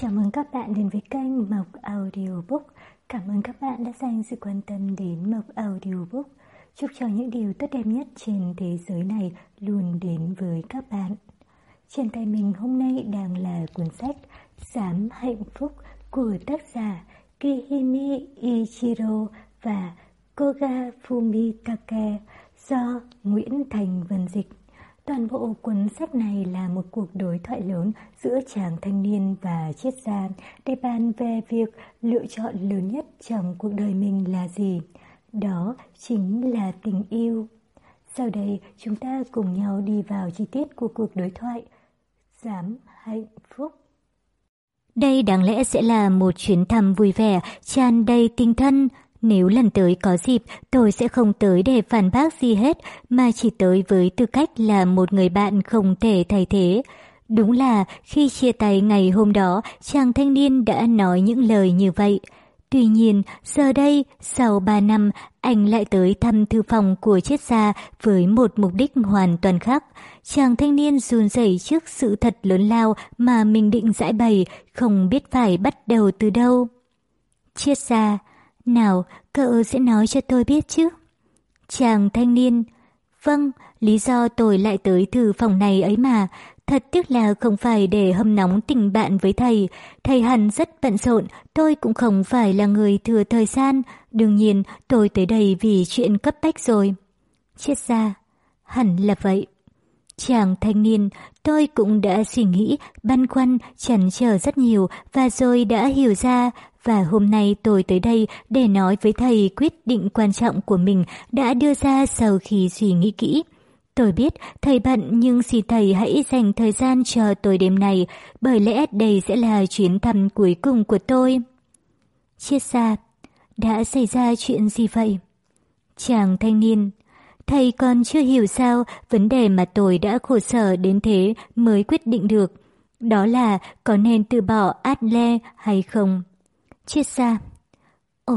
Chào mừng các bạn đến với kênh Mộc Audiobook. Cảm ơn các bạn đã dành sự quan tâm đến Mộc Audiobook. Chúc cho những điều tốt đẹp nhất trên thế giới này luôn đến với các bạn. Trên tay mình hôm nay đang là cuốn sách Sám hạnh phúc của tác giả Kihimi Ichiro và Koga Fumitake do Nguyễn Thành Vân Dịch. Toàn bộ cuốn sách này là một cuộc đối thoại lớn giữa chàng thanh niên và triết gia để bàn về việc lựa chọn lớn nhất trong cuộc đời mình là gì. Đó chính là tình yêu. Sau đây chúng ta cùng nhau đi vào chi tiết của cuộc đối thoại. Dám hạnh phúc. Đây đáng lẽ sẽ là một chuyến thăm vui vẻ, tràn đầy tình thân, nếu lần tới có dịp, tôi sẽ không tới để phản bác gì hết, mà chỉ tới với tư cách là một người bạn không thể thay thế. Đúng là khi chia tay ngày hôm đó, chàng thanh niên đã nói những lời như vậy. Tuy nhiên, giờ đây, sau 3 năm, anh lại tới thăm thư phòng của triết gia với một mục đích hoàn toàn khác. Chàng thanh niên run rẩy trước sự thật lớn lao mà mình định giải bày, không biết phải bắt đầu từ đâu. Triết gia nào, cậu sẽ nói cho tôi biết chứ? Chàng thanh niên, vâng, lý do tôi lại tới thư phòng này ấy mà, thật tiếc là không phải để hâm nóng tình bạn với thầy. Thầy hẳn rất bận rộn, tôi cũng không phải là người thừa thời gian, đương nhiên tôi tới đây vì chuyện cấp bách rồi. Chết ra, hẳn là vậy. Chàng thanh niên, tôi cũng đã suy nghĩ, băn khoăn, chần chờ rất nhiều và rồi đã hiểu ra và hôm nay tôi tới đây để nói với thầy quyết định quan trọng của mình đã đưa ra sau khi suy nghĩ kỹ. Tôi biết thầy bận nhưng xin thầy hãy dành thời gian cho tôi đêm này, bởi lẽ đây sẽ là chuyến thăm cuối cùng của tôi. Chiết xa, đã xảy ra chuyện gì vậy? Chàng thanh niên, thầy còn chưa hiểu sao vấn đề mà tôi đã khổ sở đến thế mới quyết định được. Đó là có nên từ bỏ Adle hay không? Triết gia. Ồ,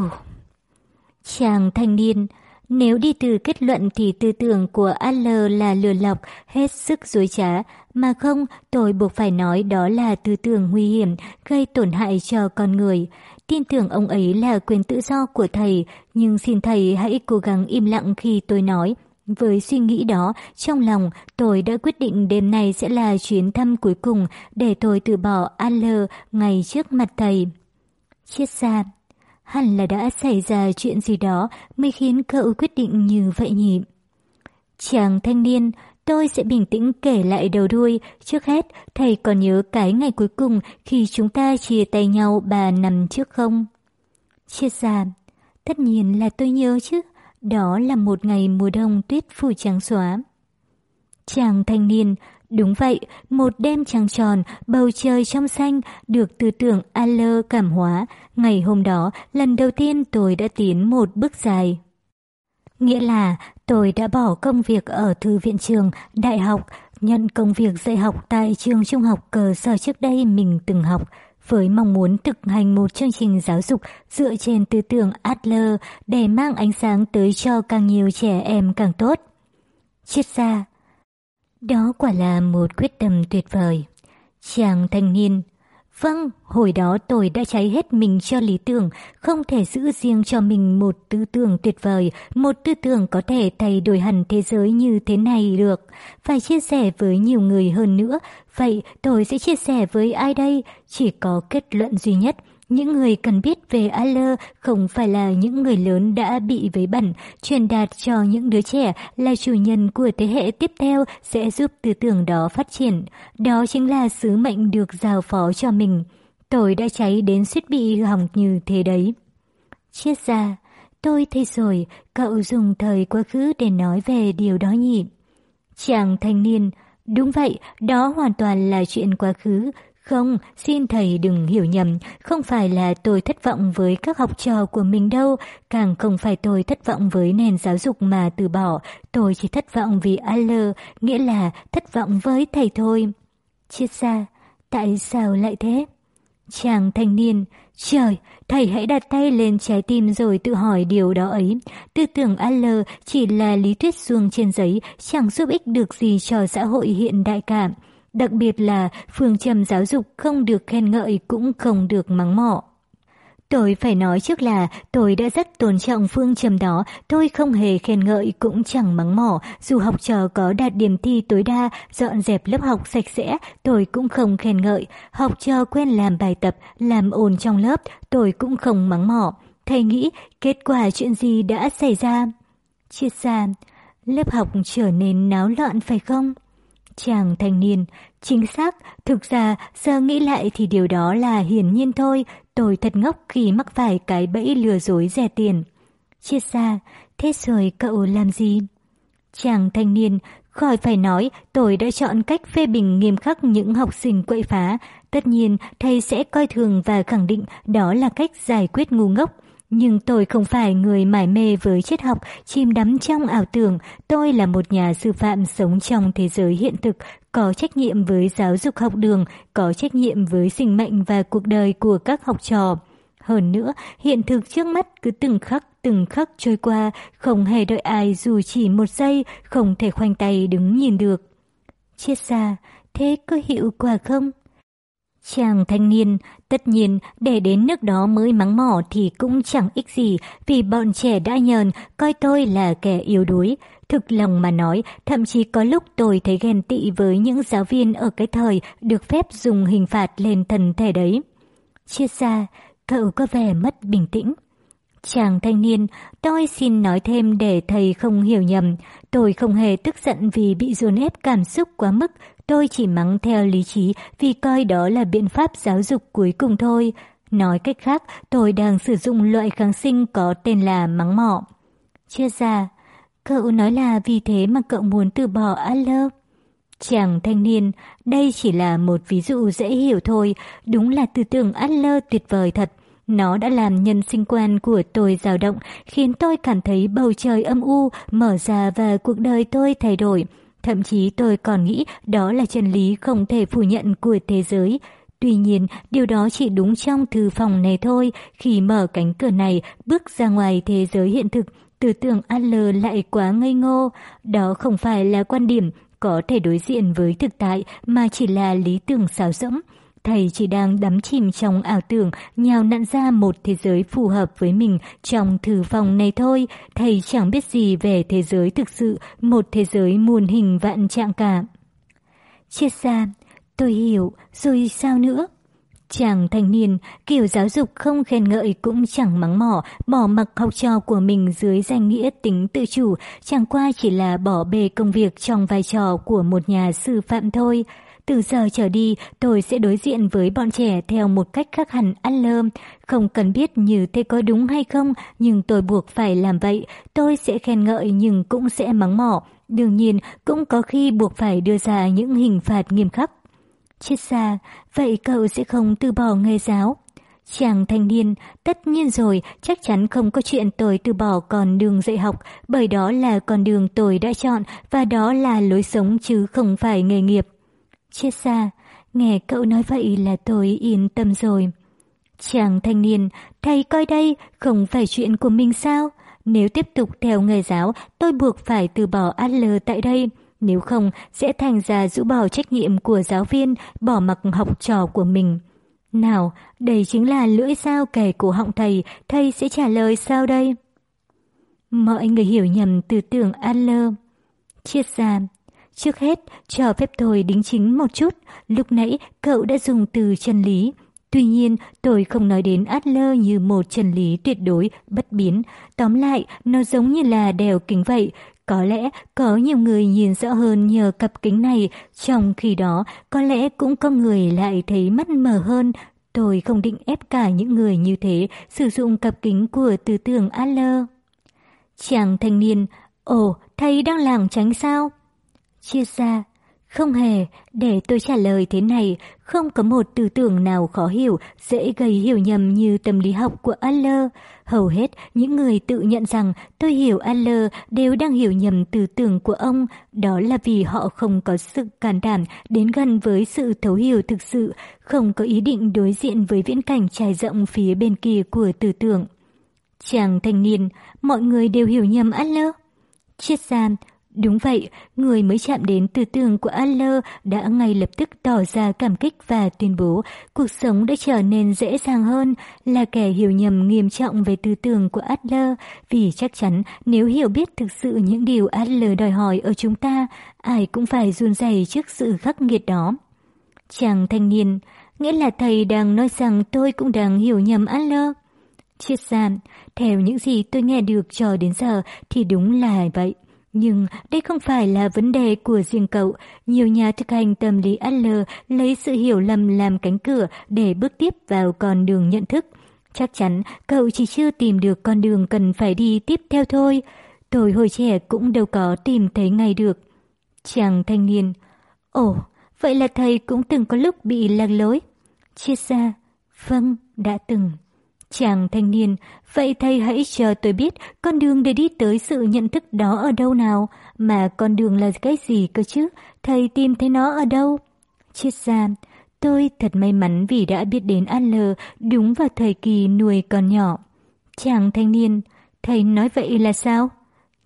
chàng thanh niên, nếu đi từ kết luận thì tư tưởng của Adler là lừa lọc, hết sức dối trá, mà không, tôi buộc phải nói đó là tư tưởng nguy hiểm, gây tổn hại cho con người. Tin tưởng ông ấy là quyền tự do của thầy, nhưng xin thầy hãy cố gắng im lặng khi tôi nói. Với suy nghĩ đó, trong lòng tôi đã quyết định đêm nay sẽ là chuyến thăm cuối cùng để tôi từ bỏ Adler ngay trước mặt thầy. Chiết ra, hẳn là đã xảy ra chuyện gì đó mới khiến cậu quyết định như vậy nhỉ? Chàng thanh niên, tôi sẽ bình tĩnh kể lại đầu đuôi. Trước hết, thầy còn nhớ cái ngày cuối cùng khi chúng ta chia tay nhau bà nằm trước không? Chiết ra, tất nhiên là tôi nhớ chứ. Đó là một ngày mùa đông tuyết phủ trắng xóa. Chàng thanh niên, Đúng vậy, một đêm trăng tròn, bầu trời trong xanh được tư tưởng Aller cảm hóa. Ngày hôm đó, lần đầu tiên tôi đã tiến một bước dài. Nghĩa là tôi đã bỏ công việc ở thư viện trường, đại học, nhận công việc dạy học tại trường trung học cơ sở trước đây mình từng học, với mong muốn thực hành một chương trình giáo dục dựa trên tư tưởng Adler để mang ánh sáng tới cho càng nhiều trẻ em càng tốt. Triết gia đó quả là một quyết tâm tuyệt vời. Chàng thanh niên, vâng, hồi đó tôi đã cháy hết mình cho lý tưởng, không thể giữ riêng cho mình một tư tưởng tuyệt vời, một tư tưởng có thể thay đổi hẳn thế giới như thế này được. Phải chia sẻ với nhiều người hơn nữa, vậy tôi sẽ chia sẻ với ai đây? Chỉ có kết luận duy nhất – những người cần biết về Aller không phải là những người lớn đã bị vấy bẩn, truyền đạt cho những đứa trẻ là chủ nhân của thế hệ tiếp theo sẽ giúp tư tưởng đó phát triển. Đó chính là sứ mệnh được giao phó cho mình. Tôi đã cháy đến suýt bị hỏng như thế đấy. Chết ra, tôi thấy rồi, cậu dùng thời quá khứ để nói về điều đó nhỉ? Chàng thanh niên, đúng vậy, đó hoàn toàn là chuyện quá khứ, không, xin thầy đừng hiểu nhầm, không phải là tôi thất vọng với các học trò của mình đâu, càng không phải tôi thất vọng với nền giáo dục mà từ bỏ, tôi chỉ thất vọng vì Aller, nghĩa là thất vọng với thầy thôi. Triết ra, tại sao lại thế? Chàng thanh niên, trời, thầy hãy đặt tay lên trái tim rồi tự hỏi điều đó ấy. Tư tưởng Aller chỉ là lý thuyết xuông trên giấy, chẳng giúp ích được gì cho xã hội hiện đại cả đặc biệt là phương châm giáo dục không được khen ngợi cũng không được mắng mỏ. Tôi phải nói trước là tôi đã rất tôn trọng phương châm đó, tôi không hề khen ngợi cũng chẳng mắng mỏ, dù học trò có đạt điểm thi tối đa, dọn dẹp lớp học sạch sẽ, tôi cũng không khen ngợi, học trò quen làm bài tập, làm ồn trong lớp, tôi cũng không mắng mỏ. Thầy nghĩ kết quả chuyện gì đã xảy ra? Triết gia, lớp học trở nên náo loạn phải không? Chàng thanh niên, chính xác, thực ra giờ nghĩ lại thì điều đó là hiển nhiên thôi, tôi thật ngốc khi mắc phải cái bẫy lừa dối rẻ tiền. chia xa thế rồi cậu làm gì? Chàng thanh niên, khỏi phải nói, tôi đã chọn cách phê bình nghiêm khắc những học sinh quậy phá. Tất nhiên, thầy sẽ coi thường và khẳng định đó là cách giải quyết ngu ngốc. Nhưng tôi không phải người mải mê với triết học, chìm đắm trong ảo tưởng. Tôi là một nhà sư phạm sống trong thế giới hiện thực, có trách nhiệm với giáo dục học đường, có trách nhiệm với sinh mệnh và cuộc đời của các học trò. Hơn nữa, hiện thực trước mắt cứ từng khắc từng khắc trôi qua, không hề đợi ai dù chỉ một giây, không thể khoanh tay đứng nhìn được. Chiết xa, thế có hiệu quả không? Chàng thanh niên, tất nhiên để đến nước đó mới mắng mỏ thì cũng chẳng ích gì vì bọn trẻ đã nhờn coi tôi là kẻ yếu đuối. Thực lòng mà nói, thậm chí có lúc tôi thấy ghen tị với những giáo viên ở cái thời được phép dùng hình phạt lên thần thể đấy. Chia xa, cậu có vẻ mất bình tĩnh. Chàng thanh niên, tôi xin nói thêm để thầy không hiểu nhầm. Tôi không hề tức giận vì bị dồn ép cảm xúc quá mức, Tôi chỉ mắng theo lý trí vì coi đó là biện pháp giáo dục cuối cùng thôi. Nói cách khác, tôi đang sử dụng loại kháng sinh có tên là mắng mọ. Chia ra, cậu nói là vì thế mà cậu muốn từ bỏ Adler. Chàng thanh niên, đây chỉ là một ví dụ dễ hiểu thôi, đúng là tư tưởng Adler tuyệt vời thật. Nó đã làm nhân sinh quan của tôi dao động, khiến tôi cảm thấy bầu trời âm u, mở ra và cuộc đời tôi thay đổi. Thậm chí tôi còn nghĩ đó là chân lý không thể phủ nhận của thế giới. Tuy nhiên, điều đó chỉ đúng trong thư phòng này thôi. Khi mở cánh cửa này, bước ra ngoài thế giới hiện thực, tư tưởng Adler lại quá ngây ngô. Đó không phải là quan điểm có thể đối diện với thực tại mà chỉ là lý tưởng xáo rỗng. Thầy chỉ đang đắm chìm trong ảo tưởng, nhào nặn ra một thế giới phù hợp với mình trong thư phòng này thôi. Thầy chẳng biết gì về thế giới thực sự, một thế giới muôn hình vạn trạng cả. Triết ra, tôi hiểu, rồi sao nữa? Chàng thanh niên, kiểu giáo dục không khen ngợi cũng chẳng mắng mỏ, bỏ mặc học trò của mình dưới danh nghĩa tính tự chủ, chẳng qua chỉ là bỏ bê công việc trong vai trò của một nhà sư phạm thôi. Từ giờ trở đi, tôi sẽ đối diện với bọn trẻ theo một cách khác hẳn ăn lơm. Không cần biết như thế có đúng hay không, nhưng tôi buộc phải làm vậy. Tôi sẽ khen ngợi nhưng cũng sẽ mắng mỏ. Đương nhiên, cũng có khi buộc phải đưa ra những hình phạt nghiêm khắc. Chết xa, vậy cậu sẽ không từ bỏ nghề giáo. Chàng thanh niên, tất nhiên rồi, chắc chắn không có chuyện tôi từ bỏ con đường dạy học, bởi đó là con đường tôi đã chọn và đó là lối sống chứ không phải nghề nghiệp. Chết xa, nghe cậu nói vậy là tôi yên tâm rồi. Chàng thanh niên, thầy coi đây không phải chuyện của mình sao? Nếu tiếp tục theo nghề giáo, tôi buộc phải từ bỏ Adler tại đây. Nếu không, sẽ thành ra rũ bỏ trách nhiệm của giáo viên, bỏ mặc học trò của mình. Nào, đây chính là lưỡi sao kẻ của họng thầy, thầy sẽ trả lời sao đây? Mọi người hiểu nhầm tư tưởng Adler. Triết gia, Trước hết, cho phép tôi đính chính một chút, lúc nãy cậu đã dùng từ chân lý. Tuy nhiên, tôi không nói đến Adler như một chân lý tuyệt đối, bất biến. Tóm lại, nó giống như là đèo kính vậy. Có lẽ có nhiều người nhìn rõ hơn nhờ cặp kính này, trong khi đó có lẽ cũng có người lại thấy mắt mở hơn. Tôi không định ép cả những người như thế sử dụng cặp kính của tư tưởng Adler. Chàng thanh niên, ồ, thầy đang lảng tránh sao? Chia ra. Không hề, để tôi trả lời thế này, không có một tư tưởng nào khó hiểu, dễ gây hiểu nhầm như tâm lý học của Adler. Hầu hết những người tự nhận rằng tôi hiểu Adler đều đang hiểu nhầm tư tưởng của ông, đó là vì họ không có sự can đảm đến gần với sự thấu hiểu thực sự, không có ý định đối diện với viễn cảnh trải rộng phía bên kia của tư tưởng. Chàng thanh niên, mọi người đều hiểu nhầm Adler. Triết gia, Đúng vậy, người mới chạm đến tư tưởng của Adler đã ngay lập tức tỏ ra cảm kích và tuyên bố cuộc sống đã trở nên dễ dàng hơn là kẻ hiểu nhầm nghiêm trọng về tư tưởng của Adler vì chắc chắn nếu hiểu biết thực sự những điều Adler đòi hỏi ở chúng ta, ai cũng phải run rẩy trước sự khắc nghiệt đó. Chàng thanh niên, nghĩa là thầy đang nói rằng tôi cũng đang hiểu nhầm Adler. Triết gia, theo những gì tôi nghe được cho đến giờ thì đúng là vậy. Nhưng đây không phải là vấn đề của riêng cậu. Nhiều nhà thực hành tâm lý Adler lấy sự hiểu lầm làm cánh cửa để bước tiếp vào con đường nhận thức. Chắc chắn cậu chỉ chưa tìm được con đường cần phải đi tiếp theo thôi. Tôi hồi trẻ cũng đâu có tìm thấy ngay được. Chàng thanh niên. Ồ, vậy là thầy cũng từng có lúc bị lạc lối. Chia xa. Vâng, đã từng. Chàng thanh niên, vậy thầy hãy cho tôi biết con đường để đi tới sự nhận thức đó ở đâu nào, mà con đường là cái gì cơ chứ, thầy tìm thấy nó ở đâu? Triết gia, tôi thật may mắn vì đã biết đến Adler đúng vào thời kỳ nuôi con nhỏ. Chàng thanh niên, thầy nói vậy là sao?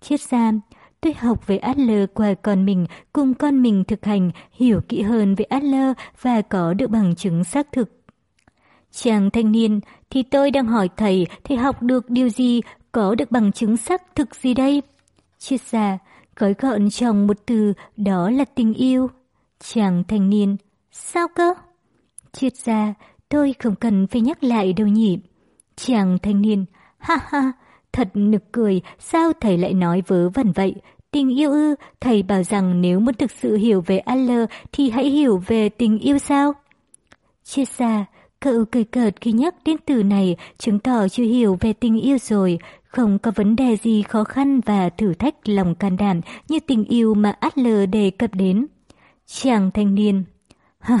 Triết gia, tôi học về Adler qua con mình cùng con mình thực hành, hiểu kỹ hơn về Adler và có được bằng chứng xác thực Chàng thanh niên, thì tôi đang hỏi thầy thầy học được điều gì, có được bằng chứng xác thực gì đây? Triết gia, gói gọn trong một từ, đó là tình yêu. Chàng thanh niên, sao cơ? Triết gia, tôi không cần phải nhắc lại đâu nhỉ. Chàng thanh niên, ha ha, thật nực cười, sao thầy lại nói vớ vẩn vậy? Tình yêu ư, thầy bảo rằng nếu muốn thực sự hiểu về Allah thì hãy hiểu về tình yêu sao? Triết gia, Cậu cười cợt khi nhắc đến từ này, chứng tỏ chưa hiểu về tình yêu rồi. Không có vấn đề gì khó khăn và thử thách lòng can đảm như tình yêu mà Adler đề cập đến. Chàng thanh niên. Hả,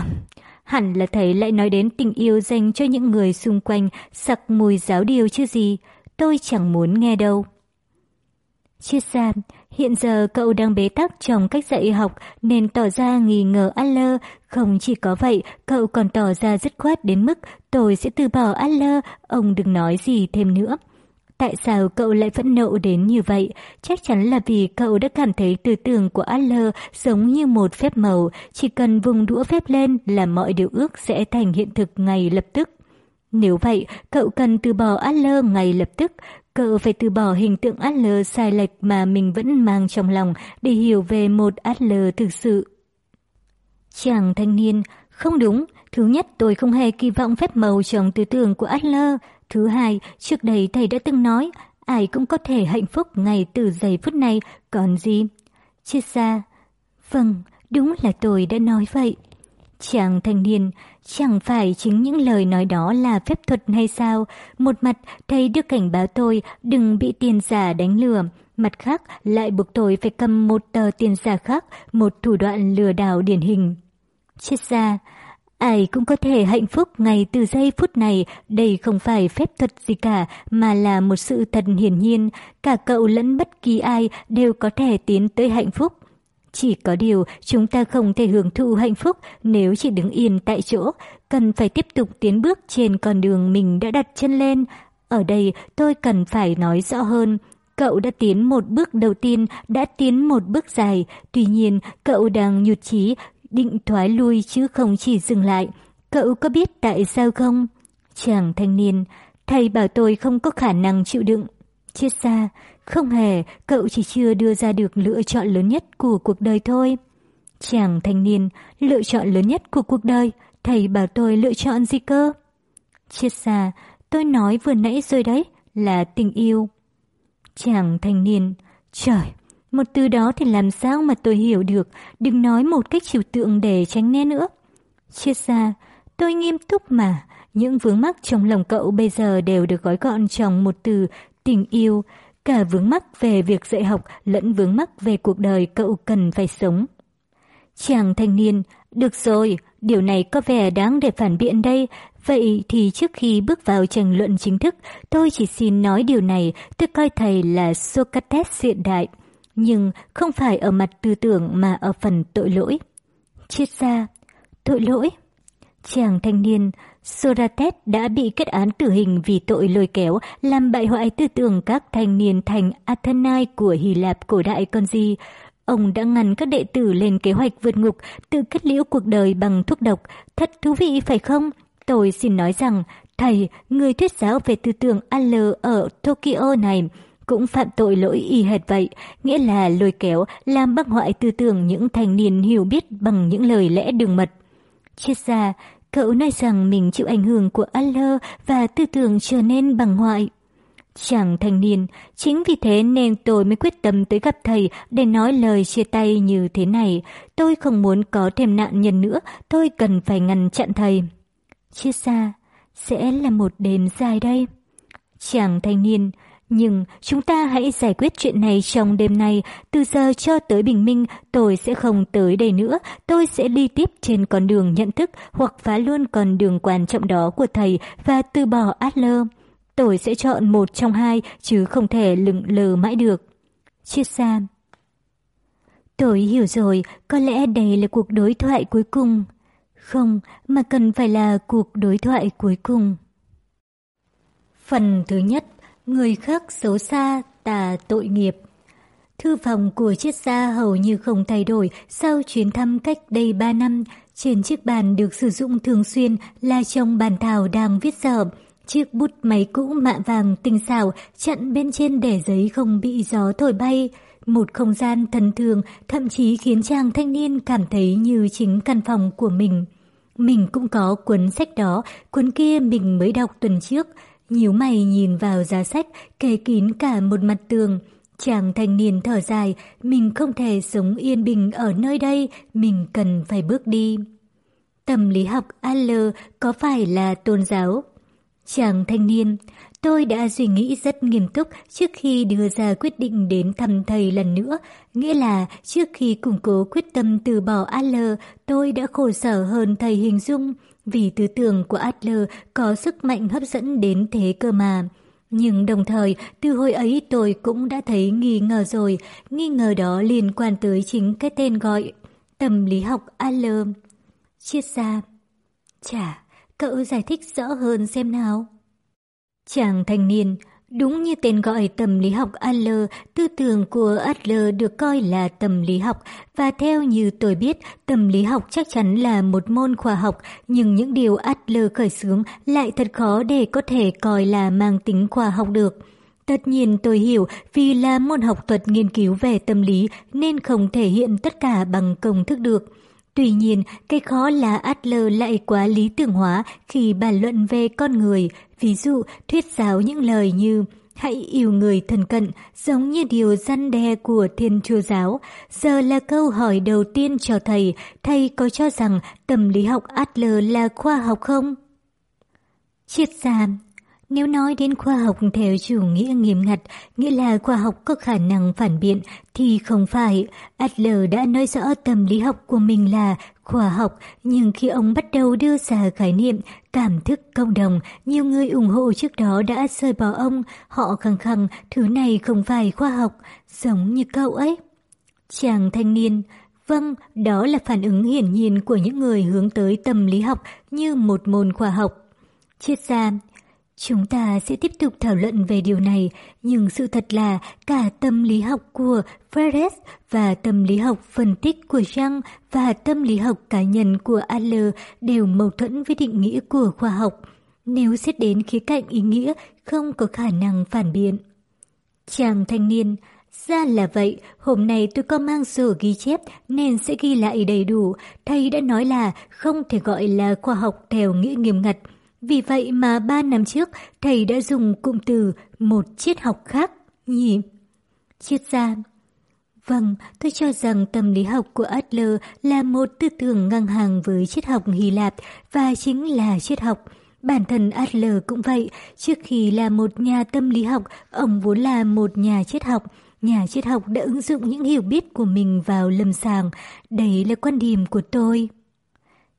hẳn là thầy lại nói đến tình yêu dành cho những người xung quanh sặc mùi giáo điều chứ gì. Tôi chẳng muốn nghe đâu. Chia xa, hiện giờ cậu đang bế tắc trong cách dạy học nên tỏ ra nghi ngờ Adler. Không chỉ có vậy, cậu còn tỏ ra dứt khoát đến mức tôi sẽ từ bỏ Adler, ông đừng nói gì thêm nữa. Tại sao cậu lại phẫn nộ đến như vậy? Chắc chắn là vì cậu đã cảm thấy tư tưởng của Adler giống như một phép màu, chỉ cần vùng đũa phép lên là mọi điều ước sẽ thành hiện thực ngay lập tức. Nếu vậy, cậu cần từ bỏ Adler ngay lập tức. Cậu phải từ bỏ hình tượng Adler sai lệch mà mình vẫn mang trong lòng để hiểu về một Adler thực sự. Chàng thanh niên, không đúng. Thứ nhất, tôi không hề kỳ vọng phép màu trong tư tưởng của Adler. Thứ hai, trước đây thầy đã từng nói, ai cũng có thể hạnh phúc ngay từ giây phút này, còn gì? Chia ra vâng, đúng là tôi đã nói vậy. Chàng thanh niên, chẳng phải chính những lời nói đó là phép thuật hay sao? Một mặt, thầy đưa cảnh báo tôi đừng bị tiền giả đánh lừa. Mặt khác, lại buộc tôi phải cầm một tờ tiền giả khác, một thủ đoạn lừa đảo điển hình. Chết ra, ai cũng có thể hạnh phúc ngay từ giây phút này, đây không phải phép thuật gì cả, mà là một sự thật hiển nhiên. Cả cậu lẫn bất kỳ ai đều có thể tiến tới hạnh phúc. Chỉ có điều chúng ta không thể hưởng thụ hạnh phúc nếu chỉ đứng yên tại chỗ, cần phải tiếp tục tiến bước trên con đường mình đã đặt chân lên. Ở đây tôi cần phải nói rõ hơn. Cậu đã tiến một bước đầu tiên, đã tiến một bước dài, tuy nhiên cậu đang nhụt chí, định thoái lui chứ không chỉ dừng lại. Cậu có biết tại sao không? Chàng thanh niên, thầy bảo tôi không có khả năng chịu đựng. Chết xa, không hề, cậu chỉ chưa đưa ra được lựa chọn lớn nhất của cuộc đời thôi. Chàng thanh niên, lựa chọn lớn nhất của cuộc đời, thầy bảo tôi lựa chọn gì cơ? Chết xa, tôi nói vừa nãy rồi đấy, là tình yêu. Chàng thanh niên, trời, một từ đó thì làm sao mà tôi hiểu được, đừng nói một cách trừu tượng để tránh né nữa. Chết xa, tôi nghiêm túc mà, những vướng mắc trong lòng cậu bây giờ đều được gói gọn trong một từ tình yêu, cả vướng mắc về việc dạy học lẫn vướng mắc về cuộc đời cậu cần phải sống. Chàng thanh niên, được rồi, điều này có vẻ đáng để phản biện đây. Vậy thì trước khi bước vào tranh luận chính thức, tôi chỉ xin nói điều này, tôi coi thầy là Socrates hiện đại. Nhưng không phải ở mặt tư tưởng mà ở phần tội lỗi. Triết gia, tội lỗi. Chàng thanh niên, Socrates đã bị kết án tử hình vì tội lôi kéo, làm bại hoại tư tưởng các thanh niên thành Athenai của Hy Lạp cổ đại con gì. ông đã ngăn các đệ tử lên kế hoạch vượt ngục, tự kết liễu cuộc đời bằng thuốc độc. Thật thú vị phải không? Tôi xin nói rằng, thầy, người thuyết giáo về tư tưởng Al ở Tokyo này, cũng phạm tội lỗi y hệt vậy, nghĩa là lôi kéo, làm bác hoại tư tưởng những thanh niên hiểu biết bằng những lời lẽ đường mật. Triết gia, cậu nói rằng mình chịu ảnh hưởng của Allah và tư tưởng trở nên bằng ngoại Chàng thanh niên, chính vì thế nên tôi mới quyết tâm tới gặp thầy để nói lời chia tay như thế này. Tôi không muốn có thêm nạn nhân nữa, tôi cần phải ngăn chặn thầy. Chia xa, sẽ là một đêm dài đây. Chàng thanh niên, nhưng chúng ta hãy giải quyết chuyện này trong đêm nay, từ giờ cho tới bình minh tôi sẽ không tới đây nữa, tôi sẽ đi tiếp trên con đường nhận thức hoặc phá luôn con đường quan trọng đó của thầy và từ bỏ Adler. Tôi sẽ chọn một trong hai chứ không thể lừng lờ mãi được. Chiết Sam Tôi hiểu rồi, có lẽ đây là cuộc đối thoại cuối cùng. Không, mà cần phải là cuộc đối thoại cuối cùng. Phần thứ nhất người khác xấu xa, tà tội nghiệp. Thư phòng của triết gia hầu như không thay đổi sau chuyến thăm cách đây 3 năm. Trên chiếc bàn được sử dụng thường xuyên là trong bàn thảo đang viết dở. Chiếc bút máy cũ mạ vàng tinh xảo chặn bên trên để giấy không bị gió thổi bay. Một không gian thần thường thậm chí khiến chàng thanh niên cảm thấy như chính căn phòng của mình. Mình cũng có cuốn sách đó, cuốn kia mình mới đọc tuần trước. Nhíu mày nhìn vào giá sách, kề kín cả một mặt tường. Chàng thanh niên thở dài, mình không thể sống yên bình ở nơi đây, mình cần phải bước đi. Tâm lý học Al có phải là tôn giáo? Chàng thanh niên, tôi đã suy nghĩ rất nghiêm túc trước khi đưa ra quyết định đến thăm thầy lần nữa. Nghĩa là trước khi củng cố quyết tâm từ bỏ Al, tôi đã khổ sở hơn thầy hình dung vì tư tưởng của Adler có sức mạnh hấp dẫn đến thế cơ mà. Nhưng đồng thời, từ hồi ấy tôi cũng đã thấy nghi ngờ rồi, nghi ngờ đó liên quan tới chính cái tên gọi tâm lý học Adler. Triết gia. Chả, cậu giải thích rõ hơn xem nào. Chàng thanh niên, Đúng như tên gọi tâm lý học Adler, tư tưởng của Adler được coi là tâm lý học và theo như tôi biết, tâm lý học chắc chắn là một môn khoa học, nhưng những điều Adler khởi xướng lại thật khó để có thể coi là mang tính khoa học được. Tất nhiên tôi hiểu vì là môn học thuật nghiên cứu về tâm lý nên không thể hiện tất cả bằng công thức được. Tuy nhiên, cái khó là Adler lại quá lý tưởng hóa khi bàn luận về con người, ví dụ thuyết giáo những lời như Hãy yêu người thân cận, giống như điều răn đe của thiên chúa giáo. Giờ là câu hỏi đầu tiên cho thầy, thầy có cho rằng tâm lý học Adler là khoa học không? Triết gia nếu nói đến khoa học theo chủ nghĩa nghiêm ngặt, nghĩa là khoa học có khả năng phản biện, thì không phải. Adler đã nói rõ tâm lý học của mình là khoa học, nhưng khi ông bắt đầu đưa ra khái niệm cảm thức cộng đồng, nhiều người ủng hộ trước đó đã rời bỏ ông, họ khăng khăng thứ này không phải khoa học, giống như cậu ấy. Chàng thanh niên, vâng, đó là phản ứng hiển nhiên của những người hướng tới tâm lý học như một môn khoa học. Triết gia, Chúng ta sẽ tiếp tục thảo luận về điều này, nhưng sự thật là cả tâm lý học của Ferris và tâm lý học phân tích của Jean và tâm lý học cá nhân của Adler đều mâu thuẫn với định nghĩa của khoa học. Nếu xét đến khía cạnh ý nghĩa, không có khả năng phản biện. Chàng thanh niên, ra là vậy, hôm nay tôi có mang sổ ghi chép nên sẽ ghi lại đầy đủ. Thầy đã nói là không thể gọi là khoa học theo nghĩa nghiêm ngặt, vì vậy mà ba năm trước, thầy đã dùng cụm từ một triết học khác, nhỉ? Triết gia Vâng, tôi cho rằng tâm lý học của Adler là một tư tưởng ngang hàng với triết học Hy Lạp và chính là triết học. Bản thân Adler cũng vậy, trước khi là một nhà tâm lý học, ông vốn là một nhà triết học. Nhà triết học đã ứng dụng những hiểu biết của mình vào lâm sàng. Đấy là quan điểm của tôi.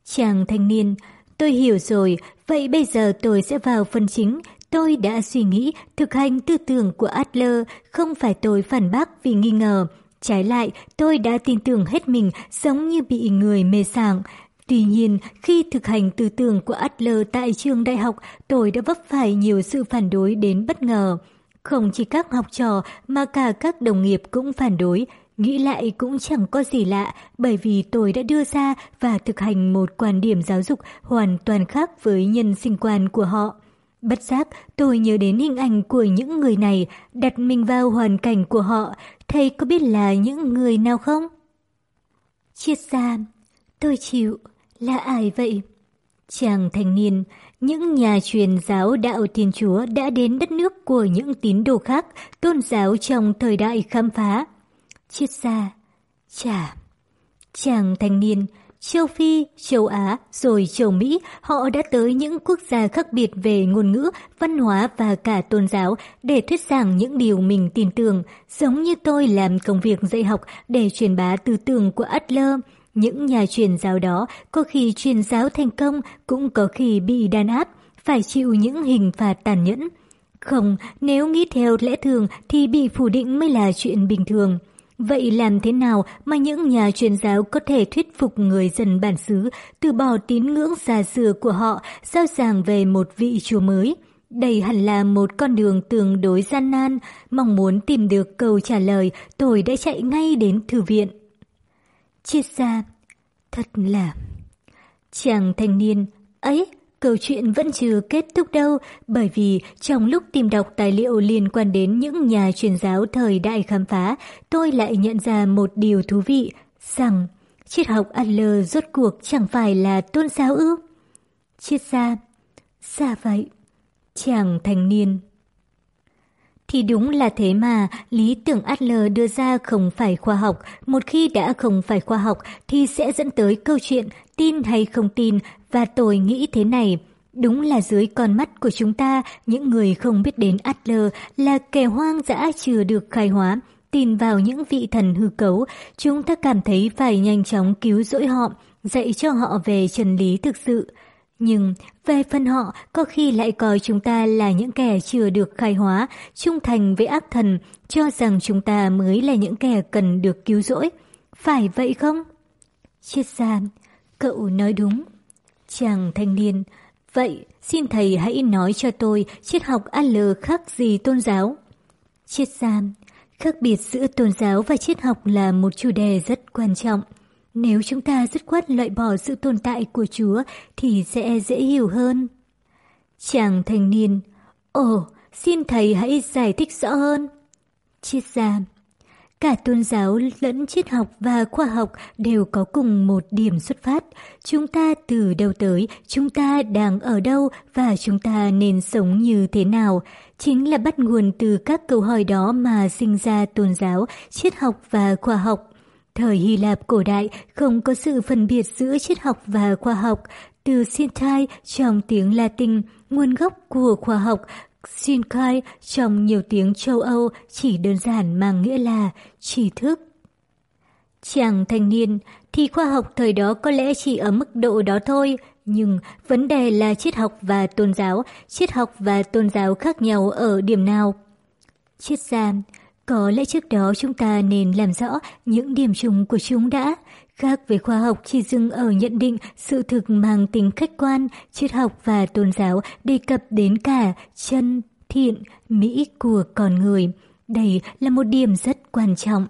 Chàng thanh niên, tôi hiểu rồi, Vậy bây giờ tôi sẽ vào phần chính. Tôi đã suy nghĩ, thực hành tư tưởng của Adler, không phải tôi phản bác vì nghi ngờ. Trái lại, tôi đã tin tưởng hết mình giống như bị người mê sảng. Tuy nhiên, khi thực hành tư tưởng của Adler tại trường đại học, tôi đã vấp phải nhiều sự phản đối đến bất ngờ. Không chỉ các học trò mà cả các đồng nghiệp cũng phản đối nghĩ lại cũng chẳng có gì lạ bởi vì tôi đã đưa ra và thực hành một quan điểm giáo dục hoàn toàn khác với nhân sinh quan của họ. Bất giác, tôi nhớ đến hình ảnh của những người này, đặt mình vào hoàn cảnh của họ. Thầy có biết là những người nào không? Chiết ra, tôi chịu. Là ai vậy? Chàng thanh niên, những nhà truyền giáo đạo Thiên Chúa đã đến đất nước của những tín đồ khác, tôn giáo trong thời đại khám phá. Triết gia, chả, chàng thanh niên, châu Phi, châu Á, rồi châu Mỹ, họ đã tới những quốc gia khác biệt về ngôn ngữ, văn hóa và cả tôn giáo để thuyết giảng những điều mình tin tưởng, giống như tôi làm công việc dạy học để truyền bá tư tưởng của Adler. Những nhà truyền giáo đó có khi truyền giáo thành công cũng có khi bị đàn áp, phải chịu những hình phạt tàn nhẫn. Không, nếu nghĩ theo lẽ thường thì bị phủ định mới là chuyện bình thường. Vậy làm thế nào mà những nhà truyền giáo có thể thuyết phục người dân bản xứ từ bỏ tín ngưỡng xa xưa của họ, giao giảng về một vị chúa mới? Đây hẳn là một con đường tương đối gian nan, mong muốn tìm được câu trả lời, tôi đã chạy ngay đến thư viện. Triết gia, thật là... Chàng thanh niên, ấy, câu chuyện vẫn chưa kết thúc đâu, bởi vì trong lúc tìm đọc tài liệu liên quan đến những nhà truyền giáo thời đại khám phá, tôi lại nhận ra một điều thú vị, rằng triết học Adler rốt cuộc chẳng phải là tôn giáo ư. Triết gia, xa vậy, chàng thanh niên. Thì đúng là thế mà, lý tưởng Adler đưa ra không phải khoa học, một khi đã không phải khoa học thì sẽ dẫn tới câu chuyện tin hay không tin, và tôi nghĩ thế này. Đúng là dưới con mắt của chúng ta, những người không biết đến Adler là kẻ hoang dã chưa được khai hóa, tin vào những vị thần hư cấu, chúng ta cảm thấy phải nhanh chóng cứu rỗi họ, dạy cho họ về chân lý thực sự. Nhưng về phần họ có khi lại coi chúng ta là những kẻ chưa được khai hóa, trung thành với ác thần, cho rằng chúng ta mới là những kẻ cần được cứu rỗi. Phải vậy không? Triết gia, cậu nói đúng. Chàng thanh niên, vậy xin thầy hãy nói cho tôi triết học AL khác gì tôn giáo? Triết gia, khác biệt giữa tôn giáo và triết học là một chủ đề rất quan trọng. Nếu chúng ta dứt khoát loại bỏ sự tồn tại của Chúa thì sẽ dễ hiểu hơn. Chàng thanh niên, Ồ, xin thầy hãy giải thích rõ hơn. Triết gia, cả tôn giáo lẫn triết học và khoa học đều có cùng một điểm xuất phát. Chúng ta từ đâu tới, chúng ta đang ở đâu và chúng ta nên sống như thế nào. Chính là bắt nguồn từ các câu hỏi đó mà sinh ra tôn giáo, triết học và khoa học. Thời Hy Lạp cổ đại không có sự phân biệt giữa triết học và khoa học. Từ Sintai trong tiếng Latin, nguồn gốc của khoa học, synkai trong nhiều tiếng châu Âu chỉ đơn giản mang nghĩa là tri thức. Chàng thanh niên thì khoa học thời đó có lẽ chỉ ở mức độ đó thôi, nhưng vấn đề là triết học và tôn giáo, triết học và tôn giáo khác nhau ở điểm nào? Triết gia, có lẽ trước đó chúng ta nên làm rõ những điểm chung của chúng đã. Khác với khoa học chỉ dừng ở nhận định sự thực mang tính khách quan, triết học và tôn giáo đề cập đến cả chân, thiện, mỹ của con người. Đây là một điểm rất quan trọng.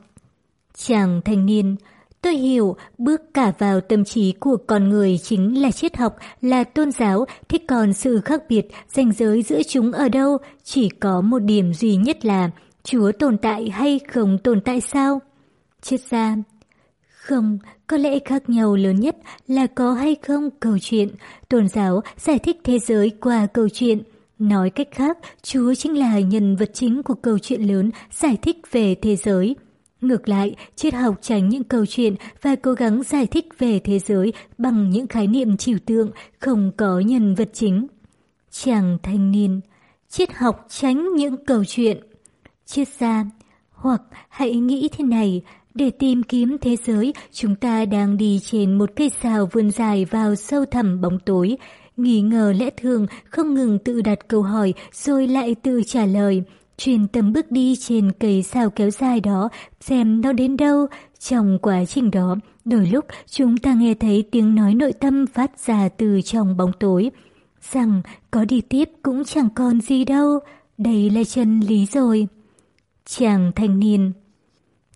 Chàng thanh niên, tôi hiểu bước cả vào tâm trí của con người chính là triết học, là tôn giáo, thế còn sự khác biệt, ranh giới giữa chúng ở đâu? Chỉ có một điểm duy nhất là Chúa tồn tại hay không tồn tại sao? Triết gia Không, có lẽ khác nhau lớn nhất là có hay không câu chuyện. Tôn giáo giải thích thế giới qua câu chuyện. Nói cách khác, Chúa chính là nhân vật chính của câu chuyện lớn giải thích về thế giới. Ngược lại, triết học tránh những câu chuyện và cố gắng giải thích về thế giới bằng những khái niệm trừu tượng, không có nhân vật chính. Chàng thanh niên, triết học tránh những câu chuyện triết gia. Hoặc hãy nghĩ thế này, để tìm kiếm thế giới, chúng ta đang đi trên một cây xào vươn dài vào sâu thẳm bóng tối. Nghi ngờ lẽ thường, không ngừng tự đặt câu hỏi rồi lại tự trả lời. Truyền tâm bước đi trên cây sao kéo dài đó, xem nó đến đâu. Trong quá trình đó, đôi lúc chúng ta nghe thấy tiếng nói nội tâm phát ra từ trong bóng tối. Rằng có đi tiếp cũng chẳng còn gì đâu. Đây là chân lý rồi. Chàng thanh niên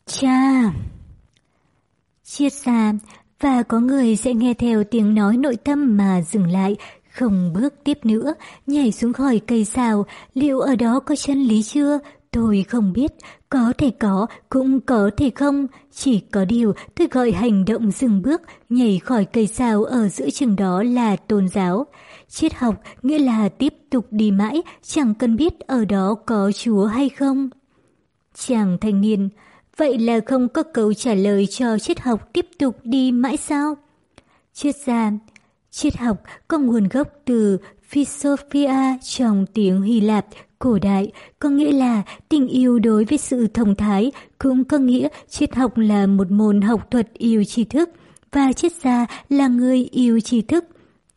Cha! Chiết ra, và có người sẽ nghe theo tiếng nói nội tâm mà dừng lại, không bước tiếp nữa, nhảy xuống khỏi cây xào, liệu ở đó có chân lý chưa? Tôi không biết, có thể có, cũng có thể không. Chỉ có điều tôi gọi hành động dừng bước, nhảy khỏi cây sao ở giữa chừng đó là tôn giáo. Triết học nghĩa là tiếp tục đi mãi, chẳng cần biết ở đó có Chúa hay không. Chàng thanh niên, vậy là không có câu trả lời cho triết học tiếp tục đi mãi sao? Triết gia, triết học có nguồn gốc từ Philosophia trong tiếng Hy Lạp cổ đại, có nghĩa là tình yêu đối với sự thông thái, cũng có nghĩa triết học là một môn học thuật yêu tri thức, và triết gia là người yêu tri thức.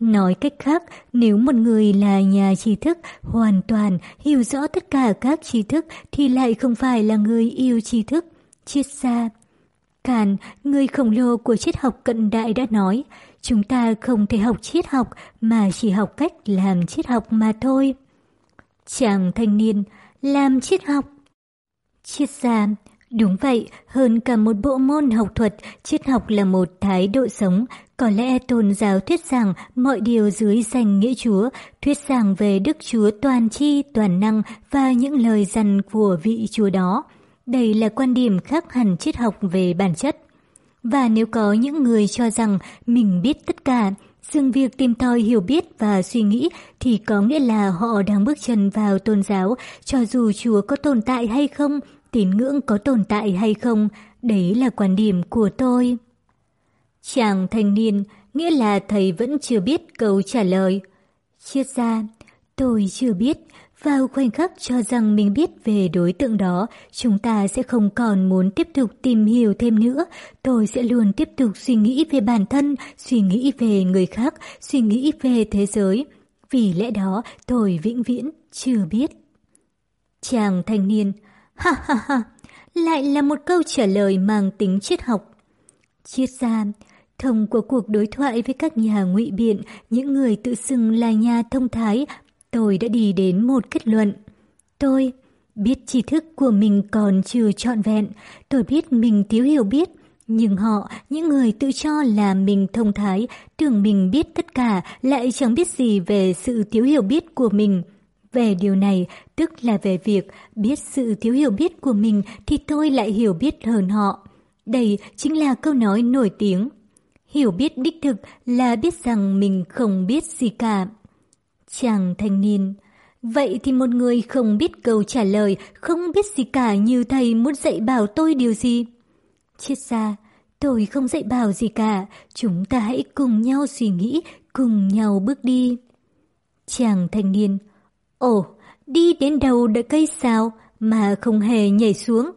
Nói cách khác, nếu một người là nhà tri thức, hoàn toàn hiểu rõ tất cả các tri thức thì lại không phải là người yêu tri thức. Triết gia Càn, người khổng lồ của triết học cận đại đã nói, chúng ta không thể học triết học mà chỉ học cách làm triết học mà thôi. Chàng thanh niên, làm triết học. Triết gia, đúng vậy, hơn cả một bộ môn học thuật, triết học là một thái độ sống. Có lẽ tôn giáo thuyết rằng mọi điều dưới danh nghĩa Chúa, thuyết rằng về Đức Chúa toàn chi, toàn năng và những lời dằn của vị Chúa đó. Đây là quan điểm khác hẳn triết học về bản chất. Và nếu có những người cho rằng mình biết tất cả, dừng việc tìm tòi hiểu biết và suy nghĩ thì có nghĩa là họ đang bước chân vào tôn giáo, cho dù Chúa có tồn tại hay không, tín ngưỡng có tồn tại hay không, đấy là quan điểm của tôi. Chàng thanh niên, nghĩa là thầy vẫn chưa biết câu trả lời. Triết ra, tôi chưa biết, vào khoảnh khắc cho rằng mình biết về đối tượng đó, chúng ta sẽ không còn muốn tiếp tục tìm hiểu thêm nữa. Tôi sẽ luôn tiếp tục suy nghĩ về bản thân, suy nghĩ về người khác, suy nghĩ về thế giới. Vì lẽ đó, tôi vĩnh viễn chưa biết. Chàng thanh niên, ha ha ha, lại là một câu trả lời mang tính triết học. Triết gia, thông qua cuộc đối thoại với các nhà ngụy biện, những người tự xưng là nhà thông thái tôi đã đi đến một kết luận. Tôi biết tri thức của mình còn chưa trọn vẹn, tôi biết mình thiếu hiểu biết, nhưng họ, những người tự cho là mình thông thái, tưởng mình biết tất cả, lại chẳng biết gì về sự thiếu hiểu biết của mình. Về điều này, tức là về việc biết sự thiếu hiểu biết của mình thì tôi lại hiểu biết hơn họ. Đây chính là câu nói nổi tiếng. Hiểu biết đích thực là biết rằng mình không biết gì cả. Chàng thanh niên, vậy thì một người không biết câu trả lời, không biết gì cả như thầy muốn dạy bảo tôi điều gì? Chết ra, tôi không dạy bảo gì cả, chúng ta hãy cùng nhau suy nghĩ, cùng nhau bước đi. Chàng thanh niên, ồ, đi đến đầu đợi cây sao mà không hề nhảy xuống.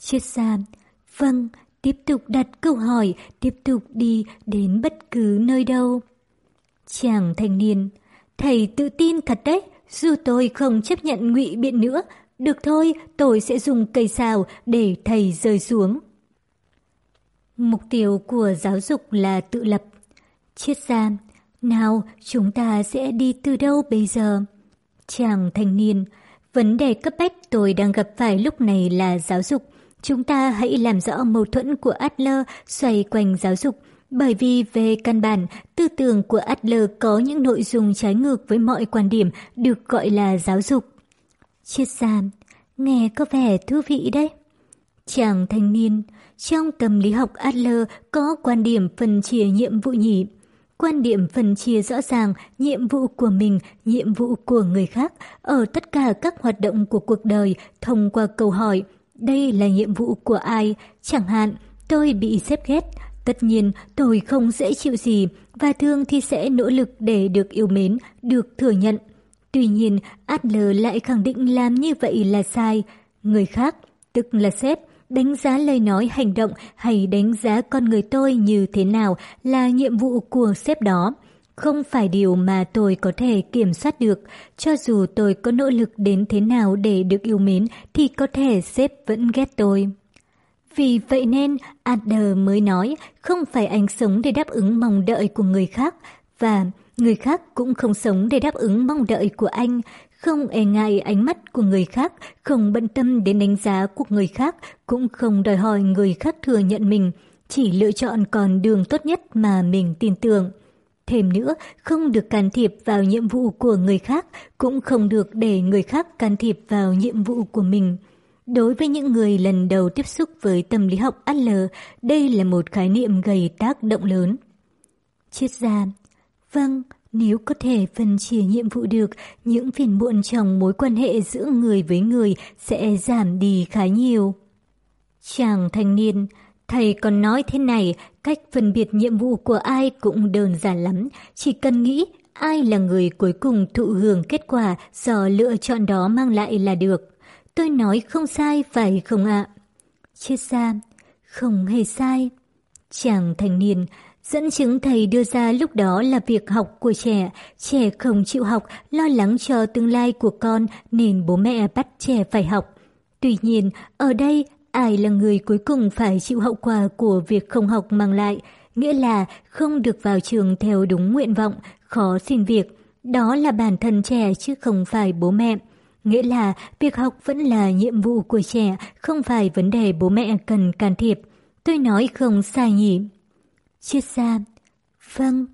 Chết ra, vâng, tiếp tục đặt câu hỏi, tiếp tục đi đến bất cứ nơi đâu. Chàng thanh niên, Thầy tự tin thật đấy, dù tôi không chấp nhận ngụy biện nữa, được thôi, tôi sẽ dùng cây xào để thầy rơi xuống. Mục tiêu của giáo dục là tự lập. Triết gia, nào chúng ta sẽ đi từ đâu bây giờ? Chàng thanh niên, vấn đề cấp bách tôi đang gặp phải lúc này là giáo dục. Chúng ta hãy làm rõ mâu thuẫn của Adler xoay quanh giáo dục bởi vì về căn bản, tư tưởng của Adler có những nội dung trái ngược với mọi quan điểm được gọi là giáo dục. Triết gia, nghe có vẻ thú vị đấy. Chàng thanh niên, trong tâm lý học Adler có quan điểm phân chia nhiệm vụ nhỉ. Quan điểm phân chia rõ ràng nhiệm vụ của mình, nhiệm vụ của người khác ở tất cả các hoạt động của cuộc đời thông qua câu hỏi đây là nhiệm vụ của ai, chẳng hạn tôi bị xếp ghét, Tất nhiên, tôi không dễ chịu gì và thường thì sẽ nỗ lực để được yêu mến, được thừa nhận. Tuy nhiên, Adler lại khẳng định làm như vậy là sai. Người khác, tức là sếp, đánh giá lời nói hành động hay đánh giá con người tôi như thế nào là nhiệm vụ của sếp đó. Không phải điều mà tôi có thể kiểm soát được, cho dù tôi có nỗ lực đến thế nào để được yêu mến thì có thể sếp vẫn ghét tôi. Vì vậy nên Adler mới nói không phải anh sống để đáp ứng mong đợi của người khác và người khác cũng không sống để đáp ứng mong đợi của anh, không e ngại ánh mắt của người khác, không bận tâm đến đánh giá của người khác, cũng không đòi hỏi người khác thừa nhận mình, chỉ lựa chọn con đường tốt nhất mà mình tin tưởng. Thêm nữa, không được can thiệp vào nhiệm vụ của người khác, cũng không được để người khác can thiệp vào nhiệm vụ của mình. Đối với những người lần đầu tiếp xúc với tâm lý học Adler, đây là một khái niệm gây tác động lớn. Triết gia Vâng, nếu có thể phân chia nhiệm vụ được, những phiền muộn trong mối quan hệ giữa người với người sẽ giảm đi khá nhiều. Chàng thanh niên, thầy còn nói thế này, cách phân biệt nhiệm vụ của ai cũng đơn giản lắm, chỉ cần nghĩ ai là người cuối cùng thụ hưởng kết quả do lựa chọn đó mang lại là được. Tôi nói không sai phải không ạ? Chết ra, không hề sai. Chàng thành niên, Dẫn chứng thầy đưa ra lúc đó là việc học của trẻ. Trẻ không chịu học, lo lắng cho tương lai của con nên bố mẹ bắt trẻ phải học. Tuy nhiên, ở đây ai là người cuối cùng phải chịu hậu quả của việc không học mang lại, nghĩa là không được vào trường theo đúng nguyện vọng, khó xin việc. Đó là bản thân trẻ chứ không phải bố mẹ. Nghĩa là việc học vẫn là nhiệm vụ của trẻ, không phải vấn đề bố mẹ cần can thiệp. Tôi nói không sai nhỉ. Triết ra Vâng.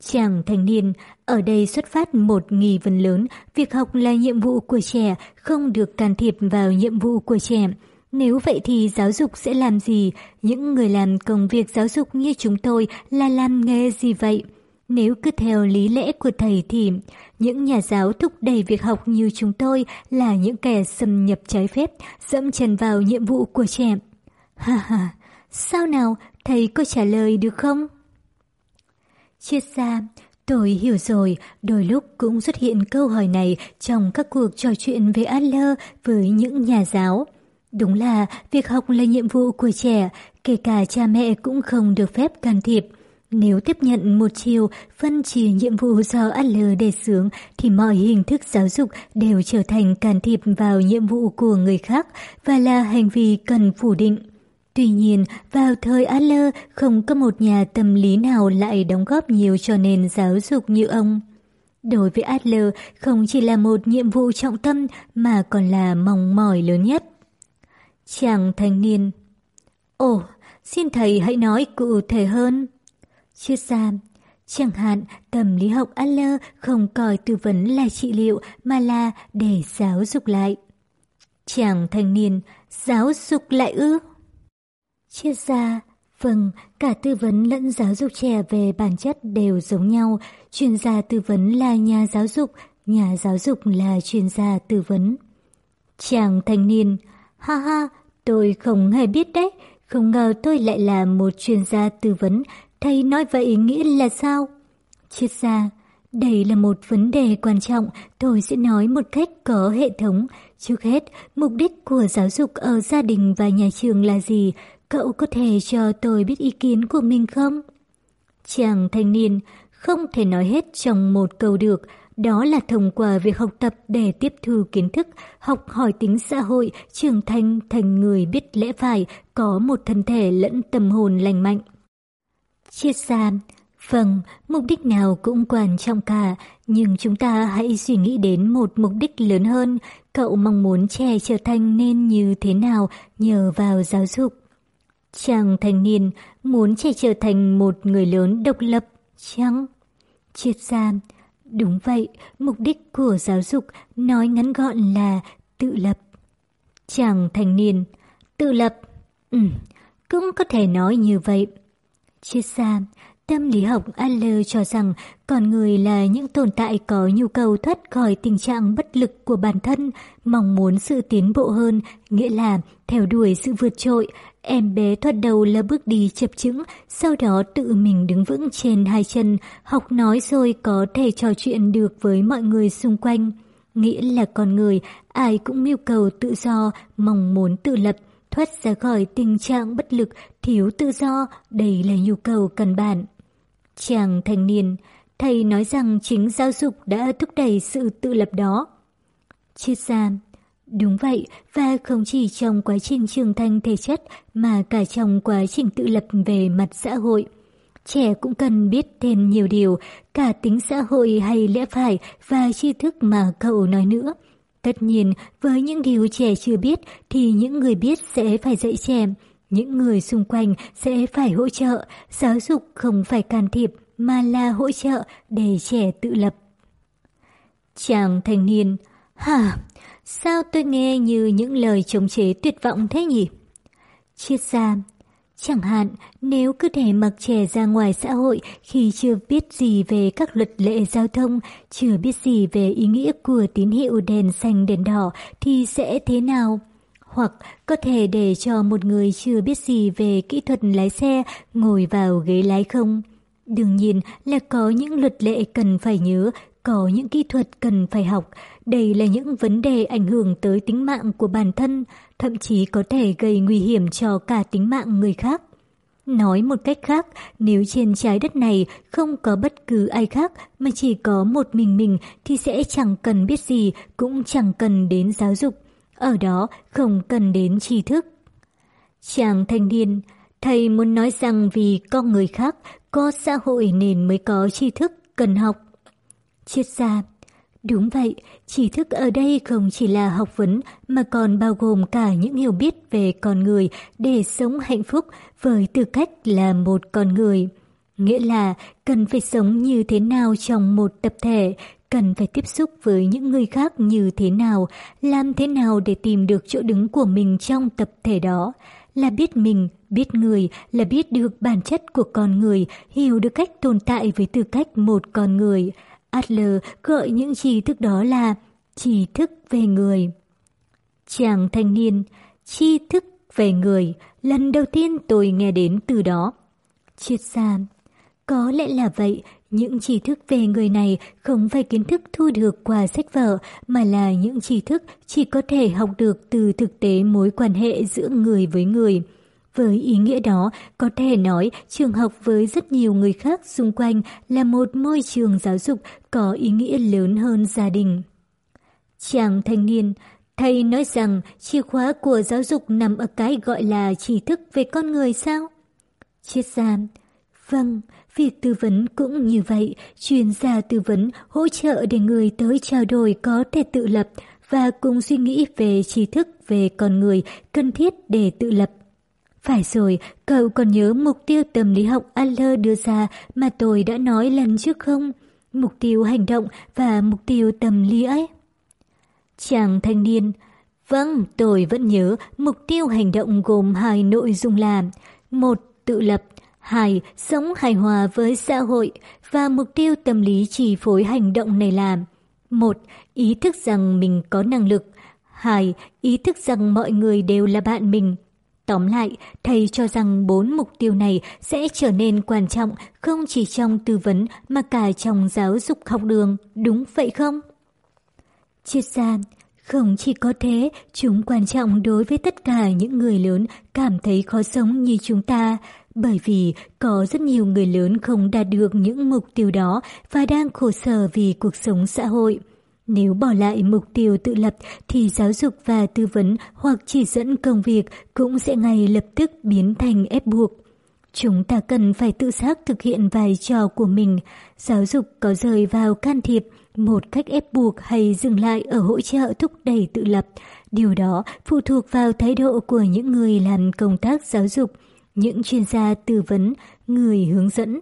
Chàng thanh niên, ở đây xuất phát một nghi vấn lớn, việc học là nhiệm vụ của trẻ, không được can thiệp vào nhiệm vụ của trẻ. Nếu vậy thì giáo dục sẽ làm gì? Những người làm công việc giáo dục như chúng tôi là làm nghề gì vậy? Nếu cứ theo lý lẽ của thầy thì những nhà giáo thúc đẩy việc học như chúng tôi là những kẻ xâm nhập trái phép, dẫm chân vào nhiệm vụ của trẻ. Ha ha, sao nào, thầy có trả lời được không? Triết gia, tôi hiểu rồi, đôi lúc cũng xuất hiện câu hỏi này trong các cuộc trò chuyện về Adler với những nhà giáo. Đúng là việc học là nhiệm vụ của trẻ, kể cả cha mẹ cũng không được phép can thiệp. Nếu tiếp nhận một chiều phân chia nhiệm vụ do Adler đề xướng thì mọi hình thức giáo dục đều trở thành can thiệp vào nhiệm vụ của người khác và là hành vi cần phủ định. Tuy nhiên, vào thời Adler không có một nhà tâm lý nào lại đóng góp nhiều cho nền giáo dục như ông. Đối với Adler, không chỉ là một nhiệm vụ trọng tâm mà còn là mong mỏi lớn nhất. Chàng thanh niên Ồ, xin thầy hãy nói cụ thể hơn. Chưa xa, Chẳng hạn, tâm lý học Adler không coi tư vấn là trị liệu mà là để giáo dục lại. Chàng thanh niên, giáo dục lại ư? chia ra, vâng, cả tư vấn lẫn giáo dục trẻ về bản chất đều giống nhau. Chuyên gia tư vấn là nhà giáo dục, nhà giáo dục là chuyên gia tư vấn. Chàng thanh niên, ha ha, tôi không hề biết đấy, không ngờ tôi lại là một chuyên gia tư vấn, thầy nói vậy nghĩa là sao? Triết gia, đây là một vấn đề quan trọng, tôi sẽ nói một cách có hệ thống. Trước hết, mục đích của giáo dục ở gia đình và nhà trường là gì? Cậu có thể cho tôi biết ý kiến của mình không? Chàng thanh niên không thể nói hết trong một câu được, đó là thông qua việc học tập để tiếp thu kiến thức, học hỏi tính xã hội, trưởng thành thành người biết lẽ phải, có một thân thể lẫn tâm hồn lành mạnh. Triết gia Vâng, mục đích nào cũng quan trọng cả, nhưng chúng ta hãy suy nghĩ đến một mục đích lớn hơn. Cậu mong muốn trẻ trở thành nên như thế nào nhờ vào giáo dục. Chàng thanh niên muốn trẻ trở thành một người lớn độc lập, chăng? Triết gia, đúng vậy, mục đích của giáo dục nói ngắn gọn là tự lập. Chàng thành niên, tự lập, ừ, cũng có thể nói như vậy. Chết xa. Tâm lý học Adler cho rằng con người là những tồn tại có nhu cầu thoát khỏi tình trạng bất lực của bản thân, mong muốn sự tiến bộ hơn, nghĩa là theo đuổi sự vượt trội. Em bé thoát đầu là bước đi chập chững, sau đó tự mình đứng vững trên hai chân, học nói rồi có thể trò chuyện được với mọi người xung quanh. Nghĩa là con người, ai cũng mưu cầu tự do, mong muốn tự lập, thoát ra khỏi tình trạng bất lực, thiếu tự do, đây là nhu cầu cần bản. Chàng thanh niên, thầy nói rằng chính giáo dục đã thúc đẩy sự tự lập đó. Triết gia, đúng vậy, và không chỉ trong quá trình trưởng thành thể chất mà cả trong quá trình tự lập về mặt xã hội. Trẻ cũng cần biết thêm nhiều điều, cả tính xã hội hay lẽ phải và tri thức mà cậu nói nữa. Tất nhiên, với những điều trẻ chưa biết thì những người biết sẽ phải dạy trẻ. Những người xung quanh sẽ phải hỗ trợ, giáo dục không phải can thiệp mà là hỗ trợ để trẻ tự lập. Chàng thanh niên, hả, sao tôi nghe như những lời chống chế tuyệt vọng thế nhỉ? Triết gia, chẳng hạn nếu cứ để mặc trẻ ra ngoài xã hội khi chưa biết gì về các luật lệ giao thông, chưa biết gì về ý nghĩa của tín hiệu đèn xanh đèn đỏ thì sẽ thế nào? Hoặc có thể để cho một người chưa biết gì về kỹ thuật lái xe ngồi vào ghế lái không? Đương nhiên là có những luật lệ cần phải nhớ, có những kỹ thuật cần phải học. Đây là những vấn đề ảnh hưởng tới tính mạng của bản thân, thậm chí có thể gây nguy hiểm cho cả tính mạng người khác. Nói một cách khác, nếu trên trái đất này không có bất cứ ai khác mà chỉ có một mình mình thì sẽ chẳng cần biết gì, cũng chẳng cần đến giáo dục. Ở đó không cần đến tri thức. Chàng thanh niên, thầy muốn nói rằng vì con người khác có xã hội nên mới có tri thức cần học. Triết gia Đúng vậy, tri thức ở đây không chỉ là học vấn mà còn bao gồm cả những hiểu biết về con người để sống hạnh phúc với tư cách là một con người. Nghĩa là cần phải sống như thế nào trong một tập thể, cần phải tiếp xúc với những người khác như thế nào, làm thế nào để tìm được chỗ đứng của mình trong tập thể đó. Là biết mình, biết người, là biết được bản chất của con người, hiểu được cách tồn tại với tư cách một con người. Adler gọi những tri thức đó là tri thức về người. Chàng thanh niên, tri thức về người, lần đầu tiên tôi nghe đến từ đó. Triết gia, có lẽ là vậy, những tri thức về người này không phải kiến thức thu được qua sách vở, mà là những tri thức chỉ có thể học được từ thực tế mối quan hệ giữa người với người. Với ý nghĩa đó, có thể nói trường học với rất nhiều người khác xung quanh là một môi trường giáo dục có ý nghĩa lớn hơn gia đình. Chàng thanh niên, thầy nói rằng chìa khóa của giáo dục nằm ở cái gọi là tri thức về con người sao? Triết gia, vâng, việc tư vấn cũng như vậy, chuyên gia tư vấn hỗ trợ để người tới trao đổi có thể tự lập và cùng suy nghĩ về tri thức về con người cần thiết để tự lập. Phải rồi, cậu còn nhớ mục tiêu tâm lý học Adler đưa ra mà tôi đã nói lần trước không? Mục tiêu hành động và mục tiêu tâm lý ấy. Chàng thanh niên, vâng, tôi vẫn nhớ mục tiêu hành động gồm hai nội dung là một Tự lập, 2. Sống hài hòa với xã hội và mục tiêu tâm lý chi phối hành động này là một Ý thức rằng mình có năng lực hai Ý thức rằng mọi người đều là bạn mình Tóm lại, thầy cho rằng bốn mục tiêu này sẽ trở nên quan trọng không chỉ trong tư vấn mà cả trong giáo dục học đường, đúng vậy không? Triết gia, không chỉ có thế, chúng quan trọng đối với tất cả những người lớn cảm thấy khó sống như chúng ta, bởi vì có rất nhiều người lớn không đạt được những mục tiêu đó và đang khổ sở vì cuộc sống xã hội. Nếu bỏ lại mục tiêu tự lập thì giáo dục và tư vấn hoặc chỉ dẫn công việc cũng sẽ ngay lập tức biến thành ép buộc. Chúng ta cần phải tự giác thực hiện vai trò của mình. Giáo dục có rời vào can thiệp một cách ép buộc hay dừng lại ở hỗ trợ thúc đẩy tự lập. Điều đó phụ thuộc vào thái độ của những người làm công tác giáo dục, những chuyên gia tư vấn, người hướng dẫn.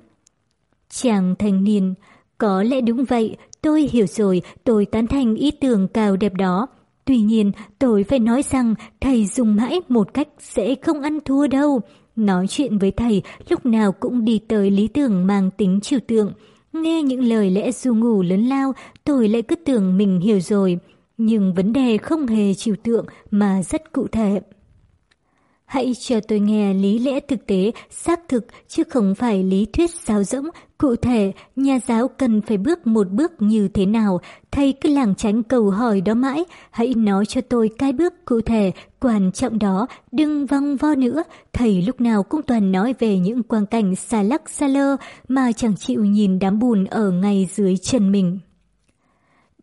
Chàng thanh niên, có lẽ đúng vậy, tôi hiểu rồi, tôi tán thành ý tưởng cao đẹp đó. Tuy nhiên, tôi phải nói rằng thầy dùng mãi một cách sẽ không ăn thua đâu. Nói chuyện với thầy lúc nào cũng đi tới lý tưởng mang tính trừu tượng. Nghe những lời lẽ du ngủ lớn lao, tôi lại cứ tưởng mình hiểu rồi. Nhưng vấn đề không hề trừu tượng mà rất cụ thể. Hãy cho tôi nghe lý lẽ thực tế, xác thực, chứ không phải lý thuyết sáo rỗng. Cụ thể, nhà giáo cần phải bước một bước như thế nào? Thầy cứ làng tránh cầu hỏi đó mãi. Hãy nói cho tôi cái bước cụ thể, quan trọng đó. Đừng văng vo nữa. Thầy lúc nào cũng toàn nói về những quang cảnh xa lắc xa lơ mà chẳng chịu nhìn đám bùn ở ngay dưới chân mình.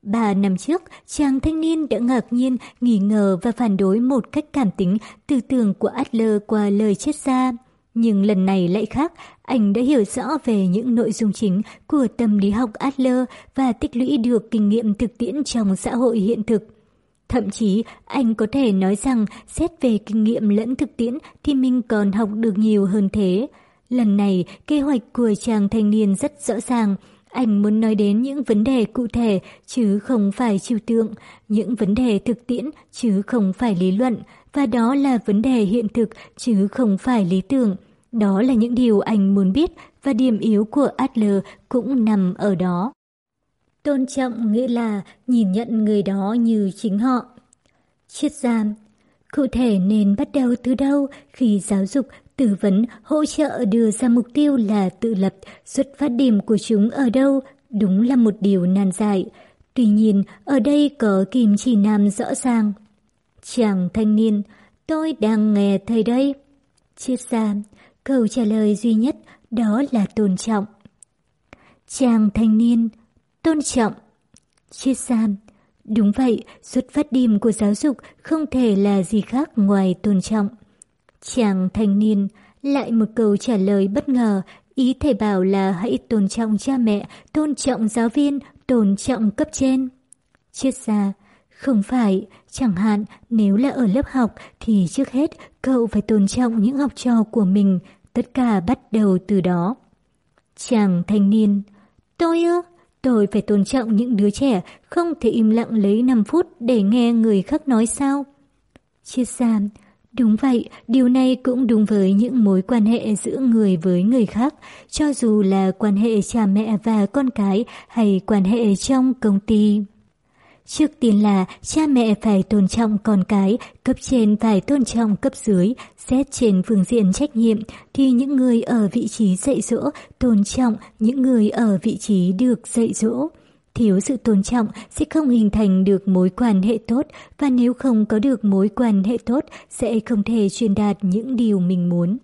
Ba năm trước, chàng thanh niên đã ngạc nhiên, nghi ngờ và phản đối một cách cảm tính tư tưởng của Adler qua lời chết gia. Nhưng lần này lại khác, anh đã hiểu rõ về những nội dung chính của tâm lý học Adler và tích lũy được kinh nghiệm thực tiễn trong xã hội hiện thực. Thậm chí, anh có thể nói rằng xét về kinh nghiệm lẫn thực tiễn thì mình còn học được nhiều hơn thế. Lần này, kế hoạch của chàng thanh niên rất rõ ràng. Anh muốn nói đến những vấn đề cụ thể chứ không phải trừu tượng, những vấn đề thực tiễn chứ không phải lý luận, và đó là vấn đề hiện thực chứ không phải lý tưởng. Đó là những điều anh muốn biết và điểm yếu của Adler cũng nằm ở đó. Tôn trọng nghĩa là nhìn nhận người đó như chính họ. Chiết giam Cụ thể nên bắt đầu từ đâu khi giáo dục, tư vấn, hỗ trợ đưa ra mục tiêu là tự lập, xuất phát điểm của chúng ở đâu, đúng là một điều nan giải. Tuy nhiên, ở đây có kim chỉ nam rõ ràng. Chàng thanh niên, tôi đang nghe thầy đây. Triết gia, câu trả lời duy nhất đó là tôn trọng. Chàng thanh niên, tôn trọng. Triết gia, đúng vậy, xuất phát điểm của giáo dục không thể là gì khác ngoài tôn trọng. Chàng thanh niên, lại một câu trả lời bất ngờ, ý thầy bảo là hãy tôn trọng cha mẹ, tôn trọng giáo viên, tôn trọng cấp trên. Triết gia, không phải, chẳng hạn nếu là ở lớp học thì trước hết cậu phải tôn trọng những học trò của mình, tất cả bắt đầu từ đó. Chàng thanh niên, tôi ư, tôi phải tôn trọng những đứa trẻ, không thể im lặng lấy 5 phút để nghe người khác nói sao. Chia gia, đúng vậy, điều này cũng đúng với những mối quan hệ giữa người với người khác, cho dù là quan hệ cha mẹ và con cái hay quan hệ trong công ty. Trước tiên là cha mẹ phải tôn trọng con cái, cấp trên phải tôn trọng cấp dưới, xét trên phương diện trách nhiệm thì những người ở vị trí dạy dỗ tôn trọng những người ở vị trí được dạy dỗ. Thiếu sự tôn trọng sẽ không hình thành được mối quan hệ tốt và nếu không có được mối quan hệ tốt sẽ không thể truyền đạt những điều mình muốn.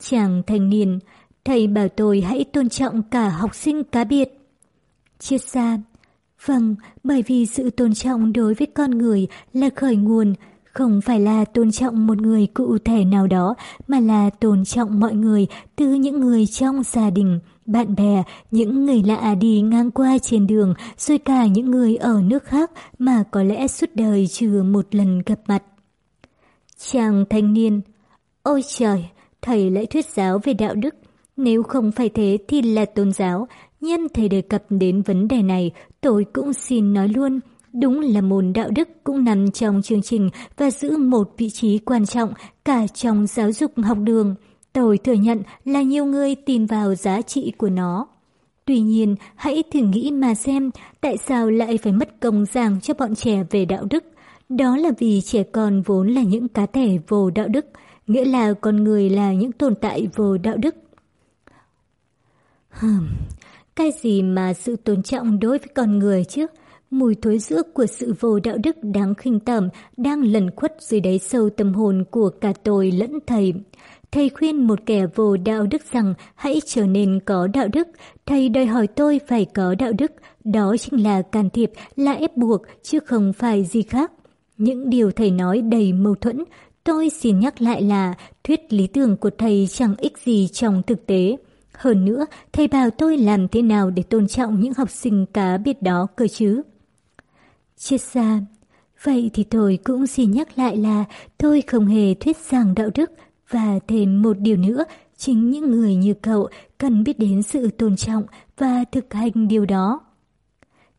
Chàng thanh niên, thầy bảo tôi hãy tôn trọng cả học sinh cá biệt. Triết gia Vâng, bởi vì sự tôn trọng đối với con người là khởi nguồn, không phải là tôn trọng một người cụ thể nào đó, mà là tôn trọng mọi người, từ những người trong gia đình, bạn bè, những người lạ đi ngang qua trên đường, rồi cả những người ở nước khác mà có lẽ suốt đời chưa một lần gặp mặt. Chàng thanh niên, ôi trời, thầy lại thuyết giáo về đạo đức. Nếu không phải thế thì là tôn giáo, Nhân thầy đề cập đến vấn đề này, tôi cũng xin nói luôn. Đúng là môn đạo đức cũng nằm trong chương trình và giữ một vị trí quan trọng cả trong giáo dục học đường. Tôi thừa nhận là nhiều người tin vào giá trị của nó. Tuy nhiên, hãy thử nghĩ mà xem tại sao lại phải mất công giảng cho bọn trẻ về đạo đức. Đó là vì trẻ con vốn là những cá thể vô đạo đức, nghĩa là con người là những tồn tại vô đạo đức. Hừm, cái gì mà sự tôn trọng đối với con người chứ? Mùi thối rữa của sự vô đạo đức đáng khinh tởm đang lẩn khuất dưới đáy sâu tâm hồn của cả tôi lẫn thầy. Thầy khuyên một kẻ vô đạo đức rằng hãy trở nên có đạo đức. Thầy đòi hỏi tôi phải có đạo đức. Đó chính là can thiệp, là ép buộc, chứ không phải gì khác. Những điều thầy nói đầy mâu thuẫn. Tôi xin nhắc lại là thuyết lý tưởng của thầy chẳng ích gì trong thực tế. Hơn nữa, thầy bảo tôi làm thế nào để tôn trọng những học sinh cá biệt đó cơ chứ? Chết xa, vậy thì tôi cũng xin nhắc lại là tôi không hề thuyết giảng đạo đức và thêm một điều nữa, chính những người như cậu cần biết đến sự tôn trọng và thực hành điều đó.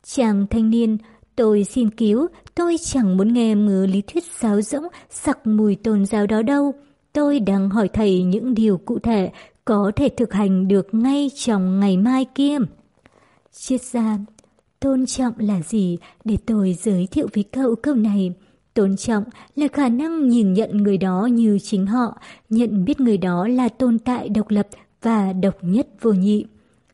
Chàng thanh niên, tôi xin cứu, tôi chẳng muốn nghe mớ lý thuyết giáo rỗng sặc mùi tôn giáo đó đâu. Tôi đang hỏi thầy những điều cụ thể có thể thực hành được ngay trong ngày mai kia. Triết gia, tôn trọng là gì để tôi giới thiệu với cậu câu này. Tôn trọng là khả năng nhìn nhận người đó như chính họ, nhận biết người đó là tồn tại độc lập và độc nhất vô nhị.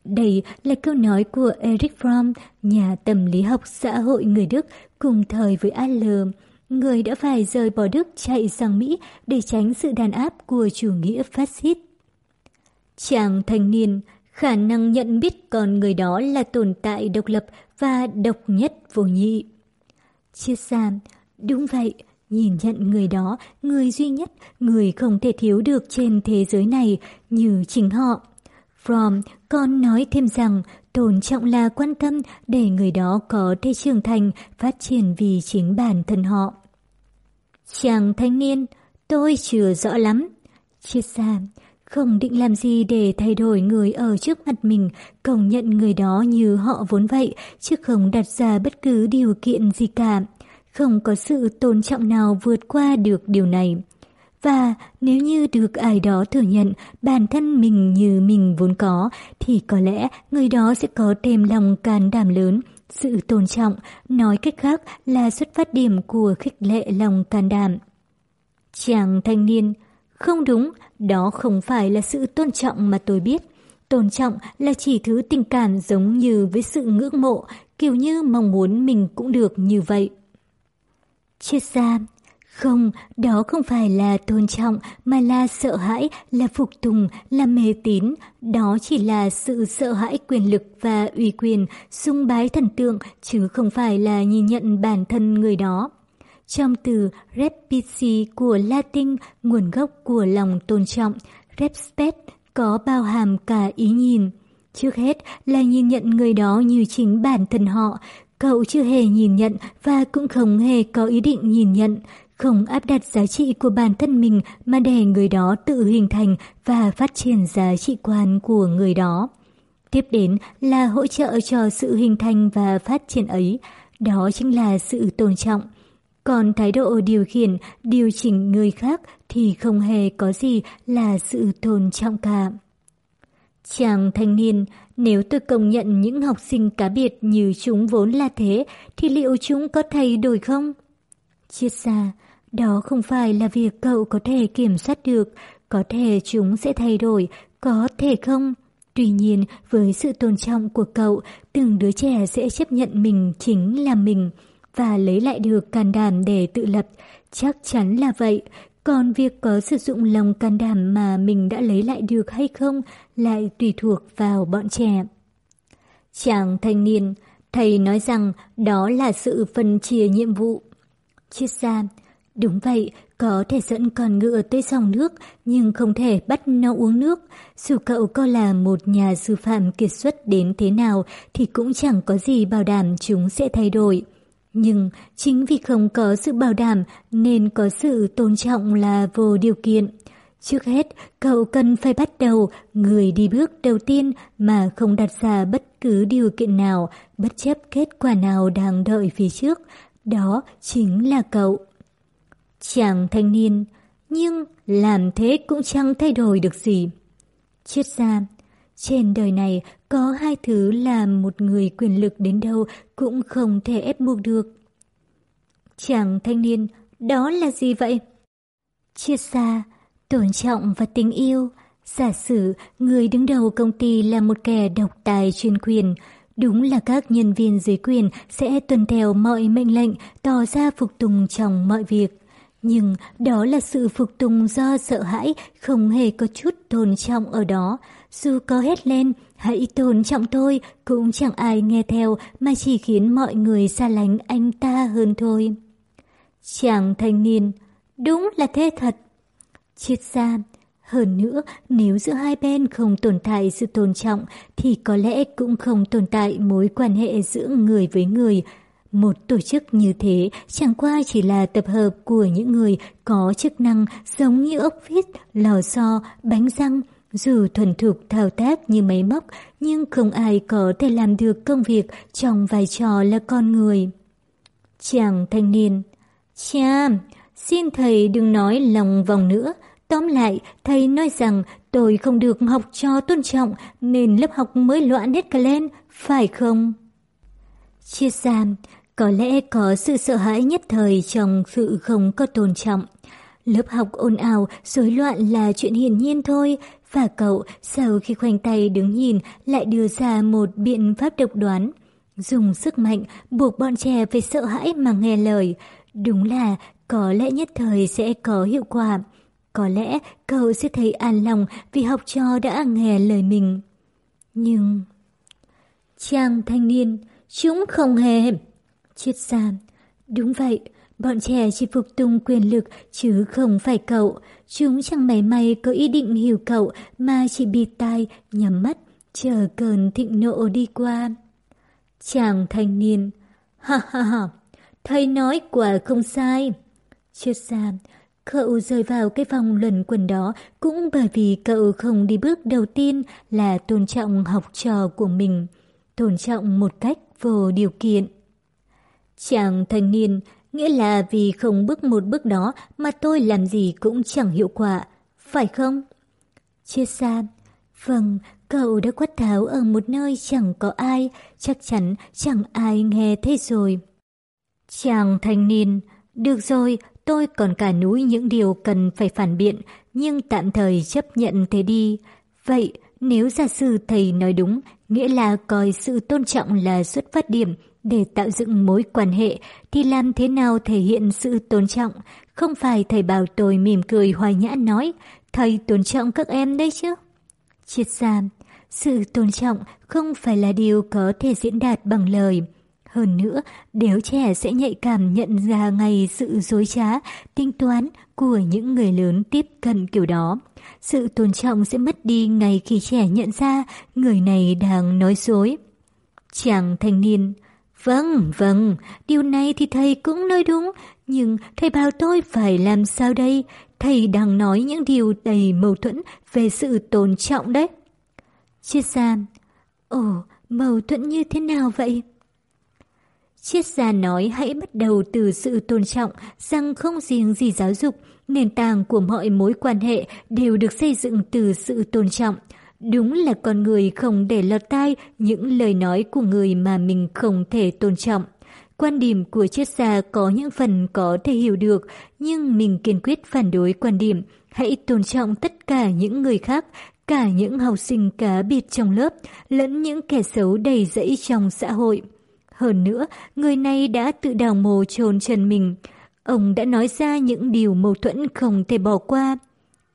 Đây là câu nói của Eric Fromm, nhà tâm lý học xã hội người Đức cùng thời với Adler, người đã phải rời bỏ Đức chạy sang Mỹ để tránh sự đàn áp của chủ nghĩa phát xít. Chàng thanh niên, khả năng nhận biết con người đó là tồn tại độc lập và độc nhất vô nhị. Chia sẻ đúng vậy, nhìn nhận người đó, người duy nhất, người không thể thiếu được trên thế giới này như chính họ. From còn nói thêm rằng tôn trọng là quan tâm để người đó có thể trưởng thành, phát triển vì chính bản thân họ. Chàng thanh niên, tôi chưa rõ lắm. Chia xa, không định làm gì để thay đổi người ở trước mặt mình, công nhận người đó như họ vốn vậy, chứ không đặt ra bất cứ điều kiện gì cả. Không có sự tôn trọng nào vượt qua được điều này. Và nếu như được ai đó thừa nhận bản thân mình như mình vốn có, thì có lẽ người đó sẽ có thêm lòng can đảm lớn, sự tôn trọng, nói cách khác là xuất phát điểm của khích lệ lòng can đảm. Chàng thanh niên, không đúng, đó không phải là sự tôn trọng mà tôi biết. Tôn trọng là chỉ thứ tình cảm giống như với sự ngưỡng mộ, kiểu như mong muốn mình cũng được như vậy. Triết gia, không, đó không phải là tôn trọng mà là sợ hãi, là phục tùng, là mê tín. Đó chỉ là sự sợ hãi quyền lực và uy quyền, sung bái thần tượng chứ không phải là nhìn nhận bản thân người đó. Trong từ repici của Latin, nguồn gốc của lòng tôn trọng, respect có bao hàm cả ý nhìn. Trước hết là nhìn nhận người đó như chính bản thân họ, cậu chưa hề nhìn nhận và cũng không hề có ý định nhìn nhận, không áp đặt giá trị của bản thân mình mà để người đó tự hình thành và phát triển giá trị quan của người đó. Tiếp đến là hỗ trợ cho sự hình thành và phát triển ấy, đó chính là sự tôn trọng. Còn thái độ điều khiển, điều chỉnh người khác thì không hề có gì là sự tôn trọng cả. Chàng thanh niên, nếu tôi công nhận những học sinh cá biệt như chúng vốn là thế, thì liệu chúng có thay đổi không? Chiết xa, đó không phải là việc cậu có thể kiểm soát được, có thể chúng sẽ thay đổi, có thể không? Tuy nhiên, với sự tôn trọng của cậu, từng đứa trẻ sẽ chấp nhận mình chính là mình và lấy lại được can đảm để tự lập. Chắc chắn là vậy. Còn việc có sử dụng lòng can đảm mà mình đã lấy lại được hay không lại tùy thuộc vào bọn trẻ. Chàng thanh niên, thầy nói rằng đó là sự phân chia nhiệm vụ. Chiết gia, đúng vậy, có thể dẫn con ngựa tới dòng nước nhưng không thể bắt nó uống nước. Dù cậu có là một nhà sư phạm kiệt xuất đến thế nào thì cũng chẳng có gì bảo đảm chúng sẽ thay đổi. Nhưng chính vì không có sự bảo đảm nên có sự tôn trọng là vô điều kiện. Trước hết, cậu cần phải bắt đầu người đi bước đầu tiên mà không đặt ra bất cứ điều kiện nào, bất chấp kết quả nào đang đợi phía trước. Đó chính là cậu. Chàng thanh niên, nhưng làm thế cũng chẳng thay đổi được gì. Triết gia, trên đời này có hai thứ là một người quyền lực đến đâu cũng không thể ép buộc được. Chàng thanh niên, đó là gì vậy? Chia xa, tôn trọng và tình yêu. Giả sử người đứng đầu công ty là một kẻ độc tài chuyên quyền, đúng là các nhân viên dưới quyền sẽ tuân theo mọi mệnh lệnh, tỏ ra phục tùng trong mọi việc. Nhưng đó là sự phục tùng do sợ hãi, không hề có chút tôn trọng ở đó. Dù có hết lên, hãy tôn trọng tôi, cũng chẳng ai nghe theo mà chỉ khiến mọi người xa lánh anh ta hơn thôi. Chàng thanh niên, đúng là thế thật. Triết gia, hơn nữa, nếu giữa hai bên không tồn tại sự tôn trọng thì có lẽ cũng không tồn tại mối quan hệ giữa người với người. Một tổ chức như thế chẳng qua chỉ là tập hợp của những người có chức năng giống như ốc vít, lò xo, bánh răng, dù thuần thục thao tác như máy móc, nhưng không ai có thể làm được công việc trong vai trò là con người. Chàng thanh niên Cha, xin thầy đừng nói lòng vòng nữa. Tóm lại, thầy nói rằng tôi không được học cho tôn trọng nên lớp học mới loạn hết cả lên, phải không? Chia giam, có lẽ có sự sợ hãi nhất thời trong sự không có tôn trọng. Lớp học ồn ào, rối loạn là chuyện hiển nhiên thôi, và cậu sau khi khoanh tay đứng nhìn lại đưa ra một biện pháp độc đoán. Dùng sức mạnh buộc bọn trẻ phải sợ hãi mà nghe lời. Đúng là có lẽ nhất thời sẽ có hiệu quả. Có lẽ cậu sẽ thấy an lòng vì học trò đã nghe lời mình. Nhưng... Chàng thanh niên, chúng không hề. Triết gia, Đúng vậy, bọn trẻ chỉ phục tùng quyền lực chứ không phải cậu. Chúng chẳng mảy may có ý định hiểu cậu mà chỉ bịt tai, nhắm mắt, chờ cơn thịnh nộ đi qua. Chàng thanh niên, ha ha ha, thầy nói quả không sai. Chết ra, cậu rơi vào cái vòng luẩn quẩn đó cũng bởi vì cậu không đi bước đầu tiên là tôn trọng học trò của mình, tôn trọng một cách vô điều kiện. Chàng thanh niên, nghĩa là vì không bước một bước đó mà tôi làm gì cũng chẳng hiệu quả, phải không? Chia xa, vâng, cậu đã quát tháo ở một nơi chẳng có ai, chắc chắn chẳng ai nghe thế rồi. Chàng thanh niên, được rồi, tôi còn cả núi những điều cần phải phản biện, nhưng tạm thời chấp nhận thế đi. Vậy, nếu giả sử thầy nói đúng, nghĩa là coi sự tôn trọng là xuất phát điểm để tạo dựng mối quan hệ, thì làm thế nào thể hiện sự tôn trọng? Không phải thầy bảo tôi mỉm cười hoài nhã nói, thầy tôn trọng các em đấy chứ. Triết gia, sự tôn trọng không phải là điều có thể diễn đạt bằng lời. Hơn nữa, đứa trẻ sẽ nhạy cảm nhận ra ngay sự dối trá, tính toán của những người lớn tiếp cận kiểu đó. Sự tôn trọng sẽ mất đi ngay khi trẻ nhận ra người này đang nói dối. Chàng thanh niên, vâng, vâng, điều này thì thầy cũng nói đúng, nhưng thầy bảo tôi phải làm sao đây? Thầy đang nói những điều đầy mâu thuẫn về sự tôn trọng đấy. Chiết giàn, ồ, mâu thuẫn như thế nào vậy? Triết gia nói hãy bắt đầu từ sự tôn trọng rằng không riêng gì giáo dục, nền tảng của mọi mối quan hệ đều được xây dựng từ sự tôn trọng. Đúng là con người không để lọt tai những lời nói của người mà mình không thể tôn trọng. Quan điểm của triết gia có những phần có thể hiểu được, nhưng mình kiên quyết phản đối quan điểm. Hãy tôn trọng tất cả những người khác, cả những học sinh cá biệt trong lớp, lẫn những kẻ xấu đầy rẫy trong xã hội. Hơn nữa, người này đã tự đào mồ chôn chân mình. Ông đã nói ra những điều mâu thuẫn không thể bỏ qua.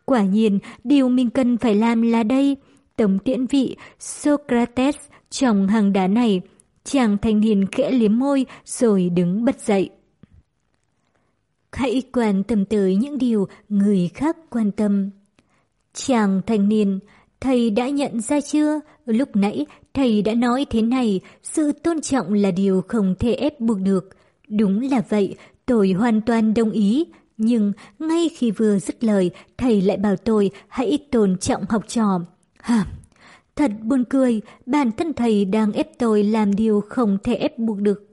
Quả nhiên, điều mình cần phải làm là đây. Tống tiễn vị Socrates trong hàng đá này. Chàng thanh niên khẽ liếm môi rồi đứng bật dậy. Hãy quan tâm tới những điều người khác quan tâm. Chàng thanh niên, thầy đã nhận ra chưa? Lúc nãy thầy đã nói thế này, sự tôn trọng là điều không thể ép buộc được. Đúng là vậy, tôi hoàn toàn đồng ý. Nhưng ngay khi vừa dứt lời, thầy lại bảo tôi hãy tôn trọng học trò. Hả? Thật buồn cười, bản thân thầy đang ép tôi làm điều không thể ép buộc được.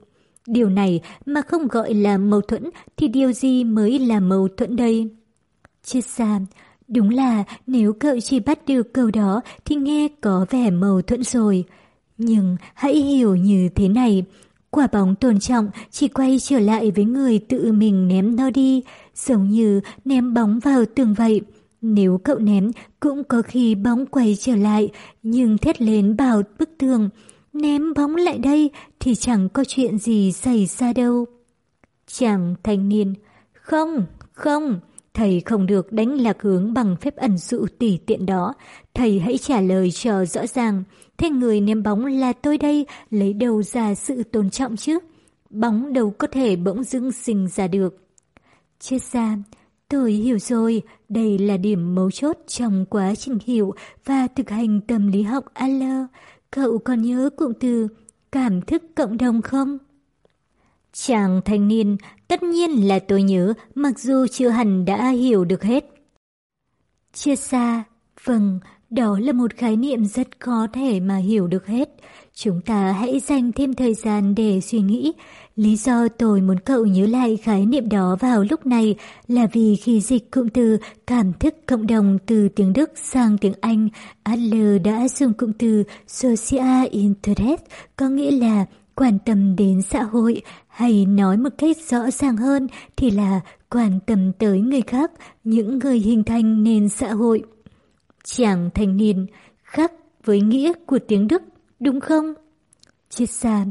Điều này mà không gọi là mâu thuẫn thì điều gì mới là mâu thuẫn đây? Chết xa, Đúng là nếu cậu chỉ bắt được câu đó thì nghe có vẻ mâu thuẫn rồi. Nhưng hãy hiểu như thế này, quả bóng tôn trọng chỉ quay trở lại với người tự mình ném nó đi, giống như ném bóng vào tường vậy. Nếu cậu ném cũng có khi bóng quay trở lại, nhưng thét lên bảo bức tường, ném bóng lại đây thì chẳng có chuyện gì xảy ra đâu. Chàng thanh niên, không, không, Thầy không được đánh lạc hướng bằng phép ẩn dụ tỉ tiện đó. Thầy hãy trả lời cho rõ ràng. Thế người ném bóng là tôi đây, lấy đầu ra sự tôn trọng chứ. Bóng đâu có thể bỗng dưng sinh ra được. Chết ra, tôi hiểu rồi, đây là điểm mấu chốt trong quá trình hiểu và thực hành tâm lý học Adler. Cậu còn nhớ cụm từ cảm thức cộng đồng không? Chàng thanh niên, tất nhiên là tôi nhớ, mặc dù chưa hẳn đã hiểu được hết. Chia xa, vâng, đó là một khái niệm rất khó thể mà hiểu được hết. Chúng ta hãy dành thêm thời gian để suy nghĩ. Lý do tôi muốn cậu nhớ lại khái niệm đó vào lúc này là vì khi dịch cụm từ cảm thức cộng đồng từ tiếng Đức sang tiếng Anh, Adler đã dùng cụm từ social interest, có nghĩa là quan tâm đến xã hội hay nói một cách rõ ràng hơn thì là quan tâm tới người khác, những người hình thành nền xã hội. Chàng thanh niên khác với nghĩa của tiếng Đức, đúng không? Triết xa,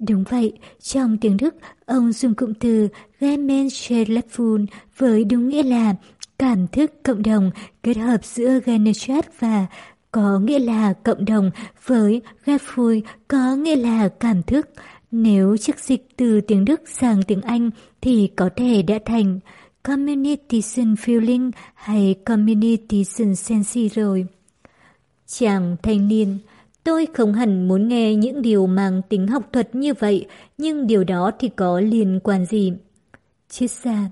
đúng vậy, trong tiếng Đức, ông dùng cụm từ Gemeinschaftsleben với đúng nghĩa là cảm thức cộng đồng kết hợp giữa Gemeinschaft và có nghĩa là cộng đồng với Gefühl có nghĩa là cảm thức. Nếu chức dịch từ tiếng Đức sang tiếng Anh thì có thể đã thành Communication Feeling hay Communication Sense rồi. Chàng thanh niên, tôi không hẳn muốn nghe những điều mang tính học thuật như vậy, nhưng điều đó thì có liên quan gì? Triết xa,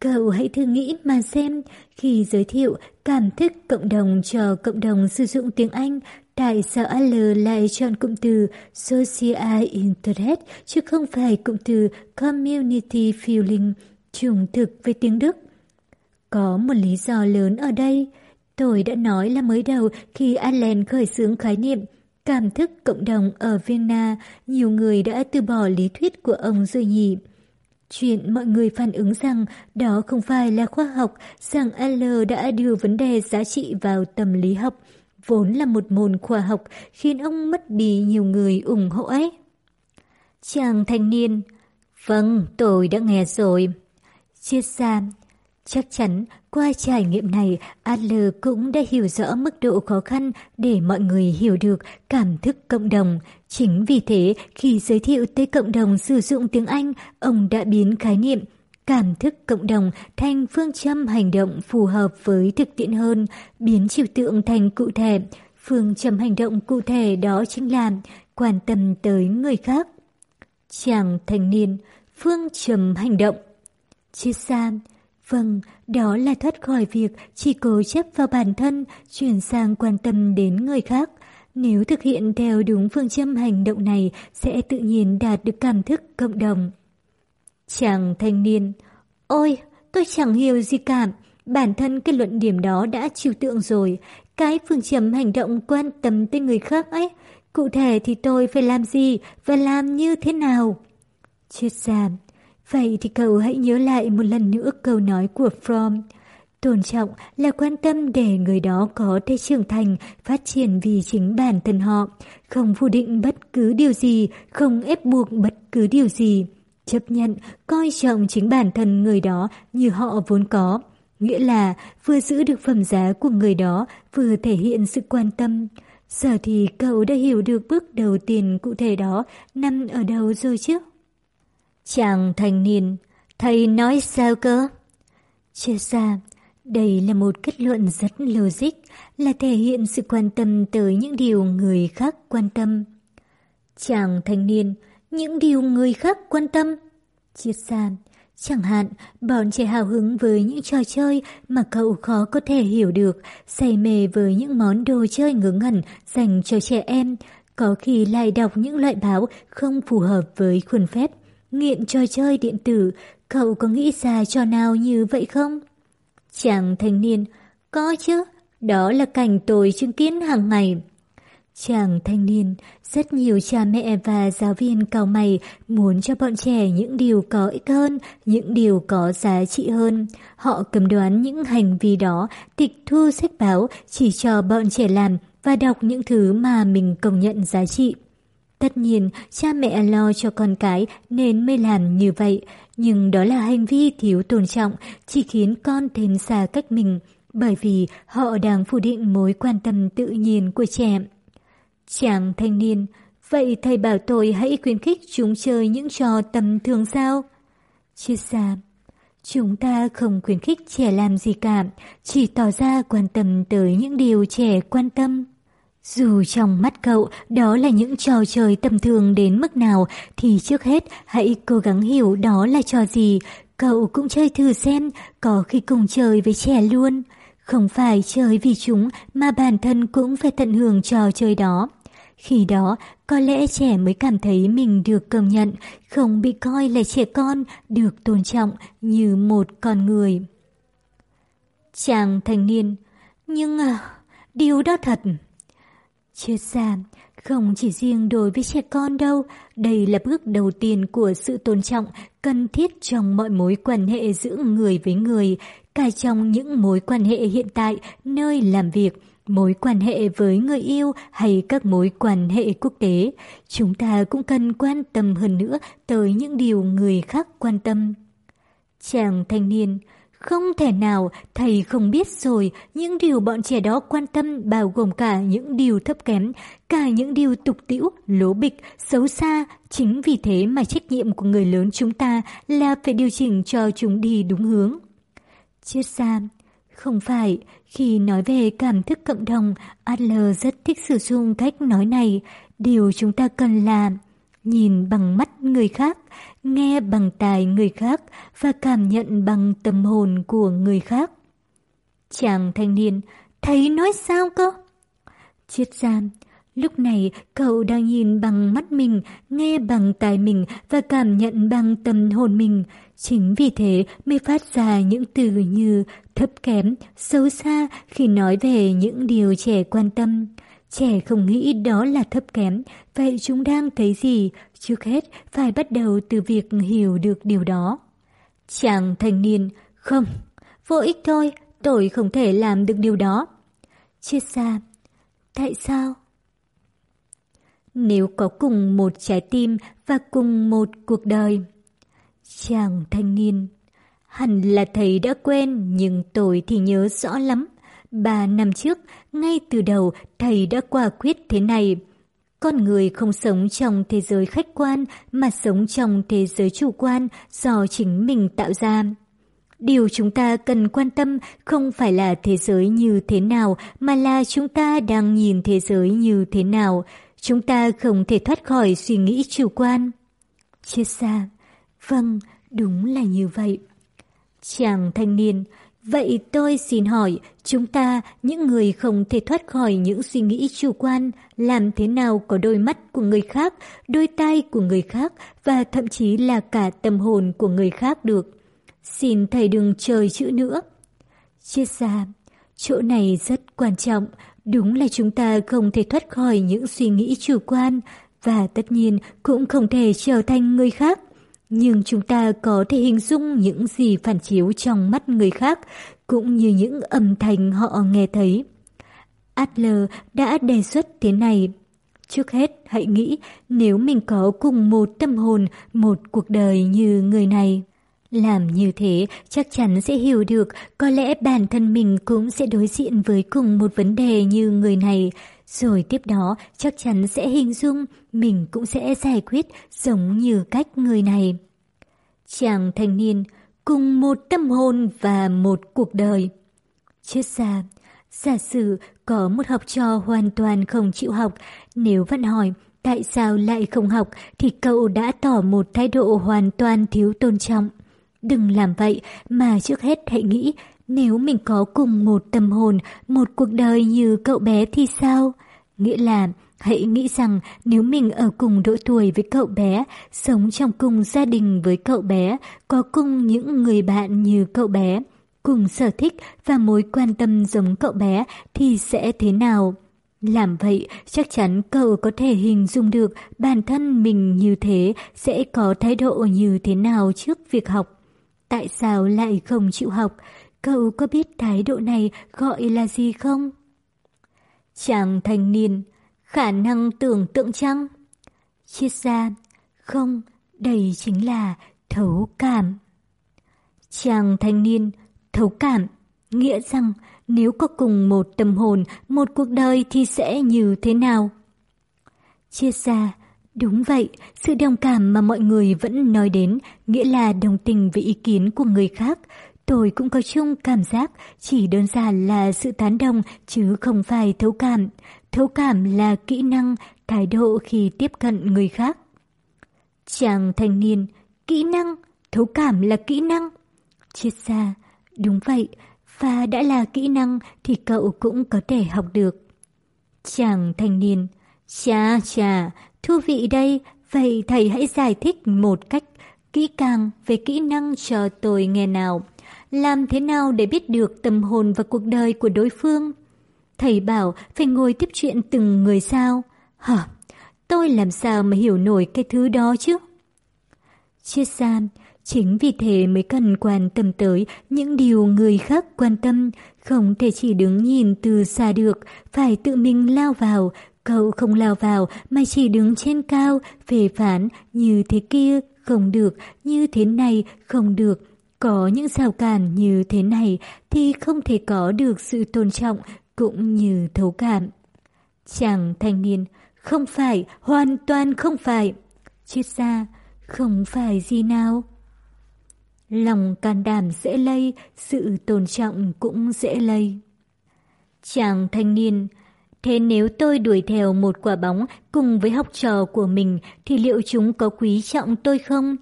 cậu hãy thử nghĩ mà xem, khi giới thiệu cảm thức cộng đồng cho cộng đồng sử dụng tiếng Anh, tại sao AL lại chọn cụm từ Social Interest chứ không phải cụm từ Community Feeling trùng thực với tiếng Đức? Có một lý do lớn ở đây. Tôi đã nói là mới đầu khi Allen khởi xướng khái niệm cảm thức cộng đồng ở Vienna, nhiều người đã từ bỏ lý thuyết của ông rồi nhỉ. Chuyện mọi người phản ứng rằng đó không phải là khoa học, rằng L đã đưa vấn đề giá trị vào tâm lý học, vốn là một môn khoa học, khiến ông mất đi nhiều người ủng hộ ấy. Chàng thanh niên, vâng, tôi đã nghe rồi. Chia xa, Chắc chắn, qua trải nghiệm này, Adler cũng đã hiểu rõ mức độ khó khăn để mọi người hiểu được cảm thức cộng đồng. Chính vì thế, khi giới thiệu tới cộng đồng sử dụng tiếng Anh, ông đã biến khái niệm cảm thức cộng đồng thành phương châm hành động phù hợp với thực tiễn hơn, biến trừu tượng thành cụ thể. Phương châm hành động cụ thể đó chính là quan tâm tới người khác. Chàng thanh niên, phương châm hành động. chia gia, Vâng, đó là thoát khỏi việc chỉ cố chấp vào bản thân, chuyển sang quan tâm đến người khác. Nếu thực hiện theo đúng phương châm hành động này sẽ tự nhiên đạt được cảm thức cộng đồng. Chàng thanh niên, ôi, tôi chẳng hiểu gì cả. Bản thân cái luận điểm đó đã trừu tượng rồi. Cái phương châm hành động quan tâm tới người khác ấy. Cụ thể thì tôi phải làm gì và làm như thế nào? Triết gia, Vậy thì cậu hãy nhớ lại một lần nữa câu nói của Fromm. Tôn trọng là quan tâm để người đó có thể trưởng thành, phát triển vì chính bản thân họ, không phủ định bất cứ điều gì, không ép buộc bất cứ điều gì. Chấp nhận, coi trọng chính bản thân người đó như họ vốn có. Nghĩa là vừa giữ được phẩm giá của người đó, vừa thể hiện sự quan tâm. Giờ thì cậu đã hiểu được bước đầu tiên cụ thể đó nằm ở đâu rồi chứ? Chàng thanh niên, thầy nói sao cơ? Chia ra, đây là một kết luận rất logic, là thể hiện sự quan tâm tới những điều người khác quan tâm. Chàng thanh niên, những điều người khác quan tâm. Chia ra, chẳng hạn bọn trẻ hào hứng với những trò chơi mà cậu khó có thể hiểu được, say mê với những món đồ chơi ngớ ngẩn dành cho trẻ em, có khi lại đọc những loại báo không phù hợp với khuôn phép Nghiện trò chơi điện tử, cậu có nghĩ ra trò nào như vậy không? Chàng thanh niên, có chứ, đó là cảnh tôi chứng kiến hàng ngày. Chàng thanh niên, rất nhiều cha mẹ và giáo viên cao mày muốn cho bọn trẻ những điều có ích hơn, những điều có giá trị hơn. Họ cầm đoán những hành vi đó, tịch thu sách báo chỉ cho bọn trẻ làm và đọc những thứ mà mình công nhận giá trị. Tất nhiên, cha mẹ lo cho con cái nên mới làm như vậy, nhưng đó là hành vi thiếu tôn trọng, chỉ khiến con thêm xa cách mình, bởi vì họ đang phủ định mối quan tâm tự nhiên của trẻ. Chàng thanh niên, vậy thầy bảo tôi hãy khuyến khích chúng chơi những trò tầm thường sao? Chia xa, chúng ta không khuyến khích trẻ làm gì cả, chỉ tỏ ra quan tâm tới những điều trẻ quan tâm. Dù trong mắt cậu đó là những trò chơi tầm thường đến mức nào thì trước hết hãy cố gắng hiểu đó là trò gì. Cậu cũng chơi thử xem, có khi cùng chơi với trẻ luôn. Không phải chơi vì chúng mà bản thân cũng phải tận hưởng trò chơi đó. Khi đó, có lẽ trẻ mới cảm thấy mình được công nhận, không bị coi là trẻ con, được tôn trọng như một con người. Chàng thanh niên, nhưng à, điều đó thật. Chết ra, không chỉ riêng đối với trẻ con đâu, đây là bước đầu tiên của sự tôn trọng cần thiết trong mọi mối quan hệ giữa người với người, cả trong những mối quan hệ hiện tại nơi làm việc, mối quan hệ với người yêu hay các mối quan hệ quốc tế. Chúng ta cũng cần quan tâm hơn nữa tới những điều người khác quan tâm. Chàng thanh niên, không thể nào, thầy không biết rồi, những điều bọn trẻ đó quan tâm bao gồm cả những điều thấp kém, cả những điều tục tĩu, lố bịch, xấu xa. Chính vì thế mà trách nhiệm của người lớn chúng ta là phải điều chỉnh cho chúng đi đúng hướng. Triết gia Không phải, khi nói về cảm thức cộng đồng, Adler rất thích sử dụng cách nói này. Điều chúng ta cần làm nhìn bằng mắt người khác, nghe bằng tài người khác và cảm nhận bằng tâm hồn của người khác. Chàng thanh niên, thấy nói sao cơ? Triết giam, lúc này cậu đang nhìn bằng mắt mình, nghe bằng tài mình và cảm nhận bằng tâm hồn mình. Chính vì thế mới phát ra những từ như thấp kém, xấu xa khi nói về những điều trẻ quan tâm. Trẻ không nghĩ đó là thấp kém, vậy chúng đang thấy gì? Trước hết, phải bắt đầu từ việc hiểu được điều đó. Chàng thanh niên, không, vô ích thôi, tôi không thể làm được điều đó. Chia xa, tại sao? Nếu có cùng một trái tim và cùng một cuộc đời. Chàng thanh niên, hẳn là thầy đã quên nhưng tôi thì nhớ rõ lắm. Ba năm trước, ngay từ đầu, thầy đã quả quyết thế này. Con người không sống trong thế giới khách quan mà sống trong thế giới chủ quan do chính mình tạo ra. Điều chúng ta cần quan tâm không phải là thế giới như thế nào mà là chúng ta đang nhìn thế giới như thế nào. Chúng ta không thể thoát khỏi suy nghĩ chủ quan. Chia xa. Vâng, đúng là như vậy. Chàng thanh niên, Vậy tôi xin hỏi, chúng ta, những người không thể thoát khỏi những suy nghĩ chủ quan, làm thế nào có đôi mắt của người khác, đôi tay của người khác và thậm chí là cả tâm hồn của người khác được? Xin thầy đừng trời chữ nữa. Chia ra, chỗ này rất quan trọng, đúng là chúng ta không thể thoát khỏi những suy nghĩ chủ quan và tất nhiên cũng không thể trở thành người khác. Nhưng chúng ta có thể hình dung những gì phản chiếu trong mắt người khác, cũng như những âm thanh họ nghe thấy. Adler đã đề xuất thế này. Trước hết, hãy nghĩ nếu mình có cùng một tâm hồn, một cuộc đời như người này. Làm như thế chắc chắn sẽ hiểu được có lẽ bản thân mình cũng sẽ đối diện với cùng một vấn đề như người này. Rồi tiếp đó chắc chắn sẽ hình dung mình cũng sẽ giải quyết giống như cách người này. Chàng thanh niên cùng một tâm hồn và một cuộc đời. Chết ra, giả sử có một học trò hoàn toàn không chịu học, nếu văn hỏi tại sao lại không học thì cậu đã tỏ một thái độ hoàn toàn thiếu tôn trọng. Đừng làm vậy mà trước hết hãy nghĩ nếu mình có cùng một tâm hồn, một cuộc đời như cậu bé thì sao? Nghĩa là hãy nghĩ rằng nếu mình ở cùng độ tuổi với cậu bé, sống trong cùng gia đình với cậu bé, có cùng những người bạn như cậu bé, cùng sở thích và mối quan tâm giống cậu bé thì sẽ thế nào? Làm vậy, chắc chắn cậu có thể hình dung được bản thân mình như thế sẽ có thái độ như thế nào trước việc học. Tại sao lại không chịu học? Cậu có biết thái độ này gọi là gì không? Chàng thanh niên, khả năng tưởng tượng chăng? Triết gia, không, đây chính là thấu cảm. Chàng thanh niên, thấu cảm, nghĩa rằng nếu có cùng một tâm hồn, một cuộc đời thì sẽ như thế nào? chia ra đúng vậy, sự đồng cảm mà mọi người vẫn nói đến nghĩa là đồng tình với ý kiến của người khác, Tôi cũng có chung cảm giác chỉ đơn giản là sự tán đồng chứ không phải thấu cảm. Thấu cảm là kỹ năng, thái độ khi tiếp cận người khác. Chàng thanh niên, kỹ năng, thấu cảm là kỹ năng. Triết xa đúng vậy, và đã là kỹ năng thì cậu cũng có thể học được. Chàng thanh niên, chà chà, thú vị đây, vậy thầy hãy giải thích một cách kỹ càng về kỹ năng cho tôi nghe nào. Làm thế nào để biết được tâm hồn và cuộc đời của đối phương? Thầy bảo phải ngồi tiếp chuyện từng người sao? Hả? Tôi làm sao mà hiểu nổi cái thứ đó chứ? Chiết san chính vì thế mới cần quan tâm tới những điều người khác quan tâm, không thể chỉ đứng nhìn từ xa được, phải tự mình lao vào, cậu không lao vào mà chỉ đứng trên cao, phê phán như thế kia không được, như thế này không được, Có những rào cản như thế này thì không thể có được sự tôn trọng cũng như thấu cảm. Chàng thanh niên, không phải, hoàn toàn không phải. Chết ra, không phải gì nào. Lòng can đảm dễ lây, sự tôn trọng cũng dễ lây. Chàng thanh niên, thế nếu tôi đuổi theo một quả bóng cùng với học trò của mình thì liệu chúng có quý trọng tôi không?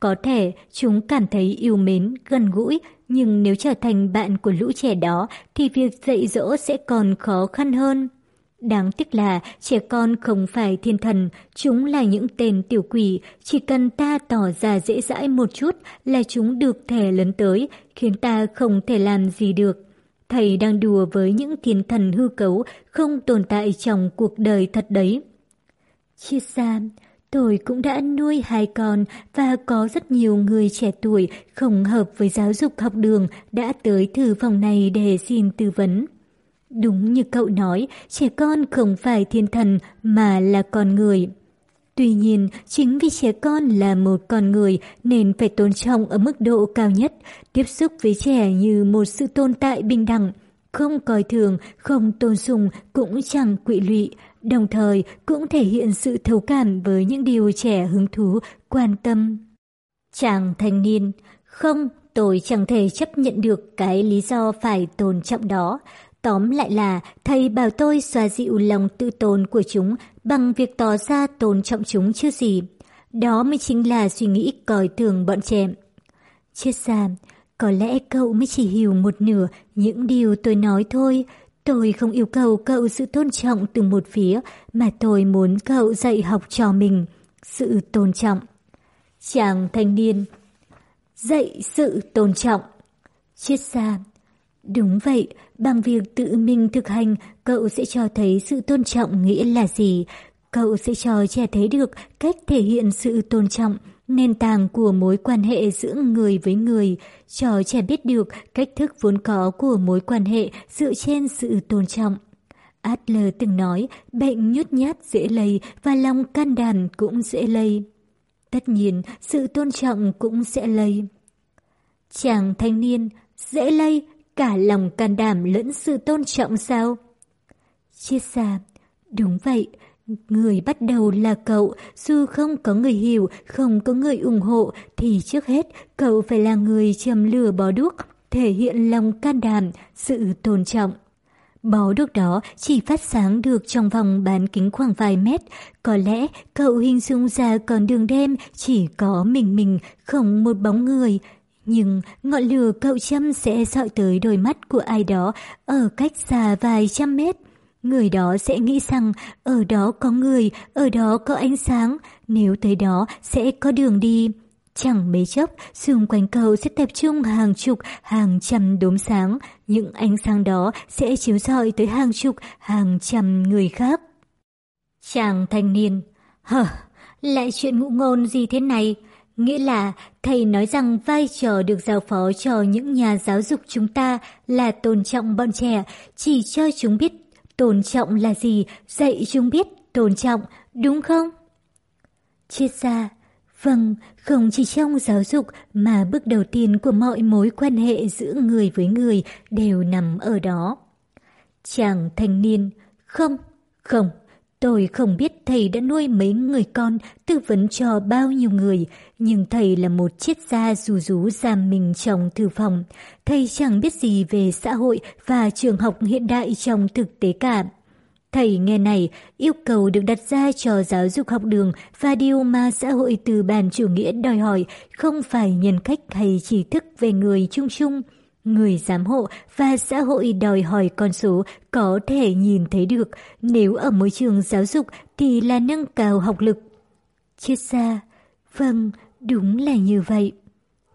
Có thể chúng cảm thấy yêu mến, gần gũi, nhưng nếu trở thành bạn của lũ trẻ đó thì việc dạy dỗ sẽ còn khó khăn hơn. Đáng tiếc là trẻ con không phải thiên thần, chúng là những tên tiểu quỷ, chỉ cần ta tỏ ra dễ dãi một chút là chúng được thẻ lớn tới, khiến ta không thể làm gì được. Thầy đang đùa với những thiên thần hư cấu, không tồn tại trong cuộc đời thật đấy. Chia xa, tôi cũng đã nuôi hai con và có rất nhiều người trẻ tuổi không hợp với giáo dục học đường đã tới thử phòng này để xin tư vấn. Đúng như cậu nói, trẻ con không phải thiên thần mà là con người. Tuy nhiên, chính vì trẻ con là một con người nên phải tôn trọng ở mức độ cao nhất, tiếp xúc với trẻ như một sự tồn tại bình đẳng. Không coi thường, không tôn sùng cũng chẳng quỵ lụy, đồng thời cũng thể hiện sự thấu cảm với những điều trẻ hứng thú, quan tâm. Chàng thanh niên, không, tôi chẳng thể chấp nhận được cái lý do phải tôn trọng đó. Tóm lại là thầy bảo tôi xoa dịu lòng tự tôn của chúng bằng việc tỏ ra tôn trọng chúng chứ gì. Đó mới chính là suy nghĩ coi thường bọn trẻ. Chết ra, có lẽ cậu mới chỉ hiểu một nửa những điều tôi nói thôi. Tôi không yêu cầu cậu sự tôn trọng từ một phía, mà tôi muốn cậu dạy học cho mình. Sự tôn trọng. Chàng thanh niên. Dạy sự tôn trọng. Chiết xa. Đúng vậy, bằng việc tự mình thực hành, cậu sẽ cho thấy sự tôn trọng nghĩa là gì. Cậu sẽ cho trẻ thấy được cách thể hiện sự tôn trọng, nền tảng của mối quan hệ giữa người với người, cho trẻ biết được cách thức vốn có của mối quan hệ dựa trên sự tôn trọng. Adler từng nói, bệnh nhút nhát dễ lây và lòng can đảm cũng dễ lây. Tất nhiên, sự tôn trọng cũng sẽ lây. Chàng thanh niên, dễ lây, cả lòng can đảm lẫn sự tôn trọng sao? Chiết xa, đúng vậy, người bắt đầu là cậu, dù không có người hiểu, không có người ủng hộ, thì trước hết cậu phải là người châm lửa bó đuốc, thể hiện lòng can đảm, sự tôn trọng. Bó đuốc đó chỉ phát sáng được trong vòng bán kính khoảng vài mét, có lẽ cậu hình dung ra con đường đêm chỉ có mình mình, không một bóng người, nhưng ngọn lửa cậu châm sẽ dọi tới đôi mắt của ai đó ở cách xa vài trăm mét. Người đó sẽ nghĩ rằng ở đó có người, ở đó có ánh sáng, nếu tới đó sẽ có đường đi. Chẳng mấy chốc, xung quanh cậu sẽ tập trung hàng chục, hàng trăm đốm sáng. Những ánh sáng đó sẽ chiếu rọi tới hàng chục, hàng trăm người khác. Chàng thanh niên, hờ, lại chuyện ngụ ngôn gì thế này? Nghĩa là thầy nói rằng vai trò được giao phó cho những nhà giáo dục chúng ta là tôn trọng bọn trẻ, chỉ cho chúng biết tôn trọng là gì, dạy chúng biết tôn trọng, đúng không? Triết gia, vâng, không chỉ trong giáo dục mà bước đầu tiên của mọi mối quan hệ giữa người với người đều nằm ở đó. Chàng thanh niên, không, không, Tôi không biết thầy đã nuôi mấy người con, tư vấn cho bao nhiêu người, nhưng thầy là một triết gia rú rú giam mình trong thư phòng. Thầy chẳng biết gì về xã hội và trường học hiện đại trong thực tế cả. Thầy nghe này, yêu cầu được đặt ra cho giáo dục học đường và điều mà xã hội từ bàn chủ nghĩa đòi hỏi không phải nhân cách hay trí thức về người chung chung, Người giám hộ và xã hội đòi hỏi con số có thể nhìn thấy được nếu ở môi trường giáo dục thì là nâng cao học lực. Triết gia, vâng, đúng là như vậy.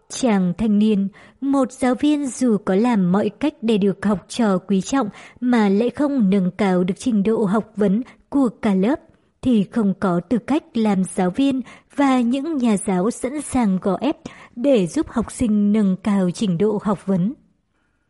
Chàng thanh niên, một giáo viên dù có làm mọi cách để được học trò quý trọng mà lại không nâng cao được trình độ học vấn của cả lớp, thì không có tư cách làm giáo viên và những nhà giáo sẵn sàng gò ép để giúp học sinh nâng cao trình độ học vấn.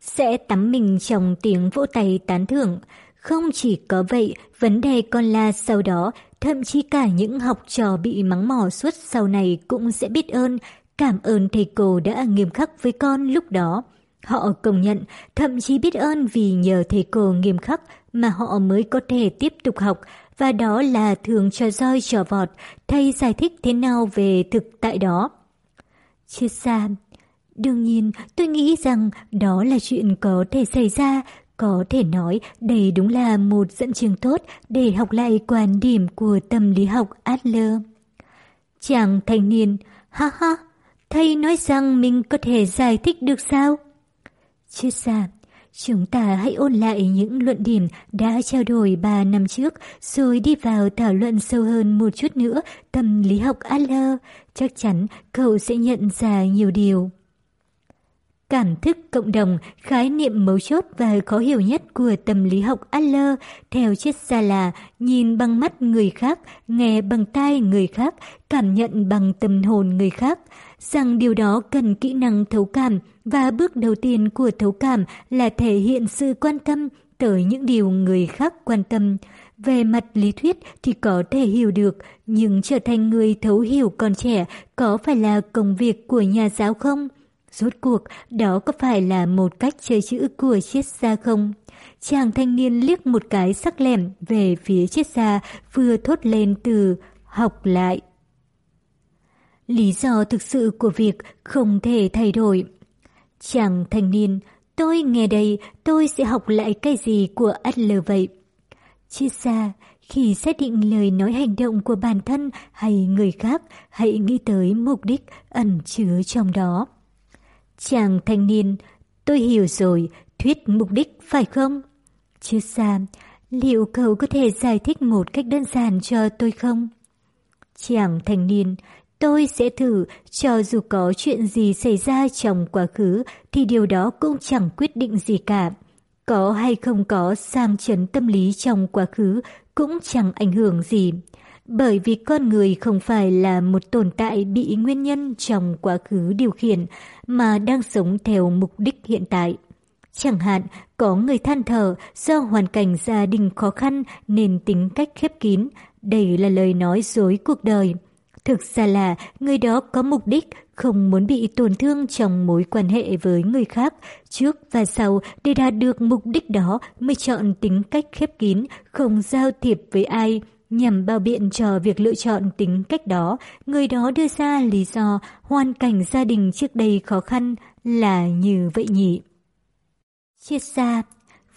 Sẽ tắm mình trong tiếng vỗ tay tán thưởng. Không chỉ có vậy, vấn đề còn là sau đó, thậm chí cả những học trò bị mắng mỏ suốt sau này cũng sẽ biết ơn, cảm ơn thầy cô đã nghiêm khắc với con lúc đó. Họ công nhận, thậm chí biết ơn vì nhờ thầy cô nghiêm khắc mà họ mới có thể tiếp tục học, và đó là thường trò roi trò vọt, thầy giải thích thế nào về thực tại đó chết xa, Đương nhiên, tôi nghĩ rằng đó là chuyện có thể xảy ra, có thể nói đây đúng là một dẫn chứng tốt để học lại quan điểm của tâm lý học Adler. Chàng thanh niên, ha ha, thầy nói rằng mình có thể giải thích được sao? chết xa. Chúng ta hãy ôn lại những luận điểm đã trao đổi 3 năm trước rồi đi vào thảo luận sâu hơn một chút nữa tâm lý học Adler. Chắc chắn cậu sẽ nhận ra nhiều điều. Cảm thức cộng đồng, khái niệm mấu chốt và khó hiểu nhất của tâm lý học Adler theo triết gia là nhìn bằng mắt người khác, nghe bằng tai người khác, cảm nhận bằng tâm hồn người khác, rằng điều đó cần kỹ năng thấu cảm và bước đầu tiên của thấu cảm là thể hiện sự quan tâm tới những điều người khác quan tâm. Về mặt lý thuyết thì có thể hiểu được, nhưng trở thành người thấu hiểu con trẻ có phải là công việc của nhà giáo không? Rốt cuộc, đó có phải là một cách chơi chữ của triết gia không? Chàng thanh niên liếc một cái sắc lẻm về phía triết gia vừa thốt lên từ học lại. Lý do thực sự của việc không thể thay đổi. Chàng thanh niên, tôi nghe đây, tôi sẽ học lại cái gì của Adler vậy? chia xa khi xác định lời nói hành động của bản thân hay người khác, hãy nghĩ tới mục đích ẩn chứa trong đó. Chàng thanh niên, tôi hiểu rồi, thuyết mục đích phải không? chia xa liệu cậu có thể giải thích một cách đơn giản cho tôi không? Chàng thanh niên, tôi sẽ thử, cho dù có chuyện gì xảy ra trong quá khứ thì điều đó cũng chẳng quyết định gì cả. Có hay không có sang chấn tâm lý trong quá khứ cũng chẳng ảnh hưởng gì bởi vì con người không phải là một tồn tại bị nguyên nhân trong quá khứ điều khiển, mà đang sống theo mục đích hiện tại. Chẳng hạn, có người than thở do hoàn cảnh gia đình khó khăn nên tính cách khép kín, đây là lời nói dối cuộc đời. Thực ra là người đó có mục đích không muốn bị tổn thương trong mối quan hệ với người khác. Trước và sau để đạt được mục đích đó mới chọn tính cách khép kín, không giao thiệp với ai, Nhằm bao biện cho việc lựa chọn tính cách đó, người đó đưa ra lý do hoàn cảnh gia đình trước đây khó khăn là như vậy nhỉ. Chiết ra,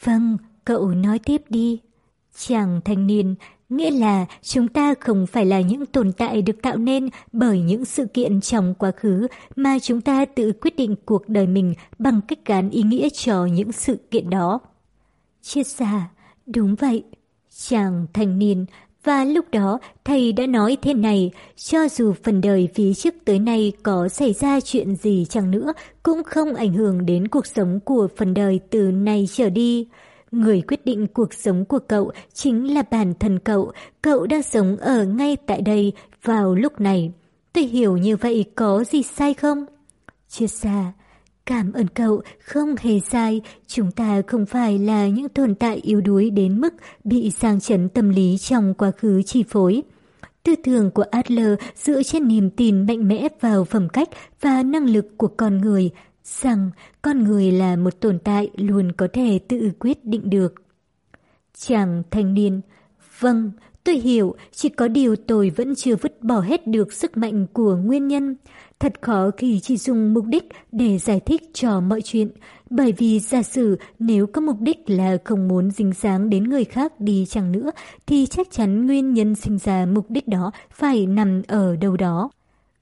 vâng, cậu nói tiếp đi. Chàng thanh niên, nghĩa là chúng ta không phải là những tồn tại được tạo nên bởi những sự kiện trong quá khứ mà chúng ta tự quyết định cuộc đời mình bằng cách gán ý nghĩa cho những sự kiện đó. Chết xa, đúng vậy. Chàng thanh niên, và lúc đó thầy đã nói thế này, cho dù phần đời phía trước tới nay có xảy ra chuyện gì chăng nữa, cũng không ảnh hưởng đến cuộc sống của phần đời từ nay trở đi. Người quyết định cuộc sống của cậu chính là bản thân cậu, cậu đang sống ở ngay tại đây vào lúc này. Tôi hiểu như vậy có gì sai không? Chia xa, Cảm ơn cậu, không hề sai, chúng ta không phải là những tồn tại yếu đuối đến mức bị sang chấn tâm lý trong quá khứ chi phối. Tư tưởng của Adler dựa trên niềm tin mạnh mẽ vào phẩm cách và năng lực của con người, rằng con người là một tồn tại luôn có thể tự quyết định được. Chàng thanh niên, vâng, tôi hiểu, chỉ có điều tôi vẫn chưa vứt bỏ hết được sức mạnh của nguyên nhân. Thật khó khi chỉ dùng mục đích để giải thích cho mọi chuyện, bởi vì giả sử nếu có mục đích là không muốn dính dáng đến người khác đi chẳng nữa, thì chắc chắn nguyên nhân sinh ra mục đích đó phải nằm ở đâu đó.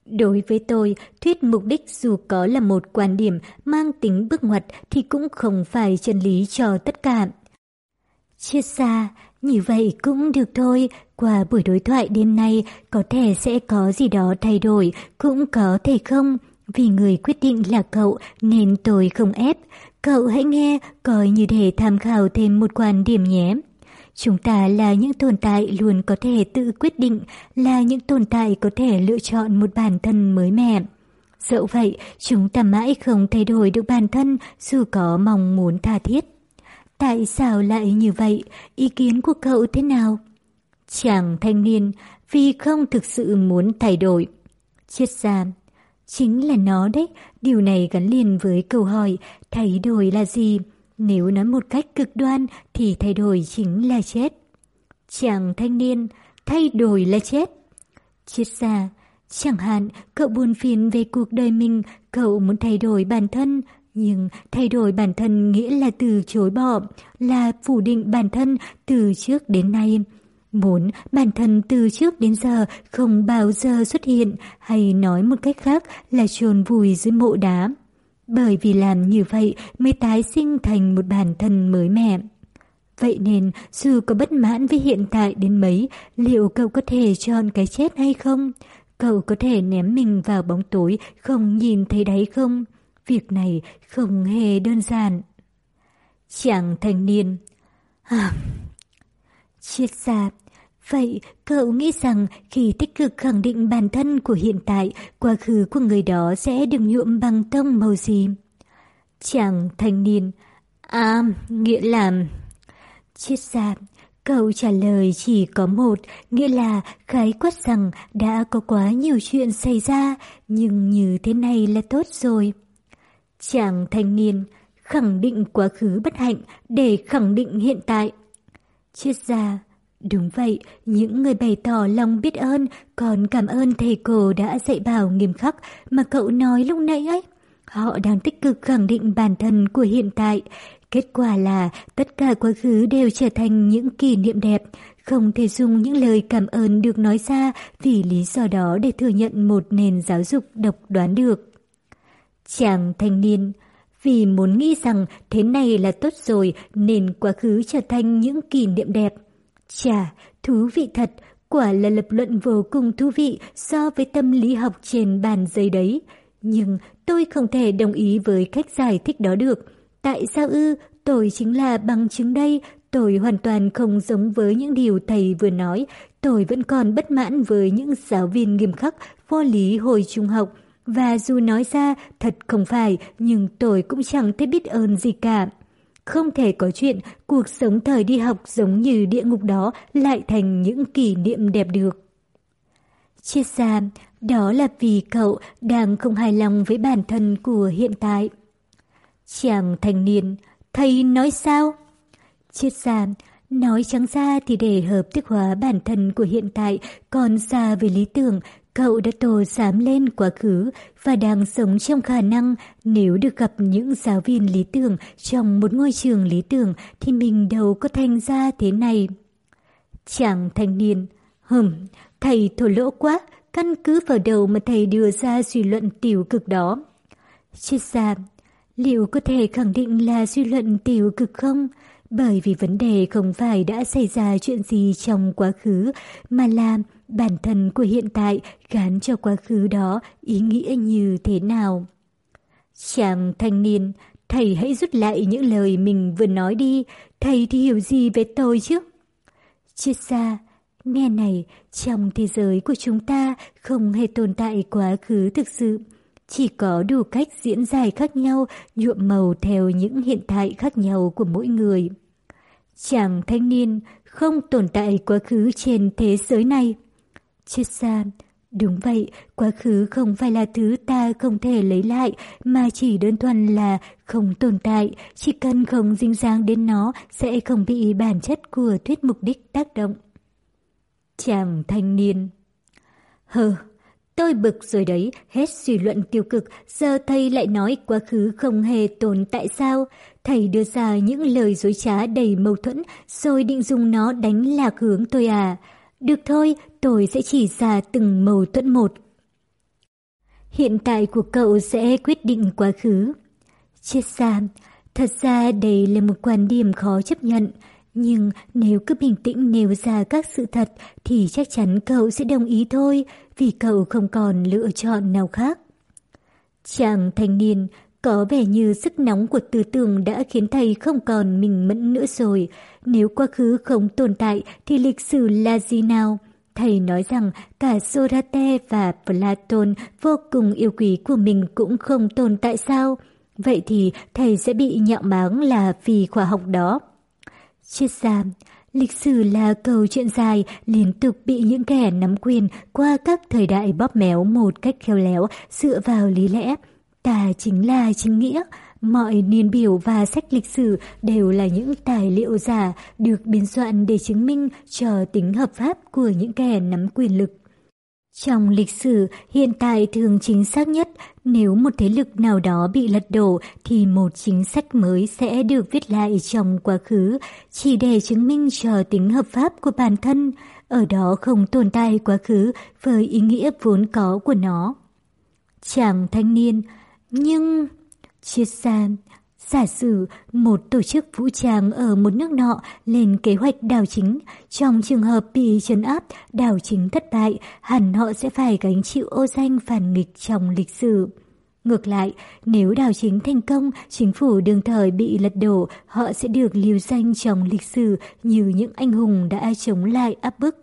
Đối với tôi, thuyết mục đích dù có là một quan điểm mang tính bước ngoặt thì cũng không phải chân lý cho tất cả. Chia xa, như vậy cũng được thôi, qua buổi đối thoại đêm nay có thể sẽ có gì đó thay đổi, cũng có thể không. Vì người quyết định là cậu nên tôi không ép. Cậu hãy nghe, coi như để tham khảo thêm một quan điểm nhé. Chúng ta là những tồn tại luôn có thể tự quyết định, là những tồn tại có thể lựa chọn một bản thân mới mẻ. Dẫu vậy, chúng ta mãi không thay đổi được bản thân dù có mong muốn tha thiết. Tại sao lại như vậy? Ý kiến của cậu thế nào? Chàng thanh niên vì không thực sự muốn thay đổi. Triết gia, Chính là nó đấy, điều này gắn liền với câu hỏi thay đổi là gì? Nếu nói một cách cực đoan thì thay đổi chính là chết. Chàng thanh niên, thay đổi là chết. Triết gia, chẳng hạn cậu buồn phiền về cuộc đời mình, cậu muốn thay đổi bản thân, nhưng thay đổi bản thân nghĩa là từ chối bỏ, là phủ định bản thân từ trước đến nay. Muốn bản thân từ trước đến giờ không bao giờ xuất hiện hay nói một cách khác là trồn vùi dưới mộ đá. Bởi vì làm như vậy mới tái sinh thành một bản thân mới mẻ. Vậy nên, dù có bất mãn với hiện tại đến mấy, liệu cậu có thể chọn cái chết hay không? Cậu có thể ném mình vào bóng tối, không nhìn thấy đáy không? Việc này không hề đơn giản. Chàng thanh niên. À, triết gia, vậy cậu nghĩ rằng khi tích cực khẳng định bản thân của hiện tại, quá khứ của người đó sẽ được nhuộm bằng tông màu gì? Chàng thanh niên. À, nghĩa là... Triết gia, Câu trả lời chỉ có một, nghĩa là khái quát rằng đã có quá nhiều chuyện xảy ra, nhưng như thế này là tốt rồi. Chàng thanh niên khẳng định quá khứ bất hạnh để khẳng định hiện tại. Triết gia, đúng vậy, những người bày tỏ lòng biết ơn còn cảm ơn thầy cô đã dạy bảo nghiêm khắc mà cậu nói lúc nãy ấy. Họ đang tích cực khẳng định bản thân của hiện tại, Kết quả là tất cả quá khứ đều trở thành những kỷ niệm đẹp, không thể dùng những lời cảm ơn được nói ra vì lý do đó để thừa nhận một nền giáo dục độc đoán được. Chàng thanh niên, vì muốn nghĩ rằng thế này là tốt rồi nên quá khứ trở thành những kỷ niệm đẹp. Chà, thú vị thật, quả là lập luận vô cùng thú vị so với tâm lý học trên bàn giấy đấy. Nhưng tôi không thể đồng ý với cách giải thích đó được. Tại sao ư? Tôi chính là bằng chứng đây. Tôi hoàn toàn không giống với những điều thầy vừa nói. Tôi vẫn còn bất mãn với những giáo viên nghiêm khắc, vô lý hồi trung học. Và dù nói ra thật không phải, nhưng tôi cũng chẳng thấy biết ơn gì cả. Không thể có chuyện cuộc sống thời đi học giống như địa ngục đó lại thành những kỷ niệm đẹp được. Chia xa, đó là vì cậu đang không hài lòng với bản thân của hiện tại. Chàng thanh niên, thầy nói sao? Triết xa, nói trắng ra thì để hợp thức hóa bản thân của hiện tại còn xa về lý tưởng, cậu đã tổ dám lên quá khứ và đang sống trong khả năng nếu được gặp những giáo viên lý tưởng trong một ngôi trường lý tưởng thì mình đâu có thành ra thế này. Chàng thanh niên, hừm, thầy thổ lỗ quá, căn cứ vào đầu mà thầy đưa ra suy luận tiểu cực đó. Chết ra, Liệu có thể khẳng định là suy luận tiêu cực không? Bởi vì vấn đề không phải đã xảy ra chuyện gì trong quá khứ, mà là bản thân của hiện tại gán cho quá khứ đó ý nghĩa như thế nào. Chàng thanh niên, thầy hãy rút lại những lời mình vừa nói đi, thầy thì hiểu gì về tôi chứ? Triết gia, nghe này, trong thế giới của chúng ta không hề tồn tại quá khứ thực sự. Chỉ có đủ cách diễn giải khác nhau, nhuộm màu theo những hiện tại khác nhau của mỗi người. Chàng thanh niên không tồn tại quá khứ trên thế giới này. Chết xa, đúng vậy, quá khứ không phải là thứ ta không thể lấy lại, mà chỉ đơn thuần là không tồn tại, chỉ cần không dính dáng đến nó sẽ không bị bản chất của thuyết mục đích tác động. Chàng thanh niên Hờ, Tôi bực rồi đấy, hết suy luận tiêu cực, giờ thầy lại nói quá khứ không hề tồn tại sao. Thầy đưa ra những lời dối trá đầy mâu thuẫn, rồi định dùng nó đánh lạc hướng tôi à. Được thôi, tôi sẽ chỉ ra từng mâu thuẫn một. Hiện tại của cậu sẽ quyết định quá khứ. Chết xa, thật ra đây là một quan điểm khó chấp nhận. Nhưng nếu cứ bình tĩnh nêu ra các sự thật thì chắc chắn cậu sẽ đồng ý thôi, vì cậu không còn lựa chọn nào khác. Chàng thanh niên có vẻ như sức nóng của tư tưởng đã khiến thầy không còn mình mẫn nữa rồi. Nếu quá khứ không tồn tại thì lịch sử là gì nào? Thầy nói rằng cả Socrates và Platon vô cùng yêu quý của mình cũng không tồn tại sao? Vậy thì thầy sẽ bị nhạo báng là vì khoa học đó. Triết gia, Lịch sử là câu chuyện dài, liên tục bị những kẻ nắm quyền qua các thời đại bóp méo một cách khéo léo dựa vào lý lẽ. Ta chính là chính nghĩa. Mọi niên biểu và sách lịch sử đều là những tài liệu giả được biên soạn để chứng minh cho tính hợp pháp của những kẻ nắm quyền lực. Trong lịch sử, hiện tại thường chính xác nhất, nếu một thế lực nào đó bị lật đổ thì một chính sách mới sẽ được viết lại trong quá khứ, chỉ để chứng minh cho tính hợp pháp của bản thân, ở đó không tồn tại quá khứ với ý nghĩa vốn có của nó. Chàng thanh niên, nhưng... Triết gia, Giả sử một tổ chức vũ trang ở một nước nọ lên kế hoạch đảo chính, trong trường hợp bị trấn áp, đảo chính thất bại, hẳn họ sẽ phải gánh chịu ô danh phản nghịch trong lịch sử. Ngược lại, nếu đảo chính thành công, chính phủ đương thời bị lật đổ, họ sẽ được lưu danh trong lịch sử như những anh hùng đã chống lại áp bức.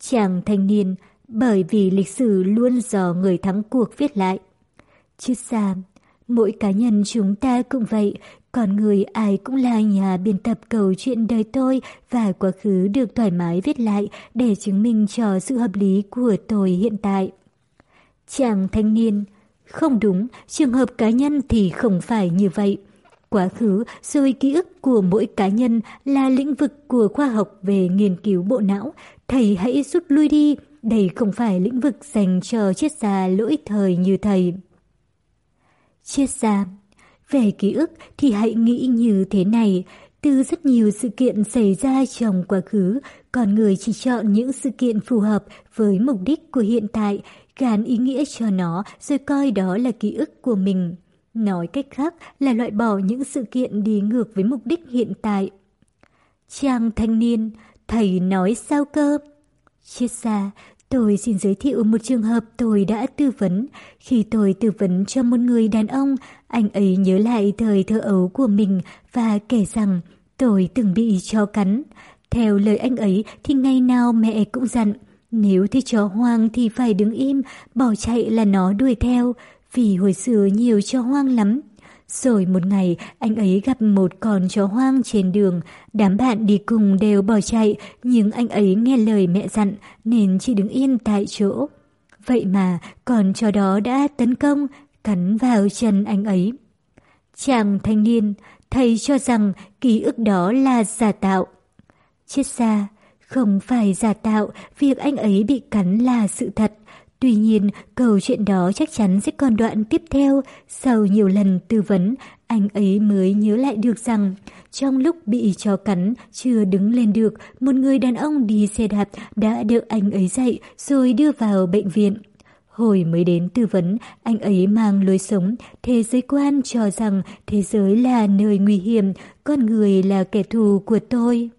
Chàng thanh niên, bởi vì lịch sử luôn do người thắng cuộc viết lại. Chứ xa Mỗi cá nhân chúng ta cũng vậy, con người ai cũng là nhà biên tập câu chuyện đời tôi và quá khứ được thoải mái viết lại để chứng minh cho sự hợp lý của tôi hiện tại. Chàng thanh niên, không đúng, trường hợp cá nhân thì không phải như vậy. Quá khứ rồi ký ức của mỗi cá nhân là lĩnh vực của khoa học về nghiên cứu bộ não. Thầy hãy rút lui đi, đây không phải lĩnh vực dành cho triết gia lỗi thời như thầy. Triết ra. Về ký ức thì hãy nghĩ như thế này. Từ rất nhiều sự kiện xảy ra trong quá khứ, con người chỉ chọn những sự kiện phù hợp với mục đích của hiện tại, gán ý nghĩa cho nó rồi coi đó là ký ức của mình. Nói cách khác là loại bỏ những sự kiện đi ngược với mục đích hiện tại. Trang thanh niên, thầy nói sao cơ? Triết gia, Tôi xin giới thiệu một trường hợp tôi đã tư vấn. Khi tôi tư vấn cho một người đàn ông, anh ấy nhớ lại thời thơ ấu của mình và kể rằng tôi từng bị chó cắn. Theo lời anh ấy thì ngày nào mẹ cũng dặn, nếu thấy chó hoang thì phải đứng im, bỏ chạy là nó đuổi theo, vì hồi xưa nhiều chó hoang lắm. Rồi một ngày, anh ấy gặp một con chó hoang trên đường. Đám bạn đi cùng đều bỏ chạy, nhưng anh ấy nghe lời mẹ dặn nên chỉ đứng yên tại chỗ. Vậy mà, con chó đó đã tấn công, cắn vào chân anh ấy. Chàng thanh niên, thầy cho rằng ký ức đó là giả tạo. Chết ra, không phải giả tạo, việc anh ấy bị cắn là sự thật. Tuy nhiên, câu chuyện đó chắc chắn sẽ còn đoạn tiếp theo. Sau nhiều lần tư vấn, anh ấy mới nhớ lại được rằng trong lúc bị chó cắn, chưa đứng lên được, một người đàn ông đi xe đạp đã đỡ anh ấy dậy rồi đưa vào bệnh viện. Hồi mới đến tư vấn, anh ấy mang lối sống, thế giới quan cho rằng thế giới là nơi nguy hiểm, con người là kẻ thù của tôi.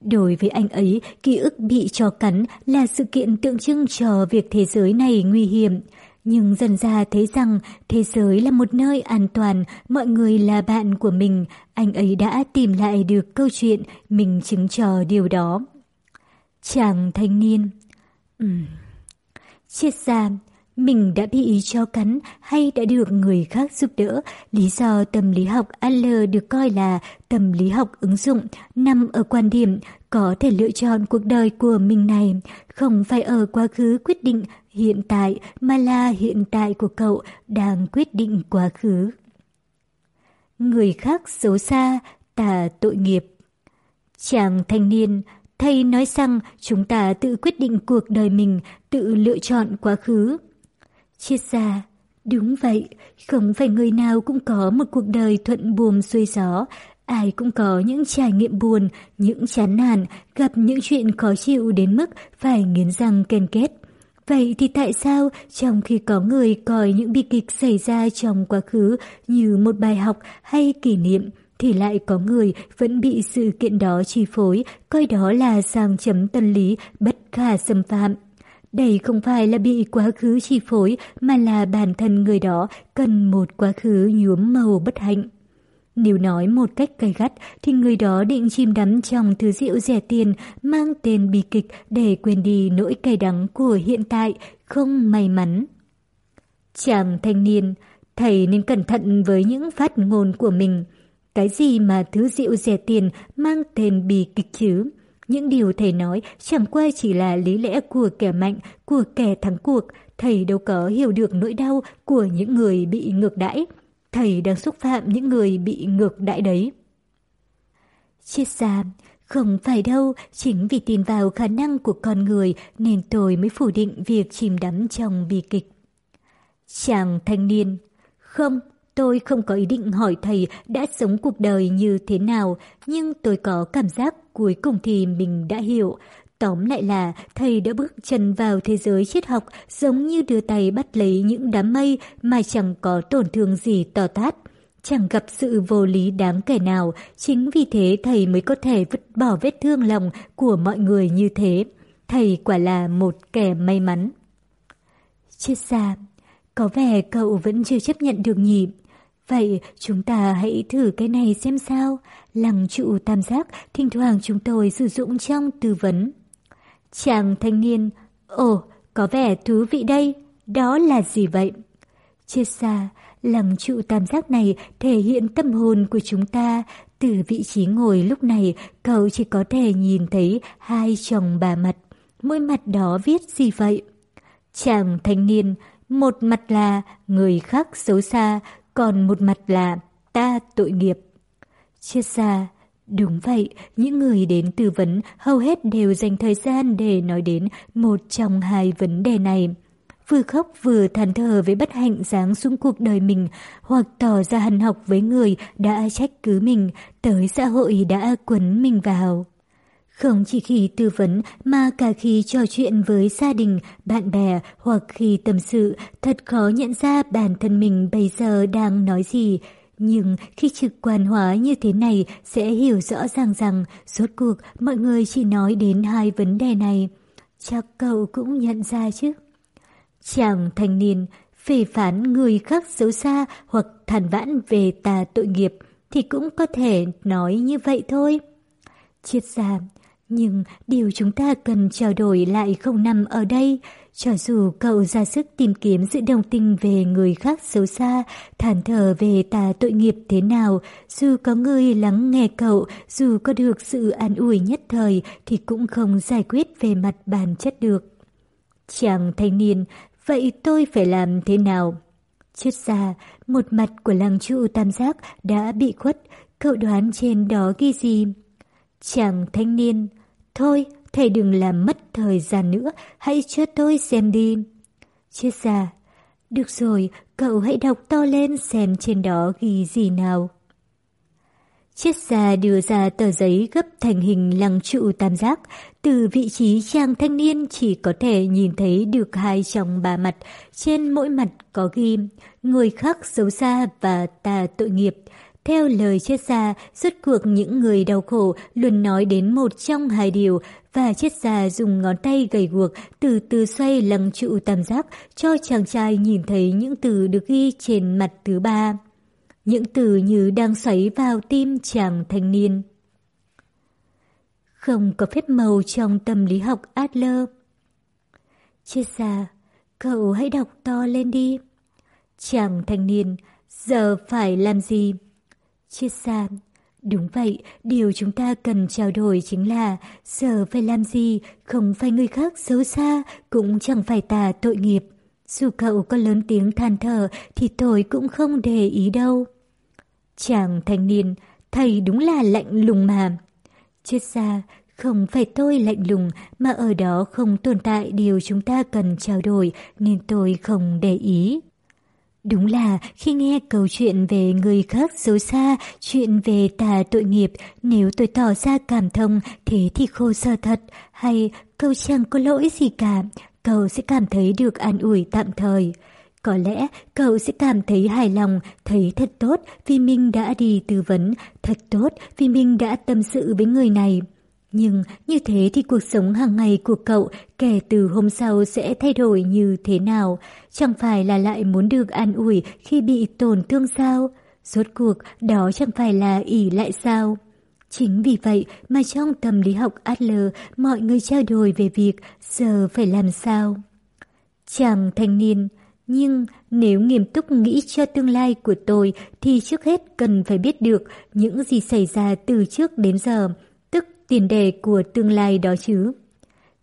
Đối với anh ấy, ký ức bị cho cắn là sự kiện tượng trưng cho việc thế giới này nguy hiểm. Nhưng dần ra thấy rằng thế giới là một nơi an toàn, mọi người là bạn của mình, anh ấy đã tìm lại được câu chuyện, mình chứng chờ điều đó. Chàng thanh niên Ừm... Triết gia, mình đã bị cho cắn hay đã được người khác giúp đỡ. Lý do tâm lý học Adler được coi là tâm lý học ứng dụng nằm ở quan điểm có thể lựa chọn cuộc đời của mình này, không phải ở quá khứ quyết định hiện tại mà là hiện tại của cậu đang quyết định quá khứ. Người khác xấu xa, ta tội nghiệp. Chàng thanh niên, thầy nói rằng chúng ta tự quyết định cuộc đời mình, tự lựa chọn quá khứ. Triết gia, đúng vậy, không phải người nào cũng có một cuộc đời thuận buồm xuôi gió, ai cũng có những trải nghiệm buồn, những chán nản, gặp những chuyện khó chịu đến mức phải nghiến răng ken kết. Vậy thì tại sao trong khi có người coi những bi kịch xảy ra trong quá khứ như một bài học hay kỷ niệm, thì lại có người vẫn bị sự kiện đó chi phối, coi đó là sang chấm tâm lý bất khả xâm phạm. Đây không phải là bị quá khứ chi phối mà là bản thân người đó cần một quá khứ nhuốm màu bất hạnh. Nếu nói một cách cay gắt thì người đó định chìm đắm trong thứ rượu rẻ tiền mang tên bi kịch để quên đi nỗi cay đắng của hiện tại, không may mắn. Chàng thanh niên, thầy nên cẩn thận với những phát ngôn của mình. Cái gì mà thứ rượu rẻ tiền mang tên bi kịch chứ? Những điều thầy nói chẳng qua chỉ là lý lẽ của kẻ mạnh, của kẻ thắng cuộc. Thầy đâu có hiểu được nỗi đau của những người bị ngược đãi. Thầy đang xúc phạm những người bị ngược đãi đấy. Chết ra, không phải đâu, chính vì tin vào khả năng của con người nên tôi mới phủ định việc chìm đắm trong bi kịch. Chàng thanh niên, không, tôi không có ý định hỏi thầy đã sống cuộc đời như thế nào, nhưng tôi có cảm giác cuối cùng thì mình đã hiểu. Tóm lại là thầy đã bước chân vào thế giới triết học giống như đưa tay bắt lấy những đám mây mà chẳng có tổn thương gì to tát. Chẳng gặp sự vô lý đáng kể nào, chính vì thế thầy mới có thể vứt bỏ vết thương lòng của mọi người như thế. Thầy quả là một kẻ may mắn. Chết xa, có vẻ cậu vẫn chưa chấp nhận được nhỉ. Vậy chúng ta hãy thử cái này xem sao. Lăng trụ tam giác thỉnh thoảng chúng tôi sử dụng trong tư vấn. Chàng thanh niên, ồ, có vẻ thú vị đây. Đó là gì vậy? chia xa, lăng trụ tam giác này thể hiện tâm hồn của chúng ta. Từ vị trí ngồi lúc này, cậu chỉ có thể nhìn thấy hai chồng bà mặt. Mỗi mặt đó viết gì vậy? Chàng thanh niên, một mặt là người khác xấu xa, còn một mặt là ta tội nghiệp. Chia xa, đúng vậy, những người đến tư vấn hầu hết đều dành thời gian để nói đến một trong hai vấn đề này. Vừa khóc vừa than thở với bất hạnh giáng xuống cuộc đời mình, hoặc tỏ ra hằn học với người đã trách cứ mình, tới xã hội đã quấn mình vào. Không chỉ khi tư vấn mà cả khi trò chuyện với gia đình, bạn bè hoặc khi tâm sự, thật khó nhận ra bản thân mình bây giờ đang nói gì. Nhưng khi trực quan hóa như thế này sẽ hiểu rõ ràng rằng rốt cuộc mọi người chỉ nói đến hai vấn đề này. Chắc cậu cũng nhận ra chứ. Chàng thanh niên phê phán người khác xấu xa hoặc than vãn về tà tội nghiệp thì cũng có thể nói như vậy thôi. Triết gia, nhưng điều chúng ta cần trao đổi lại không nằm ở đây. Cho dù cậu ra sức tìm kiếm sự đồng tình về người khác xấu xa, thản thờ về tà tội nghiệp thế nào, dù có người lắng nghe cậu, dù có được sự an ủi nhất thời thì cũng không giải quyết về mặt bản chất được. Chàng thanh niên, vậy tôi phải làm thế nào? Chết ra, một mặt của lăng trụ tam giác đã bị khuất, cậu đoán trên đó ghi gì? Chàng thanh niên, Thôi, thầy đừng làm mất thời gian nữa, hãy cho tôi xem đi. Chết già Được rồi, cậu hãy đọc to lên xem trên đó ghi gì nào. chết gia đưa ra tờ giấy gấp thành hình lăng trụ tam giác. Từ vị trí chàng thanh niên chỉ có thể nhìn thấy được hai trong ba mặt. Trên mỗi mặt có ghi người khác xấu xa và ta tội nghiệp. Theo lời chết gia, suốt cuộc những người đau khổ luôn nói đến một trong hai điều và chết gia dùng ngón tay gầy guộc từ từ xoay lăng trụ tam giác cho chàng trai nhìn thấy những từ được ghi trên mặt thứ ba. Những từ như đang xoáy vào tim chàng thanh niên. Không có phép màu trong tâm lý học Adler. Chết gia, cậu hãy đọc to lên đi. Chàng thanh niên, giờ phải làm gì? Chết xa, đúng vậy, điều chúng ta cần trao đổi chính là giờ phải làm gì, không phải người khác xấu xa, cũng chẳng phải tà tội nghiệp. Dù cậu có lớn tiếng than thở thì tôi cũng không để ý đâu. Chàng thanh niên, thầy đúng là lạnh lùng mà. Chết xa, không phải tôi lạnh lùng mà ở đó không tồn tại điều chúng ta cần trao đổi nên tôi không để ý. Đúng là khi nghe câu chuyện về người khác xấu xa, chuyện về tà tội nghiệp, nếu tôi tỏ ra cảm thông, thế thì khô sơ thật, hay câu chẳng có lỗi gì cả, cậu sẽ cảm thấy được an ủi tạm thời. Có lẽ cậu sẽ cảm thấy hài lòng, thấy thật tốt vì mình đã đi tư vấn, thật tốt vì mình đã tâm sự với người này. Nhưng như thế thì cuộc sống hàng ngày của cậu kể từ hôm sau sẽ thay đổi như thế nào? Chẳng phải là lại muốn được an ủi khi bị tổn thương sao? Rốt cuộc đó chẳng phải là ỉ lại sao? Chính vì vậy mà trong tâm lý học Adler mọi người trao đổi về việc giờ phải làm sao. Chàng thanh niên, Nhưng nếu nghiêm túc nghĩ cho tương lai của tôi thì trước hết cần phải biết được những gì xảy ra từ trước đến giờ, tiền đề của tương lai đó chứ.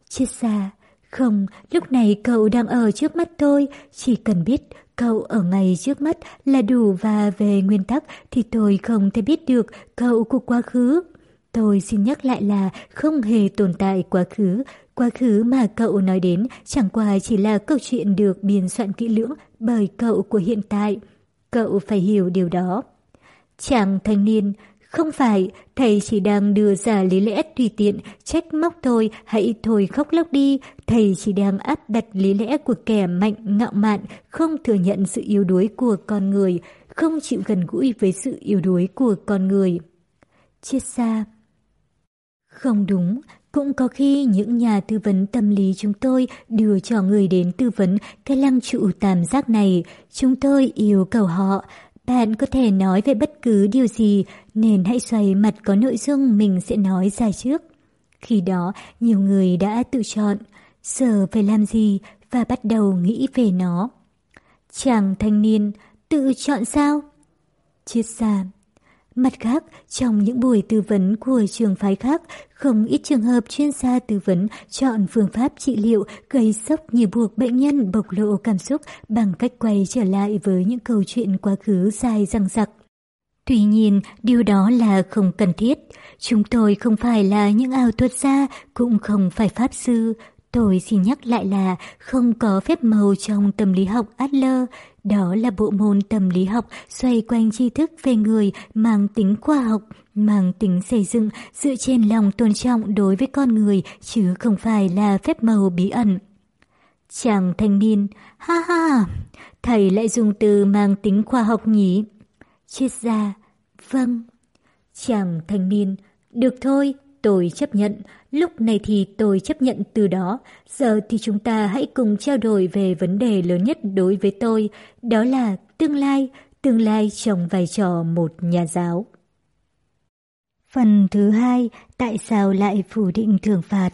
Chết xa, không, lúc này cậu đang ở trước mắt tôi, chỉ cần biết cậu ở ngay trước mắt là đủ và về nguyên tắc thì tôi không thể biết được cậu của quá khứ. Tôi xin nhắc lại là không hề tồn tại quá khứ, quá khứ mà cậu nói đến chẳng qua chỉ là câu chuyện được biên soạn kỹ lưỡng bởi cậu của hiện tại. Cậu phải hiểu điều đó. Chàng thanh niên, không phải, thầy chỉ đang đưa ra lý lẽ tùy tiện, trách móc thôi hãy thôi khóc lóc đi. Thầy chỉ đang áp đặt lý lẽ của kẻ mạnh, ngạo mạn, không thừa nhận sự yếu đuối của con người, không chịu gần gũi với sự yếu đuối của con người. Chết xa Không đúng, cũng có khi những nhà tư vấn tâm lý chúng tôi đưa cho người đến tư vấn cái lăng trụ tam giác này. Chúng tôi yêu cầu họ, bạn có thể nói về bất cứ điều gì, nên hãy xoay mặt có nội dung mình sẽ nói ra trước. Khi đó, nhiều người đã tự chọn, giờ phải làm gì và bắt đầu nghĩ về nó. Chàng thanh niên, tự chọn sao? Chiết giảm Mặt khác, trong những buổi tư vấn của trường phái khác, không ít trường hợp chuyên gia tư vấn chọn phương pháp trị liệu gây sốc như buộc bệnh nhân bộc lộ cảm xúc bằng cách quay trở lại với những câu chuyện quá khứ dài răng rặc. Tuy nhiên, điều đó là không cần thiết. Chúng tôi không phải là những ảo thuật gia, cũng không phải pháp sư. Tôi xin nhắc lại là không có phép màu trong tâm lý học Adler, đó là bộ môn tâm lý học xoay quanh tri thức về người mang tính khoa học, mang tính xây dựng dựa trên lòng tôn trọng đối với con người chứ không phải là phép màu bí ẩn. Chàng thanh niên, ha ha, thầy lại dùng từ mang tính khoa học nhỉ? Triết gia, vâng. Chàng thanh niên, được thôi, tôi chấp nhận, lúc này thì tôi chấp nhận từ đó. Giờ thì chúng ta hãy cùng trao đổi về vấn đề lớn nhất đối với tôi, đó là tương lai, tương lai trong vai trò một nhà giáo. Phần thứ hai, tại sao lại phủ định thưởng phạt?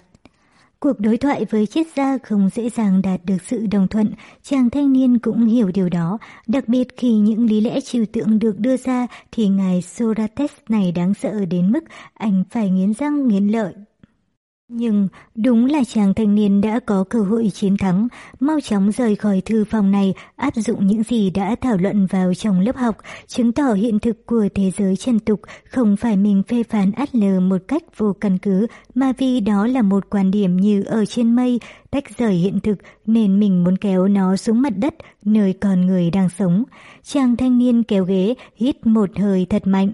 Cuộc đối thoại với triết gia không dễ dàng đạt được sự đồng thuận, chàng thanh niên cũng hiểu điều đó, đặc biệt khi những lý lẽ trừu tượng được đưa ra thì ngài Socrates này đáng sợ đến mức anh phải nghiến răng nghiến lợi. Nhưng đúng là chàng thanh niên đã có cơ hội chiến thắng, mau chóng rời khỏi thư phòng này, áp dụng những gì đã thảo luận vào trong lớp học, chứng tỏ hiện thực của thế giới chân tục không phải mình phê phán Adler một cách vô căn cứ, mà vì đó là một quan điểm như ở trên mây, tách rời hiện thực nên mình muốn kéo nó xuống mặt đất, nơi con người đang sống. Chàng thanh niên kéo ghế, hít một hơi thật mạnh.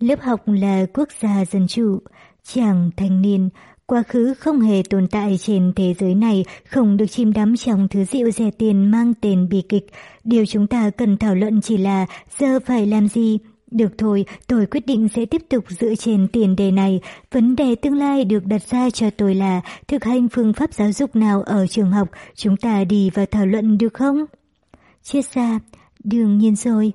Lớp học là quốc gia dân chủ. Chàng thanh niên, quá khứ không hề tồn tại trên thế giới này, không được chìm đắm trong thứ rượu rẻ tiền mang tên bi kịch. Điều chúng ta cần thảo luận chỉ là giờ phải làm gì. Được thôi, tôi quyết định sẽ tiếp tục dựa trên tiền đề này. Vấn đề tương lai được đặt ra cho tôi là thực hành phương pháp giáo dục nào ở trường học. Chúng ta đi và thảo luận được không? Chia xa, đương nhiên rồi.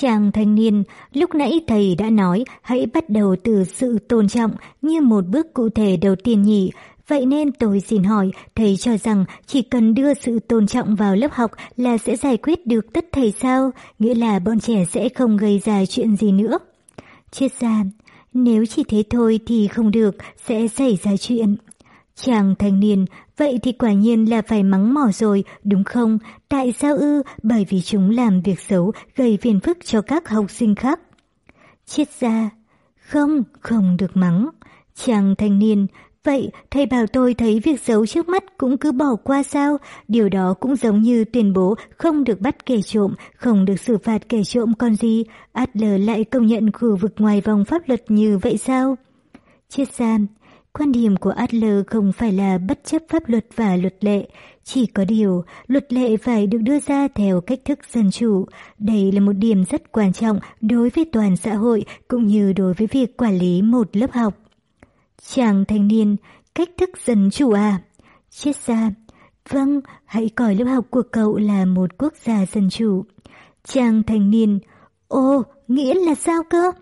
Chàng thanh niên, lúc nãy thầy đã nói hãy bắt đầu từ sự tôn trọng như một bước cụ thể đầu tiên nhỉ. Vậy nên tôi xin hỏi, thầy cho rằng chỉ cần đưa sự tôn trọng vào lớp học là sẽ giải quyết được tất thầy sao? Nghĩa là bọn trẻ sẽ không gây ra chuyện gì nữa. Chết ra, nếu chỉ thế thôi thì không được, sẽ xảy ra chuyện. Chàng thanh niên, vậy thì quả nhiên là phải mắng mỏ rồi, đúng không? Tại sao ư? Bởi vì chúng làm việc xấu, gây phiền phức cho các học sinh khác. Chết ra. Không, không được mắng. Chàng thanh niên, vậy thầy bảo tôi thấy việc xấu trước mắt cũng cứ bỏ qua sao? Điều đó cũng giống như tuyên bố không được bắt kẻ trộm, không được xử phạt kẻ trộm còn gì. Adler lại công nhận khu vực ngoài vòng pháp luật như vậy sao? Chết ra. Quan điểm của Adler không phải là bất chấp pháp luật và luật lệ, chỉ có điều luật lệ phải được đưa ra theo cách thức dân chủ. Đây là một điểm rất quan trọng đối với toàn xã hội cũng như đối với việc quản lý một lớp học. Chàng thanh niên, cách thức dân chủ à? Chết ra. Vâng, hãy coi lớp học của cậu là một quốc gia dân chủ. Chàng thanh niên, ô, nghĩa là sao cơ?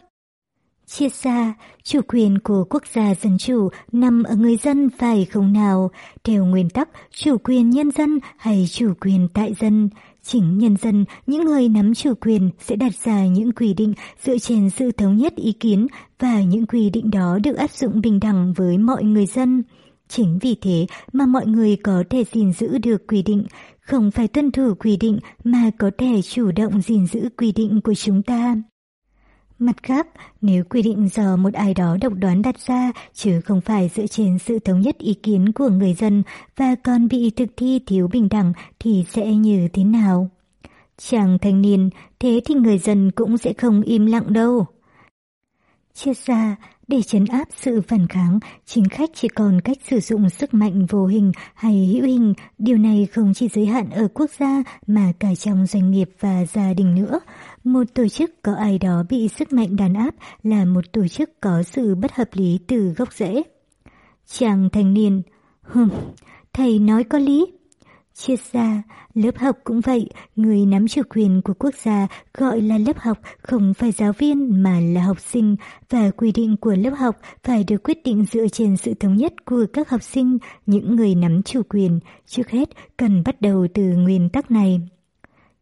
Chia xa, chủ quyền của quốc gia dân chủ nằm ở người dân phải không nào? Theo nguyên tắc chủ quyền nhân dân hay chủ quyền tại dân? Chính nhân dân, những người nắm chủ quyền sẽ đặt ra những quy định dựa trên sự thống nhất ý kiến và những quy định đó được áp dụng bình đẳng với mọi người dân. Chính vì thế mà mọi người có thể gìn giữ được quy định, không phải tuân thủ quy định mà có thể chủ động gìn giữ quy định của chúng ta. Mặt khác, nếu quy định do một ai đó độc đoán đặt ra chứ không phải dựa trên sự thống nhất ý kiến của người dân và còn bị thực thi thiếu bình đẳng thì sẽ như thế nào? Chàng thanh niên, thế thì người dân cũng sẽ không im lặng đâu. Chia ra, để chấn áp sự phản kháng, chính khách chỉ còn cách sử dụng sức mạnh vô hình hay hữu hình. Điều này không chỉ giới hạn ở quốc gia mà cả trong doanh nghiệp và gia đình nữa. Một tổ chức có ai đó bị sức mạnh đàn áp là một tổ chức có sự bất hợp lý từ gốc rễ. Chàng thanh niên, hừm, thầy nói có lý. Triết gia, lớp học cũng vậy, người nắm chủ quyền của quốc gia gọi là lớp học không phải giáo viên mà là học sinh và quy định của lớp học phải được quyết định dựa trên sự thống nhất của các học sinh, những người nắm chủ quyền. Trước hết, cần bắt đầu từ nguyên tắc này.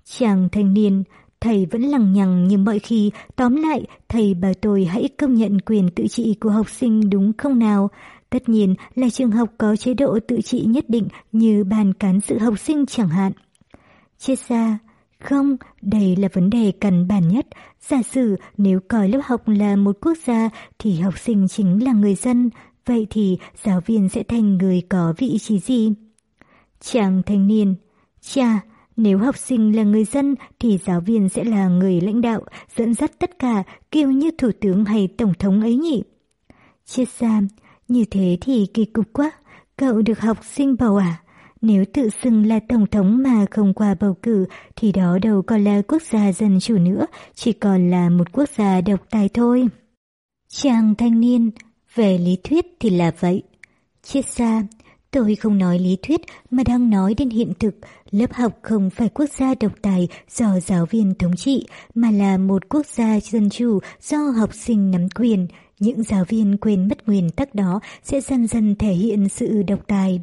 Chàng thanh niên, thầy vẫn lằng nhằng như mọi khi, tóm lại, thầy bảo tôi hãy công nhận quyền tự trị của học sinh đúng không nào? Tất nhiên là trường học có chế độ tự trị nhất định như bàn cán sự học sinh chẳng hạn. Chết ra, không, đây là vấn đề cần bản nhất. Giả sử nếu coi lớp học là một quốc gia thì học sinh chính là người dân, vậy thì giáo viên sẽ thành người có vị trí gì? Chàng thanh niên, cha, nếu học sinh là người dân thì giáo viên sẽ là người lãnh đạo, dẫn dắt tất cả, kêu như thủ tướng hay tổng thống ấy nhỉ? Chết ra, như thế thì kỳ cục quá, cậu được học sinh bầu à? Nếu tự xưng là tổng thống mà không qua bầu cử thì đó đâu còn là quốc gia dân chủ nữa, chỉ còn là một quốc gia độc tài thôi. Chàng thanh niên, về lý thuyết thì là vậy. Chết ra, tôi không nói lý thuyết mà đang nói đến hiện thực. Lớp học không phải quốc gia độc tài do giáo viên thống trị, mà là một quốc gia dân chủ do học sinh nắm quyền. Những giáo viên quên mất nguyên tắc đó sẽ dần dần thể hiện sự độc tài.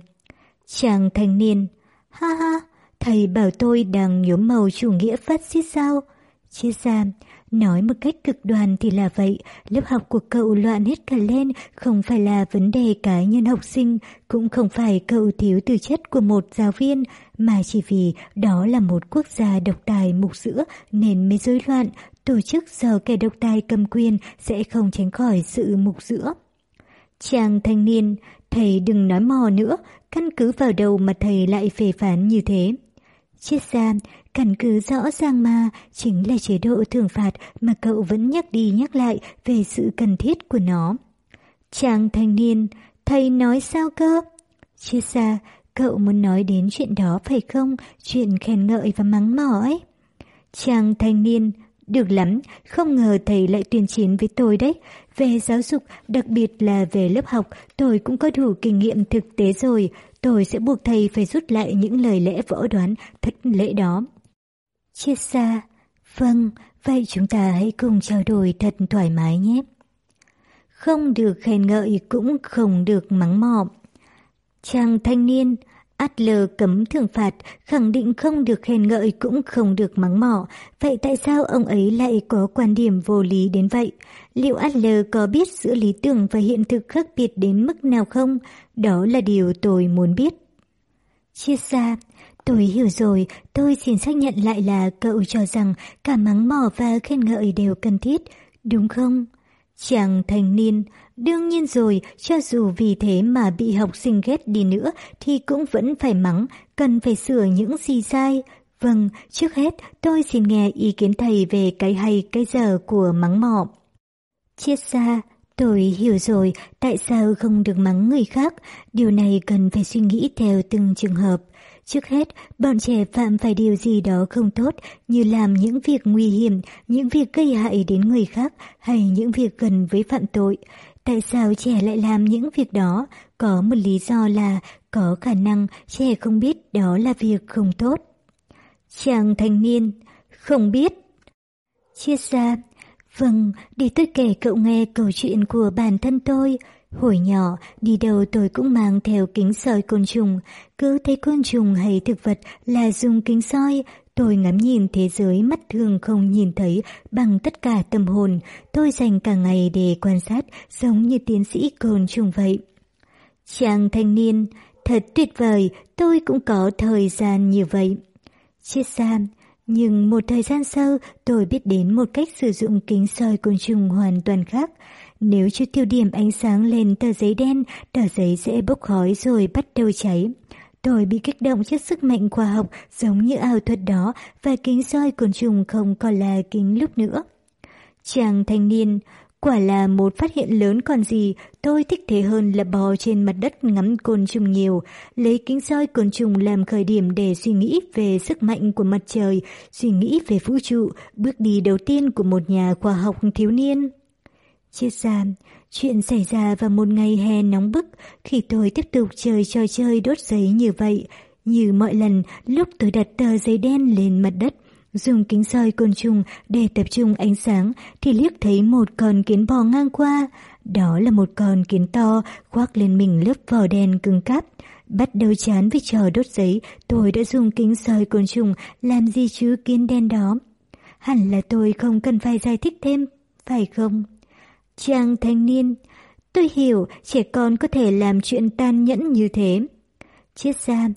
Chàng thanh niên, ha ha, thầy bảo tôi đang nhuốm màu chủ nghĩa phát xít sao? Chia ra, nói một cách cực đoan thì là vậy, lớp học của cậu loạn hết cả lên, không phải là vấn đề cá nhân học sinh, cũng không phải cậu thiếu tư chất của một giáo viên, mà chỉ vì đó là một quốc gia độc tài mục giữa nên mới rối loạn, tổ chức do kẻ độc tài cầm quyền sẽ không tránh khỏi sự mục giữa. Chàng thanh niên, thầy đừng nói mò nữa, căn cứ vào đâu mà thầy lại phê phán như thế. Chết ra, căn cứ rõ ràng mà, chính là chế độ thưởng phạt mà cậu vẫn nhắc đi nhắc lại về sự cần thiết của nó. Chàng thanh niên, thầy nói sao cơ? chia ra, cậu muốn nói đến chuyện đó phải không? Chuyện khen ngợi và mắng mỏ ấy. Chàng thanh niên, được lắm, không ngờ thầy lại tuyên chiến với tôi đấy. Về giáo dục, đặc biệt là về lớp học, tôi cũng có đủ kinh nghiệm thực tế rồi. Tôi sẽ buộc thầy phải rút lại những lời lẽ võ đoán thất lễ đó. Chia xa, vâng, vậy chúng ta hãy cùng trao đổi thật thoải mái nhé. Không được khen ngợi cũng không được mắng mỏ. Chàng thanh niên, Adler cấm thưởng phạt, khẳng định không được khen ngợi cũng không được mắng mỏ. Vậy tại sao ông ấy lại có quan điểm vô lý đến vậy? Liệu Adler có biết giữa lý tưởng và hiện thực khác biệt đến mức nào không? Đó là điều tôi muốn biết. Chia xa, tôi hiểu rồi, tôi xin xác nhận lại là cậu cho rằng cả mắng mỏ và khen ngợi đều cần thiết, đúng không? Chàng thành niên, đương nhiên rồi, cho dù vì thế mà bị học sinh ghét đi nữa thì cũng vẫn phải mắng, cần phải sửa những gì sai. Vâng, trước hết tôi xin nghe ý kiến thầy về cái hay cái dở của mắng mọ. Chiết xa, tôi hiểu rồi tại sao không được mắng người khác, điều này cần phải suy nghĩ theo từng trường hợp. Trước hết, bọn trẻ phạm phải điều gì đó không tốt như làm những việc nguy hiểm, những việc gây hại đến người khác hay những việc gần với phạm tội. Tại sao trẻ lại làm những việc đó? Có một lý do là có khả năng trẻ không biết đó là việc không tốt. Chàng thanh niên, không biết. Chia ra, Vâng, để tôi kể cậu nghe câu chuyện của bản thân tôi. Hồi nhỏ, đi đâu tôi cũng mang theo kính soi côn trùng. Cứ thấy côn trùng hay thực vật là dùng kính soi. Tôi ngắm nhìn thế giới mắt thường không nhìn thấy bằng tất cả tâm hồn. Tôi dành cả ngày để quan sát giống như tiến sĩ côn trùng vậy. Chàng thanh niên, thật tuyệt vời, tôi cũng có thời gian như vậy. Chết giam, nhưng một thời gian sau tôi biết đến một cách sử dụng kính soi côn trùng hoàn toàn khác. Nếu chưa tiêu điểm ánh sáng lên tờ giấy đen, tờ giấy sẽ bốc khói rồi bắt đầu cháy. Tôi bị kích động trước sức mạnh khoa học giống như ảo thuật đó và kính soi côn trùng không còn là kính lúc nữa. Chàng thanh niên, quả là một phát hiện lớn còn gì, tôi thích thế hơn là bò trên mặt đất ngắm côn trùng nhiều, lấy kính soi côn trùng làm khởi điểm để suy nghĩ về sức mạnh của mặt trời, suy nghĩ về vũ trụ, bước đi đầu tiên của một nhà khoa học thiếu niên. Chết ra, chuyện xảy ra vào một ngày hè nóng bức khi tôi tiếp tục chơi trò chơi đốt giấy như vậy. Như mọi lần, lúc tôi đặt tờ giấy đen lên mặt đất, dùng kính soi côn trùng để tập trung ánh sáng thì liếc thấy một con kiến bò ngang qua. Đó là một con kiến to khoác lên mình lớp vỏ đen cứng cáp. Bắt đầu chán với trò đốt giấy, tôi đã dùng kính soi côn trùng làm gì chứ kiến đen đó. Hẳn là tôi không cần phải giải thích thêm, phải không? Chàng thanh niên, tôi hiểu trẻ con có thể làm chuyện tàn nhẫn như thế. Chết ra,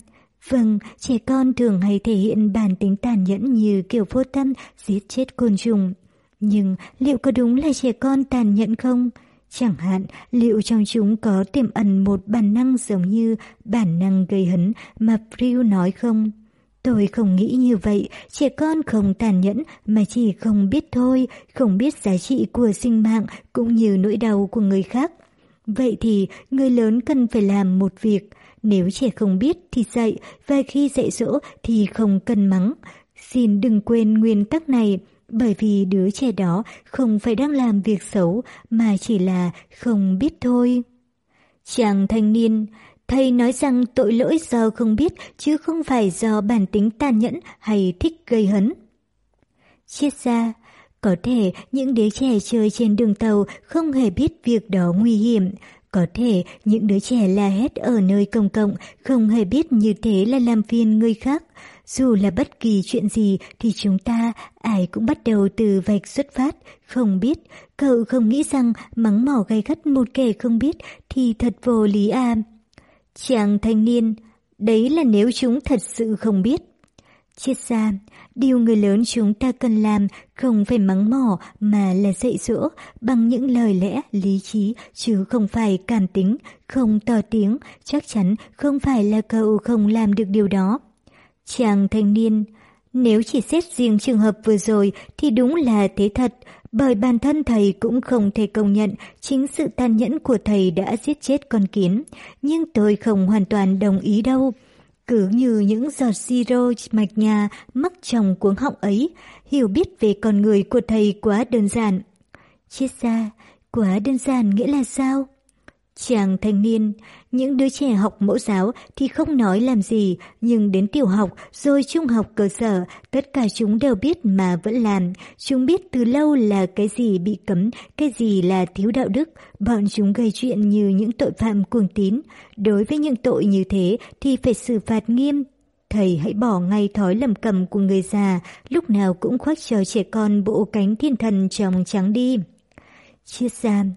vâng, trẻ con thường hay thể hiện bản tính tàn nhẫn như kiểu vô tâm giết chết côn trùng. Nhưng liệu có đúng là trẻ con tàn nhẫn không? Chẳng hạn, liệu trong chúng có tiềm ẩn một bản năng giống như bản năng gây hấn mà Priu nói không? Tôi không nghĩ như vậy, trẻ con không tàn nhẫn mà chỉ không biết thôi, không biết giá trị của sinh mạng cũng như nỗi đau của người khác. Vậy thì người lớn cần phải làm một việc, nếu trẻ không biết thì dạy và khi dạy dỗ thì không cần mắng. Xin đừng quên nguyên tắc này, bởi vì đứa trẻ đó không phải đang làm việc xấu mà chỉ là không biết thôi. Chàng thanh niên, Thầy nói rằng tội lỗi do không biết chứ không phải do bản tính tàn nhẫn hay thích gây hấn. Triết ra, có thể những đứa trẻ chơi trên đường tàu không hề biết việc đó nguy hiểm. Có thể những đứa trẻ la hét ở nơi công cộng không hề biết như thế là làm phiền người khác. Dù là bất kỳ chuyện gì thì chúng ta ai cũng bắt đầu từ vạch xuất phát, không biết. Cậu không nghĩ rằng mắng mỏ gay gắt một kẻ không biết thì thật vô lý à. Chàng thanh niên, đấy là nếu chúng thật sự không biết. Chết ra, điều người lớn chúng ta cần làm không phải mắng mỏ mà là dạy dỗ bằng những lời lẽ lý trí chứ không phải cảm tính, không to tiếng, chắc chắn không phải là cậu không làm được điều đó. Chàng thanh niên, nếu chỉ xét riêng trường hợp vừa rồi thì đúng là thế thật, bởi bản thân thầy cũng không thể công nhận chính sự tàn nhẫn của thầy đã giết chết con kiến, nhưng tôi không hoàn toàn đồng ý đâu. Cứ như những giọt siro mạch nhà mắc trong cuống họng ấy, hiểu biết về con người của thầy quá đơn giản. Chết ra, quá đơn giản nghĩa là sao? Chàng thanh niên, những đứa trẻ học mẫu giáo thì không nói làm gì, nhưng đến tiểu học rồi trung học cơ sở, tất cả chúng đều biết mà vẫn làm. Chúng biết từ lâu là cái gì bị cấm, cái gì là thiếu đạo đức. Bọn chúng gây chuyện như những tội phạm cuồng tín. Đối với những tội như thế thì phải xử phạt nghiêm. Thầy hãy bỏ ngay thói lầm cầm của người già, lúc nào cũng khoác cho trẻ con bộ cánh thiên thần trong trắng đi. Chiết giam,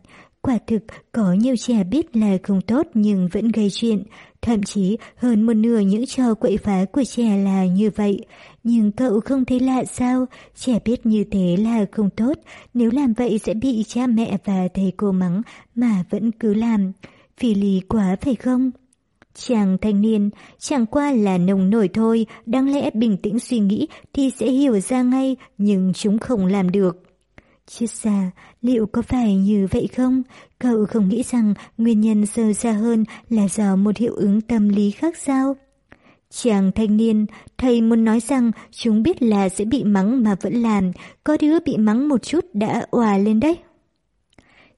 Quả thực, có nhiều trẻ biết là không tốt nhưng vẫn gây chuyện. Thậm chí, hơn một nửa những trò quậy phá của trẻ là như vậy. Nhưng cậu không thấy lạ sao? Trẻ biết như thế là không tốt. Nếu làm vậy sẽ bị cha mẹ và thầy cô mắng mà vẫn cứ làm. Phi lý quá phải không? Chàng thanh niên, chẳng qua là nồng nổi thôi, đáng lẽ bình tĩnh suy nghĩ thì sẽ hiểu ra ngay, nhưng chúng không làm được. Chết xa, liệu có phải như vậy không? Cậu không nghĩ rằng nguyên nhân sâu xa hơn là do một hiệu ứng tâm lý khác sao? Chàng thanh niên, thầy muốn nói rằng chúng biết là sẽ bị mắng mà vẫn làm, có đứa bị mắng một chút đã òa lên đấy.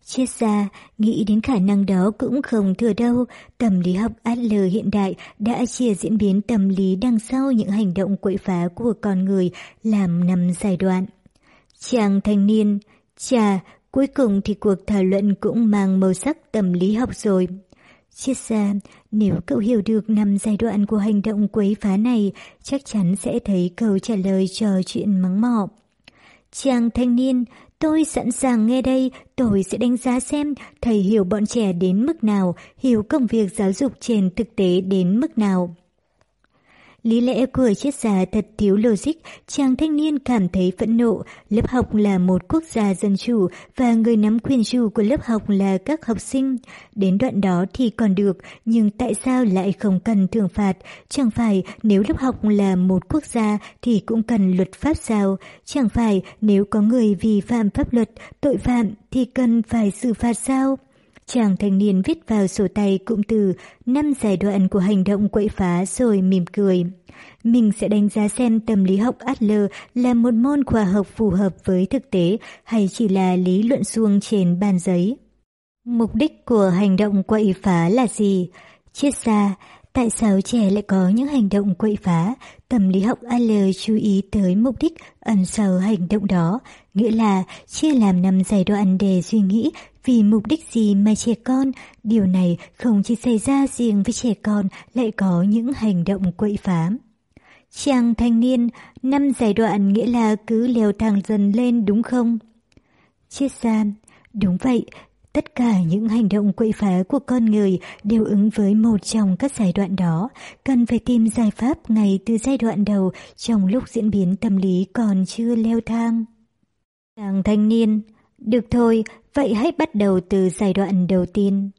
Chết ra, nghĩ đến khả năng đó cũng không thừa đâu. Tâm lý học Adler hiện đại đã chia diễn biến tâm lý đằng sau những hành động quậy phá của con người làm năm giai đoạn. Chàng thanh niên, Chà, cuối cùng thì cuộc thảo luận cũng mang màu sắc tâm lý học rồi. Triết ra, nếu cậu hiểu được năm giai đoạn của hành động quấy phá này, chắc chắn sẽ thấy câu trả lời cho chuyện mắng mỏ. Chàng thanh niên, tôi sẵn sàng nghe đây, tôi sẽ đánh giá xem thầy hiểu bọn trẻ đến mức nào, hiểu công việc giáo dục trên thực tế đến mức nào. Lý lẽ của triết gia thật thiếu logic, chàng thanh niên cảm thấy phẫn nộ. Lớp học là một quốc gia dân chủ và người nắm quyền chủ của lớp học là các học sinh. Đến đoạn đó thì còn được, nhưng tại sao lại không cần thưởng phạt? Chẳng phải nếu lớp học là một quốc gia thì cũng cần luật pháp sao? Chẳng phải nếu có người vi phạm pháp luật, tội phạm thì cần phải xử phạt sao? Chàng thanh niên viết vào sổ tay cụm từ năm giai đoạn của hành động quậy phá rồi mỉm cười. Mình sẽ đánh giá xem tâm lý học Adler là một môn khoa học phù hợp với thực tế hay chỉ là lý luận suông trên bàn giấy. Mục đích của hành động quậy phá là gì? Chiết ra, tại sao trẻ lại có những hành động quậy phá? Tâm lý học Adler chú ý tới mục đích ẩn sau hành động đó, nghĩa là chia làm năm giai đoạn để suy nghĩ vì mục đích gì mà trẻ con, điều này không chỉ xảy ra riêng với trẻ con lại có những hành động quậy phá. Chàng thanh niên, năm giai đoạn nghĩa là cứ leo thang dần lên đúng không? Chiết ra, đúng vậy, tất cả những hành động quậy phá của con người đều ứng với một trong các giai đoạn đó, cần phải tìm giải pháp ngay từ giai đoạn đầu trong lúc diễn biến tâm lý còn chưa leo thang. Chàng thanh niên, được thôi, vậy hãy bắt đầu từ giai đoạn đầu tiên.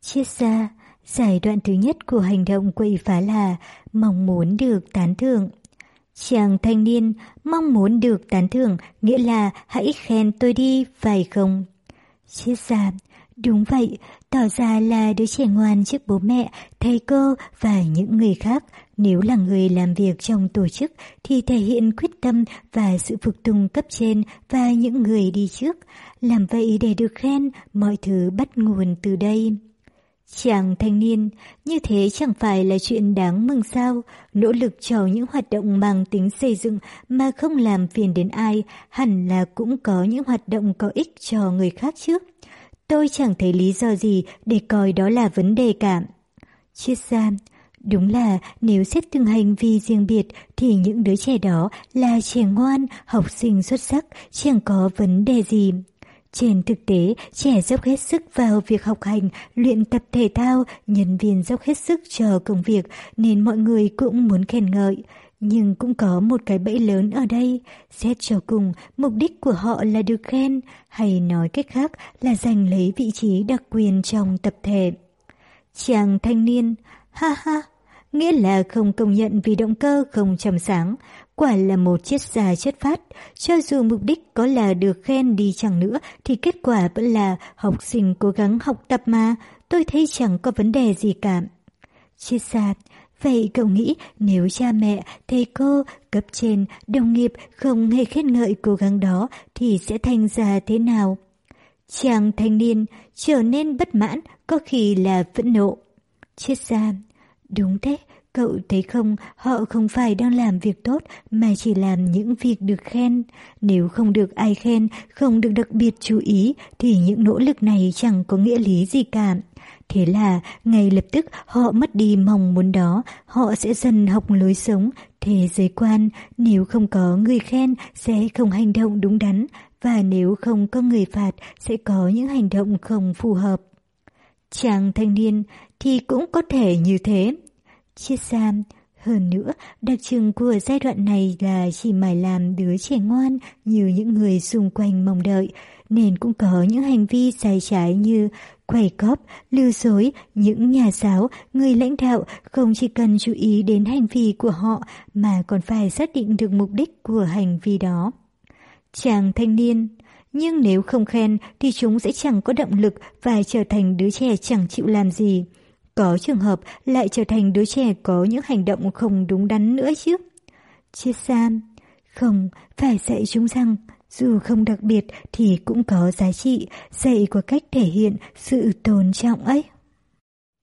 Chiết ra, giai đoạn thứ nhất của hành động quậy phá là mong muốn được tán thưởng. Chàng thanh niên mong muốn được tán thưởng nghĩa là hãy khen tôi đi, phải không? Chiết ra, đúng vậy, tỏ ra là đứa trẻ ngoan trước bố mẹ, thầy cô và những người khác. Nếu là người làm việc trong tổ chức thì thể hiện quyết tâm và sự phục tùng cấp trên và những người đi trước. Làm vậy để được khen, mọi thứ bắt nguồn từ đây. Chàng thanh niên, như thế chẳng phải là chuyện đáng mừng sao, nỗ lực cho những hoạt động mang tính xây dựng mà không làm phiền đến ai, hẳn là cũng có những hoạt động có ích cho người khác chứ. Tôi chẳng thấy lý do gì để coi đó là vấn đề cả. Triết gia, đúng là nếu xét từng hành vi riêng biệt thì những đứa trẻ đó là trẻ ngoan, học sinh xuất sắc, chẳng có vấn đề gì. Trên thực tế, trẻ dốc hết sức vào việc học hành, luyện tập thể thao, nhân viên dốc hết sức cho công việc nên mọi người cũng muốn khen ngợi. Nhưng cũng có một cái bẫy lớn ở đây, xét cho cùng, mục đích của họ là được khen, hay nói cách khác là giành lấy vị trí đặc quyền trong tập thể. Chàng thanh niên, ha ha, nghĩa là không công nhận vì động cơ không trong sáng, quả là một chiếc già chất phát. Cho dù mục đích có là được khen đi chẳng nữa thì kết quả vẫn là học sinh cố gắng học tập mà, tôi thấy chẳng có vấn đề gì cả. Chiếc già, vậy cậu nghĩ nếu cha mẹ, thầy cô, cấp trên, đồng nghiệp không hề khen ngợi cố gắng đó thì sẽ thành ra thế nào? Chàng thanh niên trở nên bất mãn, có khi là phẫn nộ. Chết ra, đúng thế, Cậu thấy không, họ không phải đang làm việc tốt mà chỉ làm những việc được khen. Nếu không được ai khen, không được đặc biệt chú ý thì những nỗ lực này chẳng có nghĩa lý gì cả. Thế là ngay lập tức họ mất đi mong muốn đó, họ sẽ dần học lối sống, thế giới quan, nếu không có người khen sẽ không hành động đúng đắn, và nếu không có người phạt sẽ có những hành động không phù hợp. Chàng thanh niên thì cũng có thể như thế. Chiết giam. Hơn nữa, đặc trưng của giai đoạn này là chỉ mải làm đứa trẻ ngoan như những người xung quanh mong đợi, nên cũng có những hành vi sai trái như quẩy cóp, lừa dối, những nhà giáo, người lãnh đạo không chỉ cần chú ý đến hành vi của họ mà còn phải xác định được mục đích của hành vi đó. Chàng thanh niên Nhưng nếu không khen thì chúng sẽ chẳng có động lực và trở thành đứa trẻ chẳng chịu làm gì. Có trường hợp lại trở thành đứa trẻ có những hành động không đúng đắn nữa chứ. Chiết Sam, không, phải dạy chúng rằng dù không đặc biệt thì cũng có giá trị, dạy của cách thể hiện sự tôn trọng ấy.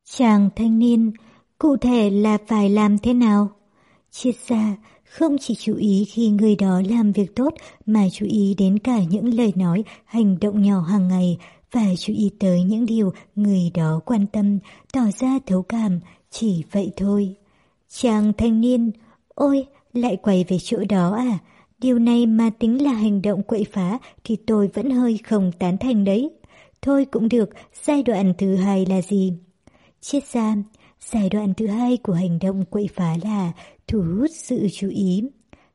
Chàng thanh niên, cụ thể là phải làm thế nào? Triết gia, không chỉ chú ý khi người đó làm việc tốt mà chú ý đến cả những lời nói, hành động nhỏ hàng ngày và chú ý tới những điều người đó quan tâm, tỏ ra thấu cảm, chỉ vậy thôi. Chàng thanh niên, ôi, lại quay về chỗ đó à? Điều này mà tính là hành động quậy phá thì tôi vẫn hơi không tán thành đấy. Thôi cũng được, giai đoạn thứ hai là gì? Chết ra, giai đoạn thứ hai của hành động quậy phá là thu hút sự chú ý.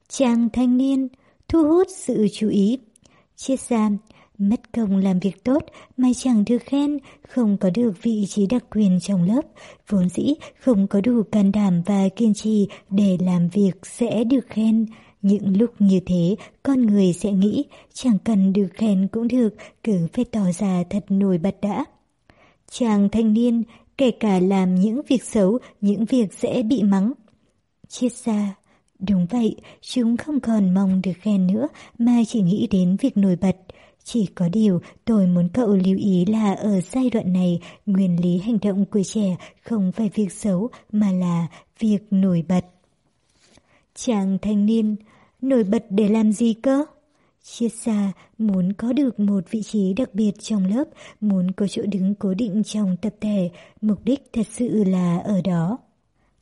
Chàng thanh niên, thu hút sự chú ý. Chết ra, mất công làm việc tốt mà chẳng được khen, không có được vị trí đặc quyền trong lớp, vốn dĩ không có đủ can đảm và kiên trì để làm việc sẽ được khen. Những lúc như thế, con người sẽ nghĩ chẳng cần được khen cũng được, cứ phải tỏ ra thật nổi bật đã. Chàng thanh niên, kể cả làm những việc xấu, những việc sẽ bị mắng. Chiết ra, đúng vậy, chúng không còn mong được khen nữa mà chỉ nghĩ đến việc nổi bật. Chỉ có điều tôi muốn cậu lưu ý là ở giai đoạn này, nguyên lý hành động của trẻ không phải việc xấu mà là việc nổi bật. Chàng thanh niên, nổi bật để làm gì cơ? Chiết xa muốn có được một vị trí đặc biệt trong lớp, muốn có chỗ đứng cố định trong tập thể, mục đích thật sự là ở đó.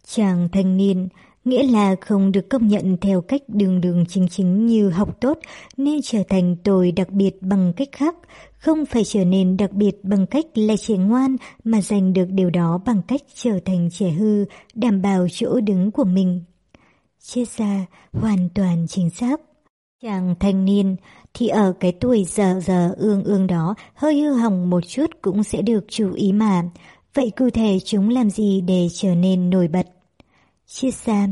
Chàng thanh niên, nghĩa là không được công nhận theo cách đường đường chính chính như học tốt, nên trở thành tôi đặc biệt bằng cách khác, không phải trở nên đặc biệt bằng cách là trẻ ngoan, mà giành được điều đó bằng cách trở thành trẻ hư, đảm bảo chỗ đứng của mình. Chia ra, hoàn toàn chính xác. Chàng thanh niên thì ở cái tuổi giờ giờ ương ương đó hơi hư hỏng một chút cũng sẽ được chú ý mà. Vậy cụ thể chúng làm gì để trở nên nổi bật? Chia sẻ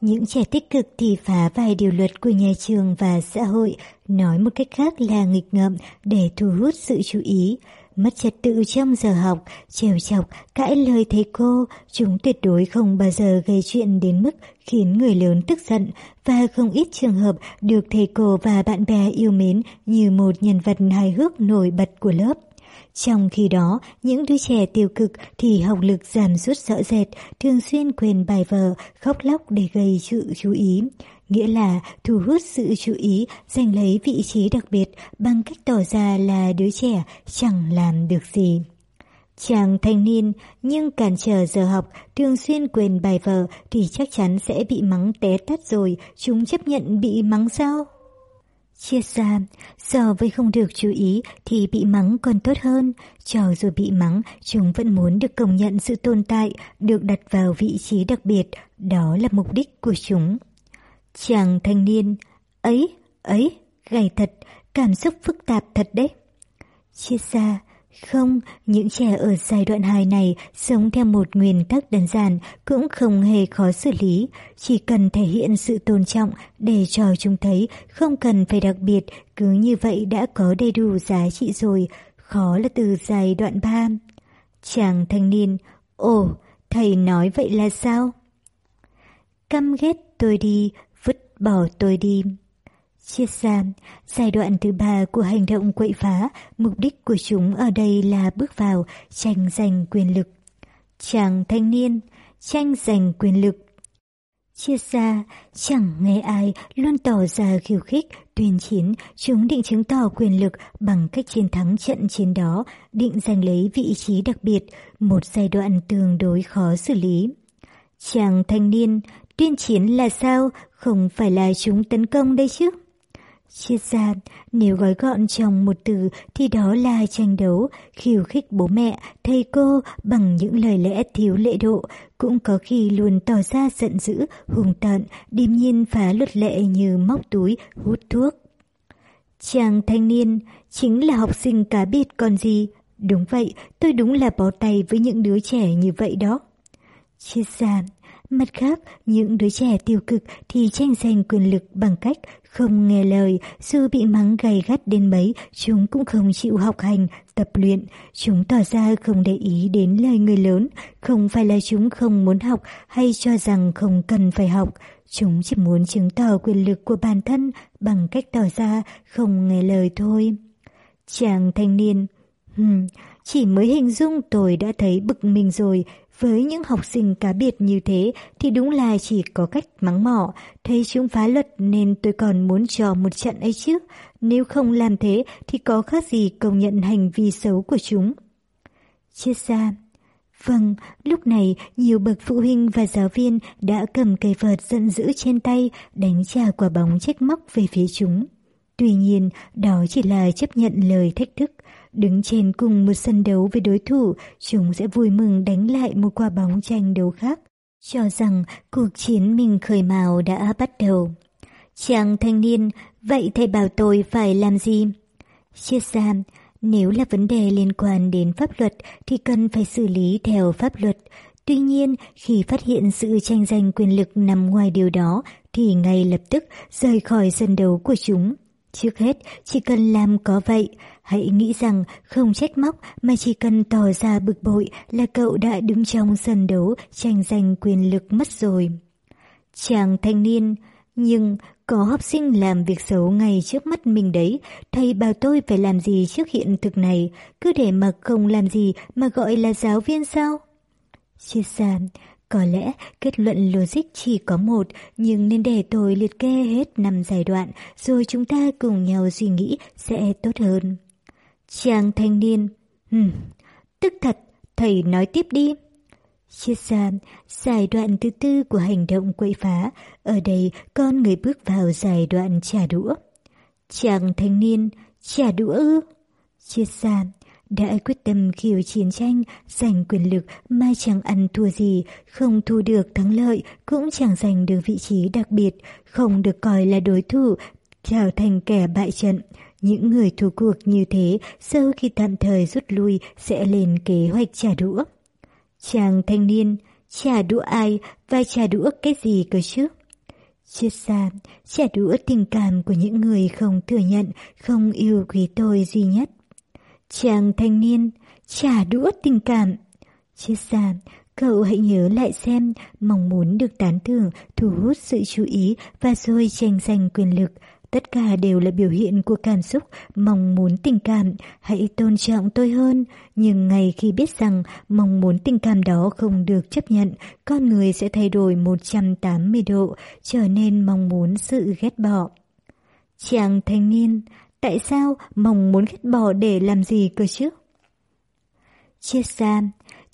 những trẻ tích cực thì phá vài điều luật của nhà trường và xã hội, nói một cách khác là nghịch ngợm để thu hút sự chú ý mất trật tự trong giờ học, trèo chọc, cãi lời thầy cô, chúng tuyệt đối không bao giờ gây chuyện đến mức khiến người lớn tức giận và không ít trường hợp được thầy cô và bạn bè yêu mến như một nhân vật hài hước nổi bật của lớp. Trong khi đó, những đứa trẻ tiêu cực thì học lực giảm sút rõ rệt, thường xuyên quên bài vở, khóc lóc để gây sự chú ý nghĩa là thu hút sự chú ý, giành lấy vị trí đặc biệt bằng cách tỏ ra là đứa trẻ chẳng làm được gì. Chàng thanh niên nhưng cản trở giờ học, thường xuyên quên bài vở thì chắc chắn sẽ bị mắng té tắt rồi, chúng chấp nhận bị mắng sao? Chia ra, so với không được chú ý thì bị mắng còn tốt hơn. Cho dù bị mắng, chúng vẫn muốn được công nhận sự tồn tại, được đặt vào vị trí đặc biệt. Đó là mục đích của chúng. Chàng thanh niên, ấy, ấy, gầy thật, cảm xúc phức tạp thật đấy. Chia xa, không, những trẻ ở giai đoạn 2 này sống theo một nguyên tắc đơn giản cũng không hề khó xử lý, chỉ cần thể hiện sự tôn trọng để cho chúng thấy không cần phải đặc biệt, cứ như vậy đã có đầy đủ giá trị rồi, khó là từ giai đoạn 3. Chàng thanh niên, ồ, thầy nói vậy là sao? Căm ghét tôi đi, vứt bỏ tôi đi. Chia ra, giai đoạn thứ ba của hành động quậy phá, mục đích của chúng ở đây là bước vào tranh giành quyền lực. Chàng thanh niên, tranh giành quyền lực. Chia ra, chẳng nghe ai luôn tỏ ra khiêu khích, tuyên chiến, chúng định chứng tỏ quyền lực bằng cách chiến thắng trận chiến đó, định giành lấy vị trí đặc biệt, một giai đoạn tương đối khó xử lý. Chàng thanh niên, tuyên chiến là sao, không phải là chúng tấn công đây chứ? Triết gian, nếu gói gọn trong một từ thì đó là tranh đấu, khiêu khích bố mẹ, thầy cô bằng những lời lẽ thiếu lễ độ, cũng có khi luôn tỏ ra giận dữ, hùng tợn, điềm nhiên phá luật lệ như móc túi, hút thuốc. Chàng thanh niên chính là học sinh cá biệt còn gì. Đúng vậy, tôi đúng là bó tay với những đứa trẻ như vậy đó. Triết gian, Mặt khác, những đứa trẻ tiêu cực thì tranh giành quyền lực bằng cách không nghe lời, dù bị mắng gay gắt đến mấy, chúng cũng không chịu học hành, tập luyện. Chúng tỏ ra không để ý đến lời người lớn, không phải là chúng không muốn học hay cho rằng không cần phải học. Chúng chỉ muốn chứng tỏ quyền lực của bản thân bằng cách tỏ ra không nghe lời thôi. Chàng thanh niên, hừm, chỉ mới hình dung tôi đã thấy bực mình rồi, với những học sinh cá biệt như thế thì đúng là chỉ có cách mắng mỏ, thấy chúng phá luật nên tôi còn muốn cho một trận ấy chứ. Nếu không làm thế thì có khác gì công nhận hành vi xấu của chúng. Chết ra. Vâng, lúc này nhiều bậc phụ huynh và giáo viên đã cầm cây vợt giận dữ trên tay đánh trả quả bóng trách móc về phía chúng. Tuy nhiên, đó chỉ là chấp nhận lời thách thức. Đứng trên cùng một sân đấu với đối thủ, chúng sẽ vui mừng đánh lại một quả bóng tranh đấu khác, cho rằng cuộc chiến mình khởi mào đã bắt đầu. Chàng thanh niên, vậy thầy bảo tôi phải làm gì? Triết ra, nếu là vấn đề liên quan đến pháp luật thì cần phải xử lý theo pháp luật. Tuy nhiên, khi phát hiện sự tranh giành quyền lực nằm ngoài điều đó thì ngay lập tức rời khỏi sân đấu của chúng. Trước hết, chỉ cần làm có vậy, hãy nghĩ rằng không trách móc mà chỉ cần tỏ ra bực bội là cậu đã đứng trong sân đấu tranh giành quyền lực mất rồi. Chàng thanh niên, nhưng có học sinh làm việc xấu ngay trước mắt mình đấy, thầy bảo tôi phải làm gì trước hiện thực này, cứ để mà không làm gì mà gọi là giáo viên sao? Chia sẻ có lẽ kết luận logic chỉ có một, nhưng nên để tôi liệt kê hết năm giai đoạn, rồi chúng ta cùng nhau suy nghĩ sẽ tốt hơn. Chàng thanh niên, hmm, tức thật, thầy nói tiếp đi. chia gia, giai đoạn thứ tư của hành động quậy phá, ở đây con người bước vào giai đoạn trả đũa. Chàng thanh niên, trả đũa ư? chia gia, đã quyết tâm khiêu chiến tranh, giành quyền lực mà chẳng ăn thua gì, không thu được thắng lợi, cũng chẳng giành được vị trí đặc biệt, không được coi là đối thủ, trở thành kẻ bại trận. Những người thua cuộc như thế, sau khi tạm thời rút lui sẽ lên kế hoạch trả đũa. Chàng thanh niên, trả đũa ai và trả đũa cái gì cơ chứ? Chết xa, trả đũa tình cảm của những người không thừa nhận, không yêu quý tôi duy nhất. Chàng thanh niên, trả đũa tình cảm. Triết xa, cậu hãy nhớ lại xem, mong muốn được tán thưởng, thu hút sự chú ý và rồi tranh giành quyền lực, Tất cả đều là biểu hiện của cảm xúc, mong muốn tình cảm, hãy tôn trọng tôi hơn. Nhưng ngày khi biết rằng mong muốn tình cảm đó không được chấp nhận, con người sẽ thay đổi 180 độ, trở nên mong muốn sự ghét bỏ. Chàng thanh niên, tại sao mong muốn ghét bỏ để làm gì cơ chứ? Chia xa,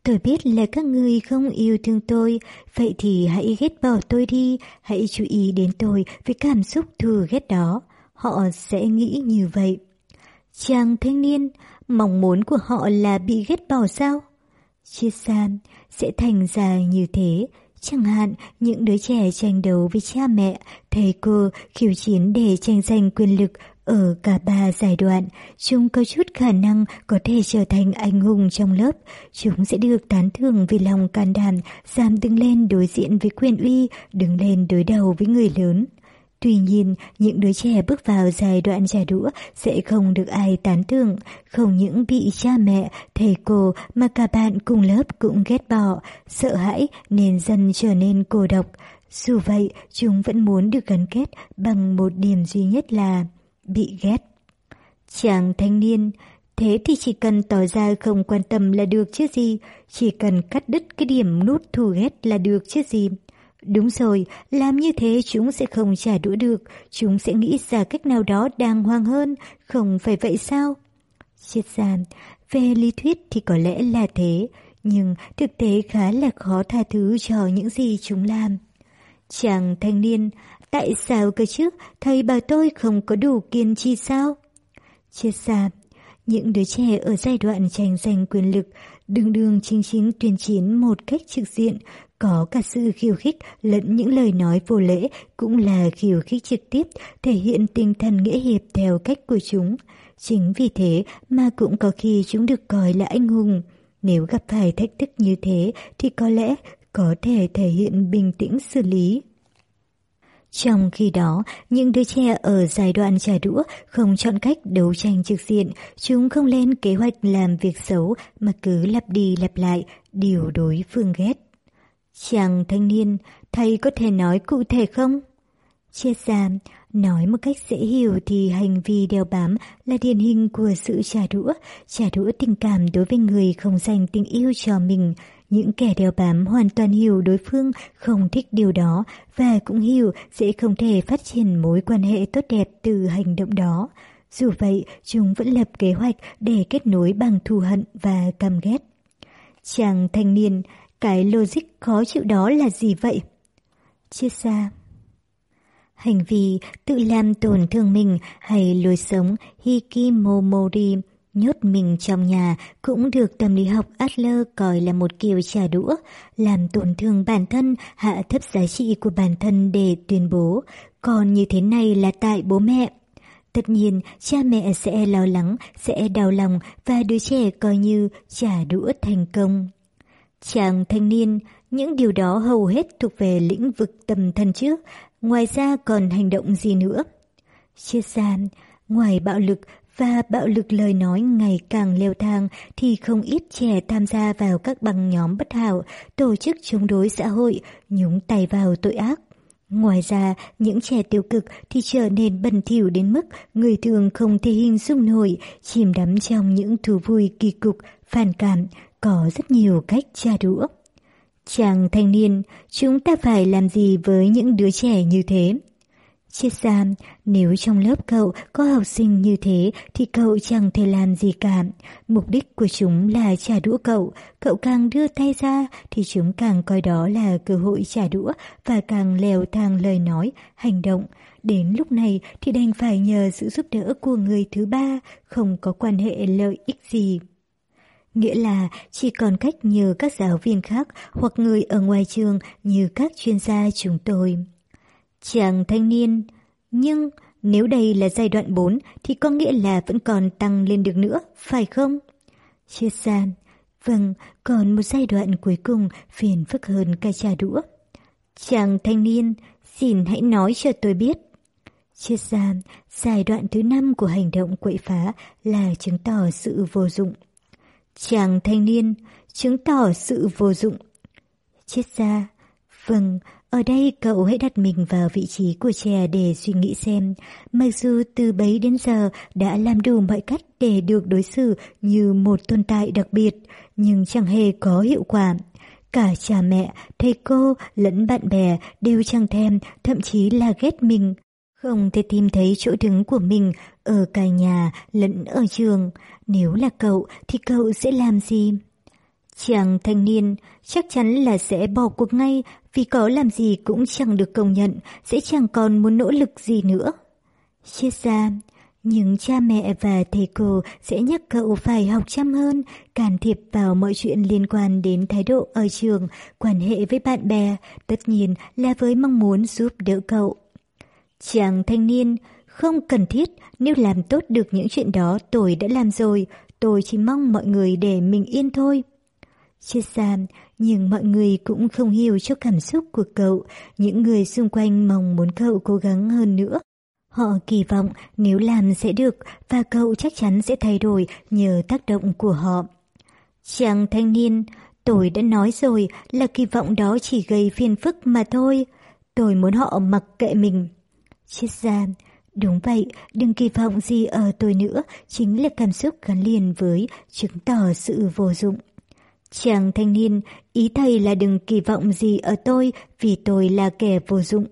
Tôi biết là các người không yêu thương tôi, vậy thì hãy ghét bỏ tôi đi, hãy chú ý đến tôi với cảm xúc thù ghét đó. Họ sẽ nghĩ như vậy. Chàng thanh niên, mong muốn của họ là bị ghét bỏ sao? Chia xa, sẽ thành ra như thế. Chẳng hạn, những đứa trẻ tranh đấu với cha mẹ, thầy cô khiêu chiến để tranh giành quyền lực ở cả ba giai đoạn, chúng có chút khả năng có thể trở thành anh hùng trong lớp. Chúng sẽ được tán thưởng vì lòng can đảm, dám đứng lên đối diện với quyền uy, đứng lên đối đầu với người lớn. Tuy nhiên, những đứa trẻ bước vào giai đoạn trả đũa sẽ không được ai tán thưởng, không những bị cha mẹ, thầy cô mà cả bạn cùng lớp cũng ghét bỏ, sợ hãi nên dần trở nên cô độc. Dù vậy, chúng vẫn muốn được gắn kết bằng một điểm duy nhất là bị ghét. Chàng thanh niên, thế thì chỉ cần tỏ ra không quan tâm là được chứ gì, chỉ cần cắt đứt cái điểm nút thù ghét là được chứ gì. Đúng rồi, làm như thế chúng sẽ không trả đũa được, chúng sẽ nghĩ ra cách nào đó đàng hoàng hơn, không phải vậy sao? Triết giàn, về lý thuyết thì có lẽ là thế, nhưng thực tế khá là khó tha thứ cho những gì chúng làm. Chàng thanh niên, Tại sao cơ chứ? Thầy bảo tôi không có đủ kiên trì sao? Triết gia, những đứa trẻ ở giai đoạn tranh giành quyền lực, đường đường chính chính tuyên chiến một cách trực diện, có cả sự khiêu khích lẫn những lời nói vô lễ cũng là khiêu khích trực tiếp, thể hiện tinh thần nghĩa hiệp theo cách của chúng. Chính vì thế mà cũng có khi chúng được coi là anh hùng. Nếu gặp phải thách thức như thế thì có lẽ có thể thể hiện bình tĩnh xử lý. Trong khi đó, những đứa trẻ ở giai đoạn trả đũa không chọn cách đấu tranh trực diện, chúng không lên kế hoạch làm việc xấu mà cứ lặp đi lặp lại điều đối phương ghét. Chàng thanh niên, thầy có thể nói cụ thể không? Chia ra, nói một cách dễ hiểu thì hành vi đeo bám là điển hình của sự trả đũa, trả đũa tình cảm đối với người không dành tình yêu cho mình, những kẻ đeo bám hoàn toàn hiểu đối phương không thích điều đó và cũng hiểu sẽ không thể phát triển mối quan hệ tốt đẹp từ hành động đó. Dù vậy, chúng vẫn lập kế hoạch để kết nối bằng thù hận và căm ghét. Chàng thanh niên, cái logic khó chịu đó là gì vậy? Chia xa Hành vi tự làm tổn thương mình hay lối sống Hikimomori nhốt mình trong nhà cũng được tâm lý học Adler coi là một kiểu trả đũa, làm tổn thương bản thân, hạ thấp giá trị của bản thân để tuyên bố, còn như thế này là tại bố mẹ. Tất nhiên, cha mẹ sẽ lo lắng, sẽ đau lòng và đứa trẻ coi như trả đũa thành công. Chàng thanh niên, những điều đó hầu hết thuộc về lĩnh vực tâm thần trước, ngoài ra còn hành động gì nữa? Chia xa, ngoài bạo lực và bạo lực lời nói ngày càng leo thang thì không ít trẻ tham gia vào các băng nhóm bất hảo, tổ chức chống đối xã hội, nhúng tay vào tội ác. Ngoài ra, những trẻ tiêu cực thì trở nên bẩn thỉu đến mức người thường không thể hình dung nổi, chìm đắm trong những thú vui kỳ cục, phản cảm, có rất nhiều cách tra đũa. Chàng thanh niên, chúng ta phải làm gì với những đứa trẻ như thế? Chết gia, nếu trong lớp cậu có học sinh như thế thì cậu chẳng thể làm gì cả. Mục đích của chúng là trả đũa cậu. Cậu càng đưa tay ra thì chúng càng coi đó là cơ hội trả đũa và càng lèo thang lời nói, hành động. Đến lúc này thì đành phải nhờ sự giúp đỡ của người thứ ba, không có quan hệ lợi ích gì. Nghĩa là chỉ còn cách nhờ các giáo viên khác hoặc người ở ngoài trường như các chuyên gia chúng tôi. Chàng thanh niên, nhưng nếu đây là giai đoạn 4 thì có nghĩa là vẫn còn tăng lên được nữa, phải không? Chia san, vâng, còn một giai đoạn cuối cùng phiền phức hơn ca trà đũa. Chàng thanh niên, xin hãy nói cho tôi biết. Chia san, giai đoạn thứ năm của hành động quậy phá là chứng tỏ sự vô dụng. Chàng thanh niên, chứng tỏ sự vô dụng. Chết ra, vâng, ở đây cậu hãy đặt mình vào vị trí của trẻ để suy nghĩ xem, mặc dù từ bấy đến giờ đã làm đủ mọi cách để được đối xử như một tồn tại đặc biệt, nhưng chẳng hề có hiệu quả. Cả cha mẹ, thầy cô lẫn bạn bè đều chẳng thèm, thậm chí là ghét mình. Không thể tìm thấy chỗ đứng của mình ở cả nhà lẫn ở trường. Nếu là cậu thì cậu sẽ làm gì? Chàng thanh niên chắc chắn là sẽ bỏ cuộc ngay vì có làm gì cũng chẳng được công nhận, sẽ chẳng còn muốn nỗ lực gì nữa. Chia ra, nhưng cha mẹ và thầy cô sẽ nhắc cậu phải học chăm hơn, can thiệp vào mọi chuyện liên quan đến thái độ ở trường, quan hệ với bạn bè, tất nhiên là với mong muốn giúp đỡ cậu. Chàng thanh niên, không cần thiết, nếu làm tốt được những chuyện đó tôi đã làm rồi, tôi chỉ mong mọi người để mình yên thôi. Chết ra, nhưng mọi người cũng không hiểu cho cảm xúc của cậu, những người xung quanh mong muốn cậu cố gắng hơn nữa. Họ kỳ vọng nếu làm sẽ được và cậu chắc chắn sẽ thay đổi nhờ tác động của họ. Chàng thanh niên, tôi đã nói rồi là kỳ vọng đó chỉ gây phiền phức mà thôi. Tôi muốn họ mặc kệ mình. Chết ra, đúng vậy, đừng kỳ vọng gì ở tôi nữa, chính là cảm xúc gắn liền với chứng tỏ sự vô dụng. Chàng thanh niên, ý thầy là đừng kỳ vọng gì ở tôi vì tôi là kẻ vô dụng.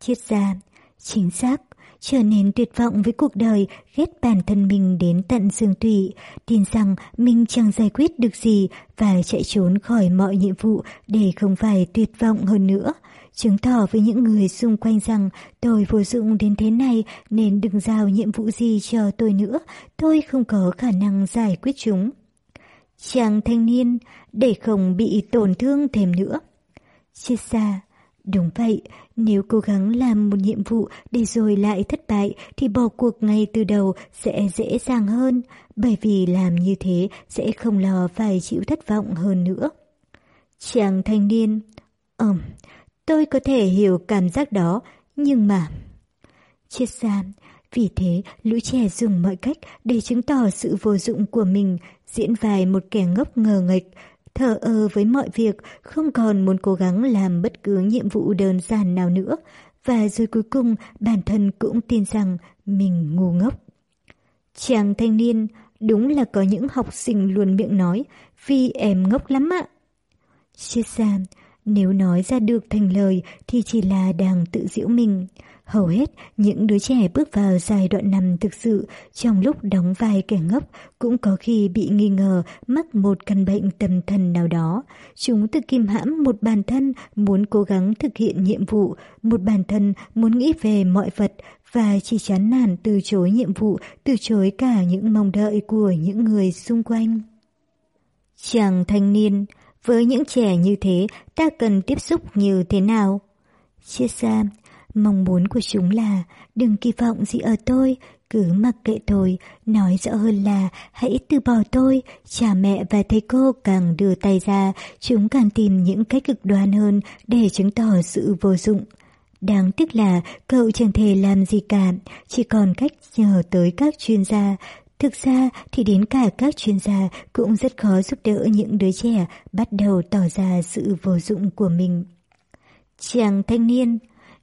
Triết gia, chính xác, trở nên tuyệt vọng với cuộc đời, ghét bản thân mình đến tận xương tủy, tin rằng mình chẳng giải quyết được gì và chạy trốn khỏi mọi nhiệm vụ để không phải tuyệt vọng hơn nữa. Chứng tỏ với những người xung quanh rằng tôi vô dụng đến thế này nên đừng giao nhiệm vụ gì cho tôi nữa, tôi không có khả năng giải quyết chúng. Chàng thanh niên để không bị tổn thương thêm nữa. Chia xa, đúng vậy, nếu cố gắng làm một nhiệm vụ để rồi lại thất bại thì bỏ cuộc ngay từ đầu sẽ dễ dàng hơn, bởi vì làm như thế sẽ không lo phải chịu thất vọng hơn nữa. Chàng thanh niên, ừm, tôi có thể hiểu cảm giác đó, nhưng mà... Chết xa, vì thế lũ trẻ dùng mọi cách để chứng tỏ sự vô dụng của mình, diễn vài một kẻ ngốc ngờ nghịch, thờ ơ với mọi việc, không còn muốn cố gắng làm bất cứ nhiệm vụ đơn giản nào nữa, và rồi cuối cùng bản thân cũng tin rằng mình ngu ngốc. Chàng thanh niên, đúng là có những học sinh luôn miệng nói, vì em ngốc lắm ạ. chia gia, nếu nói ra được thành lời thì chỉ là đang tự giễu mình. Hầu hết những đứa trẻ bước vào giai đoạn nằm thực sự trong lúc đóng vai kẻ ngốc cũng có khi bị nghi ngờ mắc một căn bệnh tâm thần nào đó. Chúng tự kìm hãm một bản thân muốn cố gắng thực hiện nhiệm vụ, một bản thân muốn nghĩ về mọi vật và chỉ chán nản từ chối nhiệm vụ, từ chối cả những mong đợi của những người xung quanh. Chàng thanh niên, với những trẻ như thế ta cần tiếp xúc như thế nào? Chia xa, Mong muốn của chúng là đừng kỳ vọng gì ở tôi, cứ mặc kệ tôi, nói rõ hơn là hãy từ bỏ tôi, cha mẹ và thầy cô càng đưa tay ra, chúng càng tìm những cách cực đoan hơn để chứng tỏ sự vô dụng. Đáng tiếc là cậu chẳng thể làm gì cả, chỉ còn cách nhờ tới các chuyên gia. Thực ra thì đến cả các chuyên gia cũng rất khó giúp đỡ những đứa trẻ bắt đầu tỏ ra sự vô dụng của mình. Chàng thanh niên,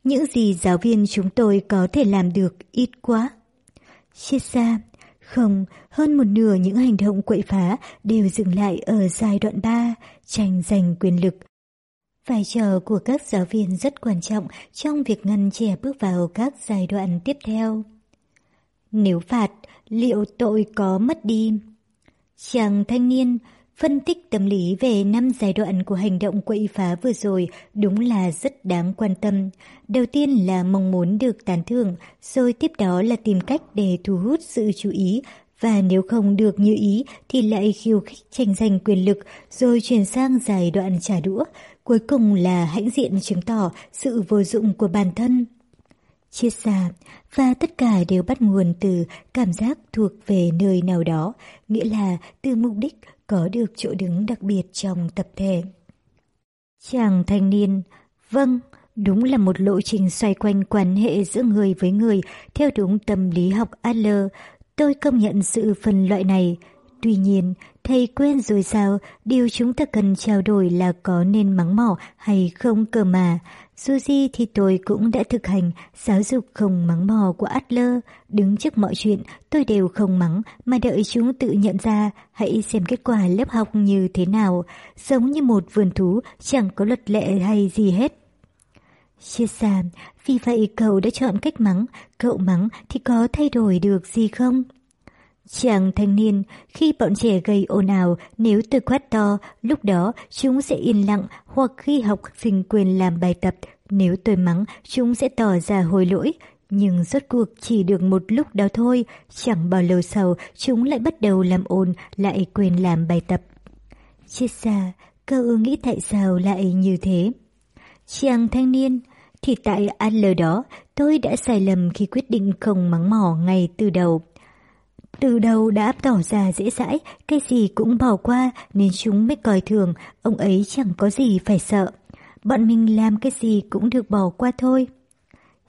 những gì giáo viên chúng tôi có thể làm được ít quá. Chia xa, không, hơn một nửa những hành động quậy phá đều dừng lại ở giai đoạn 3, tranh giành quyền lực. Vai trò của các giáo viên rất quan trọng trong việc ngăn trẻ bước vào các giai đoạn tiếp theo. Nếu phạt, liệu tội có mất đi? Chàng thanh niên, Phân tích tâm lý về năm giai đoạn của hành động quậy phá vừa rồi đúng là rất đáng quan tâm. Đầu tiên là mong muốn được tán thưởng, rồi tiếp đó là tìm cách để thu hút sự chú ý, và nếu không được như ý thì lại khiêu khích tranh giành quyền lực, rồi chuyển sang giai đoạn trả đũa. Cuối cùng là hãnh diện chứng tỏ sự vô dụng của bản thân. Chia xa, và tất cả đều bắt nguồn từ cảm giác thuộc về nơi nào đó, nghĩa là từ mục đích có được chỗ đứng đặc biệt trong tập thể. Chàng thanh niên, vâng, đúng là một lộ trình xoay quanh quan hệ giữa người với người theo đúng tâm lý học Adler. Tôi công nhận sự phân loại này. Tuy nhiên, thầy quên rồi sao, điều chúng ta cần trao đổi là có nên mắng mỏ hay không cơ mà. Dù gì thì tôi cũng đã thực hành giáo dục không mắng mò của Adler. Đứng trước mọi chuyện, tôi đều không mắng mà đợi chúng tự nhận ra. Hãy xem kết quả lớp học như thế nào. Giống như một vườn thú, chẳng có luật lệ hay gì hết. Chia sàn, vì vậy cậu đã chọn cách mắng. Cậu mắng thì có thay đổi được gì không? Chàng thanh niên, khi bọn trẻ gây ồn ào, nếu tôi quát to, lúc đó chúng sẽ yên lặng hoặc khi học sinh quên làm bài tập, nếu tôi mắng, chúng sẽ tỏ ra hối lỗi. Nhưng rốt cuộc chỉ được một lúc đó thôi, chẳng bao lâu sau chúng lại bắt đầu làm ồn, lại quên làm bài tập. Chết xa, cậu nghĩ tại sao lại như thế? Chàng thanh niên, thì tại ăn lờ đó, tôi đã sai lầm khi quyết định không mắng mỏ ngay từ đầu. Từ đầu đã tỏ ra dễ dãi, cái gì cũng bỏ qua nên chúng mới coi thường, ông ấy chẳng có gì phải sợ. Bọn mình làm cái gì cũng được bỏ qua thôi.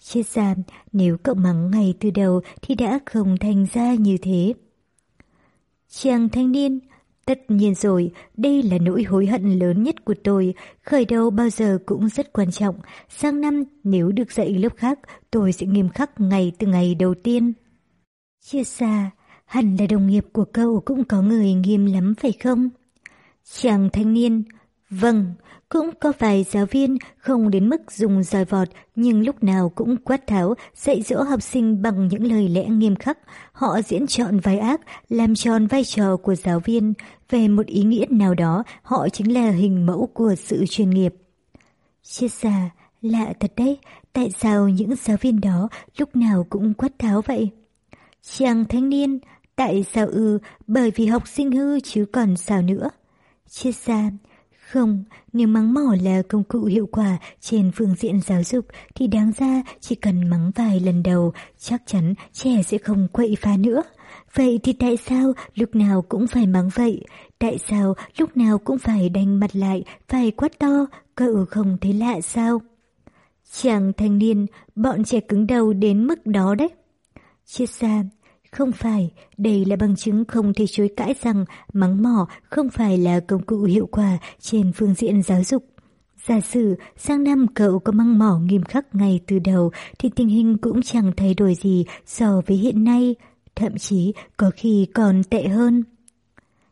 Chết ra, nếu cậu mắng ngay từ đầu thì đã không thành ra như thế. Chàng thanh niên, tất nhiên rồi, đây là nỗi hối hận lớn nhất của tôi, khởi đầu bao giờ cũng rất quan trọng. Sang năm, nếu được dạy lớp khác, tôi sẽ nghiêm khắc ngày từ ngày đầu tiên. Chia xa, hẳn là đồng nghiệp của cậu cũng có người nghiêm lắm phải không? Chàng thanh niên, vâng, cũng có vài giáo viên không đến mức dùng roi vọt nhưng lúc nào cũng quát tháo dạy dỗ học sinh bằng những lời lẽ nghiêm khắc. Họ diễn trọn vai ác, làm tròn vai trò của giáo viên. Về một ý nghĩa nào đó, họ chính là hình mẫu của sự chuyên nghiệp. Chia sẻ lạ thật đấy, tại sao những giáo viên đó lúc nào cũng quát tháo vậy? Chàng thanh niên, Tại sao ư? Bởi vì học sinh hư chứ còn sao nữa. Chia xa, không, nếu mắng mỏ là công cụ hiệu quả trên phương diện giáo dục thì đáng ra chỉ cần mắng vài lần đầu, chắc chắn trẻ sẽ không quậy phá nữa. Vậy thì tại sao lúc nào cũng phải mắng vậy? Tại sao lúc nào cũng phải đành mặt lại, phải quát to, cậu không thấy lạ sao? Chàng thanh niên, bọn trẻ cứng đầu đến mức đó đấy. Chia xa, không phải, đây là bằng chứng không thể chối cãi rằng mắng mỏ không phải là công cụ hiệu quả trên phương diện giáo dục. Giả sử sang năm cậu có mắng mỏ nghiêm khắc ngay từ đầu thì tình hình cũng chẳng thay đổi gì so với hiện nay, thậm chí có khi còn tệ hơn.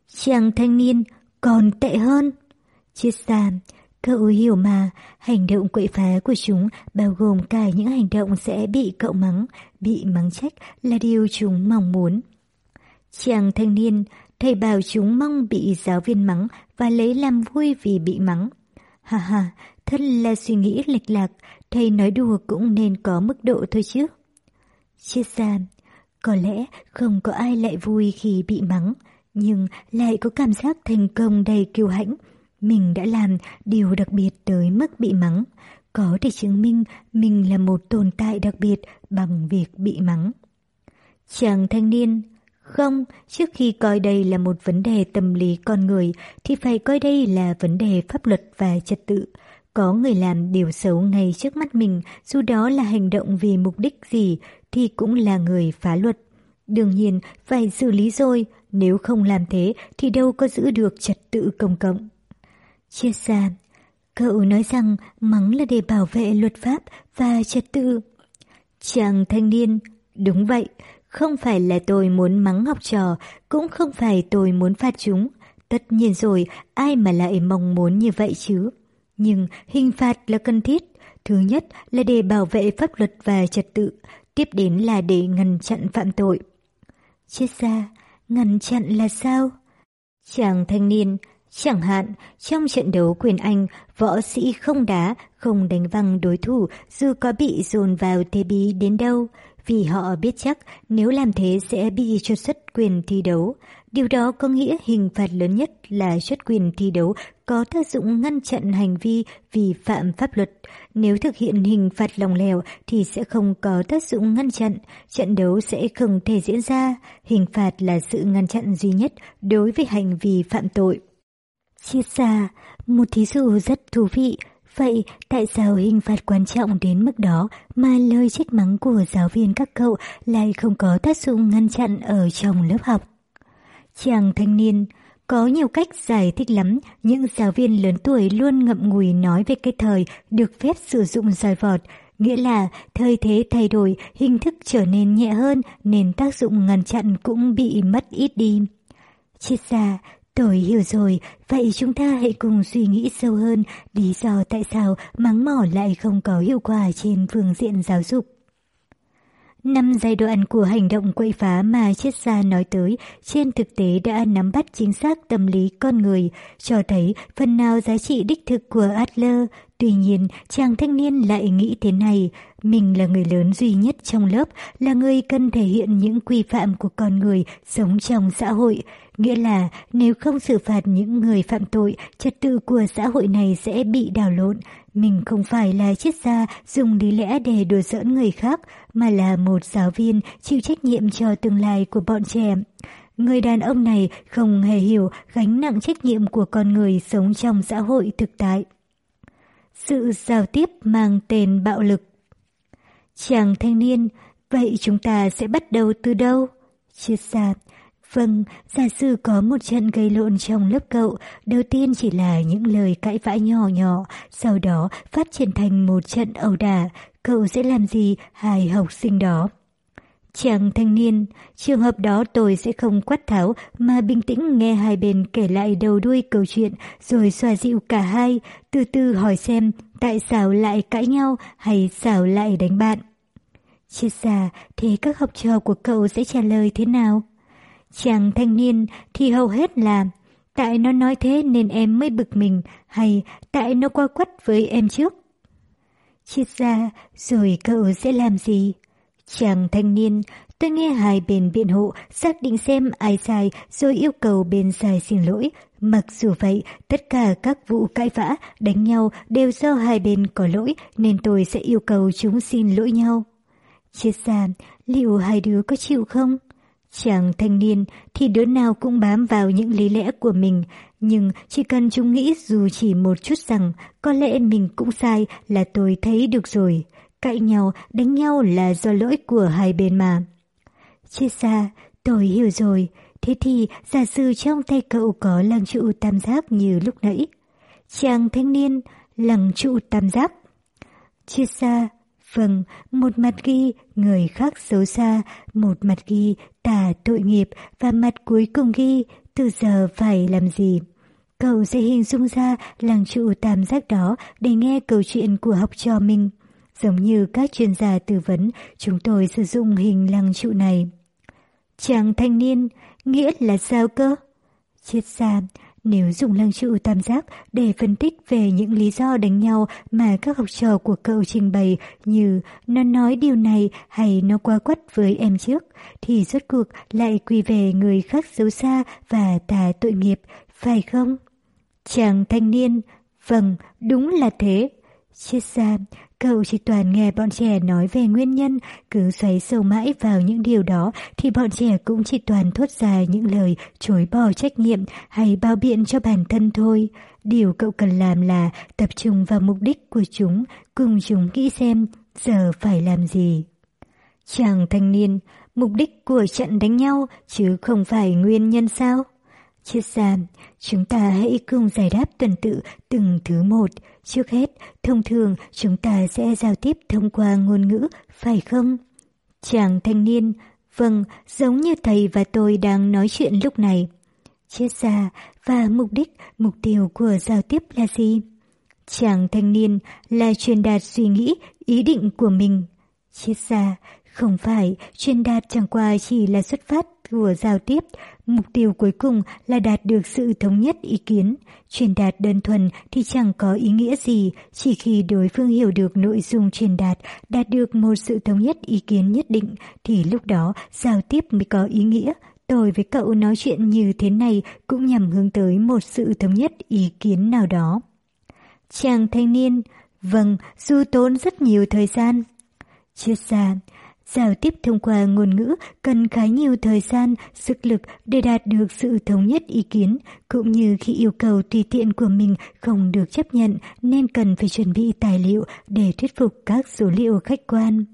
Chàng thanh niên còn tệ hơn. Chiết gia, cậu hiểu mà, hành động quậy phá của chúng bao gồm cả những hành động sẽ bị cậu mắng, bị mắng trách là điều chúng mong muốn. Chàng thanh niên, thầy bảo chúng mong bị giáo viên mắng và lấy làm vui vì bị mắng. Ha ha, thật là suy nghĩ lệch lạc, thầy nói đùa cũng nên có mức độ thôi chứ. chia gia, có lẽ không có ai lại vui khi bị mắng, nhưng lại có cảm giác thành công đầy kiêu hãnh. Mình đã làm điều đặc biệt tới mức bị mắng, có thể chứng minh mình là một tồn tại đặc biệt bằng việc bị mắng. Chàng thanh niên, không, trước khi coi đây là một vấn đề tâm lý con người thì phải coi đây là vấn đề pháp luật và trật tự. Có người làm điều xấu ngay trước mắt mình, dù đó là hành động vì mục đích gì, thì cũng là người phá luật. Đương nhiên, phải xử lý rồi, nếu không làm thế thì đâu có giữ được trật tự công cộng. Chia sẻ. cậu nói rằng mắng là để bảo vệ luật pháp và trật tự. Chàng thanh niên, đúng vậy, không phải là tôi muốn mắng học trò, cũng không phải tôi muốn phạt chúng. Tất nhiên rồi, ai mà lại mong muốn như vậy chứ. Nhưng hình phạt là cần thiết. Thứ nhất là để bảo vệ pháp luật và trật tự, tiếp đến là để ngăn chặn phạm tội. Chết ra, ngăn chặn là sao? Chàng thanh niên, chẳng hạn, trong trận đấu quyền Anh, võ sĩ không đá, không đánh văng đối thủ dù có bị dồn vào tê bí đến đâu, vì họ biết chắc nếu làm thế sẽ bị trượt xuất quyền thi đấu. Điều đó có nghĩa hình phạt lớn nhất là xuất quyền thi đấu có tác dụng ngăn chặn hành vi vi phạm pháp luật. Nếu thực hiện hình phạt lòng lèo thì sẽ không có tác dụng ngăn chặn, trận đấu sẽ không thể diễn ra. Hình phạt là sự ngăn chặn duy nhất đối với hành vi phạm tội. Chia xa, một thí dụ rất thú vị. Vậy tại sao hình phạt quan trọng đến mức đó mà lời trách mắng của giáo viên các cậu lại không có tác dụng ngăn chặn ở trong lớp học? Chàng thanh niên, có nhiều cách giải thích lắm, những giáo viên lớn tuổi luôn ngậm ngùi nói về cái thời được phép sử dụng roi vọt, nghĩa là thời thế thay đổi, hình thức trở nên nhẹ hơn nên tác dụng ngăn chặn cũng bị mất ít đi. Triết ra, tôi hiểu rồi, vậy chúng ta hãy cùng suy nghĩ sâu hơn lý do tại sao mắng mỏ lại không có hiệu quả trên phương diện giáo dục. Năm giai đoạn của hành động quậy phá mà triết gia nói tới trên thực tế đã nắm bắt chính xác tâm lý con người, cho thấy phần nào giá trị đích thực của Adler. Tuy nhiên, chàng thanh niên lại nghĩ thế này, mình là người lớn duy nhất trong lớp, là người cần thể hiện những quy phạm của con người sống trong xã hội. Nghĩa là nếu không xử phạt những người phạm tội, trật tự của xã hội này sẽ bị đảo lộn. Mình không phải là triết gia dùng lý lẽ để đùa giỡn người khác, mà là một giáo viên chịu trách nhiệm cho tương lai của bọn trẻ. Người đàn ông này không hề hiểu gánh nặng trách nhiệm của con người sống trong xã hội thực tại. Sự giao tiếp mang tên bạo lực Chàng thanh niên, vậy chúng ta sẽ bắt đầu từ đâu? Triết gia, Vâng, giả sử có một trận gây lộn trong lớp cậu, đầu tiên chỉ là những lời cãi vã nhỏ nhỏ, sau đó phát triển thành một trận ẩu đả, cậu sẽ làm gì hai học sinh đó? Chàng thanh niên, trường hợp đó tôi sẽ không quát tháo mà bình tĩnh nghe hai bên kể lại đầu đuôi câu chuyện rồi xoa dịu cả hai, từ từ hỏi xem tại sao lại cãi nhau hay sao lại đánh bạn. Chết già, thì các học trò của cậu sẽ trả lời thế nào? Chàng thanh niên thì hầu hết là tại nó nói thế nên em mới bực mình hay tại nó qua quất với em trước. Chết ra rồi cậu sẽ làm gì? Chàng thanh niên, tôi nghe hai bên biện hộ xác định xem ai sai rồi yêu cầu bên sai xin lỗi. Mặc dù vậy, tất cả các vụ cãi vã, đánh nhau đều do hai bên có lỗi nên tôi sẽ yêu cầu chúng xin lỗi nhau. Chết ra, liệu hai đứa có chịu không? Chàng thanh niên thì đứa nào cũng bám vào những lý lẽ của mình, nhưng chỉ cần chúng nghĩ dù chỉ một chút rằng có lẽ mình cũng sai là tôi thấy được rồi. Cãi nhau, đánh nhau là do lỗi của hai bên mà. Chia xa, tôi hiểu rồi. Thế thì giả sử trong tay cậu có lăng trụ tam giác như lúc nãy. Chàng thanh niên, lăng trụ tam giác. Chia xa, Vâng, một mặt ghi người khác xấu xa, một mặt ghi tà tội nghiệp và mặt cuối cùng ghi từ giờ phải làm gì. Cậu sẽ hình dung ra làng trụ tam giác đó để nghe câu chuyện của học trò mình. Giống như các chuyên gia tư vấn, chúng tôi sử dụng hình lăng trụ này. Chàng thanh niên, nghĩa là sao cơ? Triết gia, nếu dùng lăng trụ tam giác để phân tích về những lý do đánh nhau mà các học trò của cậu trình bày như nó nói điều này hay nó quá quất với em trước, thì rốt cuộc lại quy về người khác xấu xa và tà tội nghiệp, phải không? Chàng thanh niên, vâng, đúng là thế. Triết gia, Cậu chỉ toàn nghe bọn trẻ nói về nguyên nhân, cứ xoáy sâu mãi vào những điều đó thì bọn trẻ cũng chỉ toàn thốt ra những lời chối bỏ trách nhiệm hay bao biện cho bản thân thôi. Điều cậu cần làm là tập trung vào mục đích của chúng, cùng chúng nghĩ xem giờ phải làm gì. Chàng thanh niên, mục đích của trận đánh nhau chứ không phải nguyên nhân sao? Triết giam, chúng ta hãy cùng giải đáp tuần tự từng thứ một. Trước hết, thông thường chúng ta sẽ giao tiếp thông qua ngôn ngữ, phải không? Chàng thanh niên, vâng, giống như thầy và tôi đang nói chuyện lúc này. chết ra và mục đích, mục tiêu của giao tiếp là gì? Chàng thanh niên là truyền đạt suy nghĩ, ý định của mình. chết ra không phải, truyền đạt chẳng qua chỉ là xuất phát của giao tiếp, Mục tiêu cuối cùng là đạt được sự thống nhất ý kiến. Truyền đạt đơn thuần thì chẳng có ý nghĩa gì, chỉ khi đối phương hiểu được nội dung truyền đạt, đạt được một sự thống nhất ý kiến nhất định, thì lúc đó giao tiếp mới có ý nghĩa. Tôi với cậu nói chuyện như thế này cũng nhằm hướng tới một sự thống nhất ý kiến nào đó. Chàng thanh niên, vâng, du tốn rất nhiều thời gian. Triết gia, Giao tiếp thông qua ngôn ngữ cần khá nhiều thời gian, sức lực để đạt được sự thống nhất ý kiến, cũng như khi yêu cầu tùy tiện của mình không được chấp nhận nên cần phải chuẩn bị tài liệu để thuyết phục các số liệu khách quan.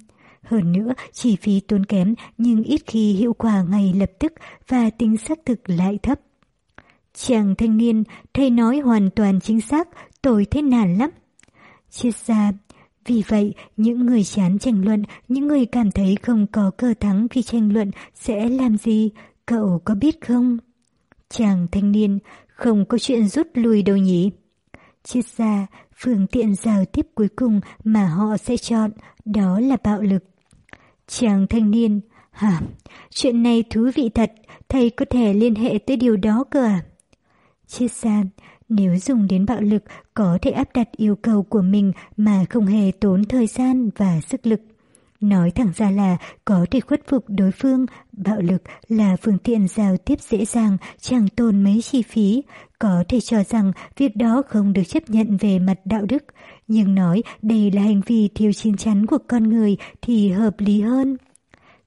Hơn nữa, chi phí tốn kém nhưng ít khi hiệu quả ngay lập tức và tính xác thực lại thấp. Chàng thanh niên, thầy nói hoàn toàn chính xác, tôi thế nản lắm. Triết gia, vì vậy, những người chán tranh luận, những người cảm thấy không có cơ thắng khi tranh luận sẽ làm gì, cậu có biết không? Chàng thanh niên, không có chuyện rút lui đâu nhỉ? Triết ra phương tiện giao tiếp cuối cùng mà họ sẽ chọn, đó là bạo lực. Chàng thanh niên, hả, chuyện này thú vị thật, thầy có thể liên hệ tới điều đó cơ à? Triết ra nếu dùng đến bạo lực, có thể áp đặt yêu cầu của mình mà không hề tốn thời gian và sức lực. Nói thẳng ra là có thể khuất phục đối phương, bạo lực là phương tiện giao tiếp dễ dàng, chẳng tốn mấy chi phí. Có thể cho rằng việc đó không được chấp nhận về mặt đạo đức, nhưng nói đây là hành vi thiếu chín chắn của con người thì hợp lý hơn.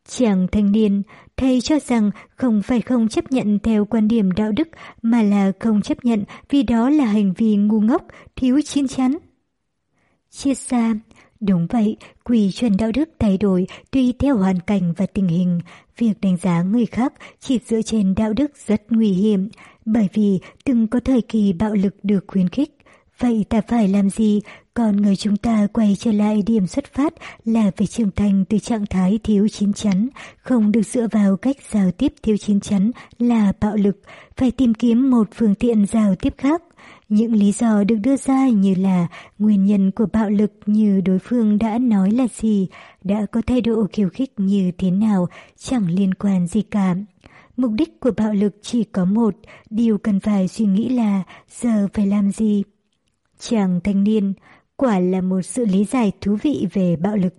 Chàng thanh niên, thầy cho rằng không phải không chấp nhận theo quan điểm đạo đức mà là không chấp nhận vì đó là hành vi ngu ngốc, thiếu chín chắn. Chia xa, đúng vậy, quy chuẩn đạo đức thay đổi tùy theo hoàn cảnh và tình hình. Việc đánh giá người khác chỉ dựa trên đạo đức rất nguy hiểm, bởi vì từng có thời kỳ bạo lực được khuyến khích. Vậy ta phải làm gì? Còn người chúng ta quay trở lại điểm xuất phát là phải trưởng thành từ trạng thái thiếu chín chắn, không được dựa vào cách giao tiếp thiếu chín chắn là bạo lực, phải tìm kiếm một phương tiện giao tiếp khác. Những lý do được đưa ra như là nguyên nhân của bạo lực như đối phương đã nói là gì, đã có thái độ khiêu khích như thế nào, chẳng liên quan gì cả. Mục đích của bạo lực chỉ có một, điều cần phải suy nghĩ là giờ phải làm gì. Chàng thanh niên, quả là một sự lý giải thú vị về bạo lực.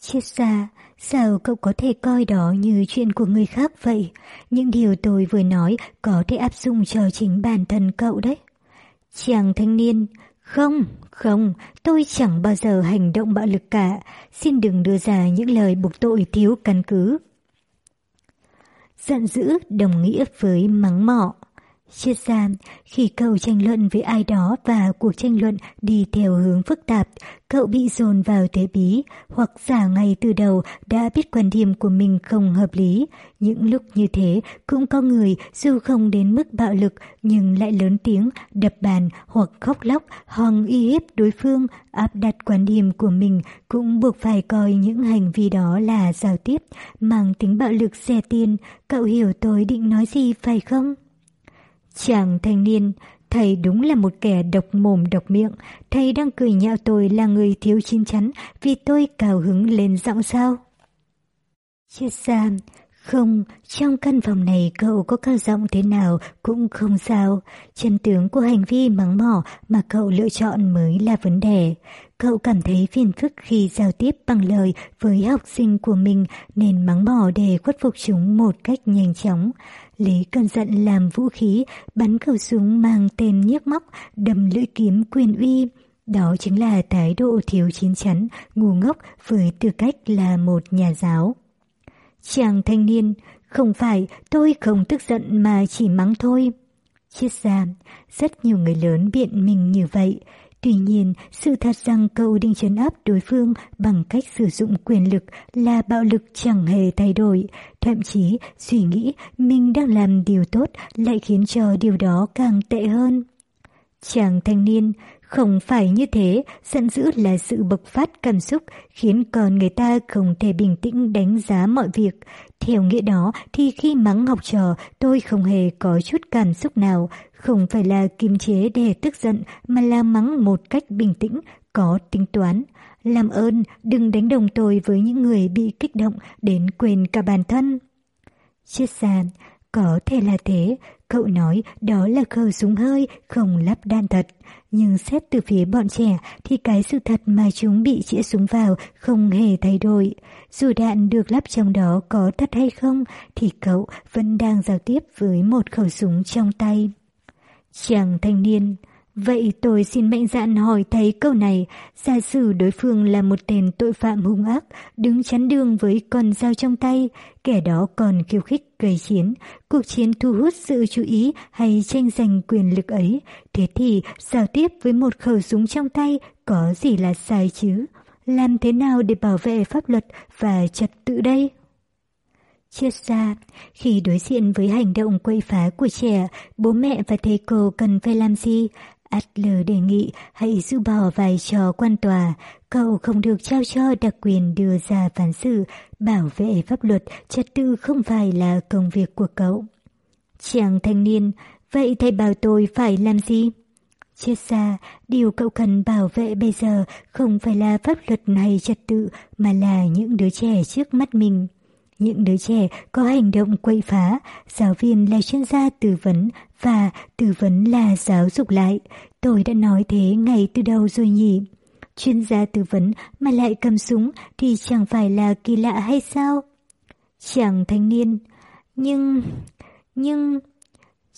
Chết ra, sao cậu có thể coi đó như chuyện của người khác vậy? Những điều tôi vừa nói có thể áp dụng cho chính bản thân cậu đấy. Chàng thanh niên, không, không, tôi chẳng bao giờ hành động bạo lực cả. Xin đừng đưa ra những lời buộc tội thiếu căn cứ. Giận dữ đồng nghĩa với mắng mỏ. Triết gia, khi cậu tranh luận với ai đó và cuộc tranh luận đi theo hướng phức tạp, cậu bị dồn vào thế bí, hoặc giả ngay từ đầu đã biết quan điểm của mình không hợp lý. Những lúc như thế, cũng có người dù không đến mức bạo lực nhưng lại lớn tiếng, đập bàn hoặc khóc lóc, hòng y hiếp đối phương, áp đặt quan điểm của mình cũng buộc phải coi những hành vi đó là giao tiếp, mang tính bạo lực xe tiên. Cậu hiểu tôi định nói gì phải không? Chàng thanh niên, thầy đúng là một kẻ độc mồm độc miệng. Thầy đang cười nhạo tôi là người thiếu chín chắn vì tôi cào hứng lên giọng sao. Chết ra, không, trong căn phòng này cậu có cao giọng thế nào cũng không sao. Chân tướng của hành vi mắng mỏ mà cậu lựa chọn mới là vấn đề. Cậu cảm thấy phiền phức khi giao tiếp bằng lời với học sinh của mình nên mắng mỏ để khuất phục chúng một cách nhanh chóng. Lấy cơn giận làm vũ khí, bắn khẩu súng mang tên nhức móc, đâm lưỡi kiếm quyền uy. Đó chính là thái độ thiếu chín chắn, ngu ngốc với tư cách là một nhà giáo. Chàng thanh niên, không phải tôi không tức giận mà chỉ mắng thôi. Chết ra, rất nhiều người lớn biện mình như vậy. Tuy nhiên, sự thật rằng cậu định trấn áp đối phương bằng cách sử dụng quyền lực là bạo lực chẳng hề thay đổi. Thậm chí, suy nghĩ mình đang làm điều tốt lại khiến cho điều đó càng tệ hơn. Chàng thanh niên, không phải như thế, giận dữ là sự bộc phát cảm xúc khiến con người ta không thể bình tĩnh đánh giá mọi việc. Theo nghĩa đó thì khi mắng học trò tôi không hề có chút cảm xúc nào, không phải là kiềm chế để tức giận mà là mắng một cách bình tĩnh, có tính toán. Làm ơn đừng đánh đồng tôi với những người bị kích động đến quên cả bản thân. Chết sàn, có thể là thế, cậu nói đó là khẩu súng hơi, không lắp đạn thật. Nhưng xét từ phía bọn trẻ thì cái sự thật mà chúng bị chĩa súng vào không hề thay đổi. Dù đạn được lắp trong đó có thật hay không thì cậu vẫn đang giao tiếp với một khẩu súng trong tay. Chàng thanh niên, vậy tôi xin mạnh dạn hỏi thấy câu này, giả sử đối phương là một tên tội phạm hung ác, đứng chắn đường với con dao trong tay, kẻ đó còn khiêu khích gây chiến, cuộc chiến thu hút sự chú ý hay tranh giành quyền lực ấy, thế thì giao tiếp với một khẩu súng trong tay có gì là sai chứ? Làm thế nào để bảo vệ pháp luật và trật tự đây? Triết ra, khi đối diện với hành động quậy phá của trẻ, bố mẹ và thầy cô cần phải làm gì? Adler đề nghị hãy giữ bỏ vai trò quan tòa, cậu không được trao cho đặc quyền đưa ra phán xử, bảo vệ pháp luật, trật tự không phải là công việc của cậu. Chàng thanh niên, vậy thầy bảo tôi phải làm gì? Chết ra, điều cậu cần bảo vệ bây giờ không phải là pháp luật hay trật tự mà là những đứa trẻ trước mắt mình. Những đứa trẻ có hành động quậy phá, giáo viên là chuyên gia tư vấn và tư vấn là giáo dục lại. Tôi đã nói thế ngay từ đầu rồi nhỉ. Chuyên gia tư vấn mà lại cầm súng thì chẳng phải là kỳ lạ hay sao? Chàng thanh niên. Nhưng... nhưng...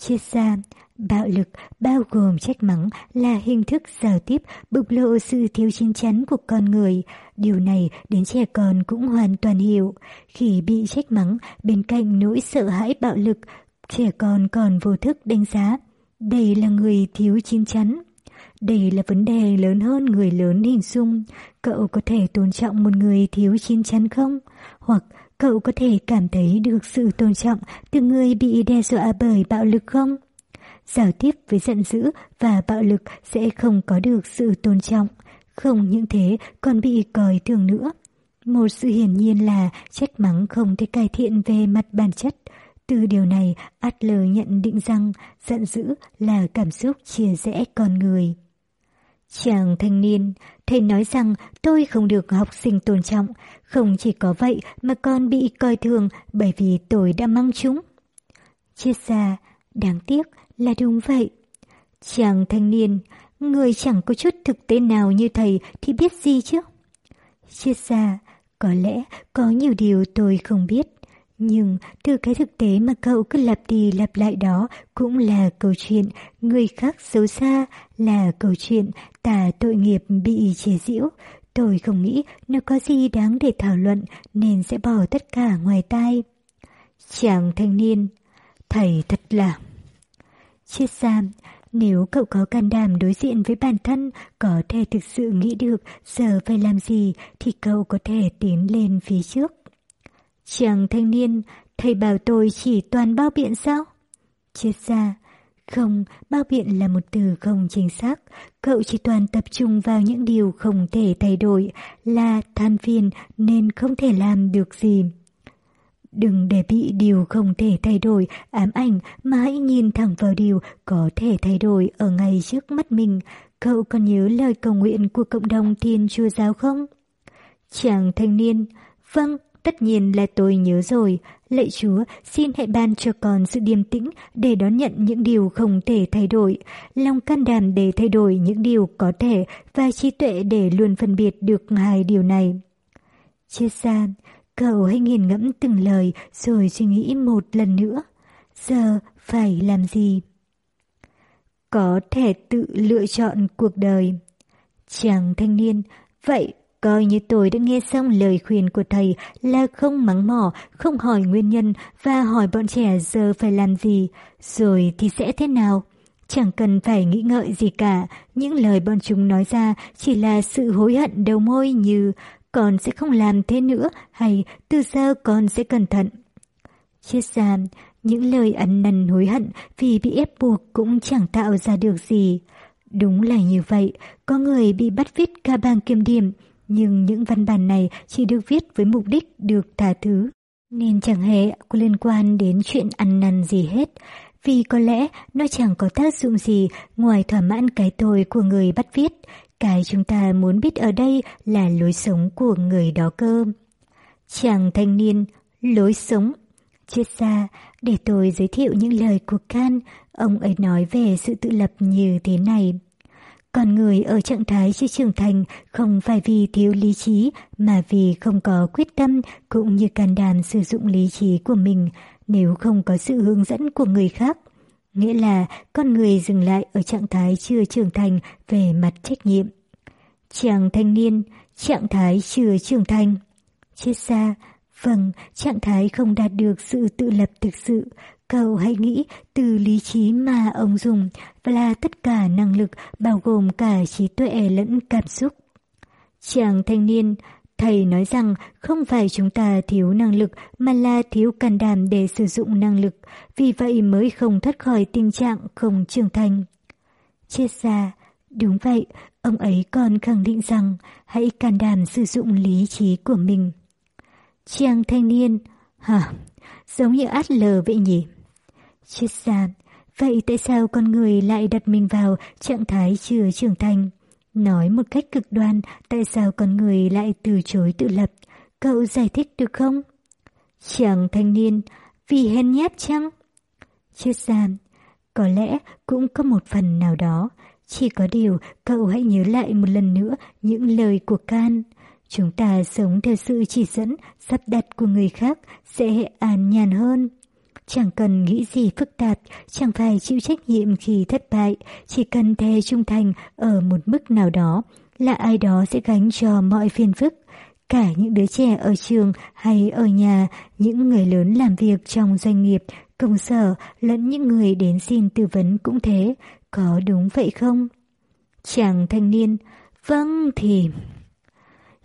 Triết gia, bạo lực bao gồm trách mắng là hình thức giao tiếp bộc lộ sự thiếu chín chắn của con người. Điều này đến trẻ con cũng hoàn toàn hiểu. Khi bị trách mắng, bên cạnh nỗi sợ hãi bạo lực, trẻ con còn vô thức đánh giá. Đây là người thiếu chín chắn. Đây là vấn đề lớn hơn người lớn hình dung. Cậu có thể tôn trọng một người thiếu chín chắn không? Hoặc cậu có thể cảm thấy được sự tôn trọng từ người bị đe dọa bởi bạo lực không? Giao tiếp với giận dữ và bạo lực sẽ không có được sự tôn trọng. Không những thế, còn bị còi thường nữa. Một sự hiển nhiên là trách mắng không thể cải thiện về mặt bản chất. Từ điều này, Adler nhận định rằng giận dữ là cảm xúc chia rẽ con người. Chàng thanh niên, thầy nói rằng tôi không được học sinh tôn trọng, không chỉ có vậy mà còn bị coi thường bởi vì tôi đã mắng chúng. Chia xa, đáng tiếc là đúng vậy. Chàng thanh niên, người chẳng có chút thực tế nào như thầy thì biết gì chứ? Chia xa, có lẽ có nhiều điều tôi không biết. Nhưng từ cái thực tế mà cậu cứ lặp đi lặp lại đó cũng là câu chuyện người khác xấu xa, là câu chuyện tà tội nghiệp bị chế giễu. Tôi không nghĩ nó có gì đáng để thảo luận nên sẽ bỏ tất cả ngoài tai. Chàng thanh niên, thầy thật là... Chết giam, nếu cậu có can đảm đối diện với bản thân, có thể thực sự nghĩ được giờ phải làm gì thì cậu có thể tiến lên phía trước. Chàng thanh niên, thầy bảo tôi chỉ toàn bao biện sao? Chết ra, không, bao biện là một từ không chính xác. Cậu chỉ toàn tập trung vào những điều không thể thay đổi, là than phiền nên không thể làm được gì. Đừng để bị điều không thể thay đổi, ám ảnh mà hãy nhìn thẳng vào điều có thể thay đổi ở ngay trước mắt mình. Cậu còn nhớ lời cầu nguyện của cộng đồng Thiên Chúa Giáo không? Chàng thanh niên, vâng, tất nhiên là tôi nhớ rồi. Lạy Chúa, xin hãy ban cho con sự điềm tĩnh để đón nhận những điều không thể thay đổi, lòng can đảm để thay đổi những điều có thể và trí tuệ để luôn phân biệt được hai điều này. Chia xa, cậu hãy nghiền ngẫm từng lời rồi suy nghĩ một lần nữa. Giờ phải làm gì? Có thể tự lựa chọn cuộc đời. Chàng thanh niên, vậy Coi như tôi đã nghe xong lời khuyên của thầy là không mắng mỏ, không hỏi nguyên nhân và hỏi bọn trẻ giờ phải làm gì, rồi thì sẽ thế nào. Chẳng cần phải nghĩ ngợi gì cả, những lời bọn chúng nói ra chỉ là sự hối hận đầu môi như con sẽ không làm thế nữa hay từ giờ con sẽ cẩn thận. Chết ra, những lời ẩn nần hối hận vì bị ép buộc cũng chẳng tạo ra được gì. Đúng là như vậy, có người bị bắt viết ca bang kiêm điểm, nhưng những văn bản này chỉ được viết với mục đích được tha thứ, nên chẳng hề có liên quan đến chuyện ăn năn gì hết, vì có lẽ nó chẳng có tác dụng gì ngoài thỏa mãn cái tôi của người bắt viết. Cái chúng ta muốn biết ở đây là lối sống của người đó cơ. Chàng thanh niên, lối sống. Chết ra, để tôi giới thiệu những lời của Can, ông ấy nói về sự tự lập như thế này. Con người ở trạng thái chưa trưởng thành không phải vì thiếu lý trí mà vì không có quyết tâm cũng như can đảm sử dụng lý trí của mình nếu không có sự hướng dẫn của người khác. Nghĩa là con người dừng lại ở trạng thái chưa trưởng thành về mặt trách nhiệm. Chàng thanh niên, trạng thái chưa trưởng thành. Chết xa, vâng, trạng thái không đạt được sự tự lập thực sự, Cậu hãy nghĩ từ lý trí mà ông dùng là tất cả năng lực bao gồm cả trí tuệ lẫn cảm xúc. Chàng thanh niên, thầy nói rằng không phải chúng ta thiếu năng lực mà là thiếu can đảm để sử dụng năng lực, vì vậy mới không thoát khỏi tình trạng không trưởng thành. Chết ra, đúng vậy, ông ấy còn khẳng định rằng hãy can đảm sử dụng lý trí của mình. Chàng thanh niên, hả, giống như át lờ vậy nhỉ? Chết ra, vậy tại sao con người lại đặt mình vào trạng thái chưa trưởng thành? Nói một cách cực đoan, tại sao con người lại từ chối tự lập? Cậu giải thích được không? Chàng thanh niên, vì hèn nhát chăng? Chết ra, có lẽ cũng có một phần nào đó. Chỉ có điều cậu hãy nhớ lại một lần nữa những lời của Can. Chúng ta sống theo sự chỉ dẫn, sắp đặt của người khác sẽ an nhàn hơn. Chẳng cần nghĩ gì phức tạp, chẳng phải chịu trách nhiệm khi thất bại, chỉ cần thề trung thành ở một mức nào đó là ai đó sẽ gánh cho mọi phiền phức. Cả những đứa trẻ ở trường hay ở nhà, những người lớn làm việc trong doanh nghiệp, công sở lẫn những người đến xin tư vấn cũng thế, có đúng vậy không? Chàng thanh niên, vâng thì...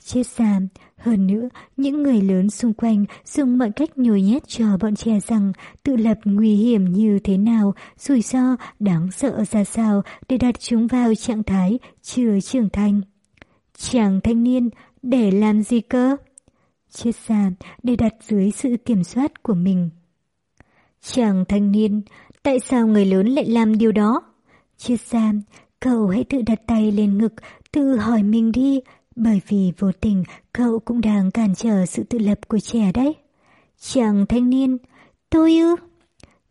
Chết giam, hơn nữa, những người lớn xung quanh dùng mọi cách nhồi nhét cho bọn trẻ rằng tự lập nguy hiểm như thế nào, rủi ro, đáng sợ ra sao để đặt chúng vào trạng thái chưa trưởng thành. Chàng thanh niên, để làm gì cơ? Chết xa, để đặt dưới sự kiểm soát của mình. Chàng thanh niên, tại sao người lớn lại làm điều đó? Chết xa, cậu hãy tự đặt tay lên ngực, tự hỏi mình đi, bởi vì vô tình cậu cũng đang cản trở sự tự lập của trẻ đấy. Chàng thanh niên, tôi ư?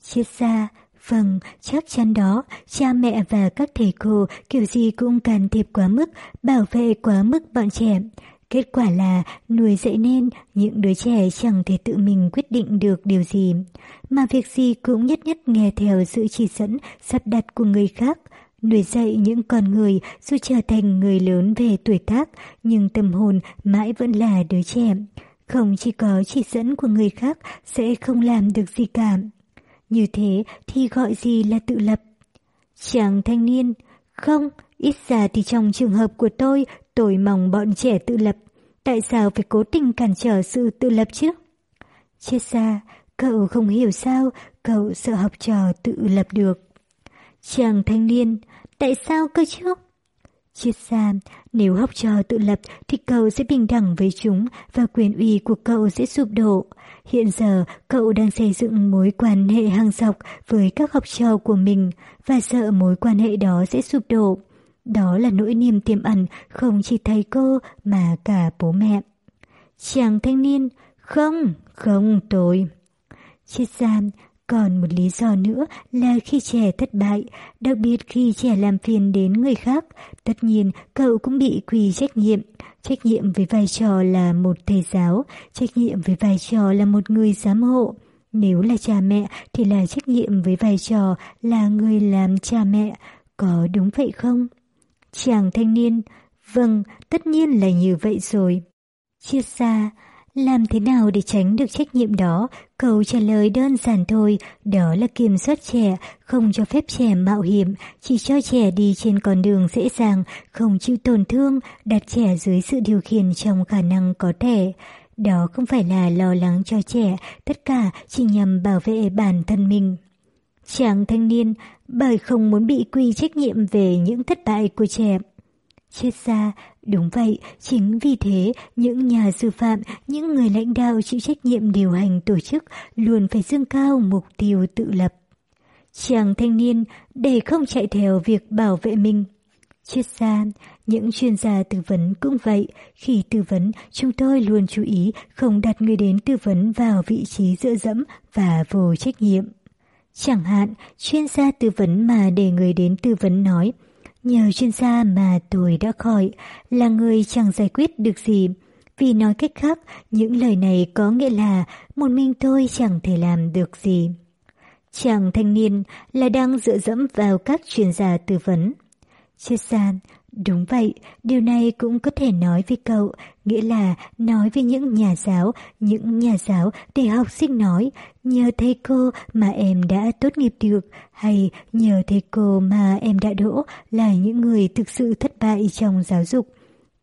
Chết ra, vâng, chắc chắn đó, cha mẹ và các thầy cô kiểu gì cũng can thiệp quá mức, bảo vệ quá mức bọn trẻ. Kết quả là nuôi dạy nên những đứa trẻ chẳng thể tự mình quyết định được điều gì, mà việc gì cũng nhất nhất nghe theo sự chỉ dẫn, sắp đặt của người khác, nuôi dạy những con người dù trở thành người lớn về tuổi tác, nhưng tâm hồn mãi vẫn là đứa trẻ. Không chỉ có chỉ dẫn của người khác sẽ không làm được gì cả. Như thế thì gọi gì là tự lập? Chàng thanh niên, không, ít ra thì trong trường hợp của tôi, tôi mong bọn trẻ tự lập. Tại sao phải cố tình cản trở sự tự lập chứ? Chết ra, cậu không hiểu sao, cậu sợ học trò tự lập được. Chàng thanh niên, tại sao cơ chứ? Triết gia, nếu học trò tự lập thì cậu sẽ bình đẳng với chúng và quyền uy của cậu sẽ sụp đổ. Hiện giờ cậu đang xây dựng mối quan hệ hàng dọc với các học trò của mình và sợ mối quan hệ đó sẽ sụp đổ. Đó là nỗi niềm tiềm ẩn không chỉ thầy cô mà cả bố mẹ. Chàng thanh niên, không, không tôi. Triết gia, còn một lý do nữa là khi trẻ thất bại, đặc biệt khi trẻ làm phiền đến người khác, tất nhiên cậu cũng bị quy trách nhiệm. Trách nhiệm với vai trò là một thầy giáo, trách nhiệm với vai trò là một người giám hộ. Nếu là cha mẹ thì là trách nhiệm với vai trò là người làm cha mẹ, có đúng vậy không? Chàng thanh niên, vâng, tất nhiên là như vậy rồi. Chia xa, làm thế nào để tránh được trách nhiệm đó? Câu trả lời đơn giản thôi, đó là kiểm soát trẻ, không cho phép trẻ mạo hiểm, chỉ cho trẻ đi trên con đường dễ dàng, không chịu tổn thương, đặt trẻ dưới sự điều khiển trong khả năng có thể. Đó không phải là lo lắng cho trẻ, tất cả chỉ nhằm bảo vệ bản thân mình. Chàng thanh niên, bởi không muốn bị quy trách nhiệm về những thất bại của trẻ. Chết ra, đúng vậy, chính vì thế, những nhà sư phạm, những người lãnh đạo chịu trách nhiệm điều hành tổ chức luôn phải dương cao mục tiêu tự lập. Chàng thanh niên, để không chạy theo việc bảo vệ mình. Chết ra, những chuyên gia tư vấn cũng vậy. Khi tư vấn, chúng tôi luôn chú ý không đặt người đến tư vấn vào vị trí dựa dẫm và vô trách nhiệm. Chẳng hạn, chuyên gia tư vấn mà để người đến tư vấn nói – Nhờ chuyên gia mà tôi đã khỏi, là người chẳng giải quyết được gì. Vì nói cách khác, những lời này có nghĩa là một mình tôi chẳng thể làm được gì. Chàng thanh niên là đang dựa dẫm vào các chuyên gia tư vấn. Triết gia, đúng vậy, điều này cũng có thể nói với cậu, nghĩa là nói với những nhà giáo, những nhà giáo để học sinh nói, nhờ thầy cô mà em đã tốt nghiệp được, hay nhờ thầy cô mà em đã đỗ là những người thực sự thất bại trong giáo dục.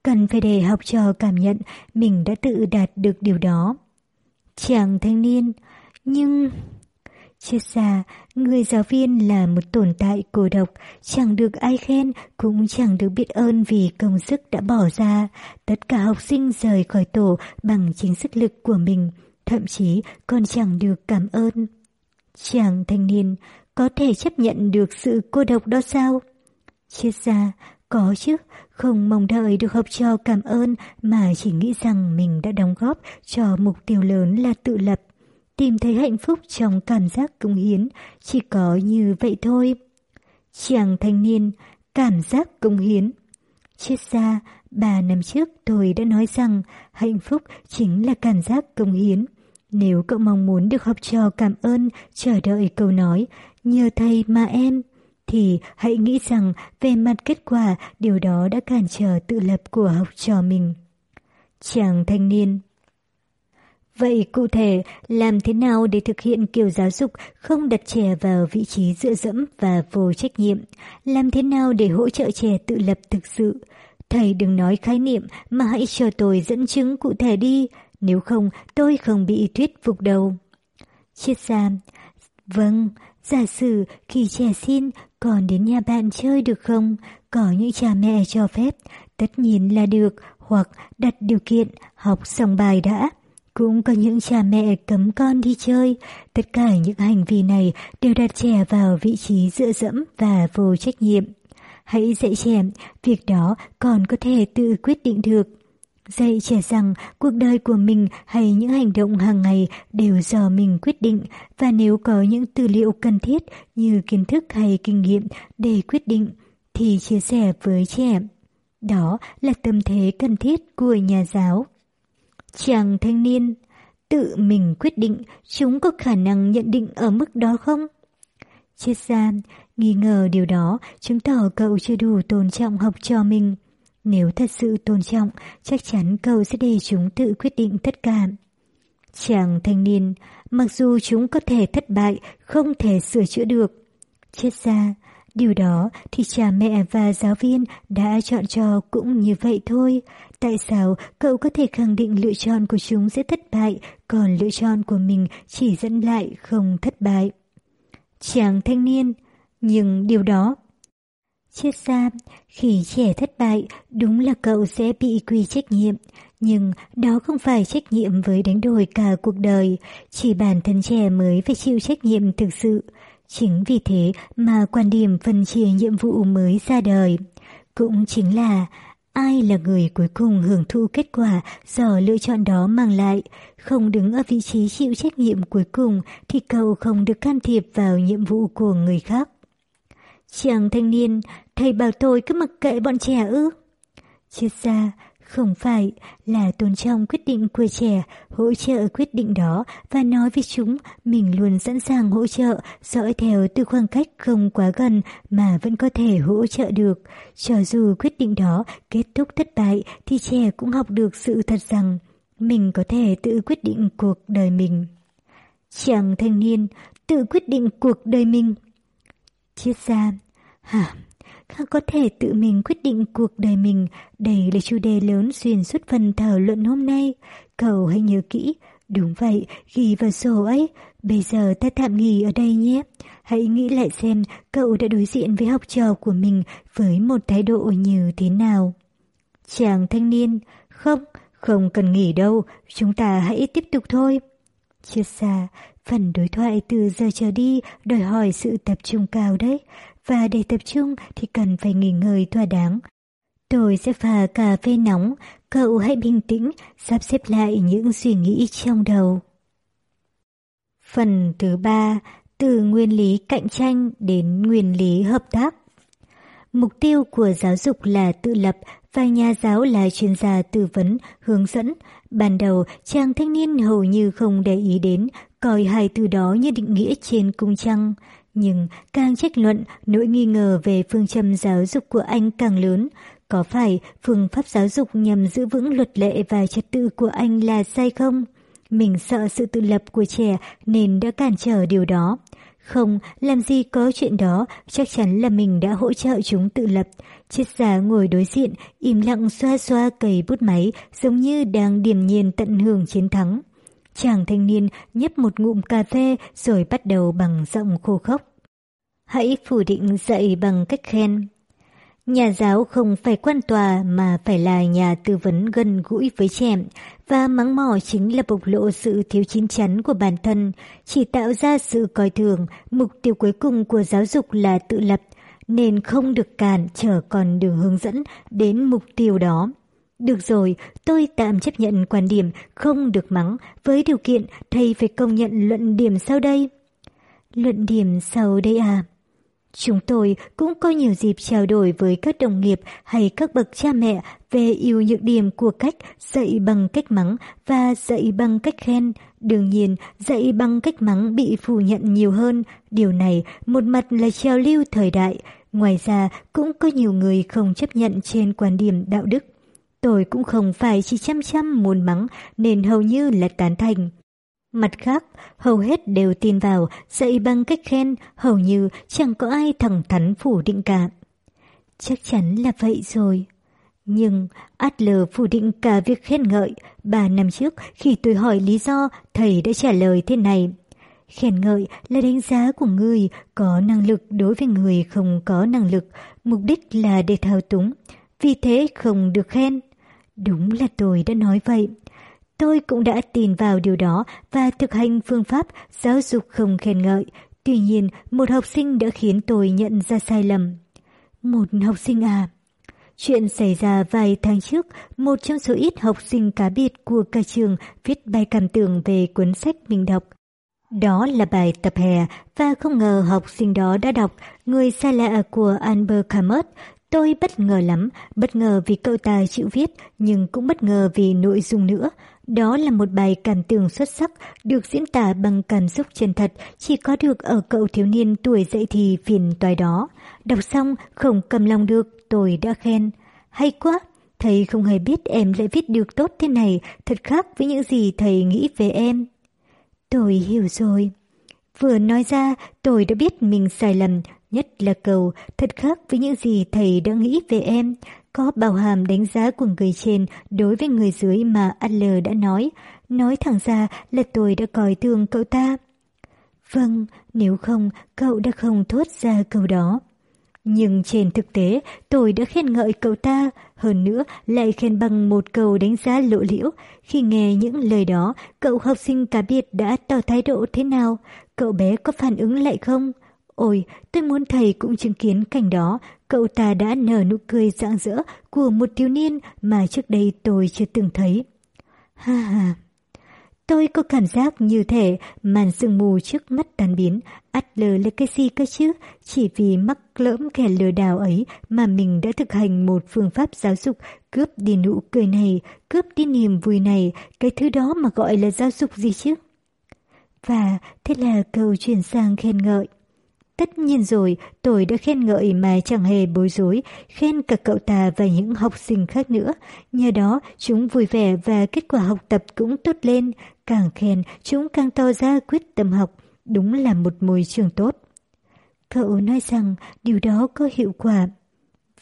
Cần phải để học trò cảm nhận mình đã tự đạt được điều đó. Chàng thanh niên, nhưng chết ra người giáo viên là một tồn tại cô độc, chẳng được ai khen, cũng chẳng được biết ơn vì công sức đã bỏ ra. Tất cả học sinh rời khỏi tổ bằng chính sức lực của mình, thậm chí còn chẳng được cảm ơn. Chàng thanh niên có thể chấp nhận được sự cô độc đó sao? chết ra có chứ, không mong đợi được học trò cảm ơn mà chỉ nghĩ rằng mình đã đóng góp cho mục tiêu lớn là tự lập tìm thấy hạnh phúc trong cảm giác cống hiến, chỉ có như vậy thôi. Chàng thanh niên, cảm giác cống hiến. Chết ra, ba năm trước tôi đã nói rằng hạnh phúc chính là cảm giác cống hiến. Nếu cậu mong muốn được học trò cảm ơn, chờ đợi câu nói, nhờ thầy mà em, thì hãy nghĩ rằng về mặt kết quả điều đó đã cản trở tự lập của học trò mình. Chàng thanh niên Vậy cụ thể, làm thế nào để thực hiện kiểu giáo dục không đặt trẻ vào vị trí dựa dẫm và vô trách nhiệm? Làm thế nào để hỗ trợ trẻ tự lập thực sự? Thầy đừng nói khái niệm mà hãy cho tôi dẫn chứng cụ thể đi, nếu không tôi không bị thuyết phục đâu. Chiết ra, Vâng, giả sử khi trẻ xin còn đến nhà bạn chơi được không? Có những cha mẹ cho phép, tất nhiên là được, hoặc đặt điều kiện học xong bài đã. Cũng có những cha mẹ cấm con đi chơi. Tất cả những hành vi này đều đặt trẻ vào vị trí dựa dẫm và vô trách nhiệm. Hãy dạy trẻ, việc đó còn có thể tự quyết định được. Dạy trẻ rằng cuộc đời của mình hay những hành động hàng ngày đều do mình quyết định và nếu có những tư liệu cần thiết như kiến thức hay kinh nghiệm để quyết định thì chia sẻ với trẻ. Đó là tâm thế cần thiết của nhà giáo. Chàng thanh niên, tự mình quyết định chúng có khả năng nhận định ở mức đó không? Chết ra, nghi ngờ điều đó chứng tỏ cậu chưa đủ tôn trọng học trò mình. Nếu thật sự tôn trọng, chắc chắn cậu sẽ để chúng tự quyết định tất cả. Chàng thanh niên, mặc dù chúng có thể thất bại, không thể sửa chữa được. Chết ra, điều đó thì cha mẹ và giáo viên đã chọn cho cũng như vậy thôi. Tại sao cậu có thể khẳng định lựa chọn của chúng sẽ thất bại, còn lựa chọn của mình chỉ dẫn lại không thất bại? Chàng thanh niên, nhưng điều đó... Chết ra, khi trẻ thất bại, đúng là cậu sẽ bị quy trách nhiệm. Nhưng đó không phải trách nhiệm với đánh đổi cả cuộc đời, chỉ bản thân trẻ mới phải chịu trách nhiệm thực sự. Chính vì thế mà quan điểm phân chia nhiệm vụ mới ra đời. Cũng chính là ai là người cuối cùng hưởng thụ kết quả do lựa chọn đó mang lại. Không đứng ở vị trí chịu trách nhiệm cuối cùng thì cậu không được can thiệp vào nhiệm vụ của người khác. Chàng thanh niên, thầy bảo tôi cứ mặc kệ bọn trẻ ư? Triết gia, không phải, là tôn trọng quyết định của trẻ, hỗ trợ quyết định đó và nói với chúng mình luôn sẵn sàng hỗ trợ, dõi theo từ khoảng cách không quá gần mà vẫn có thể hỗ trợ được. Cho dù quyết định đó kết thúc thất bại thì trẻ cũng học được sự thật rằng mình có thể tự quyết định cuộc đời mình. Chàng thanh niên tự quyết định cuộc đời mình. Triết gia, hả? Có thể tự mình quyết định cuộc đời mình. Đây là chủ đề lớn xuyên suốt phần thảo luận hôm nay. Cậu hãy nhớ kỹ. Đúng vậy, ghi vào sổ ấy. Bây giờ ta tạm nghỉ ở đây nhé. Hãy nghĩ lại xem cậu đã đối diện với học trò của mình với một thái độ như thế nào. Chàng thanh niên, không, không cần nghỉ đâu, chúng ta hãy tiếp tục thôi. Chia xa, phần đối thoại từ giờ trở đi đòi hỏi sự tập trung cao đấy và để tập trung thì cần phải nghỉ ngơi thỏa đáng. Tôi sẽ pha cà phê nóng, cậu hãy bình tĩnh, sắp xếp lại những suy nghĩ trong đầu. Phần thứ ba, từ nguyên lý cạnh tranh đến nguyên lý hợp tác. Mục tiêu của giáo dục là tự lập và nhà giáo là chuyên gia tư vấn, hướng dẫn. Ban đầu, chàng thanh niên hầu như không để ý đến, coi hai từ đó như định nghĩa trên cung trăng. Nhưng càng trách luận, nỗi nghi ngờ về phương châm giáo dục của anh càng lớn. Có phải phương pháp giáo dục nhằm giữ vững luật lệ và trật tự của anh là sai không? Mình sợ sự tự lập của trẻ nên đã cản trở điều đó. Không, làm gì có chuyện đó, chắc chắn là mình đã hỗ trợ chúng tự lập. Triết giả ngồi đối diện, im lặng xoa xoa cầy bút máy, giống như đang điềm nhiên tận hưởng chiến thắng. Chàng thanh niên nhấp một ngụm cà phê rồi bắt đầu bằng giọng khô khốc. Hãy phủ định dạy bằng cách khen. Nhà giáo không phải quan tòa mà phải là nhà tư vấn gần gũi với trẻ và mắng mỏ chính là bộc lộ sự thiếu chín chắn của bản thân, chỉ tạo ra sự coi thường, mục tiêu cuối cùng của giáo dục là tự lập, nên không được cản trở còn đường hướng dẫn đến mục tiêu đó. Được rồi, tôi tạm chấp nhận quan điểm không được mắng với điều kiện thầy phải công nhận luận điểm sau đây. Luận điểm sau đây à? Chúng tôi cũng có nhiều dịp trao đổi với các đồng nghiệp hay các bậc cha mẹ về ưu nhược điểm của cách dạy bằng cách mắng và dạy bằng cách khen. Đương nhiên, dạy bằng cách mắng bị phủ nhận nhiều hơn. Điều này một mặt là trào lưu thời đại. Ngoài ra, cũng có nhiều người không chấp nhận trên quan điểm đạo đức. Tôi cũng không phải chỉ chăm chăm muốn mắng nên hầu như là tán thành. Mặt khác, hầu hết đều tin vào dạy bằng cách khen, hầu như chẳng có ai thẳng thắn phủ định cả. Chắc chắn là vậy rồi. Nhưng Adler phủ định cả việc khen ngợi. Ba năm trước khi tôi hỏi lý do, thầy đã trả lời thế này. Khen ngợi là đánh giá của người có năng lực đối với người không có năng lực, mục đích là để thao túng, vì thế không được khen. Đúng là tôi đã nói vậy. Tôi cũng đã tin vào điều đó và thực hành phương pháp giáo dục không khen ngợi. Tuy nhiên, một học sinh đã khiến tôi nhận ra sai lầm. Một học sinh à? Chuyện xảy ra vài tháng trước, một trong số ít học sinh cá biệt của cả trường viết bài cảm tưởng về cuốn sách mình đọc. Đó là bài tập hè và không ngờ học sinh đó đã đọc Người xa lạ của Albert Camus. Tôi bất ngờ lắm, bất ngờ vì câu tài chịu viết nhưng cũng bất ngờ vì nội dung nữa. Đó là một bài cảm tưởng xuất sắc, được diễn tả bằng cảm xúc chân thật, chỉ có được ở cậu thiếu niên tuổi dậy thì phiền toái đó. Đọc xong, không cầm lòng được, tôi đã khen. Hay quá, thầy không hề biết em lại viết được tốt thế này, thật khác với những gì thầy nghĩ về em. Tôi hiểu rồi. Vừa nói ra, tôi đã biết mình sai lầm, nhất là cầu, thật khác với những gì thầy đã nghĩ về em có bao hàm đánh giá của người trên đối với người dưới mà Adler đã nói. Nói thẳng ra là tôi đã coi thường cậu ta. Vâng, nếu không, cậu đã không thốt ra câu đó. Nhưng trên thực tế, tôi đã khen ngợi cậu ta, hơn nữa lại khen bằng một câu đánh giá lộ liễu. Khi nghe những lời đó, cậu học sinh cá biệt đã tỏ thái độ thế nào? Cậu bé có phản ứng lại không? Ôi, tôi muốn thầy cũng chứng kiến cảnh đó, cậu ta đã nở nụ cười rạng rỡ của một thiếu niên mà trước đây tôi chưa từng thấy. Ha ha! Tôi có cảm giác như thể màn sương mù trước mắt tan biến, Adler là cái cơ chứ? Chỉ vì mắc lỡm kẻ lừa đảo ấy mà mình đã thực hành một phương pháp giáo dục cướp đi nụ cười này, cướp đi niềm vui này, cái thứ đó mà gọi là giáo dục gì chứ? Và thế là câu chuyển sang khen ngợi. Tất nhiên rồi, tôi đã khen ngợi mà chẳng hề bối rối, khen cả cậu ta và những học sinh khác nữa. Nhờ đó, chúng vui vẻ và kết quả học tập cũng tốt lên. Càng khen, chúng càng to ra quyết tâm học. Đúng là một môi trường tốt. Cậu nói rằng điều đó có hiệu quả.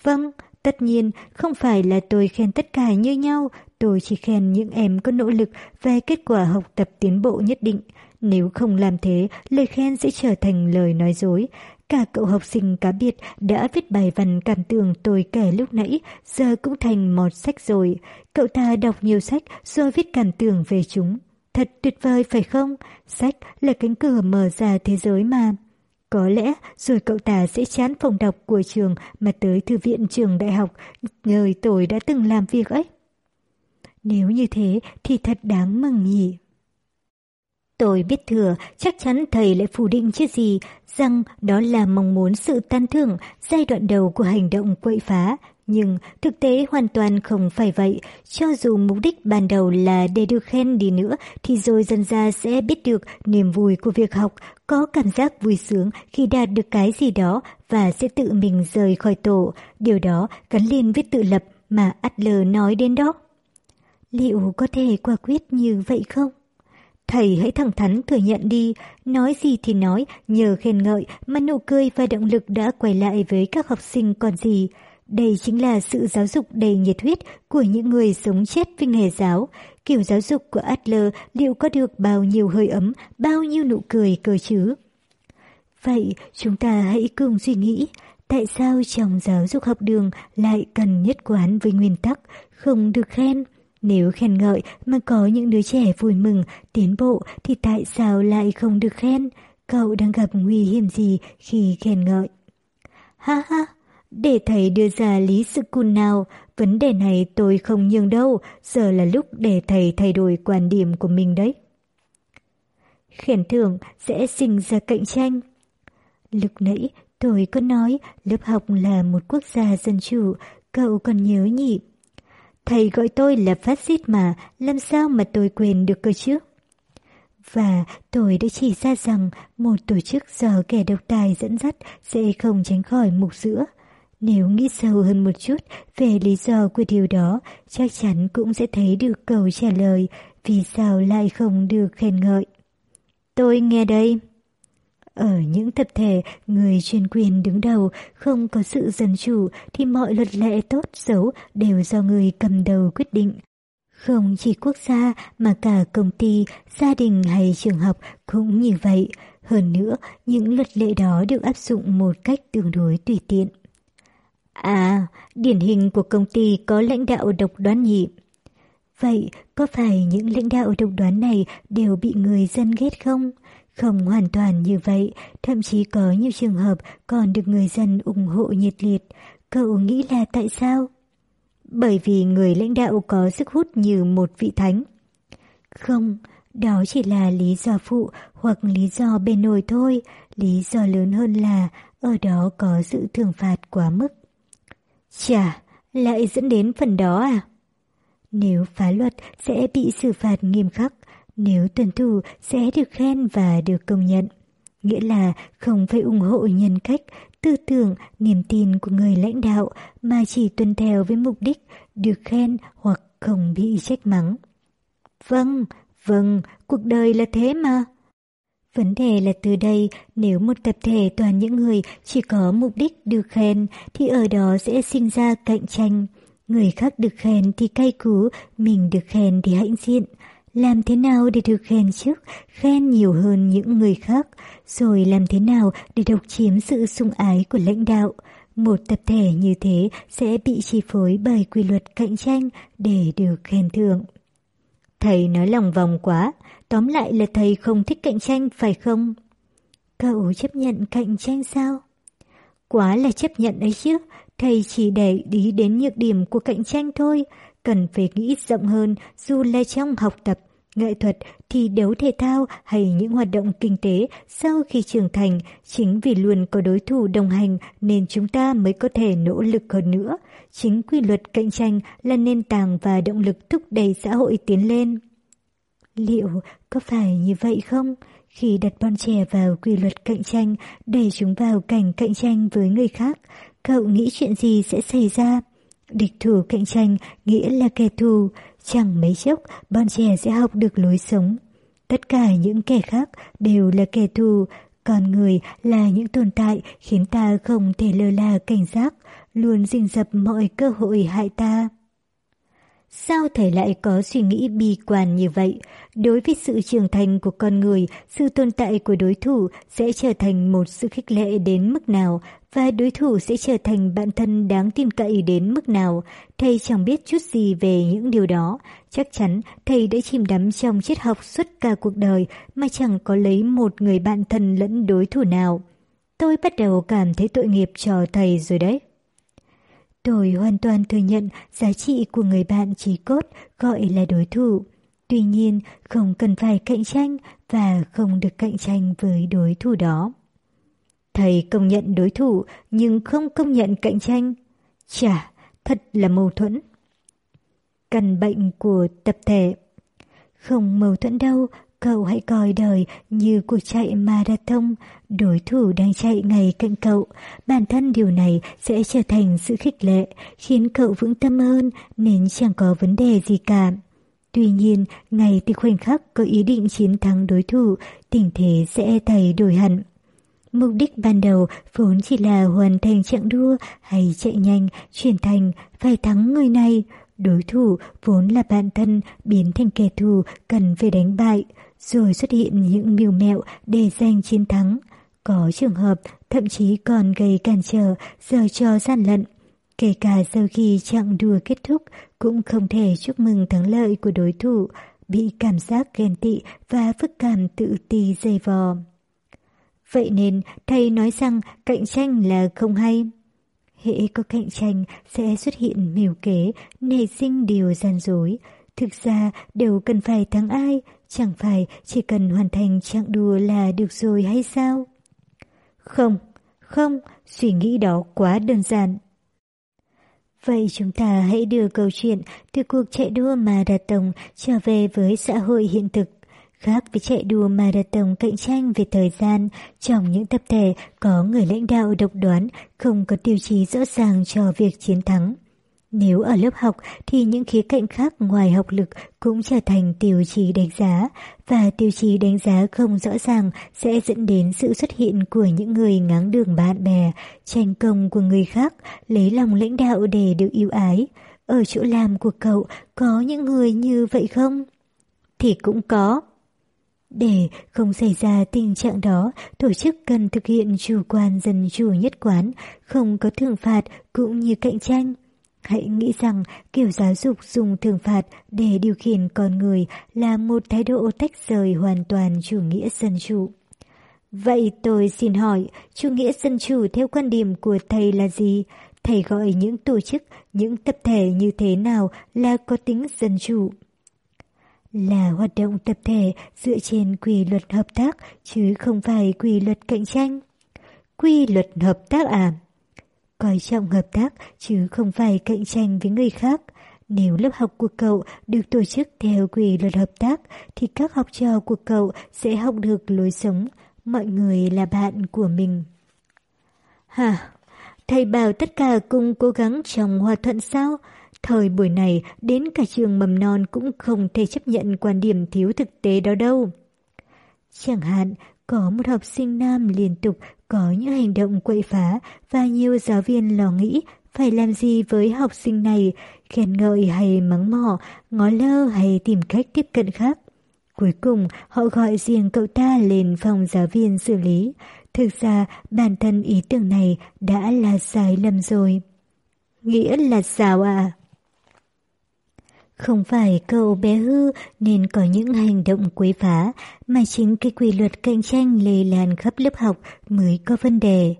Vâng, tất nhiên không phải là tôi khen tất cả như nhau, tôi chỉ khen những em có nỗ lực về kết quả học tập tiến bộ nhất định. Nếu không làm thế, lời khen sẽ trở thành lời nói dối. Cả cậu học sinh cá biệt đã viết bài văn cảm tưởng tôi kể lúc nãy, giờ cũng thành một sách rồi. Cậu ta đọc nhiều sách rồi viết cảm tưởng về chúng. Thật tuyệt vời phải không? Sách là cánh cửa mở ra thế giới mà. Có lẽ rồi cậu ta sẽ chán phòng đọc của trường mà tới thư viện trường đại học, nơi tôi đã từng làm việc ấy. Nếu như thế thì thật đáng mừng nhỉ. Tôi biết thừa, chắc chắn thầy lại phủ định chứ gì, rằng đó là mong muốn sự tan thưởng, giai đoạn đầu của hành động quậy phá. Nhưng thực tế hoàn toàn không phải vậy, cho dù mục đích ban đầu là để được khen đi nữa, thì rồi dần ra sẽ biết được niềm vui của việc học, có cảm giác vui sướng khi đạt được cái gì đó và sẽ tự mình rời khỏi tổ. Điều đó gắn liền với tự lập mà Adler nói đến đó. Liệu có thể quả quyết như vậy không? Thầy hãy thẳng thắn thừa nhận đi, nói gì thì nói, nhờ khen ngợi mà nụ cười và động lực đã quay lại với các học sinh còn gì. Đây chính là sự giáo dục đầy nhiệt huyết của những người sống chết với nghề giáo. Kiểu giáo dục của Adler liệu có được bao nhiêu hơi ấm, bao nhiêu nụ cười cơ chứ? Vậy chúng ta hãy cùng suy nghĩ, tại sao trong giáo dục học đường lại cần nhất quán với nguyên tắc không được khen? Nếu khen ngợi mà có những đứa trẻ vui mừng, tiến bộ thì tại sao lại không được khen? Cậu đang gặp nguy hiểm gì khi khen ngợi? Ha ha, để thầy đưa ra lý sự cun nào, vấn đề này tôi không nhường đâu, giờ là lúc để thầy thay đổi quan điểm của mình đấy. Khen thưởng sẽ sinh ra cạnh tranh. Lúc nãy tôi có nói lớp học là một quốc gia dân chủ, cậu còn nhớ nhỉ? Thầy gọi tôi là phát xít mà, làm sao mà tôi quên được cơ chứ? Và tôi đã chỉ ra rằng một tổ chức do kẻ độc tài dẫn dắt sẽ không tránh khỏi mục giữa. Nếu nghĩ sâu hơn một chút về lý do của điều đó, chắc chắn cũng sẽ thấy được câu trả lời vì sao lại không được khen ngợi. Tôi nghe đây. Ở những tập thể, người chuyên quyền đứng đầu không có sự dân chủ thì mọi luật lệ tốt xấu đều do người cầm đầu quyết định. Không chỉ quốc gia mà cả công ty, gia đình hay trường học cũng như vậy. Hơn nữa, những luật lệ đó được áp dụng một cách tương đối tùy tiện. À, điển hình của công ty có lãnh đạo độc đoán nhị. Vậy, có phải những lãnh đạo độc đoán này đều bị người dân ghét không? Không hoàn toàn như vậy, thậm chí có nhiều trường hợp còn được người dân ủng hộ nhiệt liệt. Cậu nghĩ là tại sao? Bởi vì người lãnh đạo có sức hút như một vị thánh. Không, đó chỉ là lý do phụ hoặc lý do bên nổi thôi. Lý do lớn hơn là ở đó có sự thưởng phạt quá mức. Chà, lại dẫn đến phần đó à? Nếu phá luật sẽ bị xử phạt nghiêm khắc, nếu tuân thủ sẽ được khen và được công nhận. Nghĩa là không phải ủng hộ nhân cách, tư tưởng, niềm tin của người lãnh đạo mà chỉ tuân theo với mục đích được khen hoặc không bị trách mắng. Vâng, vâng, cuộc đời là thế mà. Vấn đề là từ đây, nếu một tập thể toàn những người chỉ có mục đích được khen thì ở đó sẽ sinh ra cạnh tranh. Người khác được khen thì cay cú, mình được khen thì hãnh diện. Làm thế nào để được khen trước, khen nhiều hơn những người khác, rồi làm thế nào để độc chiếm sự sung ái của lãnh đạo. Một tập thể như thế sẽ bị chi phối bởi quy luật cạnh tranh để được khen thưởng. Thầy nói lòng vòng quá, tóm lại là thầy không thích cạnh tranh phải không? Cậu chấp nhận cạnh tranh sao? Quá là chấp nhận ấy chứ, thầy chỉ để ý đến nhược điểm của cạnh tranh thôi, cần phải nghĩ rộng hơn dù là trong học tập, nghệ thuật, thi đấu thể thao hay những hoạt động kinh tế sau khi trưởng thành, chính vì luôn có đối thủ đồng hành nên chúng ta mới có thể nỗ lực hơn nữa. Chính quy luật cạnh tranh là nền tảng và động lực thúc đẩy xã hội tiến lên. Liệu có phải như vậy không? Khi đặt bọn trẻ vào quy luật cạnh tranh, để chúng vào cảnh cạnh tranh với người khác, cậu nghĩ chuyện gì sẽ xảy ra? Địch thủ cạnh tranh nghĩa là kẻ thù, chẳng mấy chốc bọn trẻ sẽ học được lối sống. Tất cả những kẻ khác đều là kẻ thù, con người là những tồn tại khiến ta không thể lơ là cảnh giác, luôn rình rập mọi cơ hội hại ta. Sao thầy lại có suy nghĩ bi quan như vậy? Đối với sự trưởng thành của con người, sự tồn tại của đối thủ sẽ trở thành một sự khích lệ đến mức nào và đối thủ sẽ trở thành bạn thân đáng tin cậy đến mức nào. Thầy chẳng biết chút gì về những điều đó. Chắc chắn thầy đã chìm đắm trong triết học suốt cả cuộc đời mà chẳng có lấy một người bạn thân lẫn đối thủ nào. Tôi bắt đầu cảm thấy tội nghiệp cho thầy rồi đấy. Tôi hoàn toàn thừa nhận giá trị của người bạn trí cốt gọi là đối thủ. Tuy nhiên, không cần phải cạnh tranh và không được cạnh tranh với đối thủ đó. Thầy công nhận đối thủ nhưng không công nhận cạnh tranh. Chà, thật là mâu thuẫn. Căn bệnh của tập thể Không mâu thuẫn đâu, Cậu hãy coi đời như cuộc chạy marathon, đối thủ đang chạy ngay cạnh cậu. Bản thân điều này sẽ trở thành sự khích lệ, khiến cậu vững tâm hơn nên chẳng có vấn đề gì cả. Tuy nhiên, ngay từ khoảnh khắc có ý định chiến thắng đối thủ, tình thế sẽ thay đổi hẳn. Mục đích ban đầu vốn chỉ là hoàn thành chặng đua hay chạy nhanh, chuyển thành phải thắng người này. Đối thủ vốn là bạn thân biến thành kẻ thù cần phải đánh bại rồi xuất hiện những mưu mẹo để giành chiến thắng. Có trường hợp thậm chí còn gây cản trở, giờ cho gian lận. Kể cả sau khi chặng đua kết thúc cũng không thể chúc mừng thắng lợi của đối thủ, bị cảm giác ghen tị và phức cảm tự ti dày vò. Vậy nên thầy nói rằng cạnh tranh là không hay. Hệ có cạnh tranh sẽ xuất hiện mưu kế, nảy sinh điều gian dối. Thực ra đều cần phải thắng ai, Chẳng phải chỉ cần hoàn thành trạng đua là được rồi hay sao? Không, không, suy nghĩ đó quá đơn giản. Vậy chúng ta hãy đưa câu chuyện từ cuộc chạy đua mà đạt tổng trở về với xã hội hiện thực. Khác với chạy đua marathon cạnh tranh về thời gian, trong những tập thể có người lãnh đạo độc đoán, không có tiêu chí rõ ràng cho việc chiến thắng. Nếu ở lớp học thì những khía cạnh khác ngoài học lực cũng trở thành tiêu chí đánh giá, và tiêu chí đánh giá không rõ ràng sẽ dẫn đến sự xuất hiện của những người ngáng đường bạn bè, tranh công của người khác, lấy lòng lãnh đạo để được yêu ái. Ở chỗ làm của cậu có những người như vậy không? Thì cũng có. Để không xảy ra tình trạng đó, tổ chức cần thực hiện chủ quan dân chủ nhất quán, không có thưởng phạt cũng như cạnh tranh. Hãy nghĩ rằng kiểu giáo dục dùng thưởng phạt để điều khiển con người là một thái độ tách rời hoàn toàn chủ nghĩa dân chủ. Vậy tôi xin hỏi, chủ nghĩa dân chủ theo quan điểm của thầy là gì? Thầy gọi những tổ chức, những tập thể như thế nào là có tính dân chủ? Là hoạt động tập thể dựa trên quy luật hợp tác chứ không phải quy luật cạnh tranh. Quy luật hợp tác à? coi trọng hợp tác chứ không phải cạnh tranh với người khác. Nếu lớp học của cậu được tổ chức theo quy luật hợp tác thì các học trò của cậu sẽ học được lối sống, mọi người là bạn của mình. Hả? Thầy bảo tất cả cùng cố gắng trong hòa thuận sao? Thời buổi này đến cả trường mầm non cũng không thể chấp nhận quan điểm thiếu thực tế đó đâu. Chẳng hạn, có một học sinh nam liên tục có những hành động quậy phá và nhiều giáo viên lo nghĩ phải làm gì với học sinh này, khen ngợi hay mắng mỏ, ngó lơ hay tìm cách tiếp cận khác. Cuối cùng, họ gọi riêng cậu ta lên phòng giáo viên xử lý. Thực ra bản thân ý tưởng này đã là sai lầm rồi. Nghĩa là sao à? Không phải cậu bé hư nên có những hành động quấy phá, mà chính cái quy luật cạnh tranh lây lan khắp lớp học mới có vấn đề.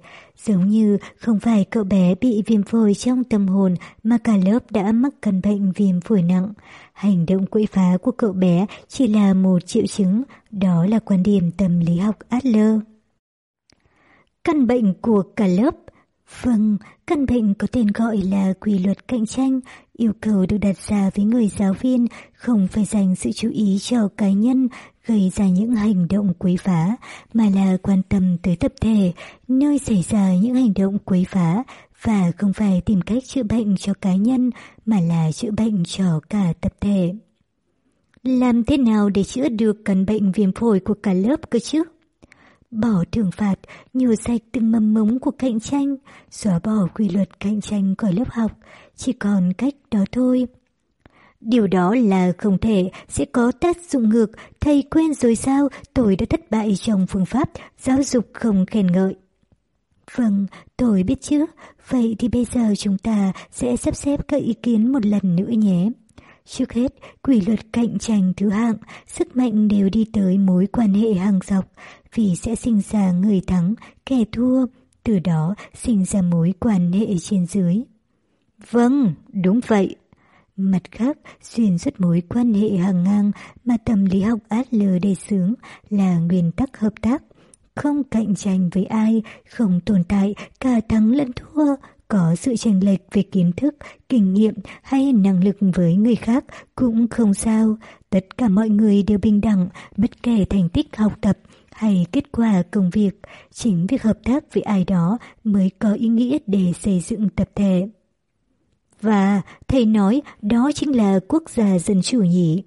Giống như không phải cậu bé bị viêm phổi trong tâm hồn mà cả lớp đã mắc căn bệnh viêm phổi nặng. Hành động quấy phá của cậu bé chỉ là một triệu chứng, đó là quan điểm tâm lý học Adler. Căn bệnh của cả lớp Vâng, căn bệnh có tên gọi là quy luật cạnh tranh, yêu cầu được đặt ra với người giáo viên không phải dành sự chú ý cho cá nhân gây ra những hành động quấy phá, mà là quan tâm tới tập thể, nơi xảy ra những hành động quấy phá và không phải tìm cách chữa bệnh cho cá nhân mà là chữa bệnh cho cả tập thể. Làm thế nào để chữa được căn bệnh viêm phổi của cả lớp cơ chứ? Bỏ thưởng phạt, nhổ sạch từng mầm mống của cạnh tranh, xóa bỏ quy luật cạnh tranh khỏi lớp học, chỉ còn cách đó thôi. Điều đó là không thể, sẽ có tác dụng ngược, thầy quên rồi sao, tôi đã thất bại trong phương pháp giáo dục không khen ngợi. Vâng, tôi biết chứ, vậy thì bây giờ chúng ta sẽ sắp xếp các ý kiến một lần nữa nhé. Trước hết, quy luật cạnh tranh thứ hạng, sức mạnh đều đi tới mối quan hệ hàng dọc, vì sẽ sinh ra người thắng, kẻ thua, từ đó sinh ra mối quan hệ trên dưới. Vâng, đúng vậy. Mặt khác, xuyên suốt mối quan hệ hàng ngang mà tâm lý học Adler đề xướng là nguyên tắc hợp tác. Không cạnh tranh với ai, không tồn tại cả thắng lẫn thua, có sự chênh lệch về kiến thức, kinh nghiệm hay năng lực với người khác cũng không sao. Tất cả mọi người đều bình đẳng, bất kể thành tích học tập hay kết quả công việc. Chính việc hợp tác với ai đó mới có ý nghĩa để xây dựng tập thể. Và thầy nói đó chính là quốc gia dân chủ nhỉ?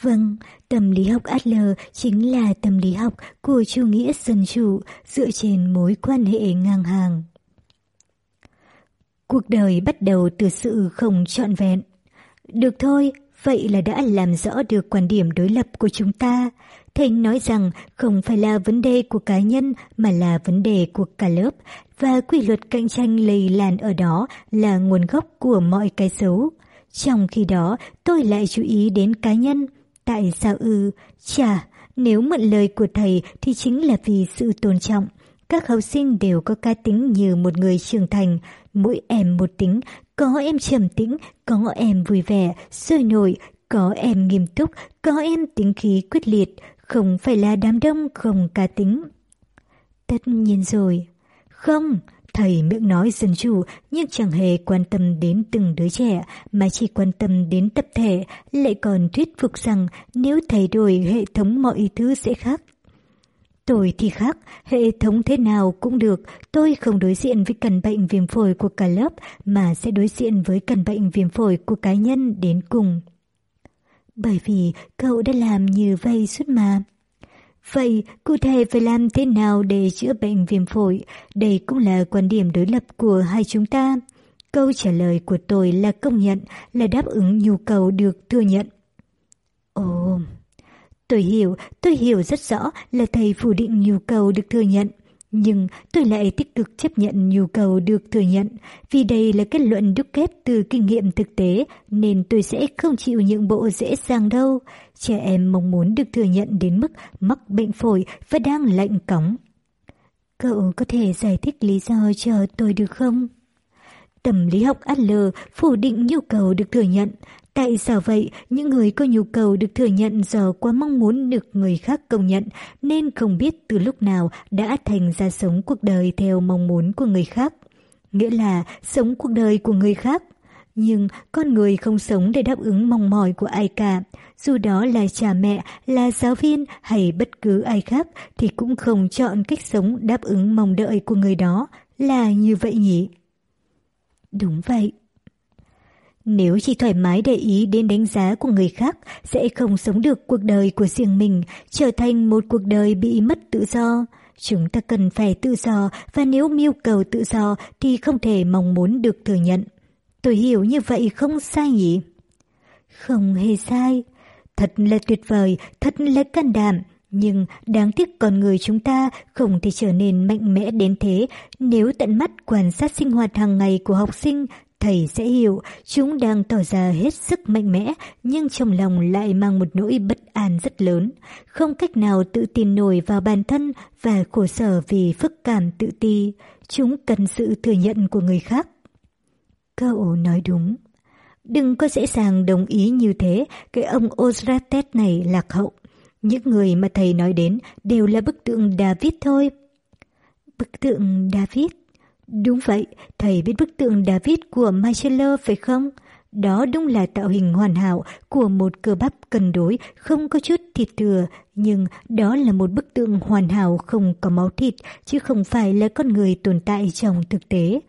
Vâng, tâm lý học Adler chính là tâm lý học của chủ nghĩa dân chủ dựa trên mối quan hệ ngang hàng. Cuộc đời bắt đầu từ sự không trọn vẹn. Được thôi, vậy là đã làm rõ được quan điểm đối lập của chúng ta. Thầy nói rằng không phải là vấn đề của cá nhân mà là vấn đề của cả lớp và quy luật cạnh tranh lây lan ở đó là nguồn gốc của mọi cái xấu. Trong khi đó, tôi lại chú ý đến cá nhân. Tại sao ư? Chà, nếu mượn lời của thầy thì chính là vì sự tôn trọng. Các học sinh đều có cá tính như một người trưởng thành, mỗi em một tính, có em trầm tĩnh, có em vui vẻ, sôi nổi, có em nghiêm túc, có em tính khí quyết liệt, không phải là đám đông không cá tính. Tất nhiên rồi. Không, thầy miệng nói dân chủ nhưng chẳng hề quan tâm đến từng đứa trẻ mà chỉ quan tâm đến tập thể, lại còn thuyết phục rằng nếu thay đổi hệ thống mọi thứ sẽ khác. Tôi thì khác, hệ thống thế nào cũng được, tôi không đối diện với căn bệnh viêm phổi của cả lớp mà sẽ đối diện với căn bệnh viêm phổi của cá nhân đến cùng. Bởi vì cậu đã làm như vậy suốt mà. Vậy, cụ thể phải làm thế nào để chữa bệnh viêm phổi? Đây cũng là quan điểm đối lập của hai chúng ta. Câu trả lời của tôi là công nhận, là đáp ứng nhu cầu được thừa nhận. Ồ, tôi hiểu, tôi hiểu rất rõ là thầy phủ định nhu cầu được thừa nhận. Nhưng tôi lại tích cực chấp nhận nhu cầu được thừa nhận, vì đây là kết luận đúc kết từ kinh nghiệm thực tế nên tôi sẽ không chịu nhượng bộ dễ dàng đâu. Trẻ em mong muốn được thừa nhận đến mức mắc bệnh phổi và đang lạnh cóng. Cậu có thể giải thích lý do cho tôi được không? Tâm lý học Adler phủ định nhu cầu được thừa nhận, Tại sao vậy? Những người có nhu cầu được thừa nhận do quá mong muốn được người khác công nhận nên không biết từ lúc nào đã thành ra sống cuộc đời theo mong muốn của người khác. Nghĩa là sống cuộc đời của người khác. Nhưng con người không sống để đáp ứng mong mỏi của ai cả. Dù đó là cha mẹ, là giáo viên hay bất cứ ai khác thì cũng không chọn cách sống đáp ứng mong đợi của người đó. Là như vậy nhỉ? Đúng vậy. Nếu chỉ thoải mái để ý đến đánh giá của người khác, sẽ không sống được cuộc đời của riêng mình, trở thành một cuộc đời bị mất tự do. Chúng ta cần phải tự do và nếu mưu cầu tự do thì không thể mong muốn được thừa nhận. Tôi hiểu như vậy không sai nhỉ? Không hề sai. Thật là tuyệt vời, thật là can đảm. Nhưng đáng tiếc con người chúng ta không thể trở nên mạnh mẽ đến thế. Nếu tận mắt quan sát sinh hoạt hàng ngày của học sinh, thầy sẽ hiểu chúng đang tỏ ra hết sức mạnh mẽ, nhưng trong lòng lại mang một nỗi bất an rất lớn. Không cách nào tự tin nổi vào bản thân và khổ sở vì phức cảm tự ti. Chúng cần sự thừa nhận của người khác. Cậu nói đúng. Đừng có dễ dàng đồng ý như thế, cái ông Ozratet này lạc hậu. Những người mà thầy nói đến đều là bức tượng David thôi. Bức tượng David? Đúng vậy, thầy biết bức tượng David của Michelin phải không? Đó đúng là tạo hình hoàn hảo của một cơ bắp cân đối, không có chút thịt thừa, nhưng đó là một bức tượng hoàn hảo không có máu thịt, chứ không phải là con người tồn tại trong thực tế.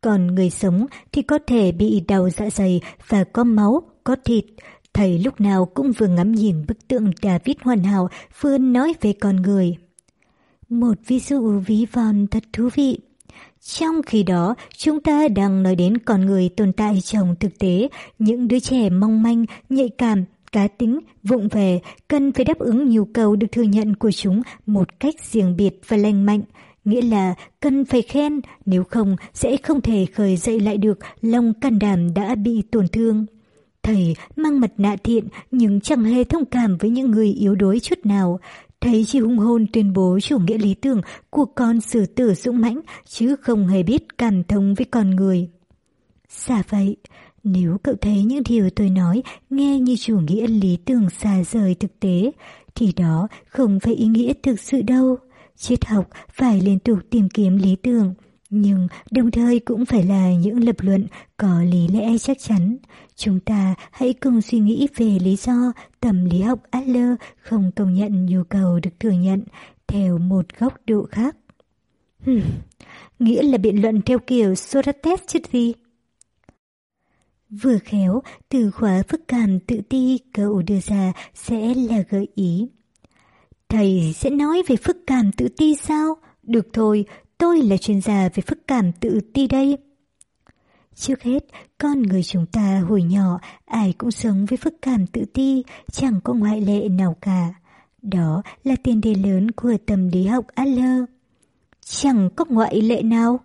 Còn người sống thì có thể bị đau dạ dày và có máu, có thịt. Thầy lúc nào cũng vừa ngắm nhìn bức tượng David hoàn hảo, vừa nói về con người. Một ví dụ ví von thật thú vị. Trong khi đó, chúng ta đang nói đến con người tồn tại trong thực tế, những đứa trẻ mong manh, nhạy cảm, cá tính, vụng về, cần phải đáp ứng nhu cầu được thừa nhận của chúng một cách riêng biệt và lành mạnh. Nghĩa là cần phải khen, nếu không sẽ không thể khởi dậy lại được lòng can đảm đã bị tổn thương. Thầy mang mặt nạ thiện nhưng chẳng hề thông cảm với những người yếu đuối chút nào. Thấy chị hung hôn tuyên bố chủ nghĩa lý tưởng của con sử tử dũng mãnh chứ không hề biết cảm thông với con người. Dạ vậy, nếu cậu thấy những điều tôi nói nghe như chủ nghĩa lý tưởng xa rời thực tế, thì đó không phải ý nghĩa thực sự đâu. Triết học phải liên tục tìm kiếm lý tưởng, nhưng đồng thời cũng phải là những lập luận có lý lẽ chắc chắn. Chúng ta hãy cùng suy nghĩ về lý do tâm lý học Adler không công nhận nhu cầu được thừa nhận theo một góc độ khác. Hmm, nghĩa là biện luận theo kiểu Socrates chứ gì? Vừa khéo, từ khóa phức cảm tự ti cậu đưa ra sẽ là gợi ý. Thầy sẽ nói về phức cảm tự ti sao? Được thôi, tôi là chuyên gia về phức cảm tự ti đây. Trước hết, con người chúng ta hồi nhỏ ai cũng sống với phức cảm tự ti, chẳng có ngoại lệ nào cả. Đó là tiền đề lớn của tâm lý học Adler. Chẳng có ngoại lệ nào.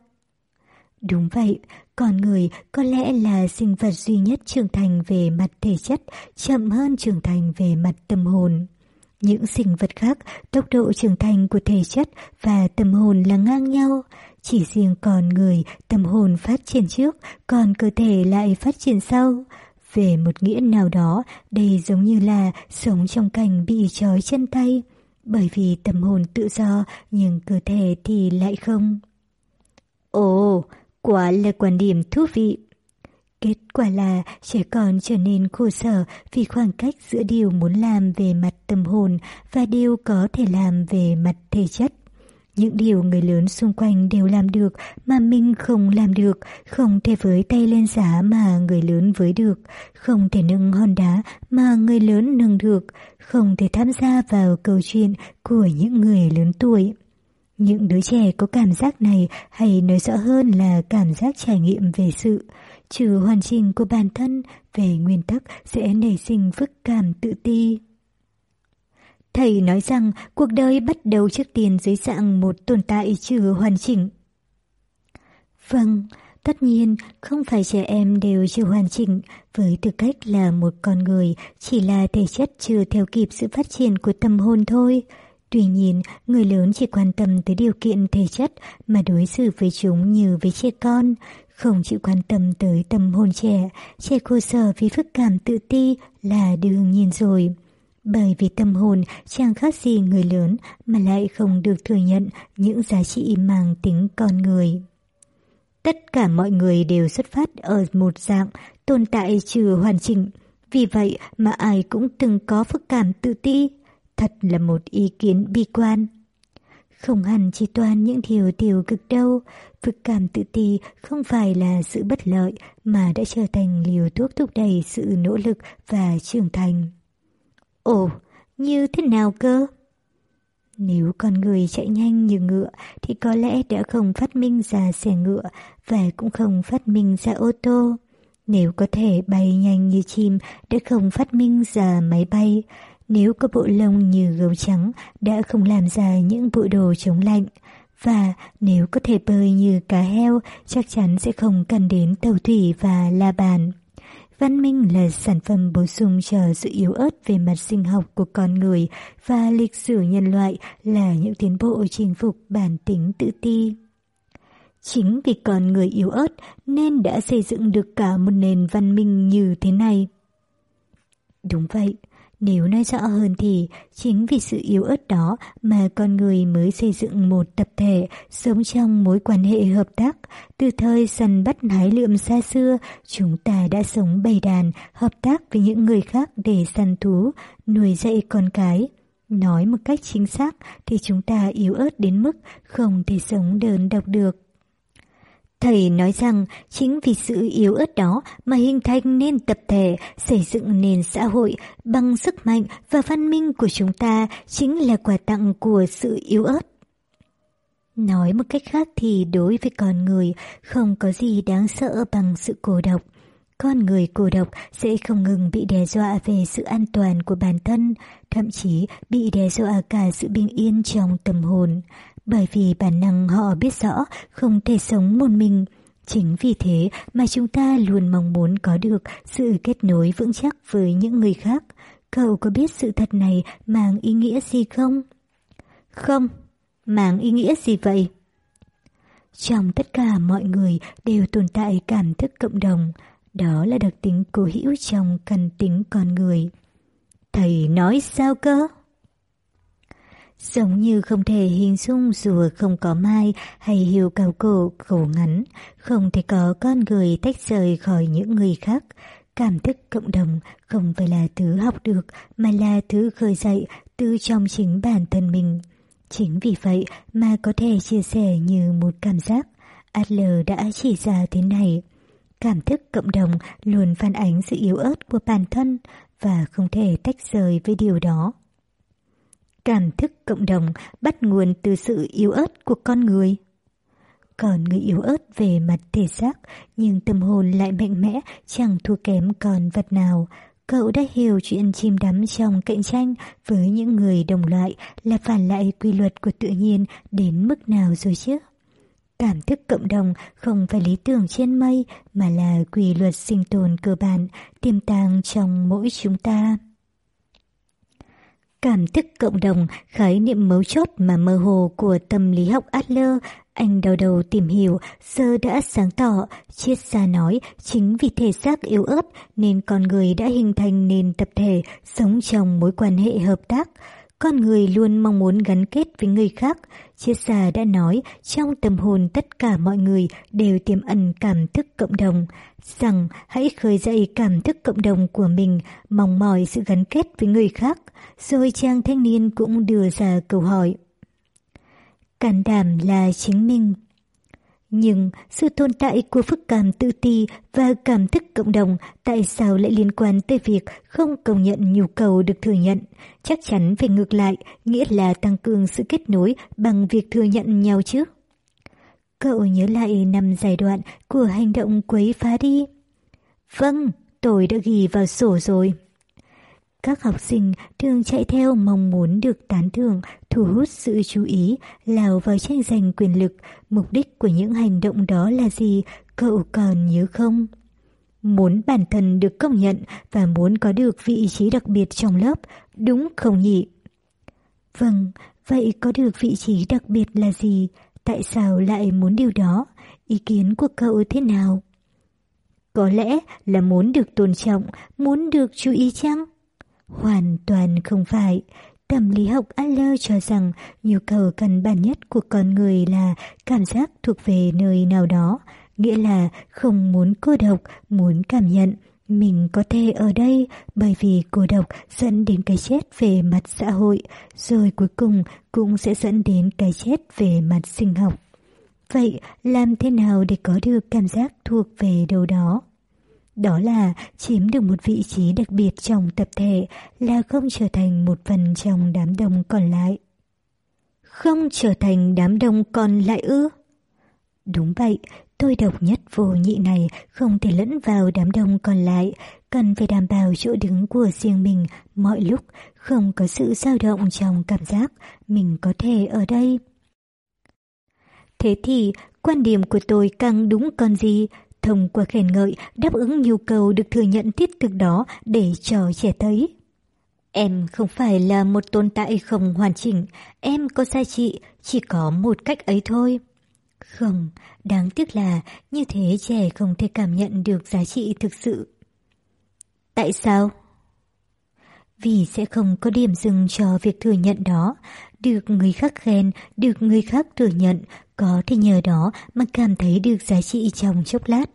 Đúng vậy, con người có lẽ là sinh vật duy nhất trưởng thành về mặt thể chất, chậm hơn trưởng thành về mặt tâm hồn. Những sinh vật khác, tốc độ trưởng thành của thể chất và tâm hồn là ngang nhau. Chỉ riêng con người, tâm hồn phát triển trước, còn cơ thể lại phát triển sau. Về một nghĩa nào đó, đây giống như là sống trong cảnh bị trói chân tay. Bởi vì tâm hồn tự do, nhưng cơ thể thì lại không. Ồ, quả là quan điểm thú vị. Kết quả là trẻ con trở nên khổ sở vì khoảng cách giữa điều muốn làm về mặt tâm hồn và điều có thể làm về mặt thể chất. Những điều người lớn xung quanh đều làm được mà mình không làm được, không thể với tay lên giá mà người lớn với được, không thể nâng hòn đá mà người lớn nâng được, không thể tham gia vào câu chuyện của những người lớn tuổi. Những đứa trẻ có cảm giác này hay nói rõ hơn là cảm giác trải nghiệm về sự trừ hoàn chỉnh của bản thân về nguyên tắc sẽ nảy sinh phức cảm tự ti. Thầy nói rằng cuộc đời bắt đầu trước tiên dưới dạng một tồn tại chưa hoàn chỉnh. Vâng, tất nhiên không phải trẻ em đều chưa hoàn chỉnh với tư cách là một con người, chỉ là thể chất chưa theo kịp sự phát triển của tâm hồn thôi. Tuy nhiên, người lớn chỉ quan tâm tới điều kiện thể chất mà đối xử với chúng như với trẻ con, không chịu quan tâm tới tâm hồn trẻ, trẻ khổ sở vì phức cảm tự ti là đương nhiên rồi. Bởi vì tâm hồn chẳng khác gì người lớn mà lại không được thừa nhận những giá trị mang tính con người. Tất cả mọi người đều xuất phát ở một dạng tồn tại trừ hoàn chỉnh, vì vậy mà ai cũng từng có phức cảm tự ti. Thật là một ý kiến bi quan. Không hẳn chỉ toàn những điều tiêu cực đâu, Phức cảm tự ti không phải là sự bất lợi mà đã trở thành liều thuốc thúc đẩy sự nỗ lực và trưởng thành. Ồ, như thế nào cơ? Nếu con người chạy nhanh như ngựa thì có lẽ đã không phát minh ra xe ngựa và cũng không phát minh ra ô tô. Nếu có thể bay nhanh như chim đã không phát minh ra máy bay, nếu có bộ lông như gấu trắng đã không làm ra những bộ đồ chống lạnh. Và nếu có thể bơi như cá heo, chắc chắn sẽ không cần đến tàu thủy và la bàn. Văn minh là sản phẩm bổ sung cho sự yếu ớt về mặt sinh học của con người và lịch sử nhân loại là những tiến bộ chinh phục bản tính tự ti. Chính vì con người yếu ớt nên đã xây dựng được cả một nền văn minh như thế này. Đúng vậy, nếu nói rõ hơn thì chính vì sự yếu ớt đó mà con người mới xây dựng một tập thể sống trong mối quan hệ hợp tác. Từ thời săn bắt hái lượm xa xưa, chúng ta đã sống bầy đàn, hợp tác với những người khác để săn thú, nuôi dạy con cái. Nói một cách chính xác thì chúng ta yếu ớt đến mức không thể sống đơn độc được. Thầy nói rằng chính vì sự yếu ớt đó mà hình thành nên tập thể, xây dựng nền xã hội bằng sức mạnh và văn minh của chúng ta chính là quà tặng của sự yếu ớt. Nói một cách khác thì đối với con người không có gì đáng sợ bằng sự cô độc. Con người cô độc sẽ không ngừng bị đe dọa về sự an toàn của bản thân, thậm chí bị đe dọa cả sự bình yên trong tâm hồn bởi vì bản năng họ biết rõ không thể sống một mình. Chính vì thế mà chúng ta luôn mong muốn có được sự kết nối vững chắc với những người khác. Cậu có biết sự thật này mang ý nghĩa gì không? Không, mang ý nghĩa gì vậy? Trong tất cả mọi người đều tồn tại cảm thức cộng đồng. Đó là đặc tính cố hữu trong căn tính con người. Thầy nói sao cơ? Giống như không thể hình dung rùa không có mai hay hiu cao cổ, cổ ngắn, không thể có con người tách rời khỏi những người khác. Cảm thức cộng đồng không phải là thứ học được mà là thứ khởi dậy từ trong chính bản thân mình. Chính vì vậy mà có thể chia sẻ như một cảm giác. Adler đã chỉ ra thế này. Cảm thức cộng đồng luôn phản ánh sự yếu ớt của bản thân và không thể tách rời với điều đó. Cảm thức cộng đồng bắt nguồn từ sự yếu ớt của con người. Còn người yếu ớt về mặt thể xác, nhưng tâm hồn lại mạnh mẽ, chẳng thua kém còn vật nào. Cậu đã hiểu chuyện chim đắm trong cạnh tranh với những người đồng loại là phản lại quy luật của tự nhiên đến mức nào rồi chứ? Cảm thức cộng đồng không phải lý tưởng trên mây mà là quy luật sinh tồn cơ bản tiềm tàng trong mỗi chúng ta. Cảm thức cộng đồng, khái niệm mấu chốt mà mơ hồ của tâm lý học Adler, anh đầu đầu tìm hiểu, giờ đã sáng tỏ, triết gia nói chính vì thể xác yếu ớt nên con người đã hình thành nền tập thể sống trong mối quan hệ hợp tác. Con người luôn mong muốn gắn kết với người khác. Triết gia đã nói trong tâm hồn tất cả mọi người đều tiềm ẩn cảm thức cộng đồng, rằng hãy khơi dậy cảm thức cộng đồng của mình, mong mỏi sự gắn kết với người khác. Rồi chàng thanh niên cũng đưa ra câu hỏi. Can đảm là chính mình. Nhưng sự tồn tại của phức cảm tự ti và cảm thức cộng đồng tại sao lại liên quan tới việc không công nhận nhu cầu được thừa nhận? Chắc chắn phải ngược lại, nghĩa là tăng cường sự kết nối bằng việc thừa nhận nhau chứ. Cậu nhớ lại năm giai đoạn của hành động quấy phá đi. Vâng, tôi đã ghi vào sổ rồi. Các học sinh thường chạy theo mong muốn được tán thưởng, thu hút sự chú ý, lao vào tranh giành quyền lực. Mục đích của những hành động đó là gì, cậu còn nhớ không? Muốn bản thân được công nhận và muốn có được vị trí đặc biệt trong lớp, đúng không nhỉ? Vâng, vậy có được vị trí đặc biệt là gì? Tại sao lại muốn điều đó? Ý kiến của cậu thế nào? Có lẽ là muốn được tôn trọng, muốn được chú ý chăng? Hoàn toàn không phải. Tâm lý học Adler cho rằng nhu cầu căn bản nhất của con người là cảm giác thuộc về nơi nào đó, nghĩa là không muốn cô độc, muốn cảm nhận mình có thể ở đây bởi vì cô độc dẫn đến cái chết về mặt xã hội, rồi cuối cùng cũng sẽ dẫn đến cái chết về mặt sinh học. Vậy làm thế nào để có được cảm giác thuộc về đâu đó? Đó là chiếm được một vị trí đặc biệt trong tập thể là không trở thành một phần trong đám đông còn lại. Không trở thành đám đông còn lại ư? Đúng vậy, tôi độc nhất vô nhị này không thể lẫn vào đám đông còn lại. cần phải đảm bảo chỗ đứng của riêng mình mọi lúc, không có sự dao động trong cảm giác mình có thể ở đây. Thế thì, quan điểm của tôi càng đúng còn gì, thông qua khen ngợi đáp ứng nhu cầu được thừa nhận thiết thực đó để cho trẻ thấy. Em không phải là một tồn tại không hoàn chỉnh, em có giá trị, chỉ có một cách ấy thôi. Không, đáng tiếc là như thế trẻ không thể cảm nhận được giá trị thực sự. Tại sao? Vì sẽ không có điểm dừng cho việc thừa nhận đó. Được người khác khen, được người khác thừa nhận, có thể nhờ đó mà cảm thấy được giá trị trong chốc lát.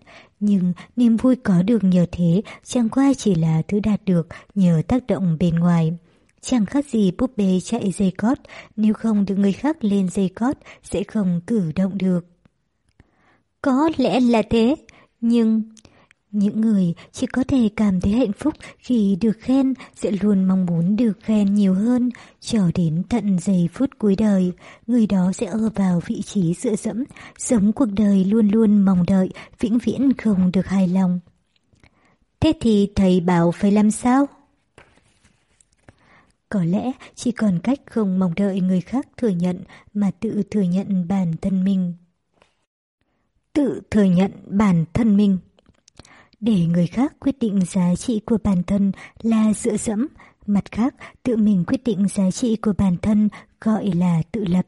Nhưng niềm vui có được nhờ thế chẳng qua chỉ là thứ đạt được nhờ tác động bên ngoài. Chẳng khác gì búp bê chạy dây cót, nếu không được người khác lên dây cót sẽ không cử động được. Có lẽ là thế, nhưng những người chỉ có thể cảm thấy hạnh phúc khi được khen sẽ luôn mong muốn được khen nhiều hơn, cho đến tận giây phút cuối đời, người đó sẽ ở vào vị trí dựa dẫm, sống cuộc đời luôn luôn mong đợi, vĩnh viễn không được hài lòng. Thế thì thầy bảo phải làm sao? Có lẽ chỉ còn cách không mong đợi người khác thừa nhận mà tự thừa nhận bản thân mình. Tự thừa nhận bản thân mình để người khác quyết định giá trị của bản thân là dựa dẫm, mặt khác tự mình quyết định giá trị của bản thân gọi là tự lập.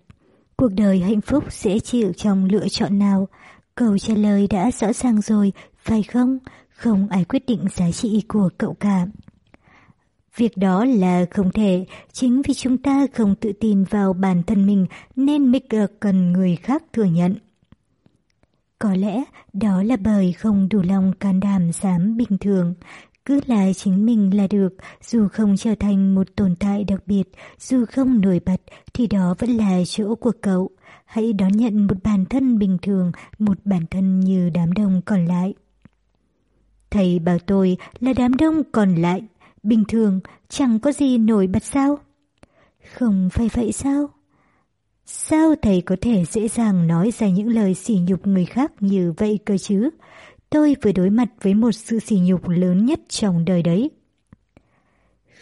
Cuộc đời hạnh phúc sẽ chịu trong lựa chọn nào? Câu trả lời đã rõ ràng rồi, phải không? Không ai quyết định giá trị của cậu cả. Việc đó là không thể, chính vì chúng ta không tự tin vào bản thân mình nên mới cần người khác thừa nhận. Có lẽ đó là bởi không đủ lòng can đảm dám bình thường. Cứ là chính mình là được, dù không trở thành một tồn tại đặc biệt, dù không nổi bật, thì đó vẫn là chỗ của cậu. Hãy đón nhận một bản thân bình thường, một bản thân như đám đông còn lại. Thầy bảo tôi là đám đông còn lại, bình thường, chẳng có gì nổi bật sao? Không phải vậy sao? Sao thầy có thể dễ dàng nói ra những lời sỉ nhục người khác như vậy cơ chứ? Tôi vừa đối mặt với một sự sỉ nhục lớn nhất trong đời đấy.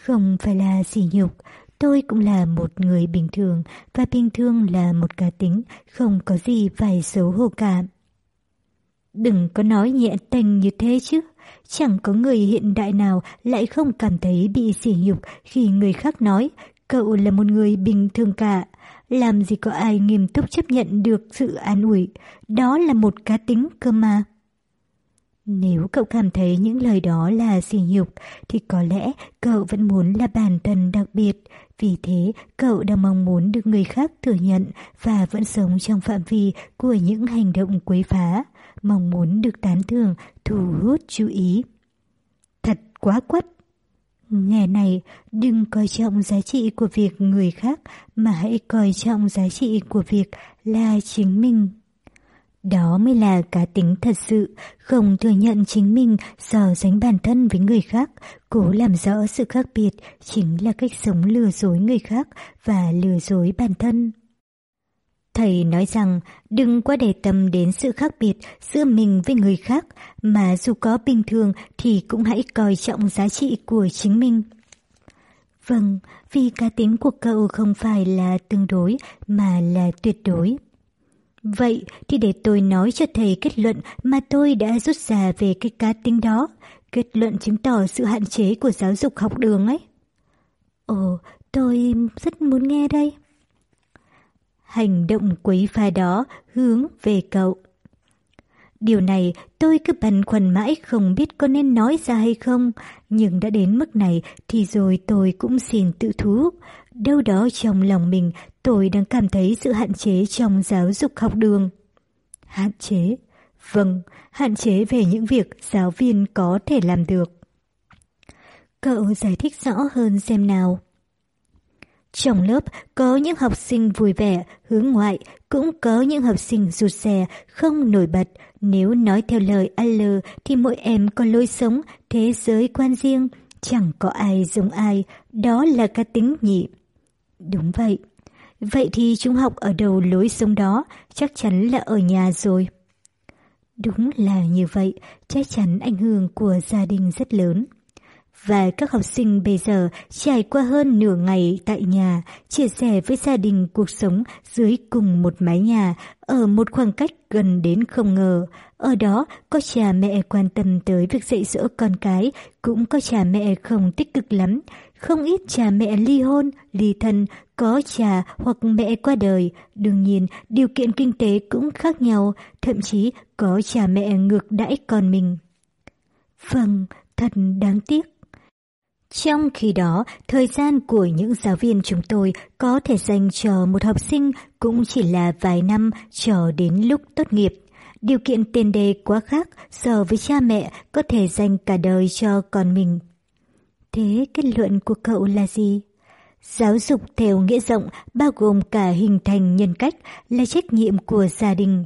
Không phải là sỉ nhục, tôi cũng là một người bình thường và bình thường là một cá tính, không có gì phải xấu hổ cả. Đừng có nói nhẹ tênh như thế chứ. Chẳng có người hiện đại nào lại không cảm thấy bị sỉ nhục khi người khác nói cậu là một người bình thường cả. Làm gì có ai nghiêm túc chấp nhận được sự an ủi, đó là một cá tính cơ mà. Nếu cậu cảm thấy những lời đó là sỉ nhục, thì có lẽ cậu vẫn muốn là bản thân đặc biệt. Vì thế, cậu đang mong muốn được người khác thừa nhận và vẫn sống trong phạm vi của những hành động quấy phá, mong muốn được tán thưởng, thu hút chú ý. Thật quá quất! Nghe này, đừng coi trọng giá trị của việc người khác mà hãy coi trọng giá trị của việc là chính mình. Đó mới là cá tính thật sự, không thừa nhận chính mình so sánh bản thân với người khác, cố làm rõ sự khác biệt chính là cách sống lừa dối người khác và lừa dối bản thân. Thầy nói rằng đừng quá để tâm đến sự khác biệt giữa mình với người khác, mà dù có bình thường thì cũng hãy coi trọng giá trị của chính mình. Vâng, vì cá tính của cậu không phải là tương đối mà là tuyệt đối. Vậy thì để tôi nói cho thầy kết luận mà tôi đã rút ra về cái cá tính đó. Kết luận chứng tỏ sự hạn chế của giáo dục học đường ấy. Ồ, tôi rất muốn nghe đây. Hành động quấy phá đó hướng về cậu. Điều này tôi cứ băn khoăn mãi không biết có nên nói ra hay không, nhưng đã đến mức này thì rồi tôi cũng xin tự thú. Đâu đó trong lòng mình tôi đang cảm thấy sự hạn chế trong giáo dục học đường. Hạn chế? Vâng, hạn chế về những việc giáo viên có thể làm được. Cậu giải thích rõ hơn xem nào. Trong lớp có những học sinh vui vẻ, hướng ngoại, cũng có những học sinh rụt rè, không nổi bật. Nếu nói theo lời L thì mỗi em có lối sống, thế giới quan riêng. Chẳng có ai giống ai, đó là cá tính nhỉ. Đúng vậy. Vậy thì chúng học ở đầu lối sống đó, chắc chắn là ở nhà rồi. Đúng là như vậy, chắc chắn ảnh hưởng của gia đình rất lớn và các học sinh bây giờ trải qua hơn nửa ngày tại nhà, chia sẻ với gia đình cuộc sống dưới cùng một mái nhà, ở một khoảng cách gần đến không ngờ. Ở đó có cha mẹ quan tâm tới việc dạy dỗ con cái, cũng có cha mẹ không tích cực lắm. Không ít cha mẹ ly hôn, ly thân, có cha hoặc mẹ qua đời. Đương nhiên, điều kiện kinh tế cũng khác nhau, thậm chí có cha mẹ ngược đãi con mình. Vâng, thật đáng tiếc. Trong khi đó, thời gian của những giáo viên chúng tôi có thể dành cho một học sinh cũng chỉ là vài năm cho đến lúc tốt nghiệp. Điều kiện tiền đề quá khác so với cha mẹ có thể dành cả đời cho con mình. Thế kết luận của cậu là gì? Giáo dục theo nghĩa rộng bao gồm cả hình thành nhân cách là trách nhiệm của gia đình.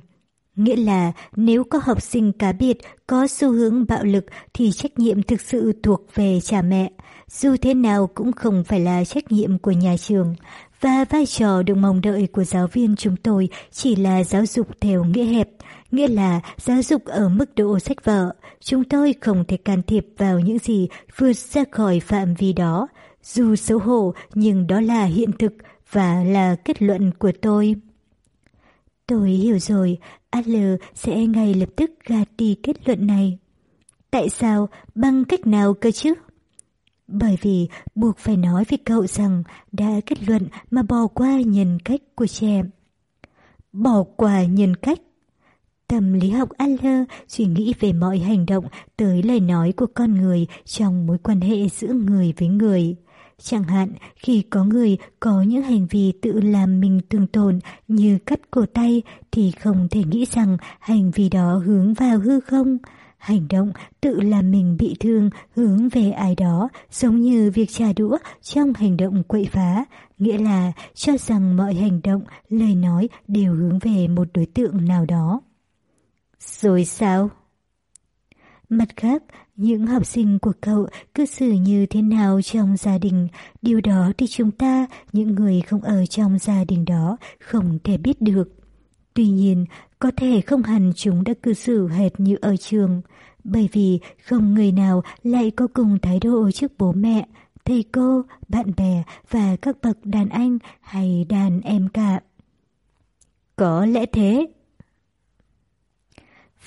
Nghĩa là nếu có học sinh cá biệt có xu hướng bạo lực thì trách nhiệm thực sự thuộc về cha mẹ. Dù thế nào cũng không phải là trách nhiệm của nhà trường. Và vai trò được mong đợi của giáo viên chúng tôi chỉ là giáo dục theo nghĩa hẹp, nghĩa là giáo dục ở mức độ sách vở. Chúng tôi không thể can thiệp vào những gì vượt ra khỏi phạm vi đó. Dù xấu hổ nhưng đó là hiện thực và là kết luận của tôi. Tôi hiểu rồi, Adler sẽ ngay lập tức gạt đi kết luận này. Tại sao? Bằng cách nào cơ chứ? Bởi vì buộc phải nói với cậu rằng đã kết luận mà bỏ qua nhân cách của trẻ. Bỏ qua nhân cách? Tâm lý học Adler suy nghĩ về mọi hành động tới lời nói của con người trong mối quan hệ giữa người với người. Chẳng hạn, khi có người có những hành vi tự làm mình tương tổn như cắt cổ tay thì không thể nghĩ rằng hành vi đó hướng vào hư không. Hành động tự làm mình bị thương hướng về ai đó giống như việc trà đũa trong hành động quậy phá, nghĩa là cho rằng mọi hành động, lời nói đều hướng về một đối tượng nào đó. Rồi sao? Mặt khác, những học sinh của cậu cư xử như thế nào trong gia đình, điều đó thì chúng ta, những người không ở trong gia đình đó, không thể biết được. Tuy nhiên, có thể không hẳn chúng đã cư xử hệt như ở trường, bởi vì không người nào lại có cùng thái độ trước bố mẹ, thầy cô, bạn bè và các bậc đàn anh hay đàn em cả. Có lẽ thế.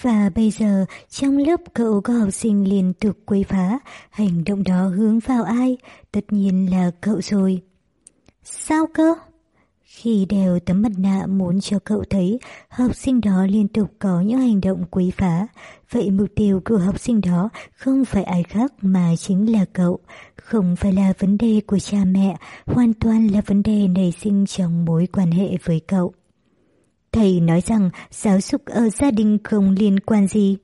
Và bây giờ, trong lớp cậu có học sinh liên tục quấy phá, hành động đó hướng vào ai? Tất nhiên là cậu rồi. Sao cơ? Khi đeo tấm mặt nạ muốn cho cậu thấy học sinh đó liên tục có những hành động quấy phá, vậy mục tiêu của học sinh đó không phải ai khác mà chính là cậu, không phải là vấn đề của cha mẹ, hoàn toàn là vấn đề nảy sinh trong mối quan hệ với cậu. Thầy nói rằng giáo dục ở gia đình không liên quan gì.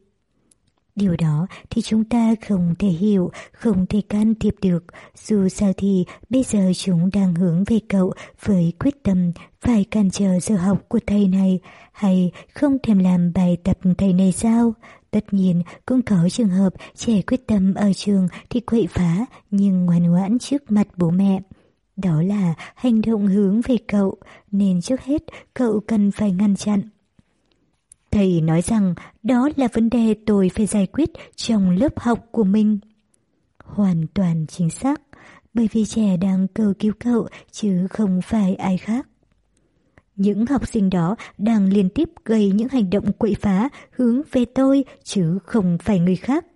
Điều đó thì chúng ta không thể hiểu, không thể can thiệp được. Dù sao thì bây giờ chúng đang hướng về cậu với quyết tâm phải cản trở giờ học của thầy này hay không thèm làm bài tập thầy này sao? Tất nhiên cũng có trường hợp trẻ quyết tâm ở trường thì quậy phá nhưng ngoan ngoãn trước mặt bố mẹ. Đó là hành động hướng về cậu, nên trước hết cậu cần phải ngăn chặn. Thầy nói rằng đó là vấn đề tôi phải giải quyết trong lớp học của mình. Hoàn toàn chính xác, bởi vì trẻ đang cầu cứu cậu chứ không phải ai khác. Những học sinh đó đang liên tiếp gây những hành động quậy phá hướng về tôi chứ không phải người khác.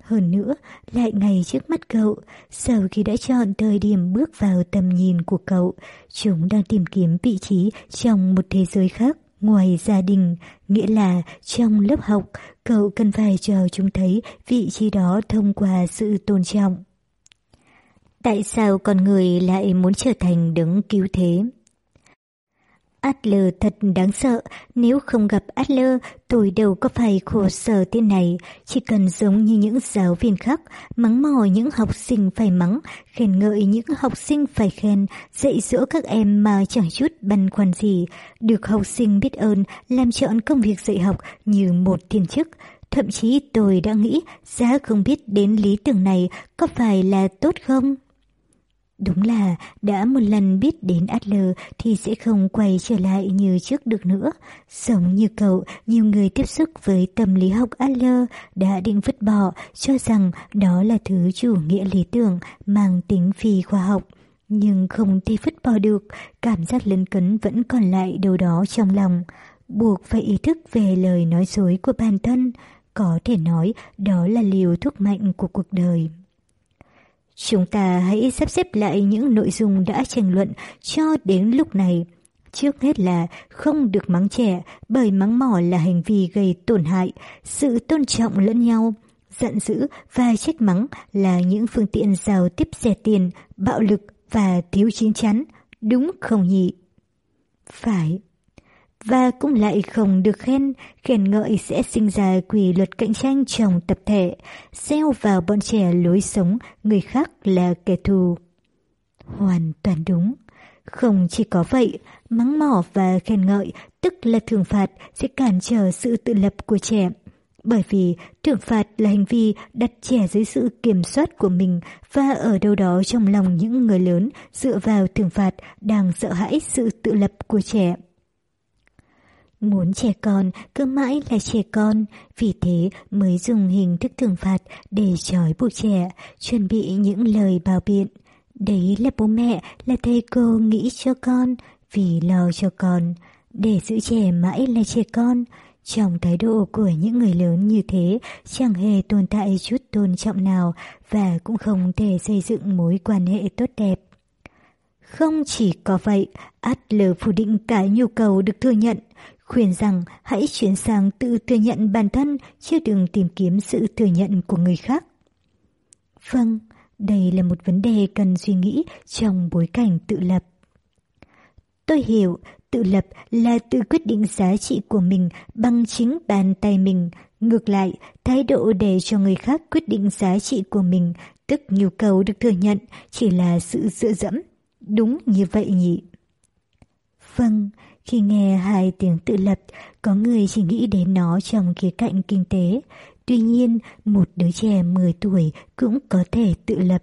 Hơn nữa, lại ngay trước mắt cậu, sau khi đã chọn thời điểm bước vào tầm nhìn của cậu, chúng đang tìm kiếm vị trí trong một thế giới khác ngoài gia đình, nghĩa là trong lớp học, cậu cần phải cho chúng thấy vị trí đó thông qua sự tôn trọng. Tại sao con người lại muốn trở thành đứng cứu thế? Adler thật đáng sợ, nếu không gặp Adler, tôi đâu có phải khổ sở thế này, chỉ cần giống như những giáo viên khác, mắng mỏ những học sinh phải mắng, khen ngợi những học sinh phải khen, dạy dỗ các em mà chẳng chút băn khoăn gì, được học sinh biết ơn, làm chọn công việc dạy học như một thiên chức. Thậm chí tôi đã nghĩ giá không biết đến lý tưởng này có phải là tốt không? Đúng là đã một lần biết đến Adler thì sẽ không quay trở lại như trước được nữa. Giống như cậu, nhiều người tiếp xúc với tâm lý học Adler đã định vứt bỏ cho rằng đó là thứ chủ nghĩa lý tưởng mang tính phi khoa học. Nhưng không thể vứt bỏ được, cảm giác lấn cấn vẫn còn lại đâu đó trong lòng. Buộc phải ý thức về lời nói dối của bản thân, có thể nói đó là liều thuốc mạnh của cuộc đời. Chúng ta hãy sắp xếp lại những nội dung đã tranh luận cho đến lúc này. Trước hết là không được mắng trẻ bởi mắng mỏ là hành vi gây tổn hại, sự tôn trọng lẫn nhau. Giận dữ và trách mắng là những phương tiện giao tiếp rẻ tiền, bạo lực và thiếu chín chắn. Đúng không nhỉ? Phải và cũng lại không được khen, khen ngợi sẽ sinh ra quy luật cạnh tranh trong tập thể, gieo vào bọn trẻ lối sống người khác là kẻ thù. Hoàn toàn đúng. Không chỉ có vậy, mắng mỏ và khen ngợi, tức là thưởng phạt sẽ cản trở sự tự lập của trẻ. Bởi vì thưởng phạt là hành vi đặt trẻ dưới sự kiểm soát của mình và ở đâu đó trong lòng những người lớn dựa vào thưởng phạt đang sợ hãi sự tự lập của trẻ. Muốn trẻ con cứ mãi là trẻ con, vì thế mới dùng hình thức thưởng phạt để trói buộc trẻ, chuẩn bị những lời bào biện. Đấy là bố mẹ, là thầy cô nghĩ cho con, vì lo cho con. Để giữ trẻ mãi là trẻ con, trong thái độ của những người lớn như thế chẳng hề tồn tại chút tôn trọng nào và cũng không thể xây dựng mối quan hệ tốt đẹp. Không chỉ có vậy, Adler phủ định cả nhu cầu được thừa nhận, khuyên rằng hãy chuyển sang tự thừa nhận bản thân chứ đừng tìm kiếm sự thừa nhận của người khác. Vâng, đây là một vấn đề cần suy nghĩ trong bối cảnh tự lập. Tôi hiểu, tự lập là tự quyết định giá trị của mình bằng chính bàn tay mình. Ngược lại, thái độ để cho người khác quyết định giá trị của mình, tức nhu cầu được thừa nhận, chỉ là sự dựa dẫm. Đúng như vậy nhỉ? Vâng, khi nghe hai tiếng tự lập, có người chỉ nghĩ đến nó trong khía cạnh kinh tế. Tuy nhiên, một đứa trẻ 10 tuổi cũng có thể tự lập.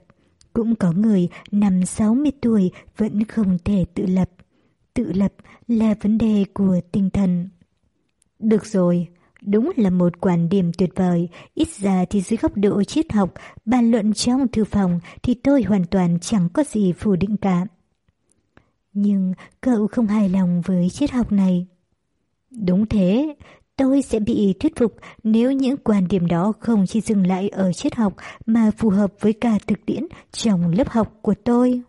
Cũng có người năm 60 tuổi vẫn không thể tự lập. Tự lập là vấn đề của tinh thần. Được rồi, đúng là một quan điểm tuyệt vời. Ít ra thì dưới góc độ triết học, bàn luận trong thư phòng thì tôi hoàn toàn chẳng có gì phủ định cả. Nhưng cậu không hài lòng với triết học này. Đúng thế, tôi sẽ bị thuyết phục nếu những quan điểm đó không chỉ dừng lại ở triết học mà phù hợp với cả thực tiễn trong lớp học của tôi.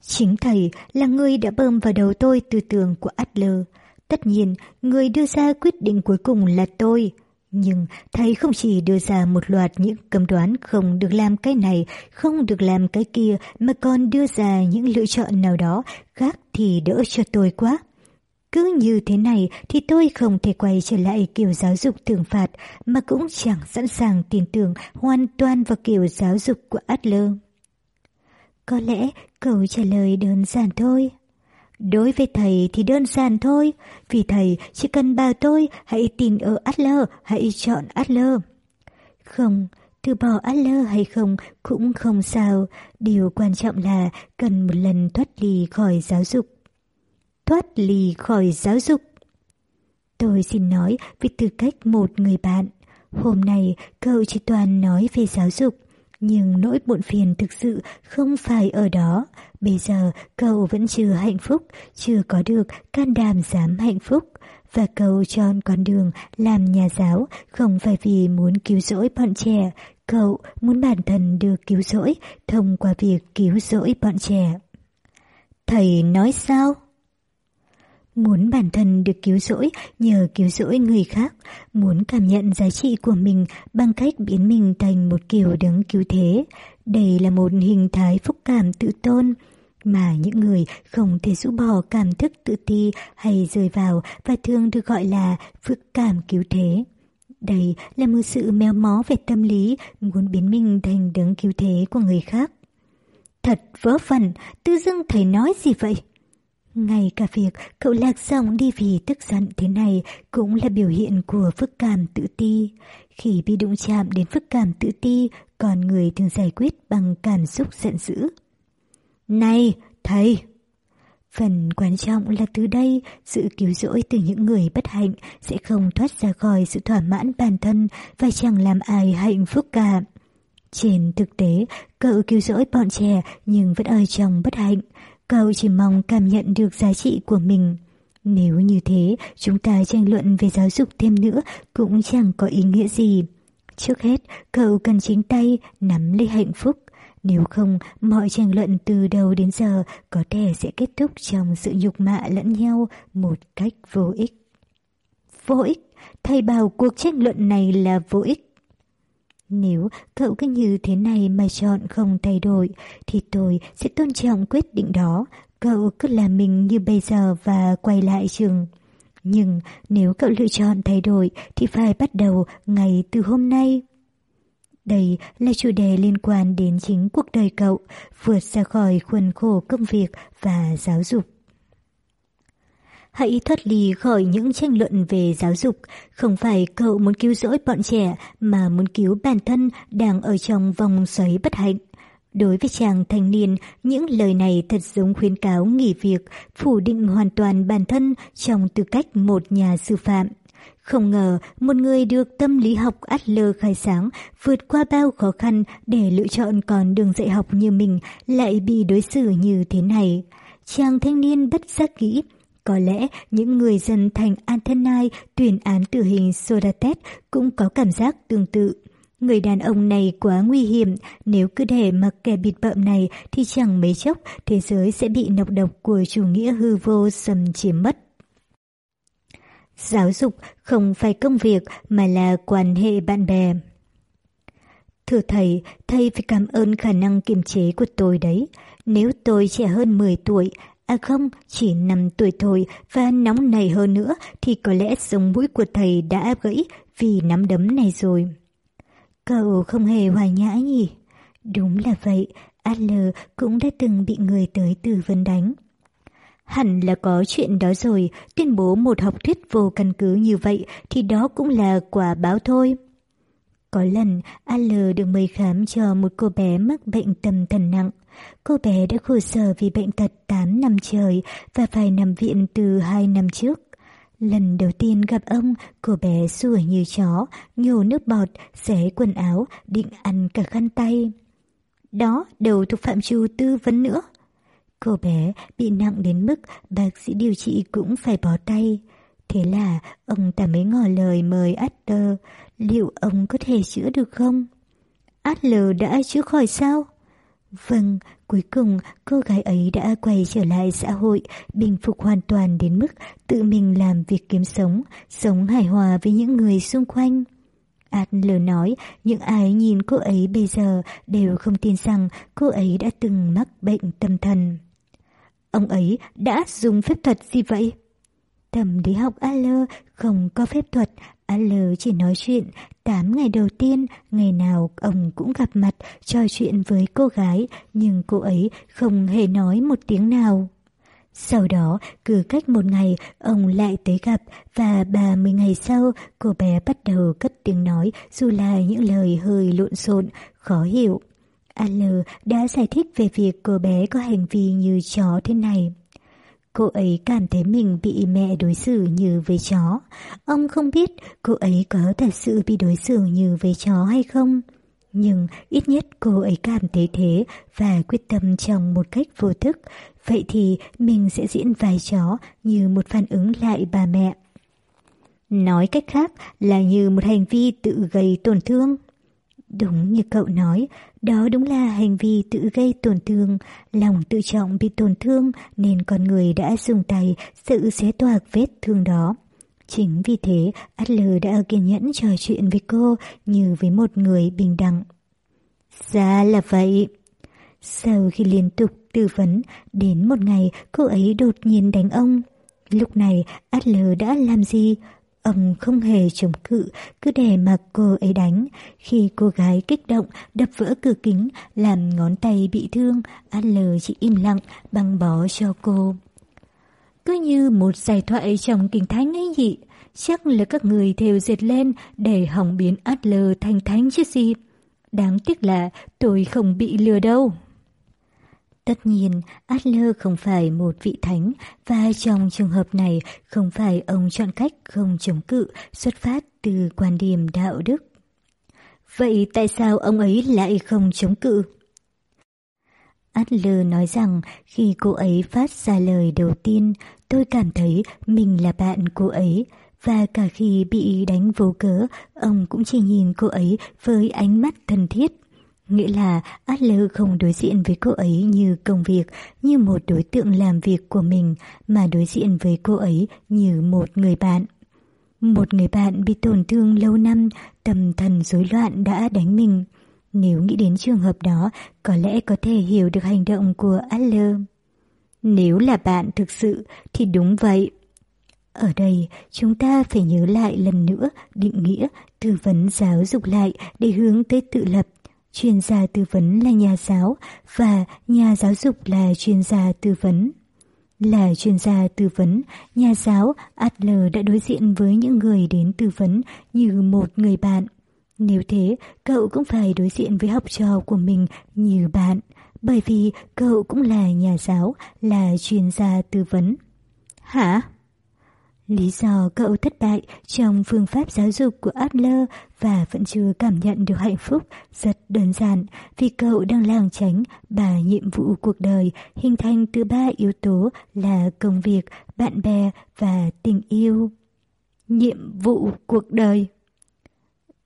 Chính thầy là người đã bơm vào đầu tôi tư tưởng của Adler. Tất nhiên, người đưa ra quyết định cuối cùng là tôi, nhưng thầy không chỉ đưa ra một loạt những cấm đoán không được làm cái này, không được làm cái kia, mà còn đưa ra những lựa chọn nào đó khác thì đỡ cho tôi quá. Cứ như thế này thì tôi không thể quay trở lại kiểu giáo dục thường phạt, mà cũng chẳng sẵn sàng tin tưởng hoàn toàn vào kiểu giáo dục của Adler. Có lẽ câu trả lời đơn giản thôi. Đối với thầy thì đơn giản thôi, vì thầy chỉ cần bảo tôi hãy tin ở Adler, hãy chọn Adler. Không, từ bỏ Adler hay không cũng không sao, điều quan trọng là cần một lần thoát ly khỏi giáo dục. Thoát ly khỏi giáo dục. Tôi xin nói với tư cách một người bạn. Hôm nay cậu chỉ toàn nói về giáo dục, nhưng nỗi buồn phiền thực sự không phải ở đó. Bây giờ cậu vẫn chưa hạnh phúc, chưa có được can đảm dám hạnh phúc. Và cậu chọn con đường làm nhà giáo không phải vì muốn cứu rỗi bọn trẻ. Cậu muốn bản thân được cứu rỗi thông qua việc cứu rỗi bọn trẻ. Thầy nói sao? Muốn bản thân được cứu rỗi nhờ cứu rỗi người khác, muốn cảm nhận giá trị của mình bằng cách biến mình thành một kiểu đứng cứu thế. Đây là một hình thái phúc cảm tự tôn, mà những người không thể rũ bỏ cảm thức tự ti hay rơi vào và thường được gọi là phức cảm cứu thế. Đây là một sự méo mó về tâm lý muốn biến mình thành đấng cứu thế của người khác. Thật vớ vẩn, tư dưng thầy nói gì vậy? Ngay cả việc cậu lạc giọng đi vì tức giận thế này cũng là biểu hiện của phức cảm tự ti. Khi bị đụng chạm đến phức cảm tự ti, con người thường giải quyết bằng cảm xúc giận dữ. Này, thầy! Phần quan trọng là từ đây, sự cứu rỗi từ những người bất hạnh sẽ không thoát ra khỏi sự thỏa mãn bản thân và chẳng làm ai hạnh phúc cả. Trên thực tế, cậu cứu rỗi bọn trẻ nhưng vẫn ở trong bất hạnh. Cậu chỉ mong cảm nhận được giá trị của mình. Nếu như thế, chúng ta tranh luận về giáo dục thêm nữa cũng chẳng có ý nghĩa gì. Trước hết, cậu cần chính tay nắm lấy hạnh phúc. Nếu không, mọi tranh luận từ đầu đến giờ có thể sẽ kết thúc trong sự nhục mạ lẫn nhau một cách vô ích. Vô ích? Thầy bảo cuộc tranh luận này là vô ích. Nếu cậu cứ như thế này mà chọn không thay đổi, thì tôi sẽ tôn trọng quyết định đó. Cậu cứ làm mình như bây giờ và quay lại trường. Nhưng nếu cậu lựa chọn thay đổi thì phải bắt đầu ngay từ hôm nay. Đây là chủ đề liên quan đến chính cuộc đời cậu, vượt ra khỏi khuôn khổ công việc và giáo dục. Hãy thoát ly khỏi những tranh luận về giáo dục. Không phải cậu muốn cứu rỗi bọn trẻ mà muốn cứu bản thân đang ở trong vòng xoáy bất hạnh. Đối với chàng thanh niên, những lời này thật giống khuyến cáo nghỉ việc, phủ định hoàn toàn bản thân trong tư cách một nhà sư phạm. Không ngờ, một người được tâm lý học Adler khai sáng, vượt qua bao khó khăn để lựa chọn con đường dạy học như mình lại bị đối xử như thế này. Chàng thanh niên bất giác nghĩ, có lẽ những người dân thành Antenai tuyên án tử hình Sodatet cũng có cảm giác tương tự. Người đàn ông này quá nguy hiểm, nếu cứ để mặc kẻ bịt bợm này thì chẳng mấy chốc thế giới sẽ bị nọc độc của chủ nghĩa hư vô xâm chiếm mất. Giáo dục không phải công việc mà là quan hệ bạn bè. Thưa thầy, thầy phải cảm ơn khả năng kiềm chế của tôi đấy. Nếu tôi trẻ hơn 10 tuổi, À không, chỉ 5 tuổi thôi và nóng này hơn nữa thì có lẽ sống mũi của thầy đã gãy vì nắm đấm này rồi. Cậu không hề hoài nhã nhỉ? Đúng là vậy, Adler cũng đã từng bị người tới tư vấn đánh. Hẳn là có chuyện đó rồi, tuyên bố một học thuyết vô căn cứ như vậy thì đó cũng là quả báo thôi. Có lần, Al được mời khám cho một cô bé mắc bệnh tâm thần nặng. Cô bé đã khổ sở vì bệnh tật 8 năm trời và phải nằm viện từ 2 năm trước. Lần đầu tiên gặp ông, cô bé sủa như chó, nhổ nước bọt, xé quần áo, định ăn cả khăn tay. Đó đều thuộc phạm trù tư vấn nữa. Cô bé bị nặng đến mức bác sĩ điều trị cũng phải bỏ tay. Thế là ông ta mới ngỏ lời mời Adler, liệu ông có thể chữa được không? Adler đã chữa khỏi sao? Vâng, cuối cùng cô gái ấy đã quay trở lại xã hội, bình phục hoàn toàn đến mức tự mình làm việc kiếm sống, sống hài hòa với những người xung quanh. Adler nói, những ai nhìn cô ấy bây giờ đều không tin rằng cô ấy đã từng mắc bệnh tâm thần. Ông ấy đã dùng phép thuật gì vậy? Tâm lý học Adler không có phép thuật, Adler chỉ nói chuyện. Tám ngày đầu tiên, ngày nào ông cũng gặp mặt, trò chuyện với cô gái, nhưng cô ấy không hề nói một tiếng nào. Sau đó, cứ cách một ngày, ông lại tới gặp và 30 ngày sau, cô bé bắt đầu cất tiếng nói dù là những lời hơi lộn xộn, khó hiểu. Al đã giải thích về việc cô bé có hành vi như chó thế này. Cô ấy cảm thấy mình bị mẹ đối xử như với chó. Ông không biết cô ấy có thật sự bị đối xử như với chó hay không. Nhưng ít nhất cô ấy cảm thấy thế và quyết tâm trong một cách vô thức. Vậy thì mình sẽ diễn vai chó như một phản ứng lại bà mẹ. Nói cách khác là như một hành vi tự gây tổn thương. Đúng như cậu nói, đó đúng là hành vi tự gây tổn thương, lòng tự trọng bị tổn thương nên con người đã dùng tay tự xé toạc vết thương đó. Chính vì thế, Adler đã kiên nhẫn trò chuyện với cô như với một người bình đẳng. Ra là vậy. Sau khi liên tục tư vấn, đến một ngày cô ấy đột nhiên đánh ông. Lúc này Adler đã làm gì? Ông không hề chống cự, cứ để mặc cô ấy đánh. Khi cô gái kích động, đập vỡ cửa kính, làm ngón tay bị thương, An lờ chỉ im lặng, băng bó cho cô. Cứ như một giải thoại trong kinh thánh ấy nhỉ, chắc là các người theo dệt lên để hỏng biến Adler thành thánh chứ gì. Đáng tiếc là tôi không bị lừa đâu. Tất nhiên, Adler không phải một vị thánh và trong trường hợp này không phải ông chọn cách không chống cự xuất phát từ quan điểm đạo đức. Vậy tại sao ông ấy lại không chống cự? Adler nói rằng khi cô ấy phát ra lời đầu tiên, tôi cảm thấy mình là bạn cô ấy, và cả khi bị đánh vô cớ, ông cũng chỉ nhìn cô ấy với ánh mắt thân thiết. Nghĩa là Adler không đối diện với cô ấy như công việc, như một đối tượng làm việc của mình, mà đối diện với cô ấy như một người bạn. Một người bạn bị tổn thương lâu năm, tâm thần rối loạn đã đánh mình. Nếu nghĩ đến trường hợp đó, có lẽ có thể hiểu được hành động của Adler. Nếu là bạn thực sự thì đúng vậy. Ở đây, chúng ta phải nhớ lại lần nữa định nghĩa tư vấn giáo dục lại để hướng tới tự lập. Chuyên gia tư vấn là nhà giáo và nhà giáo dục là chuyên gia tư vấn. Là chuyên gia tư vấn, nhà giáo Adler đã đối diện với những người đến tư vấn như một người bạn. Nếu thế, cậu cũng phải đối diện với học trò của mình như bạn, bởi vì cậu cũng là nhà giáo, là chuyên gia tư vấn. Hả? Lý do cậu thất bại trong phương pháp giáo dục của Adler và vẫn chưa cảm nhận được hạnh phúc rất đơn giản. Vì cậu đang làng tránh ba nhiệm vụ cuộc đời hình thành từ ba yếu tố là công việc, bạn bè và tình yêu. Nhiệm vụ cuộc đời.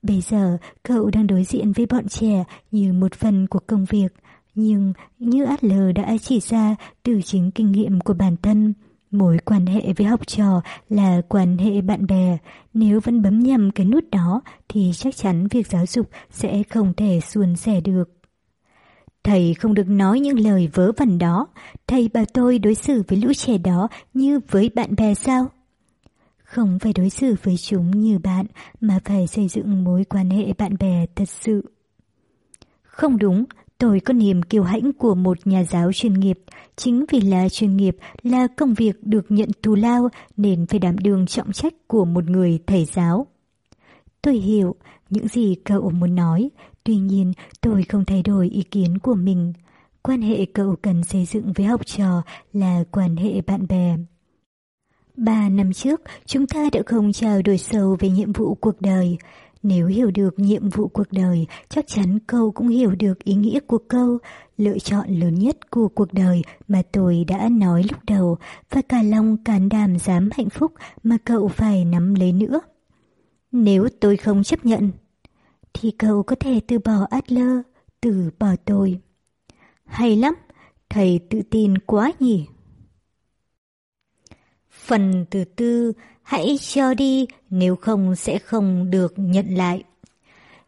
Bây giờ cậu đang đối diện với bọn trẻ như một phần của công việc, nhưng như Adler đã chỉ ra từ chính kinh nghiệm của bản thân, Mối quan hệ với học trò là quan hệ bạn bè, nếu vẫn bấm nhầm cái nút đó thì chắc chắn việc giáo dục sẽ không thể suôn sẻ được. Thầy không được nói những lời vớ vẩn đó, thầy bảo tôi đối xử với lũ trẻ đó như với bạn bè sao? Không phải đối xử với chúng như bạn mà phải xây dựng mối quan hệ bạn bè thật sự. Không đúng, Tôi có niềm kiêu hãnh của một nhà giáo chuyên nghiệp. Chính vì là chuyên nghiệp là công việc được nhận thù lao nên phải đảm đương trọng trách của một người thầy giáo. Tôi hiểu những gì cậu muốn nói, tuy nhiên tôi không thay đổi ý kiến của mình. Quan hệ cậu cần xây dựng với học trò là quan hệ bạn bè. Ba năm trước, chúng ta đã không trao đổi sâu về nhiệm vụ cuộc đời. Nếu hiểu được nhiệm vụ cuộc đời, chắc chắn câu cũng hiểu được ý nghĩa của câu, lựa chọn lớn nhất của cuộc đời mà tôi đã nói lúc đầu, và cả lòng càn đảm dám hạnh phúc mà cậu phải nắm lấy nữa. Nếu tôi không chấp nhận, thì cậu có thể từ bỏ Adler, từ bỏ tôi. Hay lắm, thầy tự tin quá nhỉ. Phần từ tư Hãy cho đi, nếu không sẽ không được nhận lại.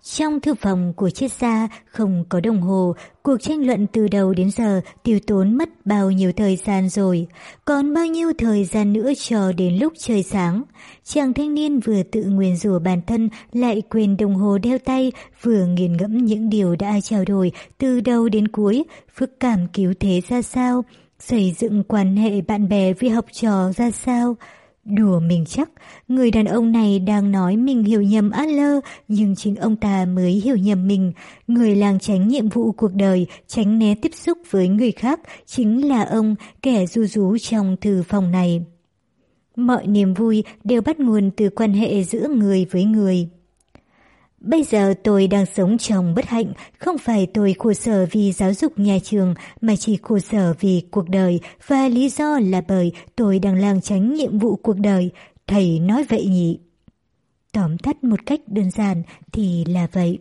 Trong thư phòng của triết gia không có đồng hồ, cuộc tranh luận từ đầu đến giờ tiêu tốn mất bao nhiêu thời gian rồi, còn bao nhiêu thời gian nữa cho đến lúc trời sáng. Chàng thanh niên vừa tự nguyền rủa bản thân lại quên đồng hồ đeo tay, vừa nghiền ngẫm những điều đã trao đổi từ đầu đến cuối, phức cảm cứu thế ra sao, xây dựng quan hệ bạn bè với học trò ra sao. Đùa mình chắc, người đàn ông này đang nói mình hiểu nhầm Adler, nhưng chính ông ta mới hiểu nhầm mình. Người làng tránh nhiệm vụ cuộc đời, tránh né tiếp xúc với người khác, chính là ông, kẻ ru rú trong thư phòng này. Mọi niềm vui đều bắt nguồn từ quan hệ giữa người với người. Bây giờ tôi đang sống trong bất hạnh, không phải tôi khổ sở vì giáo dục nhà trường, mà chỉ khổ sở vì cuộc đời, và lý do là bởi tôi đang lang tránh nhiệm vụ cuộc đời. Thầy nói vậy nhỉ? Tóm tắt một cách đơn giản thì là vậy.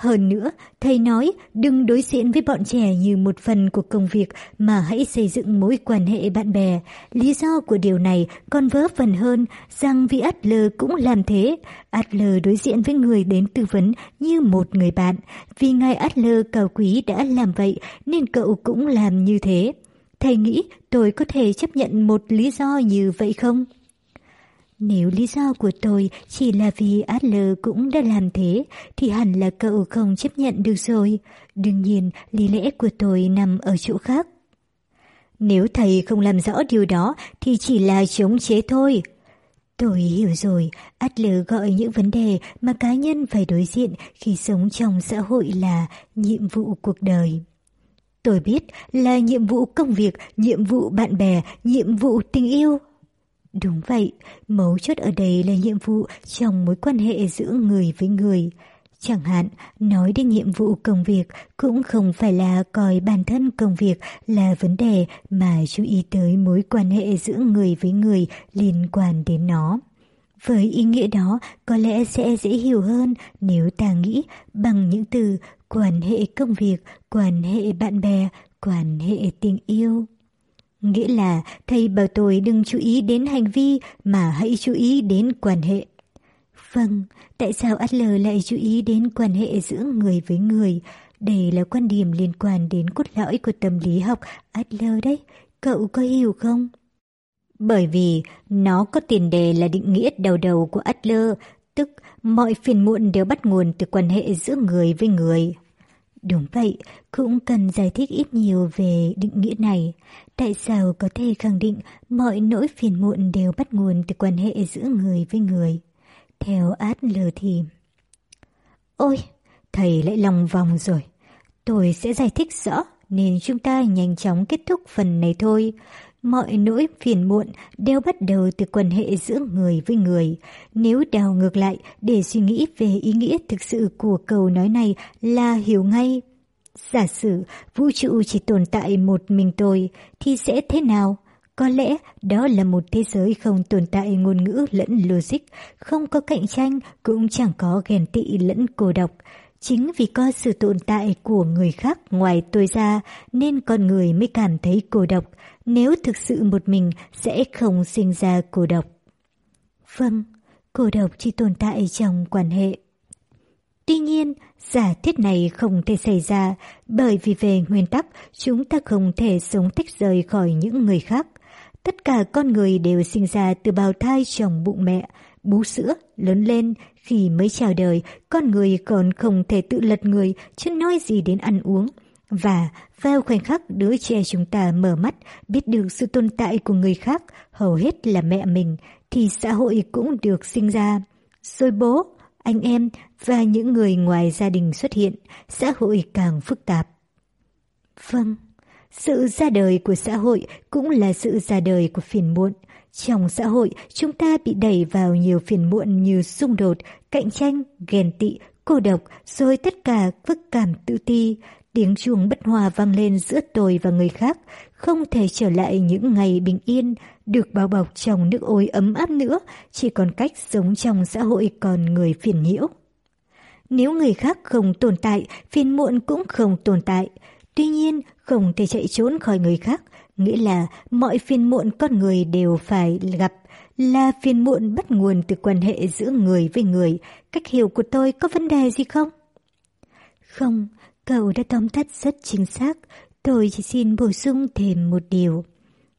Hơn nữa, thầy nói đừng đối diện với bọn trẻ như một phần của công việc mà hãy xây dựng mối quan hệ bạn bè. Lý do của điều này còn vớ vẩn hơn rằng vì Adler cũng làm thế. Adler đối diện với người đến tư vấn như một người bạn. Vì ngài Adler cao quý đã làm vậy nên cậu cũng làm như thế. Thầy nghĩ tôi có thể chấp nhận một lý do như vậy không? Nếu lý do của tôi chỉ là vì Adler cũng đã làm thế, thì hẳn là cậu không chấp nhận được rồi. Đương nhiên, lý lẽ của tôi nằm ở chỗ khác. Nếu thầy không làm rõ điều đó thì chỉ là chống chế thôi. Tôi hiểu rồi, Adler gọi những vấn đề mà cá nhân phải đối diện khi sống trong xã hội là nhiệm vụ cuộc đời. Tôi biết là nhiệm vụ công việc, nhiệm vụ bạn bè, nhiệm vụ tình yêu. Đúng vậy, mấu chốt ở đây là nhiệm vụ trong mối quan hệ giữa người với người. Chẳng hạn, nói đến nhiệm vụ công việc cũng không phải là coi bản thân công việc là vấn đề mà chú ý tới mối quan hệ giữa người với người liên quan đến nó. Với ý nghĩa đó, có lẽ sẽ dễ hiểu hơn nếu ta nghĩ bằng những từ quan hệ công việc, quan hệ bạn bè, quan hệ tình yêu. Nghĩa là thầy bảo tôi đừng chú ý đến hành vi mà hãy chú ý đến quan hệ. Vâng, tại sao Adler lại chú ý đến quan hệ giữa người với người? Đây là quan điểm liên quan đến cốt lõi của tâm lý học Adler đấy. Cậu có hiểu không? Bởi vì nó có tiền đề là định nghĩa đầu đầu của Adler, tức mọi phiền muộn đều bắt nguồn từ quan hệ giữa người với người. Đúng vậy, cũng cần giải thích ít nhiều về định nghĩa này. Tại sao có thể khẳng định mọi nỗi phiền muộn đều bắt nguồn từ quan hệ giữa người với người? Theo Adler thì... Ôi, thầy lại lòng vòng rồi. Tôi sẽ giải thích rõ nên chúng ta nhanh chóng kết thúc phần này thôi. Mọi nỗi phiền muộn đều bắt đầu từ quan hệ giữa người với người. Nếu đào ngược lại để suy nghĩ về ý nghĩa thực sự của câu nói này là hiểu ngay. Giả sử vũ trụ chỉ tồn tại một mình tôi thì sẽ thế nào? Có lẽ đó là một thế giới không tồn tại ngôn ngữ lẫn logic, không có cạnh tranh, cũng chẳng có ghen tị lẫn cô độc. Chính vì có sự tồn tại của người khác ngoài tôi ra nên con người mới cảm thấy cô độc. Nếu thực sự một mình sẽ không sinh ra cô độc. Vâng, cô độc chỉ tồn tại trong quan hệ. Tuy nhiên, giả thiết này không thể xảy ra bởi vì về nguyên tắc chúng ta không thể sống tách rời khỏi những người khác. Tất cả con người đều sinh ra từ bào thai trong bụng mẹ, bú sữa, lớn lên, khi mới chào đời, con người còn không thể tự lật người, chứ nói gì đến ăn uống. Và vào khoảnh khắc đứa trẻ chúng ta mở mắt, biết được sự tồn tại của người khác, hầu hết là mẹ mình, thì xã hội cũng được sinh ra. Rồi bố, anh em và những người ngoài gia đình xuất hiện, xã hội càng phức tạp. Vâng, sự ra đời của xã hội cũng là sự ra đời của phiền muộn. Trong xã hội, chúng ta bị đẩy vào nhiều phiền muộn như xung đột, cạnh tranh, ghen tị, cô độc, rồi tất cả phức cảm tự ti. Tiếng chuông bất hòa vang lên giữa tôi và người khác, không thể trở lại những ngày bình yên, được bao bọc trong nước ôi ấm áp nữa, chỉ còn cách sống trong xã hội còn người phiền nhiễu. Nếu người khác không tồn tại, phiền muộn cũng không tồn tại. Tuy nhiên, không thể chạy trốn khỏi người khác, nghĩa là mọi phiền muộn con người đều phải gặp, là phiền muộn bắt nguồn từ quan hệ giữa người với người. Cách hiểu của tôi có vấn đề gì không? Không, cậu đã tóm tắt rất chính xác. Tôi chỉ xin bổ sung thêm một điều.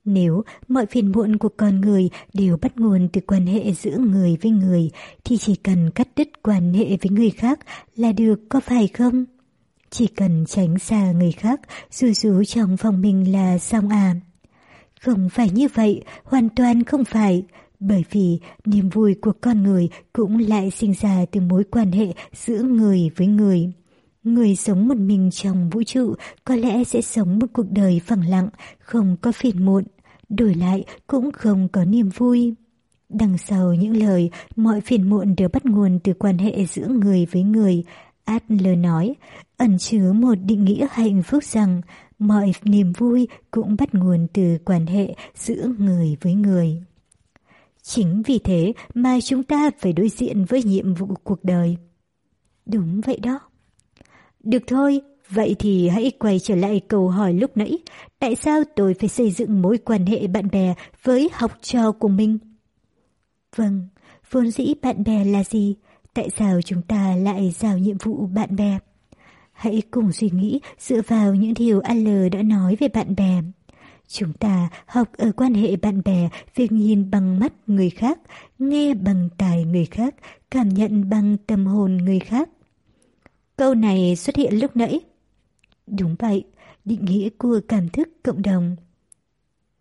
Nếu mọi phiền muộn của con người đều bắt nguồn từ quan hệ giữa người với người, thì chỉ cần cắt đứt quan hệ với người khác là được có phải không? Chỉ cần tránh xa người khác, dù dù trong phòng mình là xong à. Không phải như vậy, hoàn toàn không phải. Bởi vì niềm vui của con người cũng lại sinh ra từ mối quan hệ giữa người với người. Người sống một mình trong vũ trụ có lẽ sẽ sống một cuộc đời phẳng lặng, không có phiền muộn, đổi lại cũng không có niềm vui. Đằng sau những lời, mọi phiền muộn đều bắt nguồn từ quan hệ giữa người với người. Adler nói, ẩn chứa một định nghĩa hạnh phúc rằng mọi niềm vui cũng bắt nguồn từ quan hệ giữa người với người. Chính vì thế mà chúng ta phải đối diện với nhiệm vụ cuộc đời. Đúng vậy đó. Được thôi, vậy thì hãy quay trở lại câu hỏi lúc nãy. Tại sao tôi phải xây dựng mối quan hệ bạn bè với học trò của mình? Vâng, vốn dĩ bạn bè là gì? Tại sao chúng ta lại giao nhiệm vụ bạn bè? Hãy cùng suy nghĩ dựa vào những điều Al đã nói về bạn bè. Chúng ta học ở quan hệ bạn bè việc nhìn bằng mắt người khác, nghe bằng tài người khác, cảm nhận bằng tâm hồn người khác. Câu này xuất hiện lúc nãy. Đúng vậy, định nghĩa của cảm thức cộng đồng.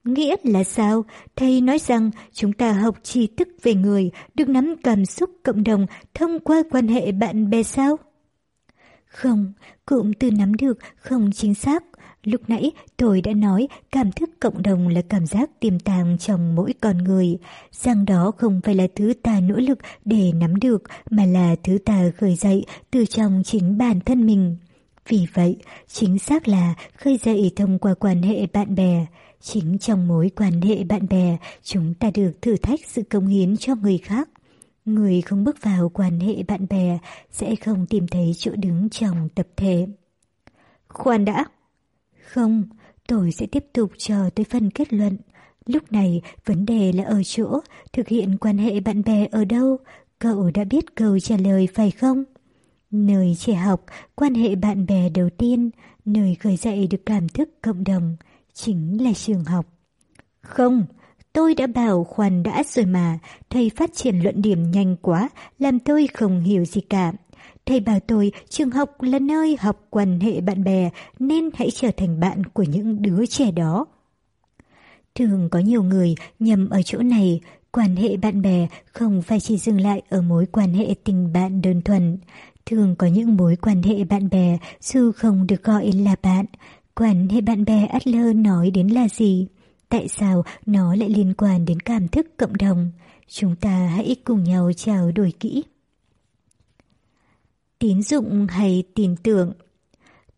Nghĩa là sao? Thầy nói rằng chúng ta học tri thức về người, được nắm cảm xúc cộng đồng thông qua quan hệ bạn bè sao? Không, cụm từ nắm được không chính xác. Lúc nãy tôi đã nói cảm thức cộng đồng là cảm giác tiềm tàng trong mỗi con người, rằng đó không phải là thứ ta nỗ lực để nắm được mà là thứ ta khởi dậy từ trong chính bản thân mình. Vì vậy, chính xác là khơi dậy thông qua quan hệ bạn bè. Chính trong mối quan hệ bạn bè, chúng ta được thử thách sự công hiến cho người khác. Người không bước vào quan hệ bạn bè sẽ không tìm thấy chỗ đứng trong tập thể. Khoan đã! Không, tôi sẽ tiếp tục chờ tới phần kết luận. Lúc này, vấn đề là ở chỗ thực hiện quan hệ bạn bè ở đâu? Cậu đã biết câu trả lời phải không? Nơi trẻ học, quan hệ bạn bè đầu tiên, nơi khởi dậy được cảm thức cộng đồng, chính là trường học. Không, tôi đã bảo khoan đã rồi mà, thầy phát triển luận điểm nhanh quá, làm tôi không hiểu gì cả. Thầy bảo tôi trường học là nơi học quan hệ bạn bè nên hãy trở thành bạn của những đứa trẻ đó. Thường có nhiều người nhầm ở chỗ này, quan hệ bạn bè không phải chỉ dừng lại ở mối quan hệ tình bạn đơn thuần. Thường có những mối quan hệ bạn bè dù không được gọi là bạn. Quan hệ bạn bè Adler nói đến là gì? Tại sao nó lại liên quan đến cảm thức cộng đồng? Chúng ta hãy cùng nhau trao đổi kỹ. Tín dụng hay tin tưởng?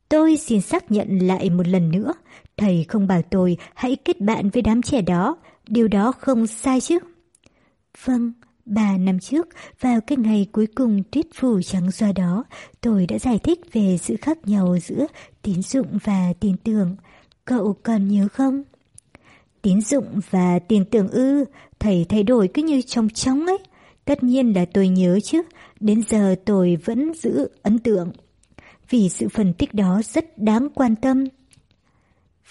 Tôi xin xác nhận lại một lần nữa. Thầy không bảo tôi hãy kết bạn với đám trẻ đó. Điều đó không sai chứ? Vâng, Ba năm trước, vào cái ngày cuối cùng tuyết phủ trắng xoa đó, tôi đã giải thích về sự khác nhau giữa tín dụng và tin tưởng. Cậu còn nhớ không? Tín dụng và tin tưởng ư, thầy thay đổi cứ như trong chóng ấy. Tất nhiên là tôi nhớ chứ, đến giờ tôi vẫn giữ ấn tượng. Vì sự phân tích đó rất đáng quan tâm.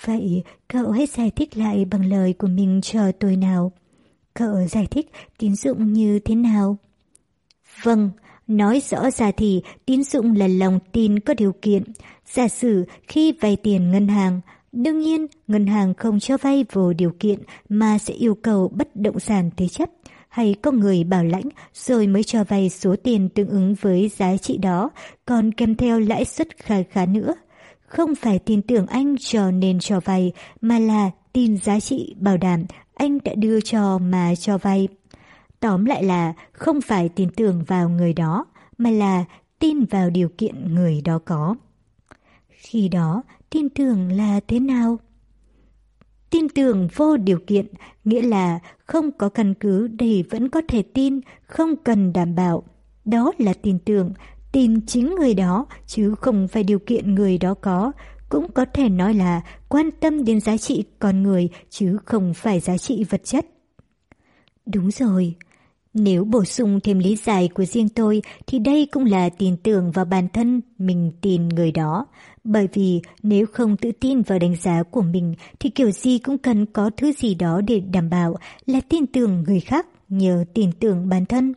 Vậy cậu hãy giải thích lại bằng lời của mình cho tôi nào. Cậu giải thích tín dụng như thế nào? Vâng, nói rõ ra thì tín dụng là lòng tin có điều kiện. Giả sử khi vay tiền ngân hàng, đương nhiên ngân hàng không cho vay vô điều kiện mà sẽ yêu cầu bất động sản thế chấp hay có người bảo lãnh rồi mới cho vay số tiền tương ứng với giá trị đó, còn kèm theo lãi suất khá khá nữa. Không phải tin tưởng anh cho nên cho vay, mà là tin giá trị bảo đảm anh đã đưa cho mà cho vay. Tóm lại là không phải tin tưởng vào người đó, mà là tin vào điều kiện người đó có. Khi đó, tin tưởng là thế nào? Tin tưởng vô điều kiện, nghĩa là không có căn cứ để vẫn có thể tin, không cần đảm bảo. Đó là tin tưởng, tin chính người đó, chứ không phải điều kiện người đó có, cũng có thể nói là quan tâm đến giá trị con người chứ không phải giá trị vật chất. Đúng rồi, nếu bổ sung thêm lý giải của riêng tôi thì đây cũng là tin tưởng vào bản thân mình tin người đó. Bởi vì nếu không tự tin vào đánh giá của mình thì kiểu gì cũng cần có thứ gì đó để đảm bảo là tin tưởng người khác nhờ tin tưởng bản thân.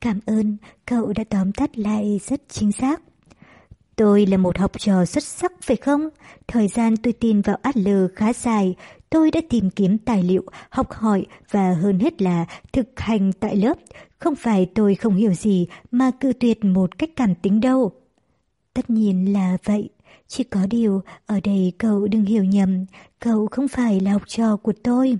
Cảm ơn, cậu đã tóm tắt lại rất chính xác. Tôi là một học trò xuất sắc phải không? Thời gian tôi tin vào Adler khá dài. Tôi đã tìm kiếm tài liệu, học hỏi và hơn hết là thực hành tại lớp. Không phải tôi không hiểu gì mà cự tuyệt một cách cảm tính đâu. Tất nhiên là vậy. Chỉ có điều, ở đây cậu đừng hiểu nhầm, cậu không phải là học trò của tôi.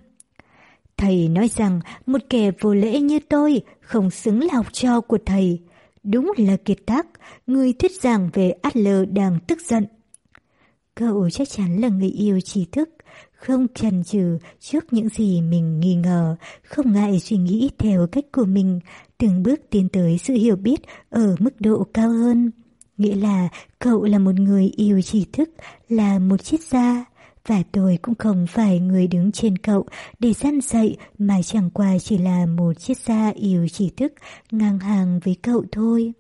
Thầy nói rằng một kẻ vô lễ như tôi không xứng là học trò của thầy. Đúng là kiệt tác, người thuyết giảng về Adler đang tức giận. Cậu chắc chắn là người yêu trí thức, không chần chừ trước những gì mình nghi ngờ, không ngại suy nghĩ theo cách của mình, từng bước tiến tới sự hiểu biết ở mức độ cao hơn. Nghĩa là cậu là một người yêu trí thức, là một triết gia, và tôi cũng không phải người đứng trên cậu để dăn dạy mà chẳng qua chỉ là một triết gia yêu trí thức ngang hàng với cậu thôi.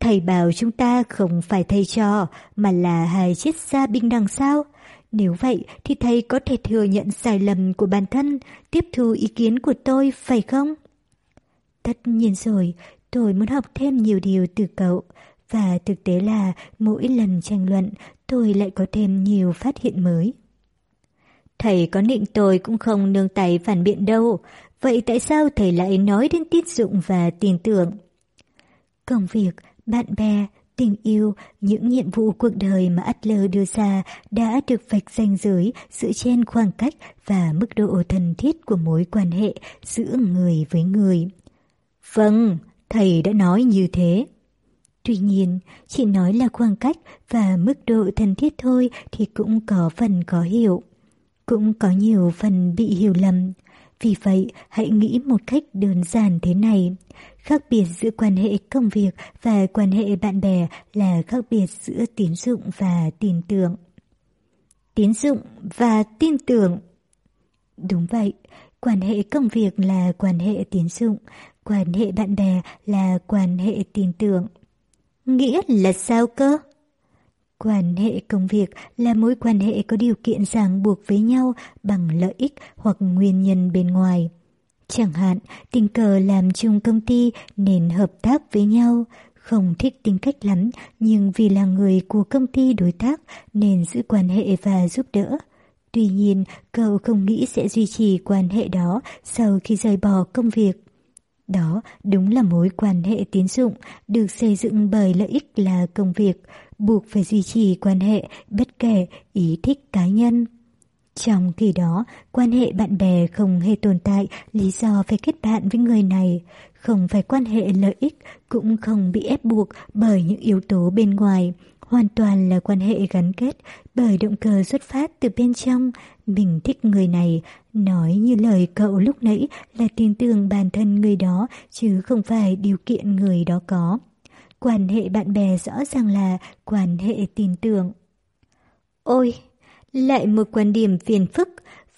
Thầy bảo chúng ta không phải thầy trò mà là hai triết gia bình đẳng sao? Nếu vậy thì thầy có thể thừa nhận sai lầm của bản thân, tiếp thu ý kiến của tôi phải không? Tất nhiên rồi, tôi muốn học thêm nhiều điều từ cậu. Và thực tế là mỗi lần tranh luận tôi lại có thêm nhiều phát hiện mới. Thầy có định tôi cũng không nương tay phản biện đâu. Vậy tại sao thầy lại nói đến tín dụng và tin tưởng? Công việc, bạn bè, tình yêu, những nhiệm vụ cuộc đời mà Adler đưa ra đã được vạch ranh giới dựa trên khoảng cách và mức độ thân thiết của mối quan hệ giữa người với người. Vâng, thầy đã nói như thế. Tuy nhiên, chỉ nói là khoảng cách và mức độ thân thiết thôi thì cũng có phần có hiểu. Cũng có nhiều phần bị hiểu lầm. Vì vậy, hãy nghĩ một cách đơn giản thế này. Khác biệt giữa quan hệ công việc và quan hệ bạn bè là khác biệt giữa tín dụng và tin tưởng. Tín dụng và tin tưởng Đúng vậy, quan hệ công việc là quan hệ tín dụng, quan hệ bạn bè là quan hệ tin tưởng. Nghĩa là sao cơ? Quan hệ công việc là mối quan hệ có điều kiện ràng buộc với nhau bằng lợi ích hoặc nguyên nhân bên ngoài. Chẳng hạn, tình cờ làm chung công ty nên hợp tác với nhau, không thích tính cách lắm nhưng vì là người của công ty đối tác nên giữ quan hệ và giúp đỡ. Tuy nhiên, cậu không nghĩ sẽ duy trì quan hệ đó sau khi rời bỏ công việc. Đó đúng là mối quan hệ tiến dụng được xây dựng bởi lợi ích là công việc, buộc phải duy trì quan hệ bất kể ý thích cá nhân. Trong khi đó, quan hệ bạn bè không hề tồn tại lý do phải kết bạn với người này, không phải quan hệ lợi ích, cũng không bị ép buộc bởi những yếu tố bên ngoài, hoàn toàn là quan hệ gắn kết bởi động cơ xuất phát từ bên trong. Mình thích người này, nói như lời cậu lúc nãy là tin tưởng bản thân người đó chứ không phải điều kiện người đó có. Quan hệ bạn bè rõ ràng là quan hệ tin tưởng. Ôi, lại một quan điểm phiền phức.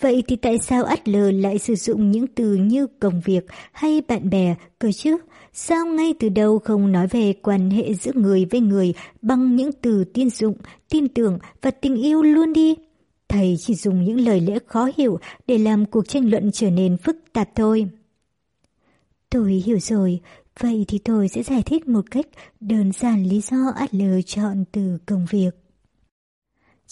Vậy thì tại sao Adler lại sử dụng những từ như công việc hay bạn bè cơ chứ? Sao ngay từ đầu không nói về quan hệ giữa người với người bằng những từ tin dụng, tin tưởng và tình yêu luôn đi? Thầy chỉ dùng những lời lẽ khó hiểu để làm cuộc tranh luận trở nên phức tạp thôi. Tôi hiểu rồi, vậy thì tôi sẽ giải thích một cách đơn giản lý do Adler chọn từ công việc.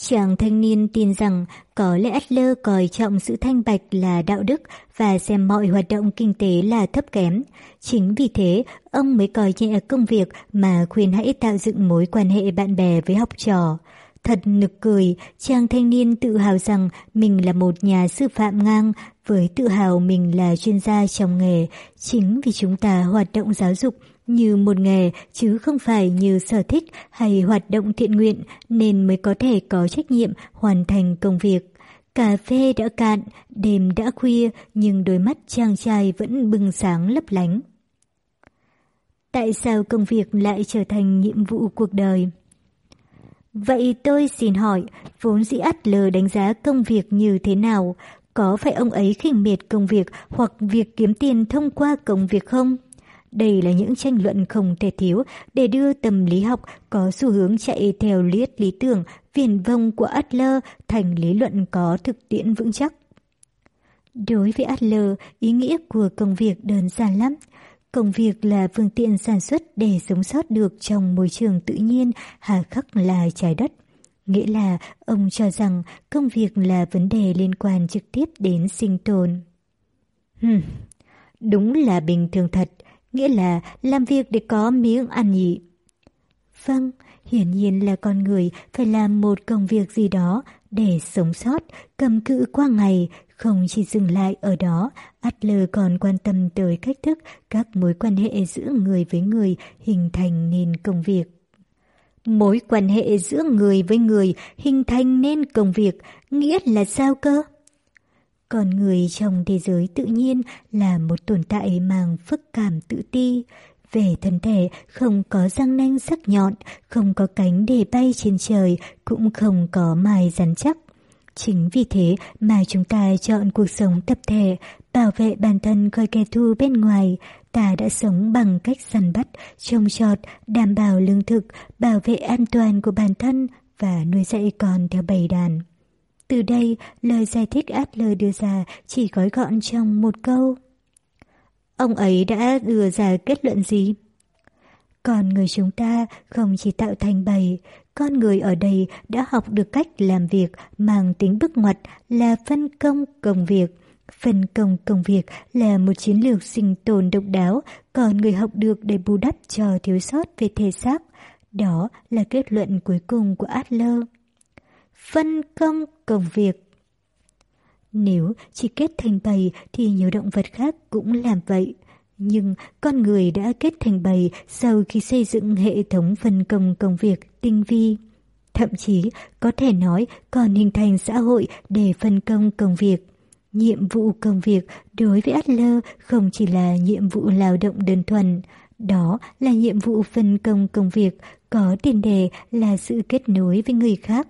Chàng thanh niên tin rằng có lẽ Adler coi trọng sự thanh bạch là đạo đức và xem mọi hoạt động kinh tế là thấp kém. Chính vì thế, ông mới coi nhẹ công việc mà khuyên hãy tạo dựng mối quan hệ bạn bè với học trò. Thật nực cười, chàng thanh niên tự hào rằng mình là một nhà sư phạm ngang, với tự hào mình là chuyên gia trong nghề. Chính vì chúng ta hoạt động giáo dục như một nghề chứ không phải như sở thích hay hoạt động thiện nguyện nên mới có thể có trách nhiệm hoàn thành công việc. Cà phê đã cạn, đêm đã khuya nhưng đôi mắt chàng trai vẫn bừng sáng lấp lánh. Tại sao công việc lại trở thành nhiệm vụ cuộc đời? Vậy tôi xin hỏi, vốn dĩ Adler đánh giá công việc như thế nào? Có phải ông ấy khinh miệt công việc hoặc việc kiếm tiền thông qua công việc không? Đây là những tranh luận không thể thiếu để đưa tâm lý học có xu hướng chạy theo liết lý tưởng viền vông của Adler thành lý luận có thực tiễn vững chắc. Đối với Adler, ý nghĩa của công việc đơn giản lắm. Công việc là phương tiện sản xuất để sống sót được trong môi trường tự nhiên hà khắc là trái đất. Nghĩa là ông cho rằng công việc là vấn đề liên quan trực tiếp đến sinh tồn. Hừm, đúng là bình thường thật, nghĩa là làm việc để có miếng ăn nhị. Vâng, hiển nhiên là con người phải làm một công việc gì đó để sống sót, cầm cự qua ngày, không chỉ dừng lại ở đó, Adler còn quan tâm tới cách thức các mối quan hệ giữa người với người hình thành nên công việc. Mối quan hệ giữa người với người hình thành nên công việc, nghĩa là sao cơ? Còn người trong thế giới tự nhiên là một tồn tại mang phức cảm tự ti. Về thân thể không có răng nanh sắc nhọn, không có cánh để bay trên trời, cũng không có mài rắn chắc. Chính vì thế mà chúng ta chọn cuộc sống tập thể, bảo vệ bản thân khỏi kẻ thù bên ngoài. Ta đã sống bằng cách săn bắt, trông trọt, đảm bảo lương thực, bảo vệ an toàn của bản thân và nuôi dạy con theo bầy đàn. Từ đây, lời giải thích Adler đưa ra chỉ gói gọn trong một câu. Ông ấy đã đưa ra kết luận gì? Còn người chúng ta không chỉ tạo thành bầy, con người ở đây đã học được cách làm việc mang tính bước ngoặt là phân công công việc. Phân công công việc là một chiến lược sinh tồn độc đáo, còn người học được để bù đắp cho thiếu sót về thể xác. Đó là kết luận cuối cùng của Adler. Phân công công việc Nếu chỉ kết thành bầy thì nhiều động vật khác cũng làm vậy. Nhưng con người đã kết thành bầy sau khi xây dựng hệ thống phân công công việc tinh vi. Thậm chí có thể nói còn hình thành xã hội để phân công công việc. Nhiệm vụ công việc đối với Adler không chỉ là nhiệm vụ lao động đơn thuần, đó là nhiệm vụ phân công công việc có tiền đề là sự kết nối với người khác.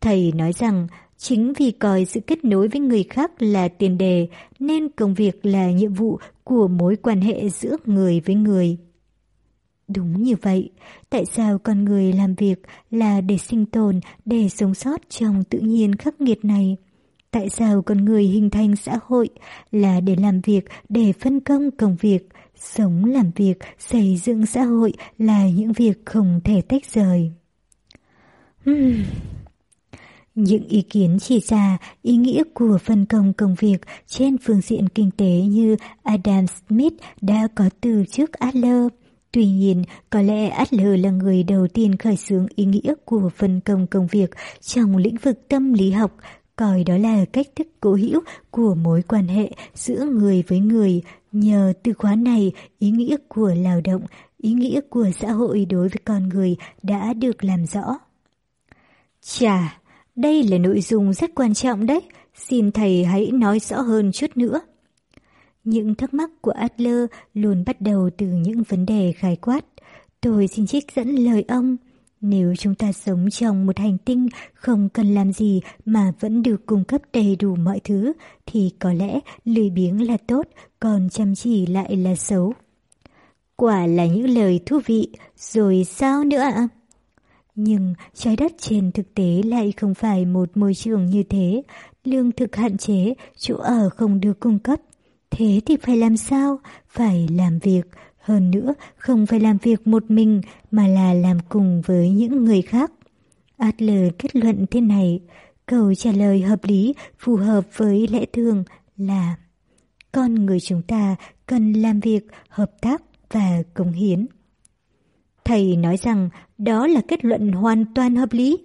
Thầy nói rằng chính vì coi sự kết nối với người khác là tiền đề nên công việc là nhiệm vụ của mối quan hệ giữa người với người. Đúng như vậy, tại sao con người làm việc là để sinh tồn, để sống sót trong tự nhiên khắc nghiệt này? Tại sao con người hình thành xã hội là để làm việc, để phân công công việc, sống làm việc, xây dựng xã hội là những việc không thể tách rời. Hmm. Những ý kiến chỉ ra ý nghĩa của phân công công việc trên phương diện kinh tế như Adam Smith đã có từ trước Adler. Tuy nhiên, có lẽ Adler là người đầu tiên khởi xướng ý nghĩa của phân công công việc trong lĩnh vực tâm lý học, coi đó là cách thức cố hữu của mối quan hệ giữa người với người. Nhờ từ khóa này, ý nghĩa của lao động, ý nghĩa của xã hội đối với con người đã được làm rõ. Chà, đây là nội dung rất quan trọng đấy, xin thầy hãy nói rõ hơn chút nữa. Những thắc mắc của Adler luôn bắt đầu từ những vấn đề khái quát. Tôi xin trích dẫn lời ông. Nếu chúng ta sống trong một hành tinh không cần làm gì mà vẫn được cung cấp đầy đủ mọi thứ, thì có lẽ lười biếng là tốt, còn chăm chỉ lại là xấu. Quả là những lời thú vị, rồi sao nữa ạ? Nhưng trái đất trên thực tế lại không phải một môi trường như thế, lương thực hạn chế, chỗ ở không được cung cấp. Thế thì phải làm sao? Phải làm việc, hơn nữa, không phải làm việc một mình mà là làm cùng với những người khác. Adler kết luận thế này, câu trả lời hợp lý, phù hợp với lẽ thường là con người chúng ta cần làm việc, hợp tác và cống hiến. Thầy nói rằng đó là kết luận hoàn toàn hợp lý.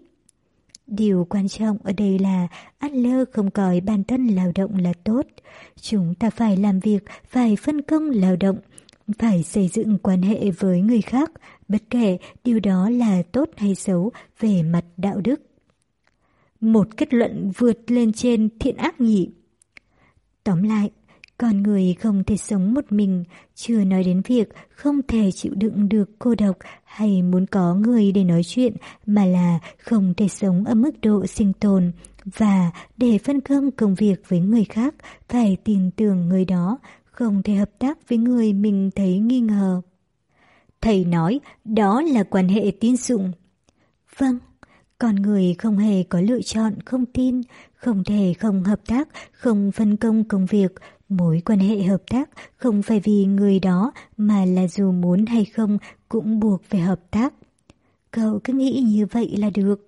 Điều quan trọng ở đây là Adler không coi bản thân lao động là tốt. Chúng ta phải làm việc, phải phân công lao động, phải xây dựng quan hệ với người khác, bất kể điều đó là tốt hay xấu về mặt đạo đức. Một kết luận vượt lên trên thiện ác nhị. Tóm lại, con người không thể sống một mình, chưa nói đến việc không thể chịu đựng được cô độc hay muốn có người để nói chuyện, mà là không thể sống ở mức độ sinh tồn. Và để phân công công việc với người khác, phải tin tưởng người đó, không thể hợp tác với người mình thấy nghi ngờ. Thầy nói đó là quan hệ tín dụng. Vâng, con người không hề có lựa chọn không tin, không thể không hợp tác, không phân công công việc. Mối quan hệ hợp tác không phải vì người đó mà là dù muốn hay không cũng buộc phải hợp tác. Cậu cứ nghĩ như vậy là được.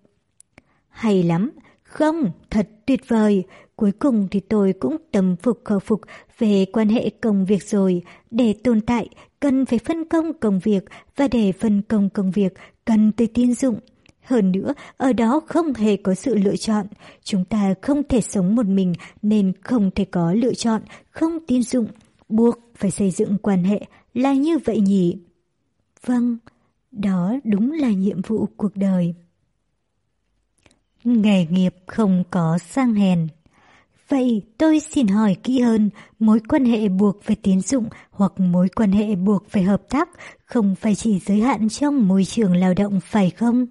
Hay lắm, không, thật tuyệt vời. Cuối cùng thì tôi cũng tâm phục khẩu phục về quan hệ công việc rồi. Để tồn tại, cần phải phân công công việc và để phân công công việc cần tới tiên dụng. Hơn nữa, ở đó không hề có sự lựa chọn. Chúng ta không thể sống một mình nên không thể có lựa chọn, không tín dụng. Buộc phải xây dựng quan hệ là như vậy nhỉ? Vâng, đó đúng là nhiệm vụ cuộc đời. Nghề nghiệp không có sang hèn. Vậy tôi xin hỏi kỹ hơn, mối quan hệ buộc về tín dụng hoặc mối quan hệ buộc về hợp tác không phải chỉ giới hạn trong môi trường lao động phải không?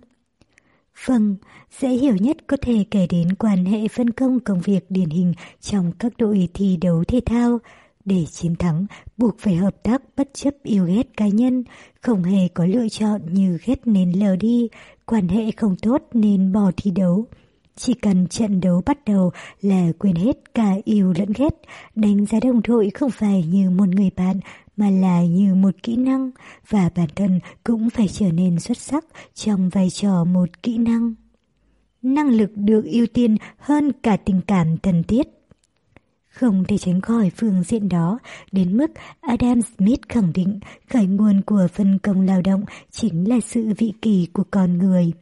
Vâng, dễ hiểu nhất có thể kể đến quan hệ phân công công việc điển hình trong các đội thi đấu thể thao. Để chiến thắng, buộc phải hợp tác bất chấp yêu ghét cá nhân, không hề có lựa chọn như ghét nên lờ đi, quan hệ không tốt nên bỏ thi đấu. Chỉ cần trận đấu bắt đầu là quên hết cả yêu lẫn ghét, đánh giá đồng đội không phải như một người bạn mà là như một kỹ năng và bản thân cũng phải trở nên xuất sắc trong vai trò một kỹ năng. Năng lực được ưu tiên hơn cả tình cảm thân thiết. Không thể tránh khỏi phương diện đó, đến mức Adam Smith khẳng định khởi nguồn của phân công lao động chính là sự vị kỷ của con người.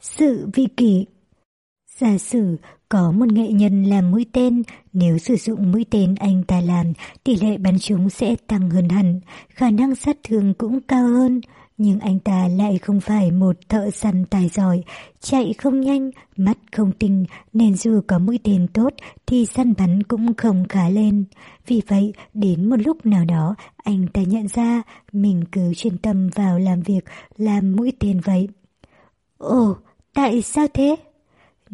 Sự vị kỷ Giả sử có một nghệ nhân làm mũi tên, nếu sử dụng mũi tên anh ta làm, tỷ lệ bắn trúng sẽ tăng hơn hẳn, khả năng sát thương cũng cao hơn. Nhưng anh ta lại không phải một thợ săn tài giỏi, chạy không nhanh, mắt không tinh, nên dù có mũi tên tốt thì săn bắn cũng không khá lên. Vì vậy, đến một lúc nào đó, anh ta nhận ra mình cứ chuyên tâm vào làm việc, làm mũi tên vậy. Ồ, tại sao thế?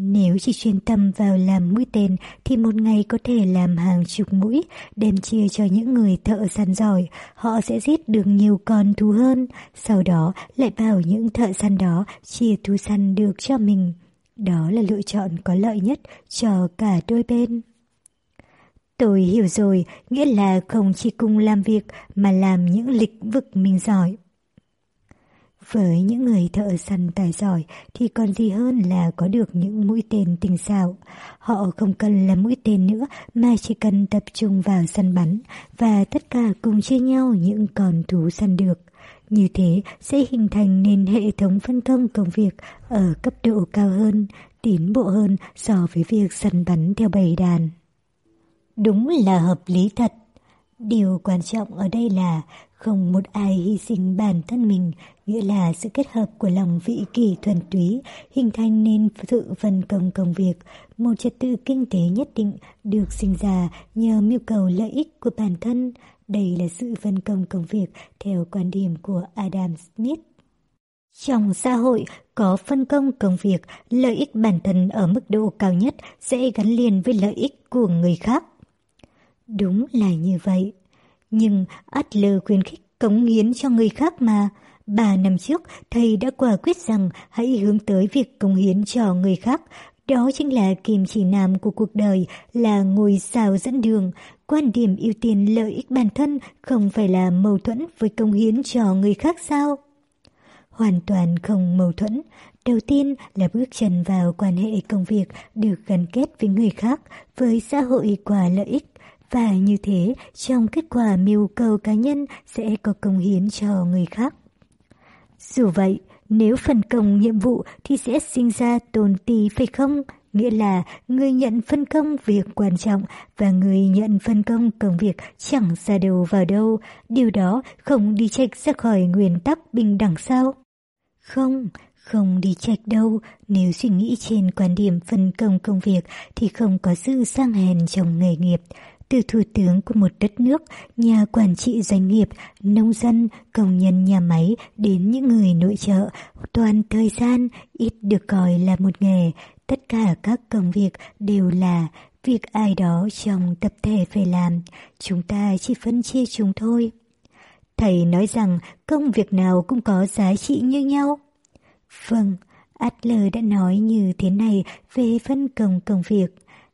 Nếu chỉ chuyên tâm vào làm mũi tên thì một ngày có thể làm hàng chục mũi, đem chia cho những người thợ săn giỏi. Họ sẽ giết được nhiều con thú hơn, sau đó lại bảo những thợ săn đó chia thú săn được cho mình. Đó là lựa chọn có lợi nhất cho cả đôi bên. Tôi hiểu rồi, nghĩa là không chỉ cùng làm việc mà làm những lĩnh vực mình giỏi. Với những người thợ săn tài giỏi thì còn gì hơn là có được những mũi tên tinh xảo. Họ không cần là mũi tên nữa mà chỉ cần tập trung vào săn bắn và tất cả cùng chia nhau những con thú săn được. Như thế sẽ hình thành nên hệ thống phân công công việc ở cấp độ cao hơn, tiến bộ hơn so với việc săn bắn theo bầy đàn. Đúng là hợp lý thật. Điều quan trọng ở đây là không một ai hy sinh bản thân mình, nghĩa là sự kết hợp của lòng vị kỷ thuần túy, hình thành nên sự phân công công việc, một trật tự kinh tế nhất định được sinh ra nhờ mưu cầu lợi ích của bản thân. Đây là sự phân công công việc theo quan điểm của Adam Smith. Trong xã hội có phân công công việc, lợi ích bản thân ở mức độ cao nhất sẽ gắn liền với lợi ích của người khác. Đúng là như vậy. Nhưng Adler khuyến khích cống hiến cho người khác mà. Ba năm trước, thầy đã quả quyết rằng hãy hướng tới việc cống hiến cho người khác. Đó chính là kim chỉ nam của cuộc đời, là ngôi sao dẫn đường. Quan điểm ưu tiên lợi ích bản thân không phải là mâu thuẫn với cống hiến cho người khác sao? Hoàn toàn không mâu thuẫn. Đầu tiên là bước chân vào quan hệ công việc được gắn kết với người khác, với xã hội qua lợi ích. Và như thế, trong kết quả mưu cầu cá nhân sẽ có công hiến cho người khác. Dù vậy, nếu phân công nhiệm vụ thì sẽ sinh ra tồn tí phải không? Nghĩa là người nhận phân công việc quan trọng và người nhận phân công công việc chẳng ra đâu vào đâu. Điều đó không đi chệch ra khỏi nguyên tắc bình đẳng sao? Không, không đi chệch đâu. Nếu suy nghĩ trên quan điểm phân công công việc thì không có sự sang hèn trong nghề nghiệp từ thủ tướng của một đất nước, nhà quản trị doanh nghiệp, nông dân, công nhân nhà máy đến những người nội trợ, toàn thời gian ít được coi là một nghề, tất cả các công việc đều là việc ai đó trong tập thể phải làm, chúng ta chỉ phân chia chúng thôi. Thầy nói rằng công việc nào cũng có giá trị như nhau. Vâng, Adler đã nói như thế này về phân công công việc.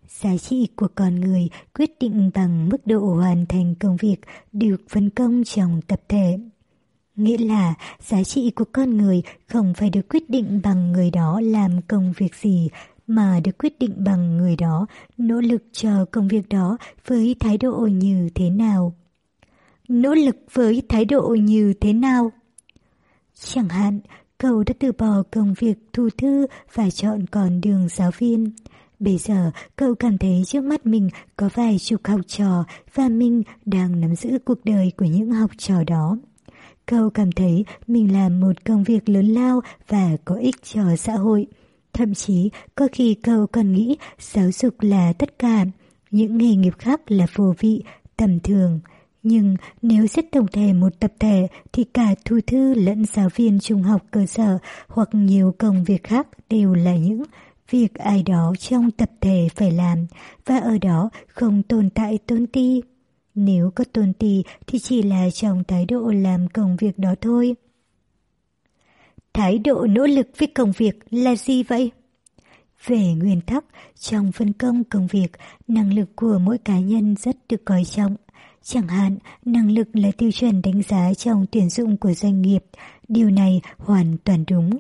Giá trị của con người quyết định bằng mức độ hoàn thành công việc được phân công trong tập thể. Nghĩa là giá trị của con người không phải được quyết định bằng người đó làm công việc gì, mà được quyết định bằng người đó nỗ lực cho công việc đó với thái độ như thế nào. Nỗ lực với thái độ như thế nào? Chẳng hạn, cậu đã từ bỏ công việc thu thư và chọn con đường giáo viên. Bây giờ cậu cảm thấy trước mắt mình có vài chục học trò và mình đang nắm giữ cuộc đời của những học trò đó. Cậu cảm thấy mình làm một công việc lớn lao và có ích cho xã hội. Thậm chí có khi cậu còn nghĩ giáo dục là tất cả, những nghề nghiệp khác là vô vị, tầm thường. Nhưng nếu xét tổng thể một tập thể thì cả thu thư lẫn giáo viên trung học cơ sở hoặc nhiều công việc khác đều là những việc ai đó trong tập thể phải làm và ở đó không tồn tại tôn ti. Nếu có tôn ti thì chỉ là trong thái độ làm công việc đó thôi. Thái độ nỗ lực với công việc là gì vậy? Về nguyên tắc, trong phân công công việc, năng lực của mỗi cá nhân rất được coi trọng. Chẳng hạn, năng lực là tiêu chuẩn đánh giá trong tuyển dụng của doanh nghiệp. Điều này hoàn toàn đúng.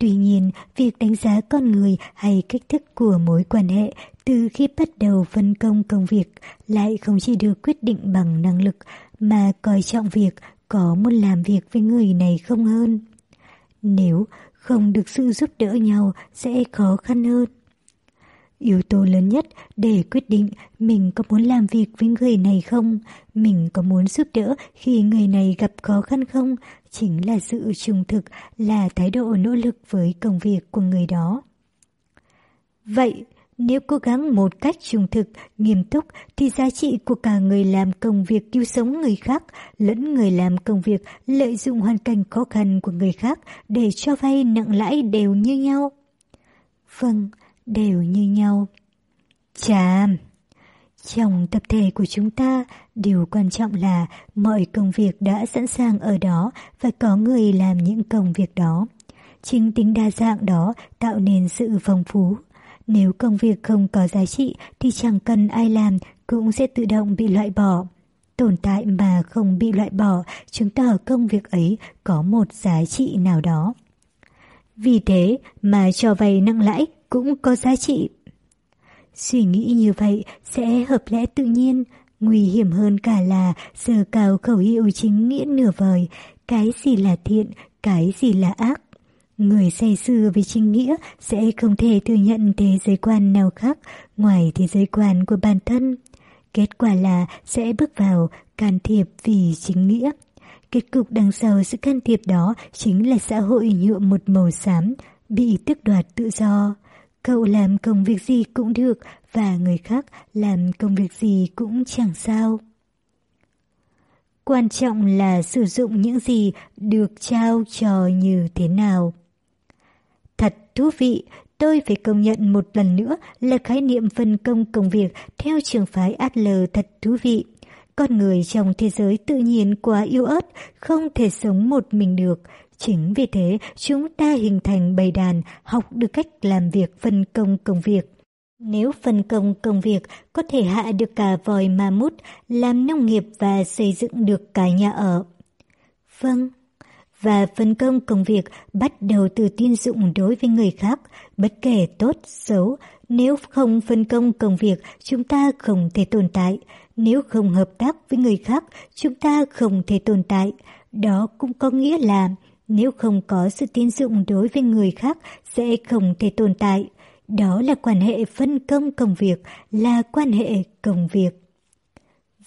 Tuy nhiên, việc đánh giá con người hay cách thức của mối quan hệ từ khi bắt đầu phân công công việc lại không chỉ được quyết định bằng năng lực mà coi trọng việc có muốn làm việc với người này không hơn. Nếu không được sự giúp đỡ nhau sẽ khó khăn hơn. Yếu tố lớn nhất để quyết định mình có muốn làm việc với người này không, mình có muốn giúp đỡ khi người này gặp khó khăn không, chính là sự trung thực, là thái độ nỗ lực với công việc của người đó. Vậy, nếu cố gắng một cách trung thực, nghiêm túc thì giá trị của cả người làm công việc cứu sống người khác lẫn người làm công việc lợi dụng hoàn cảnh khó khăn của người khác để cho vay nặng lãi đều như nhau. Vâng, đều như nhau. Chàm! Trong tập thể của chúng ta, điều quan trọng là mọi công việc đã sẵn sàng ở đó và có người làm những công việc đó. Chính tính đa dạng đó tạo nên sự phong phú. Nếu công việc không có giá trị thì chẳng cần ai làm cũng sẽ tự động bị loại bỏ. Tồn tại mà không bị loại bỏ chứng tỏ công việc ấy có một giá trị nào đó. Vì thế mà cho vay nặng lãi cũng có giá trị. Suy nghĩ như vậy sẽ hợp lẽ tự nhiên, nguy hiểm hơn cả là giờ cao khẩu hiệu chính nghĩa nửa vời, cái gì là thiện, cái gì là ác. Người say sưa với chính nghĩa sẽ không thể thừa nhận thế giới quan nào khác ngoài thế giới quan của bản thân. Kết quả là sẽ bước vào can thiệp vì chính nghĩa. Kết cục đằng sau sự can thiệp đó chính là xã hội nhuộm một màu xám, bị tước đoạt tự do. Cậu làm công việc gì cũng được và người khác làm công việc gì cũng chẳng sao. Quan trọng là sử dụng những gì được trao cho như thế nào. Thật thú vị, tôi phải công nhận một lần nữa là khái niệm phân công công việc theo trường phái Adler thật thú vị. Con người trong thế giới tự nhiên quá yếu ớt, không thể sống một mình được. Chính vì thế, chúng ta hình thành bầy đàn, học được cách làm việc phân công công việc. Nếu phân công công việc có thể hạ được cả vòi ma mút, làm nông nghiệp và xây dựng được cả nhà ở. Vâng, và phân công công việc bắt đầu từ tin dụng đối với người khác, bất kể tốt, xấu. Nếu không phân công công việc, chúng ta không thể tồn tại. Nếu không hợp tác với người khác, chúng ta không thể tồn tại. Đó cũng có nghĩa là nếu không có sự tín dụng đối với người khác sẽ không thể tồn tại. Đó là quan hệ phân công công việc, là quan hệ công việc.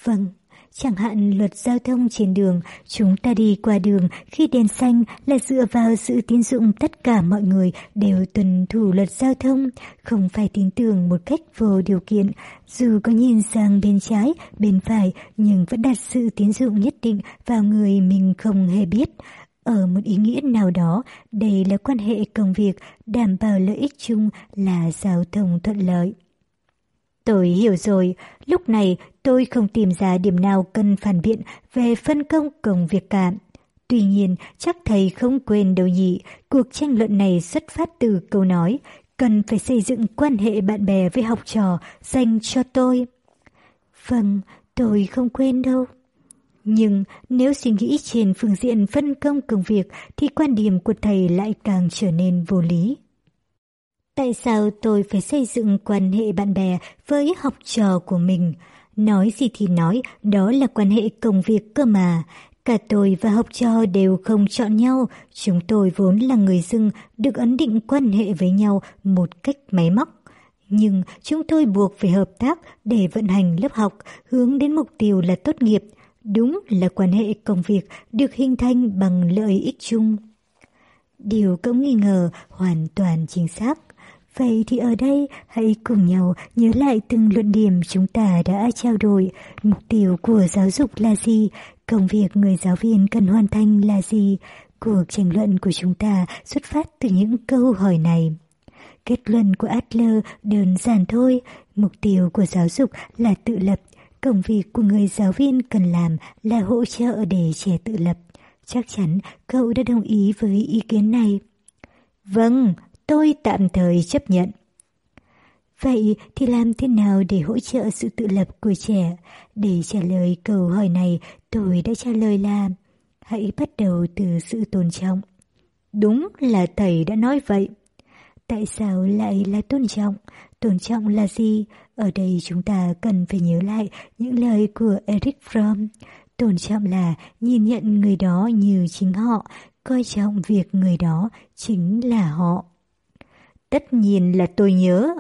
Vâng, chẳng hạn luật giao thông trên đường, chúng ta đi qua đường khi đèn xanh là dựa vào sự tín dụng tất cả mọi người đều tuân thủ luật giao thông, không phải tin tưởng một cách vô điều kiện. Dù có nhìn sang bên trái, bên phải, nhưng vẫn đặt sự tín dụng nhất định vào người mình không hề biết. Ở một ý nghĩa nào đó, đây là quan hệ công việc đảm bảo lợi ích chung là giao thông thuận lợi. Tôi hiểu rồi, lúc này tôi không tìm ra điểm nào cần phản biện về phân công công việc cả. Tuy nhiên, chắc thầy không quên đâu nhỉ, cuộc tranh luận này xuất phát từ câu nói, cần phải xây dựng quan hệ bạn bè với học trò dành cho tôi. Vâng, tôi không quên đâu. Nhưng nếu suy nghĩ trên phương diện phân công công việc thì quan điểm của thầy lại càng trở nên vô lý. Tại sao tôi phải xây dựng quan hệ bạn bè với học trò của mình? Nói gì thì nói, đó là quan hệ công việc cơ mà. Cả tôi và học trò đều không chọn nhau, chúng tôi vốn là người dưng được ấn định quan hệ với nhau một cách máy móc. Nhưng chúng tôi buộc phải hợp tác để vận hành lớp học hướng đến mục tiêu là tốt nghiệp, Đúng là quan hệ công việc được hình thành bằng lợi ích chung. Điều cậu nghi ngờ, hoàn toàn chính xác. Vậy thì ở đây, hãy cùng nhau nhớ lại từng luận điểm chúng ta đã trao đổi. Mục tiêu của giáo dục là gì? Công việc người giáo viên cần hoàn thành là gì? Cuộc tranh luận của chúng ta xuất phát từ những câu hỏi này. Kết luận của Adler đơn giản thôi. Mục tiêu của giáo dục là tự lập Công việc của người giáo viên cần làm là hỗ trợ để trẻ tự lập. Chắc chắn cậu đã đồng ý với ý kiến này. Vâng, tôi tạm thời chấp nhận. Vậy thì làm thế nào để hỗ trợ sự tự lập của trẻ? Để trả lời câu hỏi này, tôi đã trả lời là hãy bắt đầu từ sự tôn trọng. Đúng là thầy đã nói vậy. Tại sao lại là tôn trọng? Tôn trọng là gì? Ở đây chúng ta cần phải nhớ lại những lời của Eric Fromm. Tôn trọng là nhìn nhận người đó như chính họ, coi trọng việc người đó chính là họ. Tất nhiên là tôi nhớ.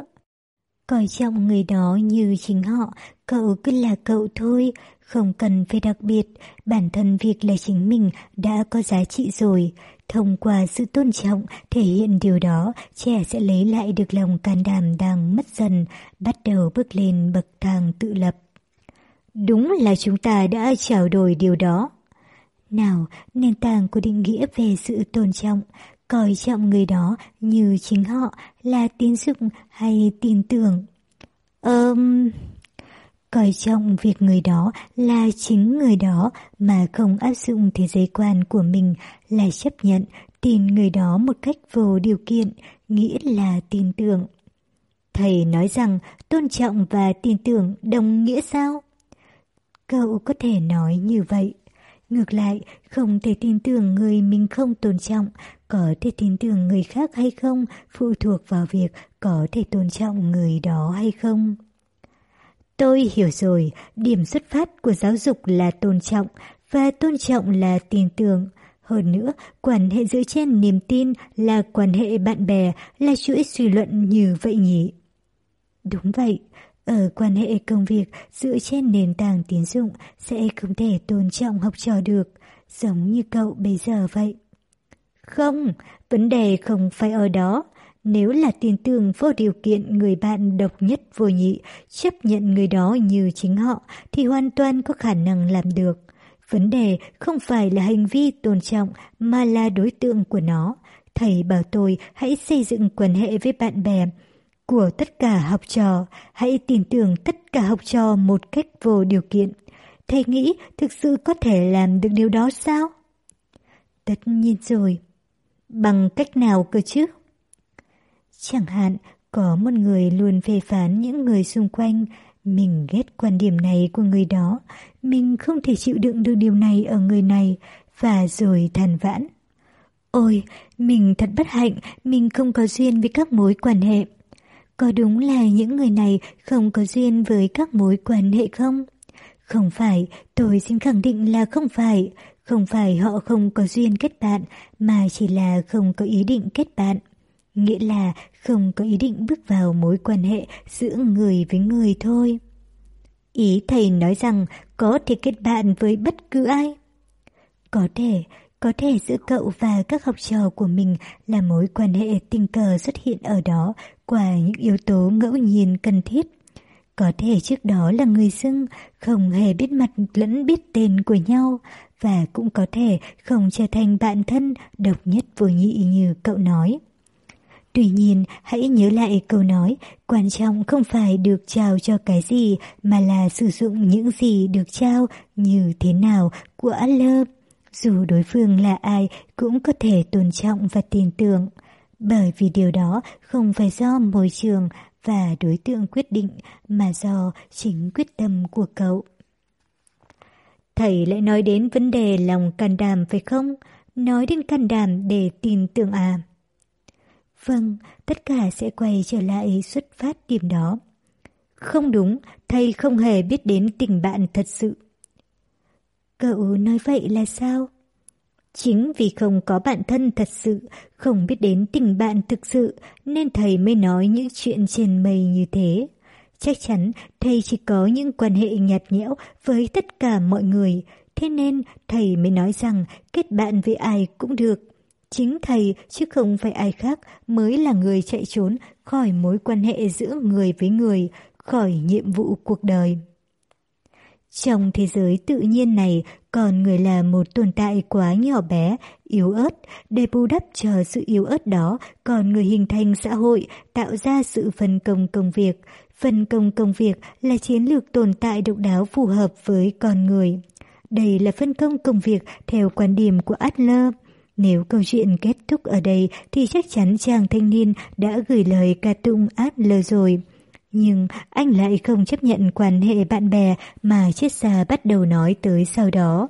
Coi trọng người đó như chính họ, cậu cứ là cậu thôi, không cần phải đặc biệt, bản thân việc là chính mình đã có giá trị rồi. Thông qua sự tôn trọng, thể hiện điều đó, trẻ sẽ lấy lại được lòng can đảm đang mất dần, bắt đầu bước lên bậc thang tự lập. Đúng là chúng ta đã trao đổi điều đó. Nào, nền tảng của định nghĩa về sự tôn trọng, coi trọng người đó như chính họ là tín dụng hay tin tưởng. Ờm... Um coi trọng việc người đó là chính người đó mà không áp dụng thế giới quan của mình là chấp nhận tin người đó một cách vô điều kiện, nghĩa là tin tưởng. Thầy nói rằng tôn trọng và tin tưởng đồng nghĩa sao? Cậu có thể nói như vậy. Ngược lại, không thể tin tưởng người mình không tôn trọng, có thể tin tưởng người khác hay không phụ thuộc vào việc có thể tôn trọng người đó hay không. Tôi hiểu rồi, điểm xuất phát của giáo dục là tôn trọng, và tôn trọng là tin tưởng. Hơn nữa, quan hệ dựa trên niềm tin là quan hệ bạn bè, là chuỗi suy luận như vậy nhỉ? Đúng vậy, ở quan hệ công việc dựa trên nền tảng tín dụng sẽ không thể tôn trọng học trò được, giống như cậu bây giờ vậy. Không, vấn đề không phải ở đó. Nếu là tin tưởng vô điều kiện người bạn độc nhất vô nhị, chấp nhận người đó như chính họ, thì hoàn toàn có khả năng làm được. Vấn đề không phải là hành vi tôn trọng, mà là đối tượng của nó. Thầy bảo tôi hãy xây dựng quan hệ với bạn bè của tất cả học trò, hãy tin tưởng tất cả học trò một cách vô điều kiện. Thầy nghĩ thực sự có thể làm được điều đó sao? Tất nhiên rồi. Bằng cách nào cơ chứ? Chẳng hạn, có một người luôn phê phán những người xung quanh, mình ghét quan điểm này của người đó, mình không thể chịu đựng được điều này ở người này, và rồi than vãn. Ôi, mình thật bất hạnh, mình không có duyên với các mối quan hệ. Có đúng là những người này không có duyên với các mối quan hệ không? Không phải, tôi xin khẳng định là không phải. Không phải họ không có duyên kết bạn, mà chỉ là không có ý định kết bạn. Nghĩa là không có ý định bước vào mối quan hệ giữa người với người thôi. Ý thầy nói rằng có thể kết bạn với bất cứ ai. Có thể, có thể giữa cậu và các học trò của mình là mối quan hệ tình cờ xuất hiện ở đó qua những yếu tố ngẫu nhiên cần thiết. Có thể trước đó là người xưng, không hề biết mặt lẫn biết tên của nhau, và cũng có thể không trở thành bạn thân độc nhất vô nhị như cậu nói. Tuy nhiên, hãy nhớ lại câu nói, quan trọng không phải được trao cho cái gì, mà là sử dụng những gì được trao như thế nào của Allah. Dù đối phương là ai cũng có thể tôn trọng và tin tưởng. Bởi vì điều đó không phải do môi trường và đối tượng quyết định mà do chính quyết tâm của cậu. Thầy lại nói đến vấn đề lòng can đảm phải không? Nói đến can đảm để tin tưởng à? Vâng, tất cả sẽ quay trở lại xuất phát điểm đó. Không đúng, thầy không hề biết đến tình bạn thật sự. Cậu nói vậy là sao? Chính vì không có bạn thân thật sự, không biết đến tình bạn thực sự, nên thầy mới nói những chuyện trên mây như thế. Chắc chắn thầy chỉ có những quan hệ nhạt nhẽo với tất cả mọi người, thế nên thầy mới nói rằng kết bạn với ai cũng được. Chính thầy chứ không phải ai khác mới là người chạy trốn khỏi mối quan hệ giữa người với người, khỏi nhiệm vụ cuộc đời. Trong thế giới tự nhiên này, còn người là một tồn tại quá nhỏ bé, yếu ớt, để bù đắp cho sự yếu ớt đó, còn người hình thành xã hội, tạo ra sự phân công công việc. Phân công công việc là chiến lược tồn tại độc đáo phù hợp với con người. Đây là phân công công việc theo quan điểm của Adler. Nếu câu chuyện kết thúc ở đây thì chắc chắn chàng thanh niên đã gửi lời ca tụng lơ rồi. Nhưng anh lại không chấp nhận quan hệ bạn bè mà triết xa bắt đầu nói tới sau đó.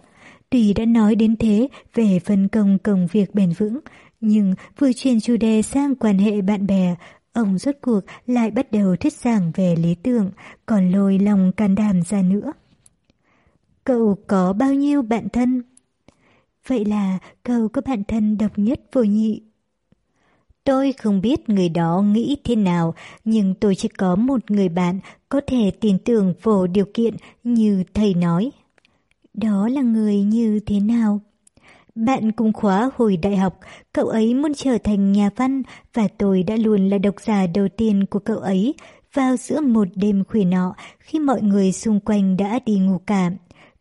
tùy đã nói đến thế về phân công công việc bền vững, nhưng vừa chuyển chủ đề sang quan hệ bạn bè, ông rốt cuộc lại bắt đầu thuyết giảng về lý tưởng, còn lôi lòng can đảm ra nữa. Cậu có bao nhiêu bạn thân? Vậy là cậu có bạn thân độc nhất vô nhị. Tôi không biết người đó nghĩ thế nào, nhưng tôi chỉ có một người bạn có thể tin tưởng vô điều kiện như thầy nói. Đó là người như thế nào? Bạn cùng khóa hồi đại học, cậu ấy muốn trở thành nhà văn và tôi đã luôn là độc giả đầu tiên của cậu ấy. Vào giữa một đêm khuya nọ, khi mọi người xung quanh đã đi ngủ cả,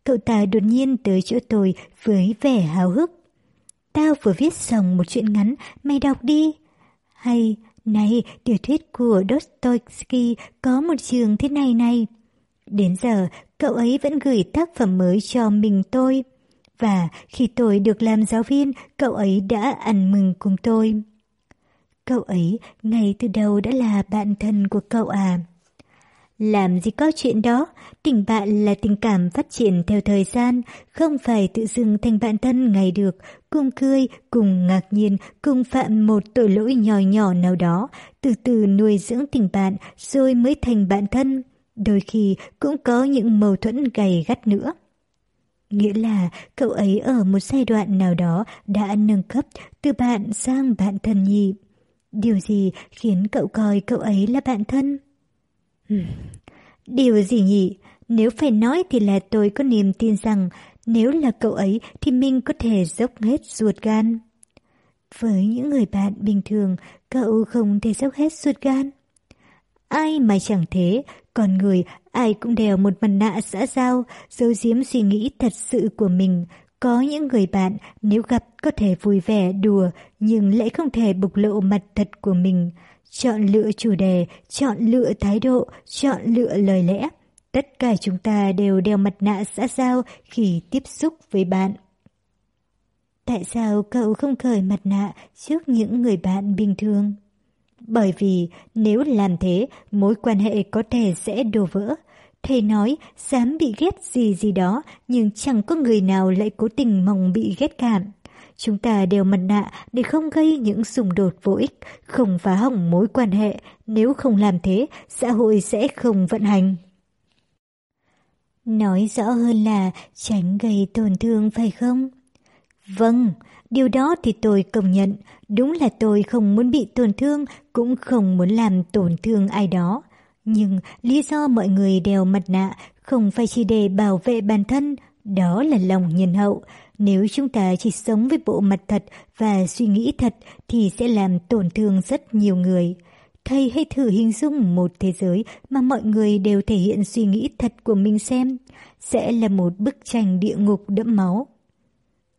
cậu ta đột nhiên tới chỗ tôi với vẻ háo hức. Tao vừa viết xong một chuyện ngắn, mày đọc đi. Hay, này, tiểu thuyết của Dostoevsky có một trường thế này này. Đến giờ, cậu ấy vẫn gửi tác phẩm mới cho mình tôi. Và khi tôi được làm giáo viên, cậu ấy đã ăn mừng cùng tôi. Cậu ấy ngay từ đầu đã là bạn thân của cậu à. Làm gì có chuyện đó, tình bạn là tình cảm phát triển theo thời gian, không phải tự dưng thành bạn thân ngày được, cùng cười, cùng ngạc nhiên, cùng phạm một tội lỗi nhỏ nhỏ nào đó, từ từ nuôi dưỡng tình bạn rồi mới thành bạn thân. Đôi khi cũng có những mâu thuẫn gay gắt nữa. Nghĩa là cậu ấy ở một giai đoạn nào đó đã nâng cấp từ bạn sang bạn thân nhị. Điều gì khiến cậu coi cậu ấy là bạn thân? Ừ. Điều gì nhỉ? Nếu phải nói thì là tôi có niềm tin rằng nếu là cậu ấy thì mình có thể dốc hết ruột gan. Với những người bạn bình thường, cậu không thể dốc hết ruột gan. Ai mà chẳng thế, con người ai cũng đeo một mặt nạ xã giao, giấu giếm suy nghĩ thật sự của mình. Có những người bạn nếu gặp có thể vui vẻ đùa nhưng lại không thể bộc lộ mặt thật của mình. Chọn lựa chủ đề, chọn lựa thái độ, chọn lựa lời lẽ. Tất cả chúng ta đều đeo mặt nạ xã giao khi tiếp xúc với bạn. Tại sao cậu không cởi mặt nạ trước những người bạn bình thường? Bởi vì nếu làm thế, mối quan hệ có thể sẽ đổ vỡ. Thầy nói dám bị ghét gì gì đó, nhưng chẳng có người nào lại cố tình mong bị ghét cảm. Chúng ta đều mặt nạ để không gây những xung đột vô ích, không phá hỏng mối quan hệ. Nếu không làm thế, xã hội sẽ không vận hành. Nói rõ hơn là tránh gây tổn thương phải không? Vâng, điều đó thì tôi công nhận. Đúng là tôi không muốn bị tổn thương, cũng không muốn làm tổn thương ai đó. Nhưng lý do mọi người đeo mặt nạ không phải chỉ để bảo vệ bản thân, đó là lòng nhân hậu. Nếu chúng ta chỉ sống với bộ mặt thật và suy nghĩ thật thì sẽ làm tổn thương rất nhiều người. Thầy hãy thử hình dung một thế giới mà mọi người đều thể hiện suy nghĩ thật của mình xem. Sẽ là một bức tranh địa ngục đẫm máu.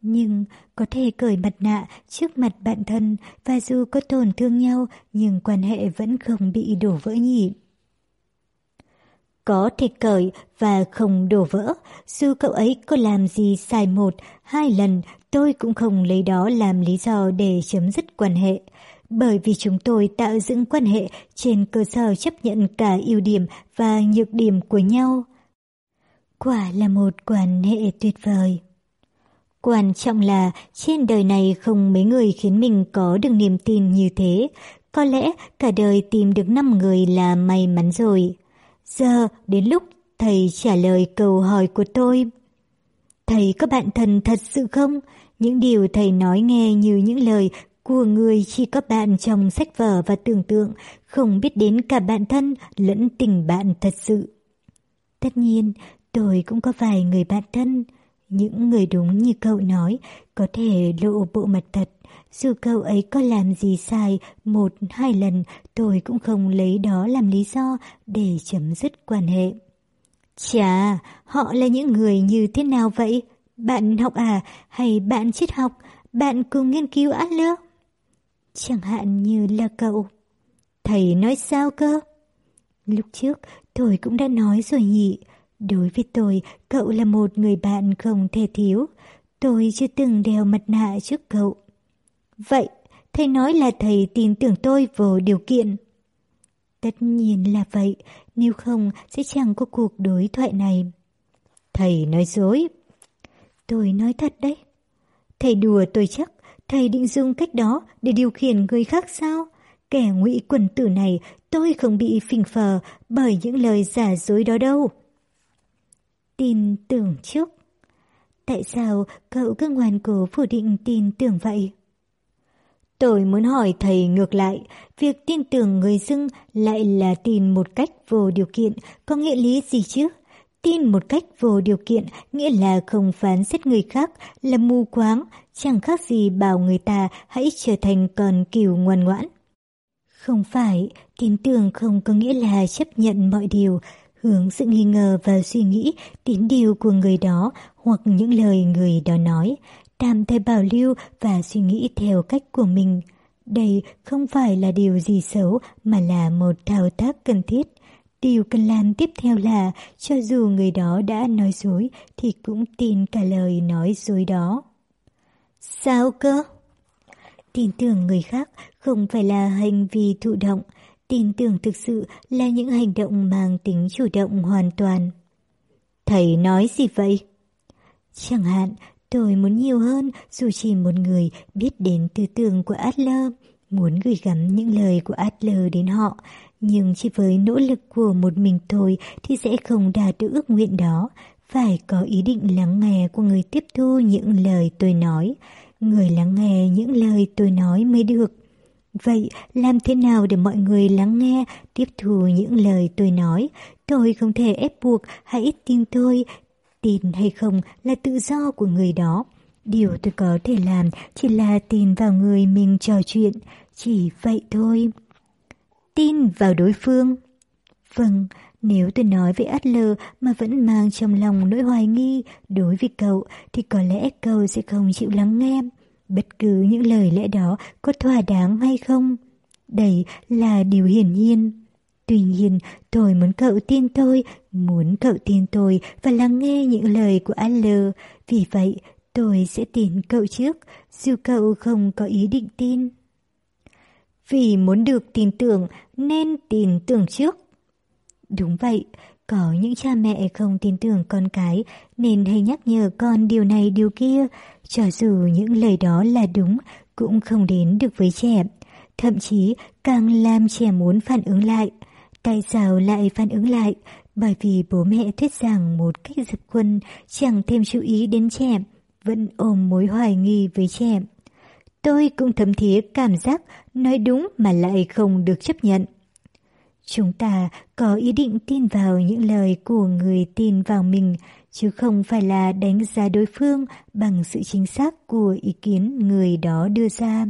Nhưng có thể cởi mặt nạ trước mặt bạn thân và dù có tổn thương nhau nhưng quan hệ vẫn không bị đổ vỡ nhịp. Có thể cởi và không đổ vỡ, dù cậu ấy có làm gì sai một, hai lần tôi cũng không lấy đó làm lý do để chấm dứt quan hệ. Bởi vì chúng tôi tạo dựng quan hệ trên cơ sở chấp nhận cả ưu điểm và nhược điểm của nhau. Quả là một quan hệ tuyệt vời. Quan trọng là trên đời này không mấy người khiến mình có được niềm tin như thế. Có lẽ cả đời tìm được 5 người là may mắn rồi. Giờ đến lúc thầy trả lời câu hỏi của tôi. Thầy có bạn thân thật sự không? Những điều thầy nói nghe như những lời của người chỉ có bạn trong sách vở và tưởng tượng, không biết đến cả bạn thân lẫn tình bạn thật sự. Tất nhiên, tôi cũng có vài người bạn thân. Những người đúng như cậu nói, có thể lộ bộ mặt thật. Dù cậu ấy có làm gì sai một hai lần, tôi cũng không lấy đó làm lý do để chấm dứt quan hệ. Chà, họ là những người như thế nào vậy? Bạn học à, hay bạn triết học, bạn cùng nghiên cứu át lớp? Chẳng hạn như là cậu. Thầy nói sao cơ? Lúc trước tôi cũng đã nói rồi nhỉ. Đối với tôi, cậu là một người bạn không thể thiếu. Tôi chưa từng đeo mặt nạ trước cậu. Vậy, thầy nói là thầy tin tưởng tôi vô điều kiện. Tất nhiên là vậy, nếu không sẽ chẳng có cuộc đối thoại này. Thầy nói dối. tôi nói thật đấy. Thầy đùa tôi chắc, thầy định dùng cách đó để điều khiển người khác sao? Kẻ ngụy quần tử này tôi không bị phình phờ bởi những lời giả dối đó đâu. Tin tưởng trước. Tại sao cậu cứ ngoan cố phủ định tin tưởng vậy? Tôi muốn hỏi thầy ngược lại, việc tin tưởng người dưng lại là tin một cách vô điều kiện, có nghĩa lý gì chứ? Tin một cách vô điều kiện nghĩa là không phán xét người khác, là mù quáng, chẳng khác gì bảo người ta hãy trở thành con cừu ngoan ngoãn. Không phải, tin tưởng không có nghĩa là chấp nhận mọi điều, hướng sự nghi ngờ và suy nghĩ đến điều của người đó hoặc những lời người đó nói, đàm theo bảo lưu và suy nghĩ theo cách của mình. Đây không phải là điều gì xấu mà là một thao tác cần thiết. Điều cần làm tiếp theo là cho dù người đó đã nói dối thì cũng tin cả lời nói dối đó. Sao cơ? Tin tưởng người khác không phải là hành vi thụ động, tin tưởng thực sự là những hành động mang tính chủ động hoàn toàn. Thầy nói gì vậy? Chẳng hạn, tôi muốn nhiều hơn dù chỉ một người biết đến tư tưởng của Adler, muốn gửi gắm những lời của Adler đến họ, nhưng chỉ với nỗ lực của một mình tôi thì sẽ không đạt được ước nguyện đó. Phải có ý định lắng nghe của người tiếp thu những lời tôi nói, người lắng nghe những lời tôi nói mới được. Vậy làm thế nào để mọi người lắng nghe, tiếp thu những lời tôi nói? Tôi không thể ép buộc, hãy tin tôi. Tin hay không là tự do của người đó. Điều tôi có thể làm chỉ là tin vào người mình trò chuyện, chỉ vậy thôi. Tin vào đối phương. Vâng, nếu tôi nói với Adler mà vẫn mang trong lòng nỗi hoài nghi đối với cậu thì có lẽ cậu sẽ không chịu lắng nghe. Bất cứ những lời lẽ đó có thỏa đáng hay không? Đây là điều hiển nhiên. Tuy nhiên, tôi muốn cậu tin tôi, muốn cậu tin tôi và lắng nghe những lời của Adler. Vì vậy, tôi sẽ tin cậu trước, dù cậu không có ý định tin. Vì muốn được tin tưởng, nên tin tưởng trước. Đúng vậy, có những cha mẹ không tin tưởng con cái nên hay nhắc nhở con điều này điều kia, cho dù những lời đó là đúng cũng không đến được với trẻ. Thậm chí càng làm trẻ muốn phản ứng lại. Tại sao lại phản ứng lại? Bởi vì bố mẹ thuyết giảng một cách dập quân chẳng thêm chú ý đến trẻ, vẫn ôm mối hoài nghi với trẻ. Tôi cũng thấm thía cảm giác nói đúng mà lại không được chấp nhận. Chúng ta có ý định tin vào những lời của người tin vào mình, chứ không phải là đánh giá đối phương bằng sự chính xác của ý kiến người đó đưa ra.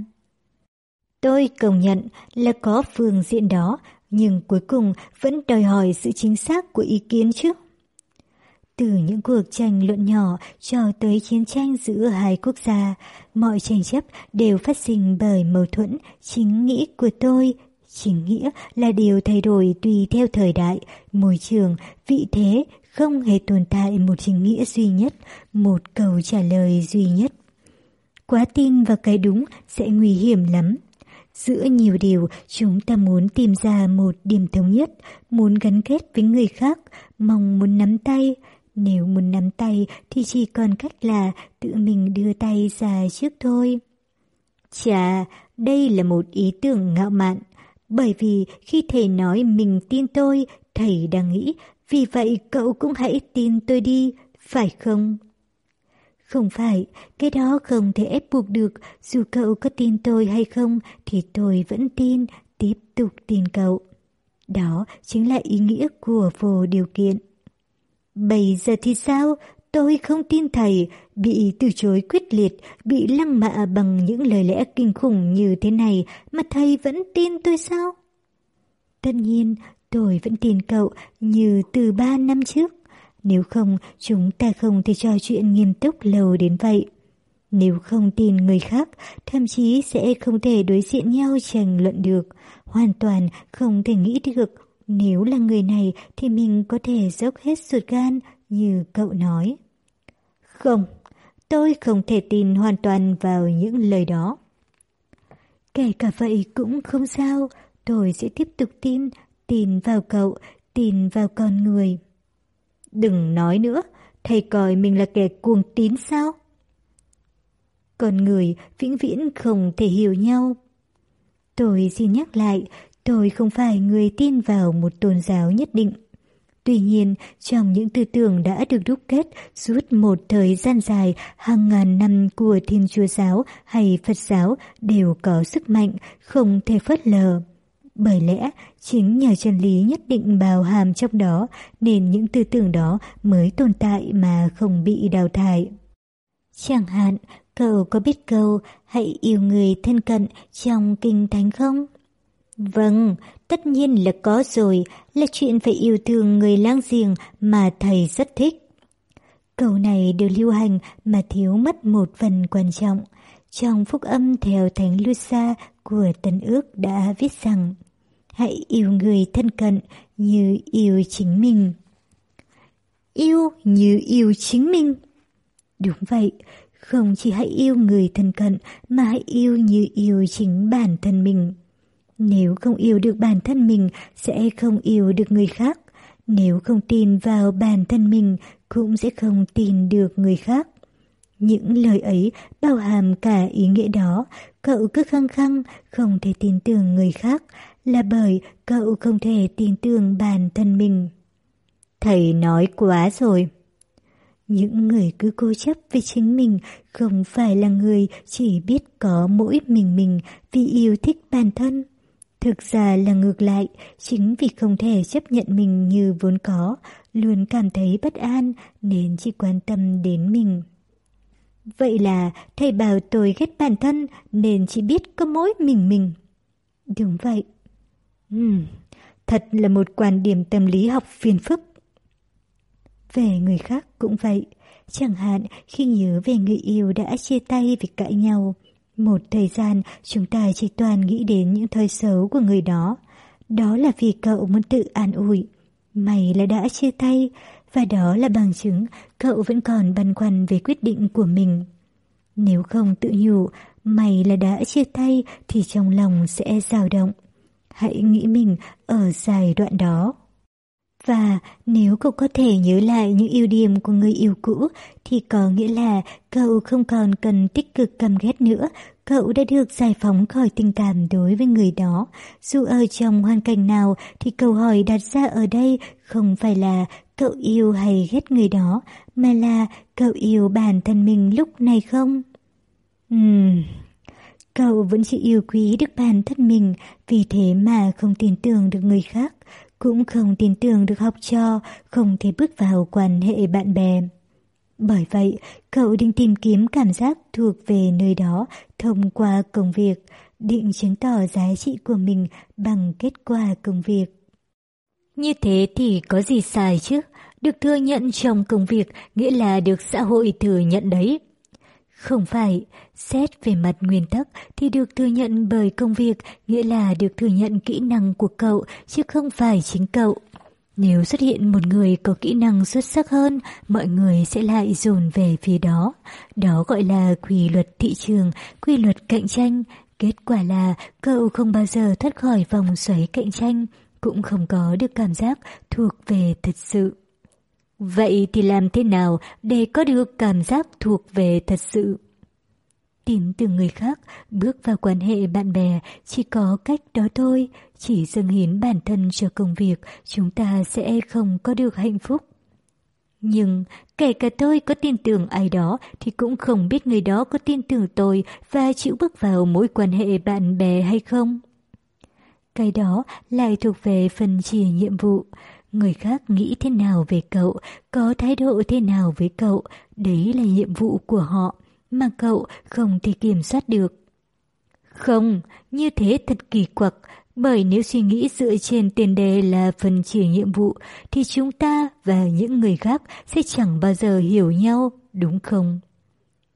Tôi công nhận là có phương diện đó, nhưng cuối cùng vẫn đòi hỏi sự chính xác của ý kiến chứ. Từ những cuộc tranh luận nhỏ cho tới chiến tranh giữa hai quốc gia, mọi tranh chấp đều phát sinh bởi mâu thuẫn chính nghĩ của tôi Chính nghĩa là điều thay đổi tùy theo thời đại, môi trường, vị thế, không hề tồn tại một chính nghĩa duy nhất, một câu trả lời duy nhất. Quá tin vào cái đúng sẽ nguy hiểm lắm. Giữa nhiều điều, chúng ta muốn tìm ra một điểm thống nhất, muốn gắn kết với người khác, mong muốn nắm tay. Nếu muốn nắm tay thì chỉ còn cách là tự mình đưa tay ra trước thôi. Chà, đây là một ý tưởng ngạo mạn. Bởi vì khi thầy nói mình tin tôi, thầy đang nghĩ, vì vậy cậu cũng hãy tin tôi đi, phải không? Không phải, cái đó không thể ép buộc được, dù cậu có tin tôi hay không thì tôi vẫn tin, tiếp tục tin cậu. Đó chính là ý nghĩa của vô điều kiện. Bây giờ thì sao? Tôi không tin thầy, bị từ chối quyết liệt, bị lăng mạ bằng những lời lẽ kinh khủng như thế này mà thầy vẫn tin tôi sao? Tất nhiên, tôi vẫn tin cậu như từ ba năm trước. Nếu không, chúng ta không thể trò chuyện nghiêm túc lâu đến vậy. Nếu không tin người khác, thậm chí sẽ không thể đối diện nhau tranh luận được. Hoàn toàn không thể nghĩ được, nếu là người này thì mình có thể dốc hết ruột gan như cậu nói. Không, tôi không thể tin hoàn toàn vào những lời đó. Kể cả vậy cũng không sao, tôi sẽ tiếp tục tin, tin vào cậu, tin vào con người. Đừng nói nữa, thầy coi mình là kẻ cuồng tín sao? Con người vĩnh viễn không thể hiểu nhau. Tôi xin nhắc lại, tôi không phải người tin vào một tôn giáo nhất định. Tuy nhiên, trong những tư tưởng đã được đúc kết suốt một thời gian dài, hàng ngàn năm của Thiên Chúa Giáo hay Phật Giáo đều có sức mạnh, không thể phớt lờ. Bởi lẽ, chính nhờ chân lý nhất định bào hàm trong đó, nên những tư tưởng đó mới tồn tại mà không bị đào thải. Chẳng hạn, cậu có biết câu hãy yêu người thân cận trong kinh thánh không? Vâng, tất nhiên là có rồi, là chuyện phải yêu thương người lang giềng mà thầy rất thích. Câu này được lưu hành mà thiếu mất một phần quan trọng. Trong phúc âm theo Thánh Lusa của Tân ước đã viết rằng Hãy yêu người thân cận như yêu chính mình. Yêu như yêu chính mình. Đúng vậy, không chỉ hãy yêu người thân cận mà hãy yêu như yêu chính bản thân mình. Nếu không yêu được bản thân mình sẽ không yêu được người khác. Nếu không tin vào bản thân mình cũng sẽ không tin được người khác. Những lời ấy bao hàm cả ý nghĩa đó, cậu cứ khăng khăng không thể tin tưởng người khác là bởi cậu không thể tin tưởng bản thân mình. Thầy nói quá rồi. Những người cứ cố chấp với chính mình không phải là người chỉ biết có mỗi mình mình vì yêu thích bản thân. Thực ra là ngược lại, chính vì không thể chấp nhận mình như vốn có, luôn cảm thấy bất an nên chỉ quan tâm đến mình. Vậy là thầy bảo tôi ghét bản thân nên chỉ biết có mỗi mình mình. Đúng vậy. Uhm, thật là một quan điểm tâm lý học phiền phức. Về người khác cũng vậy. Chẳng hạn khi nhớ về người yêu đã chia tay vì cãi nhau. Một thời gian chúng ta chỉ toàn nghĩ đến những thời xấu của người đó. Đó là vì cậu muốn tự an ủi. Mày là đã chia tay, và đó là bằng chứng cậu vẫn còn băn khoăn về quyết định của mình. Nếu không tự nhủ, mày là đã chia tay thì trong lòng sẽ dao động. Hãy nghĩ mình ở giai đoạn đó. Và nếu cậu có thể nhớ lại những ưu điểm của người yêu cũ thì có nghĩa là cậu không còn cần tích cực căm ghét nữa, cậu đã được giải phóng khỏi tình cảm đối với người đó. Dù ở trong hoàn cảnh nào thì câu hỏi đặt ra ở đây không phải là cậu yêu hay ghét người đó, mà là cậu yêu bản thân mình lúc này không? Ừm... Cậu vẫn chỉ yêu quý được bản thân mình, vì thế mà không tin tưởng được người khác, cũng không tin tưởng được học trò, không thể bước vào quan hệ bạn bè. Bởi vậy, cậu định tìm kiếm cảm giác thuộc về nơi đó thông qua công việc, định chứng tỏ giá trị của mình bằng kết quả công việc. Như thế thì có gì sai chứ? Được thừa nhận trong công việc nghĩa là được xã hội thừa nhận đấy. Không phải, xét về mặt nguyên tắc thì được thừa nhận bởi công việc nghĩa là được thừa nhận kỹ năng của cậu chứ không phải chính cậu. Nếu xuất hiện một người có kỹ năng xuất sắc hơn, mọi người sẽ lại dồn về phía đó. Đó gọi là quy luật thị trường, quy luật cạnh tranh. Kết quả là cậu không bao giờ thoát khỏi vòng xoáy cạnh tranh, cũng không có được cảm giác thuộc về thật sự. Vậy thì làm thế nào để có được cảm giác thuộc về thật sự? tìm từ người khác, bước vào quan hệ bạn bè chỉ có cách đó thôi. Chỉ dâng hiến bản thân cho công việc, chúng ta sẽ không có được hạnh phúc. Nhưng kể cả tôi có tin tưởng ai đó thì cũng không biết người đó có tin tưởng tôi và chịu bước vào mối quan hệ bạn bè hay không. Cái đó lại thuộc về phần chia nhiệm vụ. Người khác nghĩ thế nào về cậu, có thái độ thế nào với cậu, đấy là nhiệm vụ của họ, mà cậu không thể kiểm soát được. Không, như thế thật kỳ quặc, bởi nếu suy nghĩ dựa trên tiền đề là phần chia nhiệm vụ, thì chúng ta và những người khác sẽ chẳng bao giờ hiểu nhau, đúng không?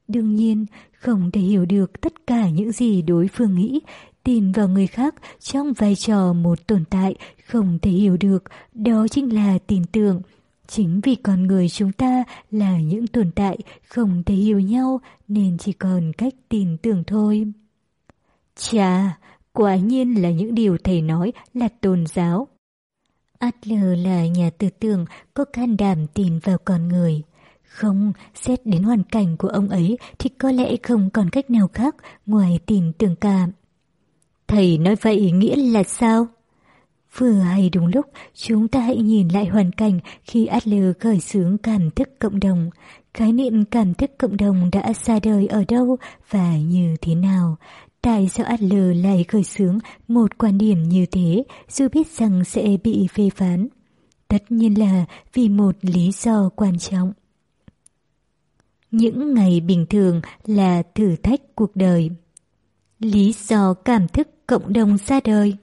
Đương nhiên, không thể hiểu được tất cả những gì đối phương nghĩ tin vào người khác trong vai trò một tồn tại không thể hiểu được, đó chính là tin tưởng. Chính vì con người chúng ta là những tồn tại không thể hiểu nhau nên chỉ còn cách tin tưởng thôi. Chà, quả nhiên là những điều thầy nói là tôn giáo. Adler là nhà tư tưởng có can đảm tin vào con người. Không, xét đến hoàn cảnh của ông ấy thì có lẽ không còn cách nào khác ngoài tin tưởng cảm. Thầy nói vậy nghĩa là sao? Vừa hay đúng lúc, chúng ta hãy nhìn lại hoàn cảnh khi Adler khởi xướng cảm thức cộng đồng. Khái niệm cảm thức cộng đồng đã ra đời ở đâu và như thế nào? Tại sao Adler lại khởi xướng một quan điểm như thế dù biết rằng sẽ bị phê phán? Tất nhiên là vì một lý do quan trọng. Những ngày bình thường là thử thách cuộc đời. Lý do cảm thức cộng đồng ra đời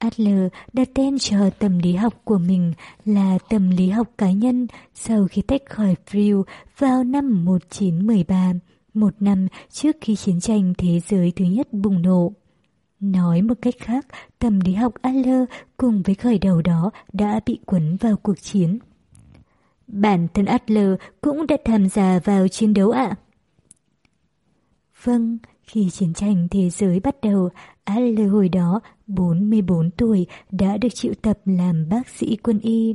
Adler đặt tên cho tâm lý học của mình là tâm lý học cá nhân sau khi tách khỏi Freud vào năm 1913, một năm trước khi chiến tranh thế giới thứ nhất bùng nổ. Nói một cách khác, tâm lý học Adler cùng với khởi đầu đó đã bị cuốn vào cuộc chiến. Bản thân Adler cũng đã tham gia vào chiến đấu ạ. Vâng, khi chiến tranh thế giới bắt đầu, Adler hồi đó 44 tuổi đã được triệu tập làm bác sĩ quân y.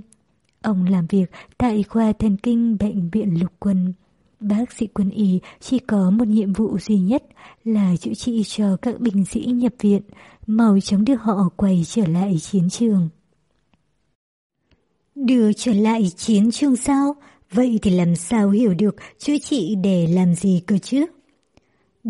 Ông làm việc tại khoa thần kinh bệnh viện lục quân. Bác sĩ quân y chỉ có một nhiệm vụ duy nhất là chữa trị cho các binh sĩ nhập viện, mau chóng đưa họ quay trở lại chiến trường. Đưa trở lại chiến trường sao? Vậy thì làm sao hiểu được chữa trị để làm gì cơ chứ?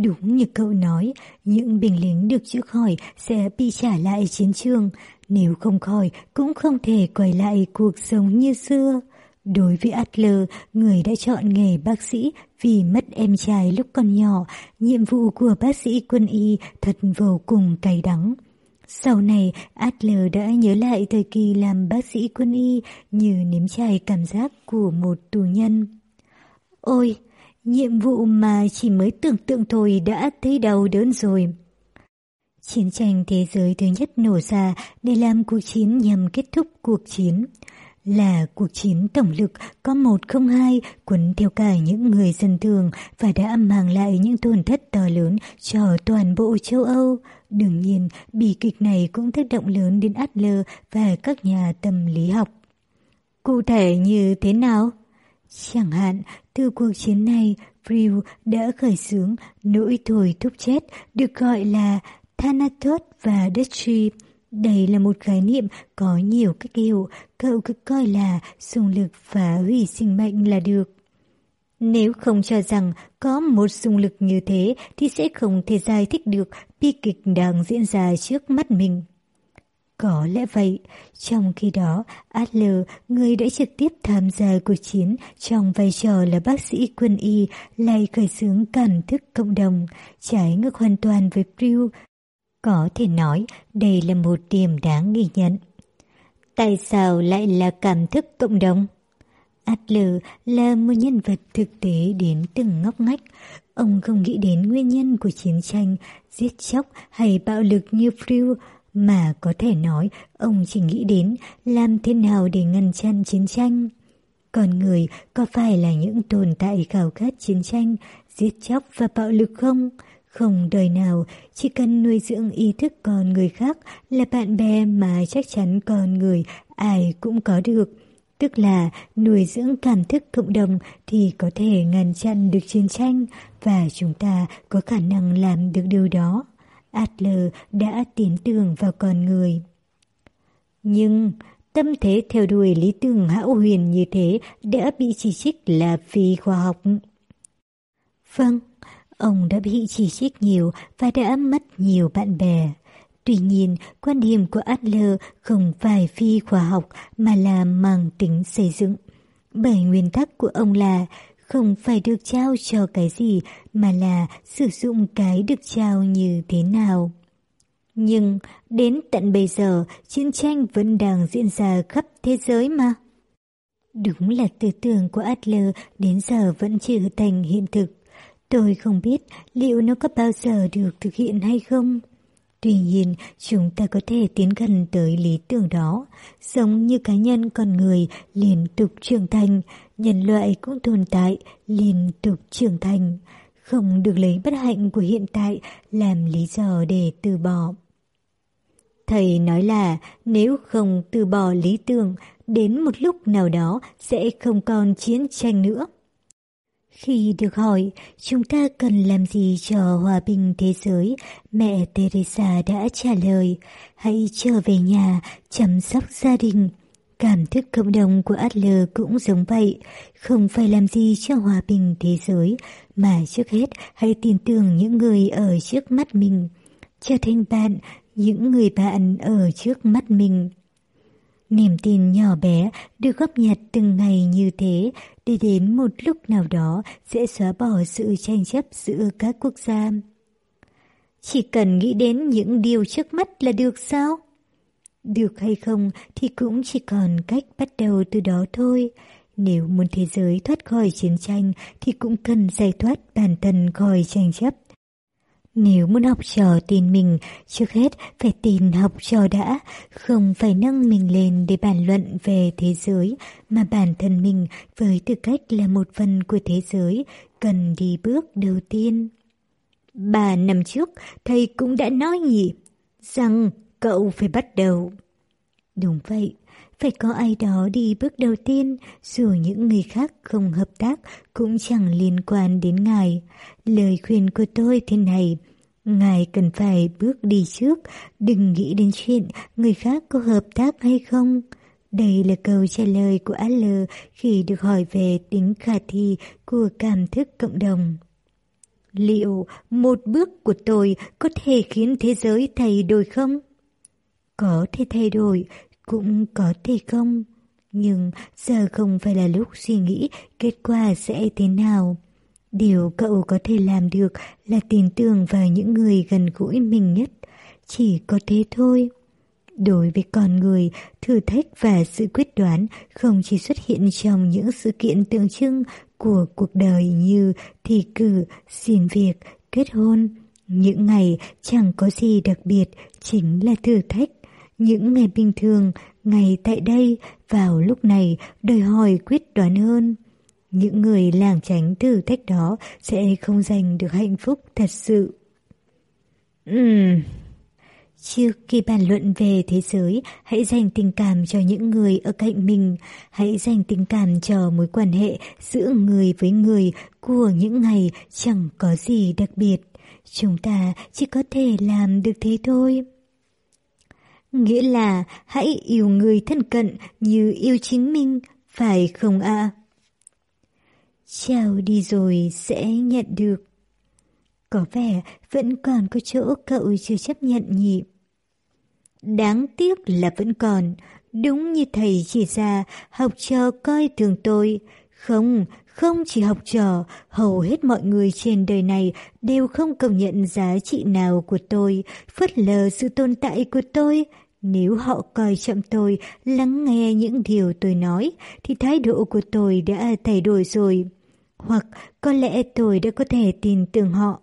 Đúng như cậu nói, những binh lính được chữa khỏi sẽ bị trả lại chiến trường. Nếu không khỏi, cũng không thể quay lại cuộc sống như xưa. Đối với Adler, người đã chọn nghề bác sĩ vì mất em trai lúc còn nhỏ, nhiệm vụ của bác sĩ quân y thật vô cùng cay đắng. Sau này, Adler đã nhớ lại thời kỳ làm bác sĩ quân y như nếm trải cảm giác của một tù nhân. Ôi, Nhiệm vụ mà chỉ mới tưởng tượng thôi đã thấy đau đớn rồi. Chiến tranh thế giới thứ nhất nổ ra để làm cuộc chiến nhằm kết thúc cuộc chiến. Là cuộc chiến tổng lực có một không hai quấn theo cả những người dân thường và đã mang lại những tổn thất to lớn cho toàn bộ châu Âu. Đương nhiên, bi kịch này cũng tác động lớn đến Adler và các nhà tâm lý học. Cụ thể như thế nào? Chẳng hạn, từ cuộc chiến này, Freud đã khởi xướng nỗi thổi thúc chết được gọi là Thanatos và Destry. Đây là một khái niệm có nhiều cách hiểu, cậu cứ coi là xung lực và hủy sinh mệnh là được. Nếu không cho rằng có một xung lực như thế thì sẽ không thể giải thích được bi kịch đang diễn ra trước mắt mình. Có lẽ vậy, trong khi đó, Adler, người đã trực tiếp tham gia cuộc chiến trong vai trò là bác sĩ quân y, lại khởi xướng cảm thức cộng đồng, trái ngược hoàn toàn với Brew. Có thể nói, đây là một điểm đáng ghi nhận. Tại sao lại là cảm thức cộng đồng? Adler là một nhân vật thực tế đến từng ngóc ngách. Ông không nghĩ đến nguyên nhân của chiến tranh, giết chóc hay bạo lực như Freud, mà có thể nói ông chỉ nghĩ đến làm thế nào để ngăn chặn chiến tranh. Con người có phải là những tồn tại khảo khát chiến tranh, giết chóc và bạo lực không? Không đời nào, chỉ cần nuôi dưỡng ý thức con người khác là bạn bè mà chắc chắn con người ai cũng có được. Tức là nuôi dưỡng cảm thức cộng đồng thì có thể ngăn chặn được chiến tranh và chúng ta có khả năng làm được điều đó. Adler đã tin tưởng vào con người. Nhưng tâm thế theo đuổi lý tưởng hão huyền như thế đã bị chỉ trích là phi khoa học. Vâng, ông đã bị chỉ trích nhiều và đã mất nhiều bạn bè. Tuy nhiên, quan điểm của Adler không phải phi khoa học mà là mang tính xây dựng. Bởi nguyên tắc của ông là không phải được trao cho cái gì mà là sử dụng cái được trao như thế nào. Nhưng đến tận bây giờ, chiến tranh vẫn đang diễn ra khắp thế giới mà. Đúng là tư tưởng của Adler đến giờ vẫn chưa thành hiện thực. Tôi không biết liệu nó có bao giờ được thực hiện hay không. Tuy nhiên, chúng ta có thể tiến gần tới lý tưởng đó, giống như cá nhân con người liên tục trưởng thành, nhân loại cũng tồn tại liên tục trưởng thành, không được lấy bất hạnh của hiện tại làm lý do để từ bỏ. Thầy nói là nếu không từ bỏ lý tưởng, đến một lúc nào đó sẽ không còn chiến tranh nữa. Khi được hỏi chúng ta cần làm gì cho hòa bình thế giới, mẹ Teresa đã trả lời, hãy trở về nhà, chăm sóc gia đình. Cảm thức cộng đồng của Adler cũng giống vậy, không phải làm gì cho hòa bình thế giới, mà trước hết hãy tin tưởng những người ở trước mắt mình. Trở thành bạn, những người bạn ở trước mắt mình. Niềm tin nhỏ bé được góp nhặt từng ngày như thế để đến một lúc nào đó sẽ xóa bỏ sự tranh chấp giữa các quốc gia. Chỉ cần nghĩ đến những điều trước mắt là được sao? Được hay không thì cũng chỉ còn cách bắt đầu từ đó thôi. Nếu muốn thế giới thoát khỏi chiến tranh thì cũng cần giải thoát bản thân khỏi tranh chấp. Nếu muốn học trò tin mình, trước hết phải tin học trò đã, không phải nâng mình lên để bàn luận về thế giới, mà bản thân mình với tư cách là một phần của thế giới, cần đi bước đầu tiên. Bà năm trước, thầy cũng đã nói nhỉ, rằng cậu phải bắt đầu. Đúng vậy, phải có ai đó đi bước đầu tiên, dù những người khác không hợp tác cũng chẳng liên quan đến ngài. Lời khuyên của tôi thế này, ngài cần phải bước đi trước, đừng nghĩ đến chuyện người khác có hợp tác hay không. Đây là câu trả lời của L khi được hỏi về tính khả thi của cảm thức cộng đồng. Liệu một bước của tôi có thể khiến thế giới thay đổi không? Có thể thay đổi, cũng có thể không. Nhưng giờ không phải là lúc suy nghĩ kết quả sẽ thế nào. Điều cậu có thể làm được là tin tưởng vào những người gần gũi mình nhất. Chỉ có thế thôi. Đối với con người, thử thách và sự quyết đoán không chỉ xuất hiện trong những sự kiện tượng trưng của cuộc đời như thi cử, xin việc, kết hôn. Những ngày chẳng có gì đặc biệt chính là thử thách những ngày bình thường, ngày tại đây, vào lúc này, đòi hỏi quyết đoán hơn. Những người làng tránh thử thách đó sẽ không giành được hạnh phúc thật sự. Ừm... Trước khi bàn luận về thế giới, hãy dành tình cảm cho những người ở cạnh mình. Hãy dành tình cảm cho mối quan hệ giữa người với người của những ngày chẳng có gì đặc biệt. Chúng ta chỉ có thể làm được thế thôi. Nghĩa là hãy yêu người thân cận như yêu chính mình, phải không ạ? À? Chào đi rồi sẽ nhận được. Có vẻ vẫn còn có chỗ cậu chưa chấp nhận nhỉ. Đáng tiếc là vẫn còn. Đúng như thầy chỉ ra, học trò coi thường tôi. Không, không chỉ học trò, hầu hết mọi người trên đời này đều không công nhận giá trị nào của tôi, phớt lờ sự tồn tại của tôi. Nếu họ coi trọng tôi, lắng nghe những điều tôi nói, thì thái độ của tôi đã thay đổi rồi. Hoặc có lẽ tôi đã có thể tin tưởng họ.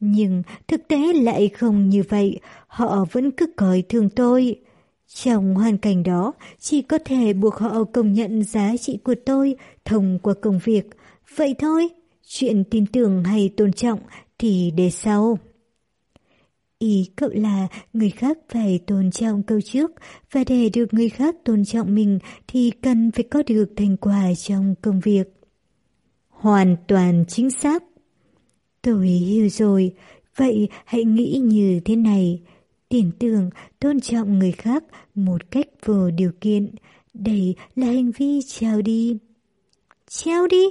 Nhưng thực tế lại không như vậy, họ vẫn cứ coi thường tôi. Trong hoàn cảnh đó, chỉ có thể buộc họ công nhận giá trị của tôi thông qua công việc. Vậy thôi, chuyện tin tưởng hay tôn trọng thì để sau. Ý cậu là người khác phải tôn trọng câu trước và để được người khác tôn trọng mình thì cần phải có được thành quả trong công việc. Hoàn toàn chính xác. Tôi hiểu rồi, vậy hãy nghĩ như thế này. Tiền tưởng, tôn trọng người khác một cách vô điều kiện. Đây là hành vi trao đi. Trao đi?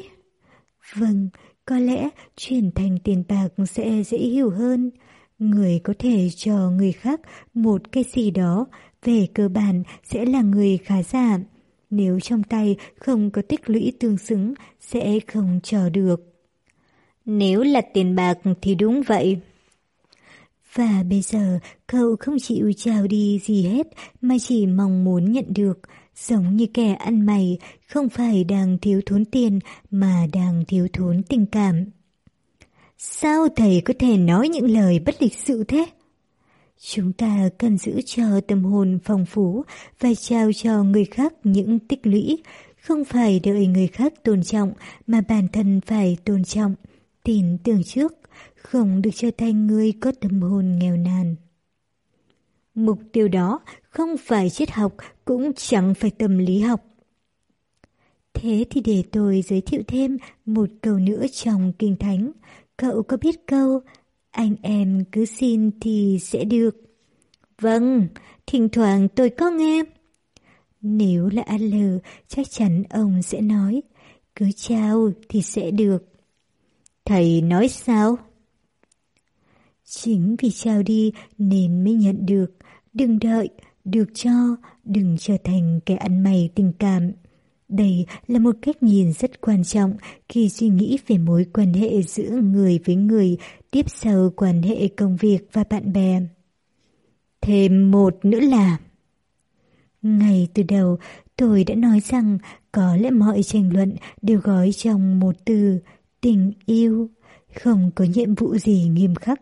Vâng, có lẽ chuyển thành tiền bạc sẽ dễ hiểu hơn. Người có thể cho người khác một cái gì đó, về cơ bản sẽ là người khá giả. Nếu trong tay không có tích lũy tương xứng, sẽ không chờ được. Nếu là tiền bạc thì đúng vậy. Và bây giờ cậu không chịu trao đi gì hết mà chỉ mong muốn nhận được, giống như kẻ ăn mày, không phải đang thiếu thốn tiền mà đang thiếu thốn tình cảm. Sao thầy có thể nói những lời bất lịch sự thế? Chúng ta cần giữ cho tâm hồn phong phú và trao cho người khác những tích lũy, không phải đợi người khác tôn trọng mà bản thân phải tôn trọng, tin tưởng trước, không được trở thành người có tâm hồn nghèo nàn. Mục tiêu đó không phải triết học cũng chẳng phải tâm lý học. Thế thì để tôi giới thiệu thêm một câu nữa trong Kinh Thánh. Cậu có biết câu anh em cứ xin thì sẽ được? Vâng, thỉnh thoảng tôi có nghe. Nếu là ăn lờ, chắc chắn ông sẽ nói, cứ trao thì sẽ được. Thầy nói sao? Chính vì trao đi nên mới nhận được, đừng đợi, được cho, đừng trở thành kẻ ăn mày tình cảm. Đây là một cách nhìn rất quan trọng khi suy nghĩ về mối quan hệ giữa người với người tiếp sau quan hệ công việc và bạn bè. Thêm một nữa là... Ngay từ đầu, tôi đã nói rằng có lẽ mọi tranh luận đều gói trong một từ tình yêu. Không có nhiệm vụ gì nghiêm khắc,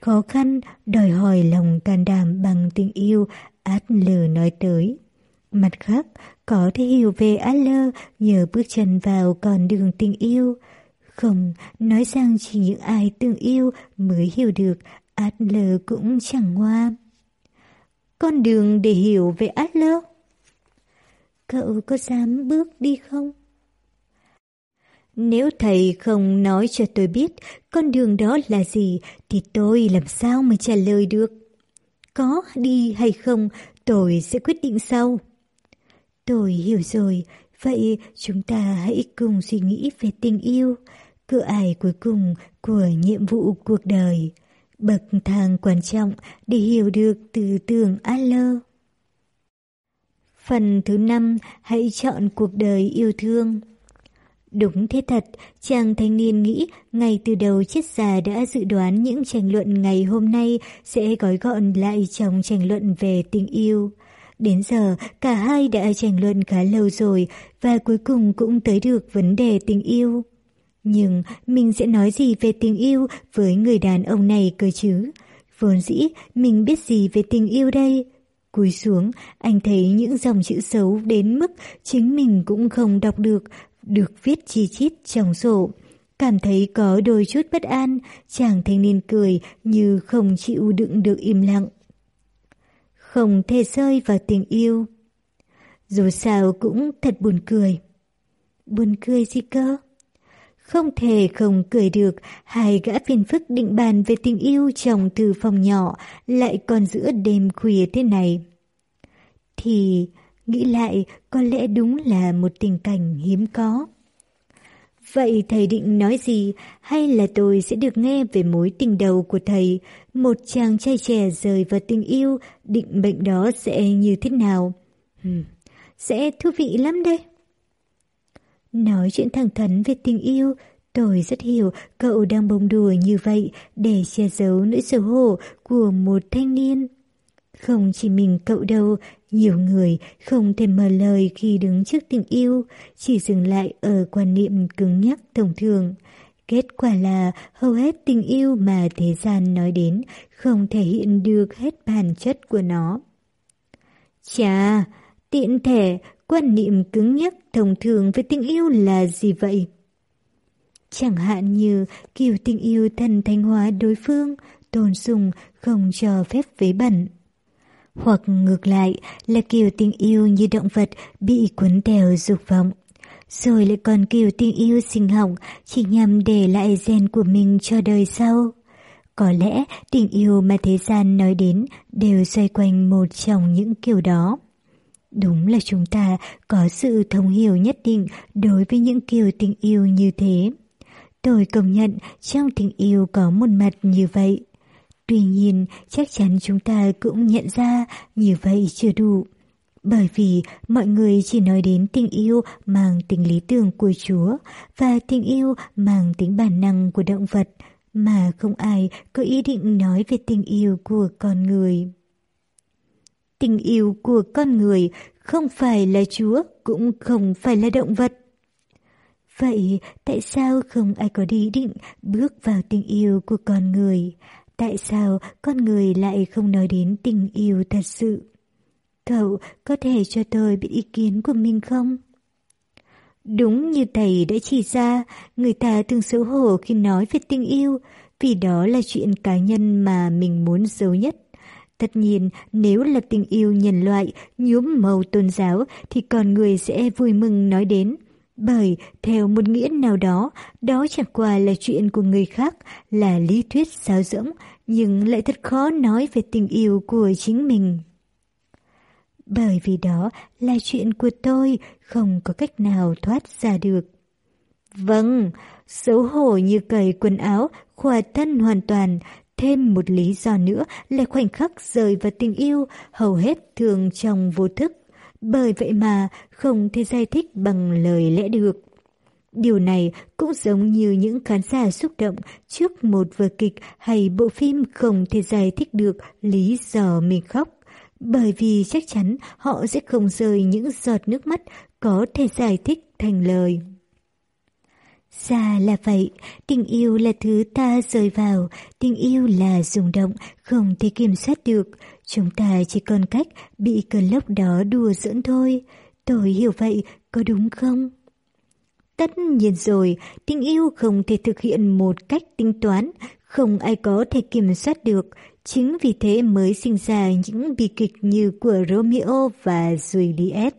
khó khăn, đòi hỏi lòng can đảm bằng tình yêu, Adler nói tới. Mặt khác, có thể hiểu về Adler nhờ bước chân vào con đường tình yêu. Không, nói rằng chỉ những ai từng yêu mới hiểu được Adler cũng chẳng ngoa. Con đường để hiểu về Adler? Cậu có dám bước đi không? Nếu thầy không nói cho tôi biết con đường đó là gì thì tôi làm sao mà trả lời được. Có đi hay không tôi sẽ quyết định sau. Tôi hiểu rồi, vậy chúng ta hãy cùng suy nghĩ về tình yêu, cửa ải cuối cùng của nhiệm vụ cuộc đời, bậc thang quan trọng để hiểu được tư tưởng Adler. Phần thứ năm, hãy chọn cuộc đời yêu thương. Đúng thế thật, chàng thanh niên nghĩ ngay từ đầu triết già đã dự đoán những tranh luận ngày hôm nay sẽ gói gọn lại trong tranh luận về tình yêu. Đến giờ, cả hai đã tranh luận khá lâu rồi và cuối cùng cũng tới được vấn đề tình yêu. Nhưng mình sẽ nói gì về tình yêu với người đàn ông này cơ chứ? Vốn dĩ, mình biết gì về tình yêu đây? Cúi xuống, anh thấy những dòng chữ xấu đến mức chính mình cũng không đọc được, được viết chi chít trong sổ. Cảm thấy có đôi chút bất an, chàng thanh niên cười như không chịu đựng được im lặng. Không thể rơi vào tình yêu. Dù sao cũng thật buồn cười. Buồn cười gì cơ? Không thể không cười được, hai gã phiền phức định bàn về tình yêu trong từ phòng nhỏ, lại còn giữa đêm khuya thế này. Thì, nghĩ lại, có lẽ đúng là một tình cảnh hiếm có. Vậy thầy định nói gì, hay là tôi sẽ được nghe về mối tình đầu của thầy, một chàng trai trẻ rời vào tình yêu, định mệnh đó sẽ như thế nào? Sẽ thú vị lắm đây. Nói chuyện thẳng thắn về tình yêu, tôi rất hiểu cậu đang bông đùa như vậy để che giấu nỗi xấu hổ của một thanh niên. Không chỉ mình cậu đâu, nhiều người không thể mở lời khi đứng trước tình yêu, chỉ dừng lại ở quan niệm cứng nhắc thông thường. Kết quả là hầu hết tình yêu mà thế gian nói đến không thể hiện được hết bản chất của nó. Chà, tiện thể, quan niệm cứng nhắc thông thường với tình yêu là gì vậy? Chẳng hạn như kiểu tình yêu thần thanh hóa đối phương, tôn sùng, không cho phép vế bẩn. Hoặc ngược lại là kiểu tình yêu như động vật bị cuốn theo dục vọng. Rồi lại còn kiểu tình yêu sinh học chỉ nhằm để lại gen của mình cho đời sau. Có lẽ tình yêu mà thế gian nói đến đều xoay quanh một trong những kiểu đó. Đúng là chúng ta có sự thông hiểu nhất định đối với những kiểu tình yêu như thế. Tôi công nhận trong tình yêu có một mặt như vậy. Tuy nhiên, chắc chắn chúng ta cũng nhận ra như vậy chưa đủ. Bởi vì mọi người chỉ nói đến tình yêu mang tính lý tưởng của Chúa và tình yêu mang tính bản năng của động vật, mà không ai có ý định nói về tình yêu của con người. Tình yêu của con người không phải là Chúa, cũng không phải là động vật. Vậy tại sao không ai có ý định bước vào tình yêu của con người? Tại sao con người lại không nói đến tình yêu thật sự? Cậu có thể cho tôi biết ý kiến của mình không? Đúng như thầy đã chỉ ra, người ta thường xấu hổ khi nói về tình yêu, vì đó là chuyện cá nhân mà mình muốn giấu nhất. Tất nhiên, nếu là tình yêu nhân loại, nhuốm màu tôn giáo thì con người sẽ vui mừng nói đến. Bởi theo một nghĩa nào đó, đó chẳng qua là chuyện của người khác, là lý thuyết giáo dưỡng nhưng lại thật khó nói về tình yêu của chính mình. Bởi vì đó là chuyện của tôi, không có cách nào thoát ra được. Vâng, xấu hổ như cởi quần áo, khỏa thân hoàn toàn, thêm một lý do nữa là khoảnh khắc rời vào tình yêu, hầu hết thường trong vô thức. Bởi vậy mà không thể giải thích bằng lời lẽ được. Điều này cũng giống như những khán giả xúc động trước một vở kịch hay bộ phim không thể giải thích được lý do mình khóc. Bởi vì chắc chắn họ sẽ không rơi những giọt nước mắt có thể giải thích thành lời. Ra là vậy, tình yêu là thứ ta rơi vào, tình yêu là rung động, không thể kiểm soát được. Chúng ta chỉ còn cách bị cơn lốc đó đùa giỡn thôi. Tôi hiểu vậy, có đúng không? Tất nhiên rồi, tình yêu không thể thực hiện một cách tính toán, không ai có thể kiểm soát được. Chính vì thế mới sinh ra những bi kịch như của Romeo và Juliet.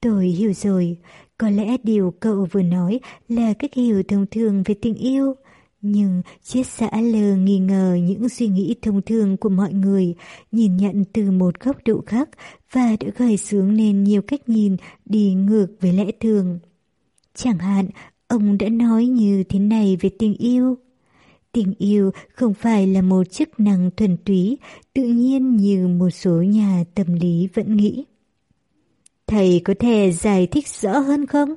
Tôi hiểu rồi, có lẽ điều cậu vừa nói là cách hiểu thông thường về tình yêu. Nhưng chiếc xã lờ nghi ngờ những suy nghĩ thông thường của mọi người, nhìn nhận từ một góc độ khác và đã gợi sướng nên nhiều cách nhìn đi ngược với lẽ thường. Chẳng hạn, ông đã nói như thế này về tình yêu. Tình yêu không phải là một chức năng thuần túy, tự nhiên như một số nhà tâm lý vẫn nghĩ. Thầy có thể giải thích rõ hơn không?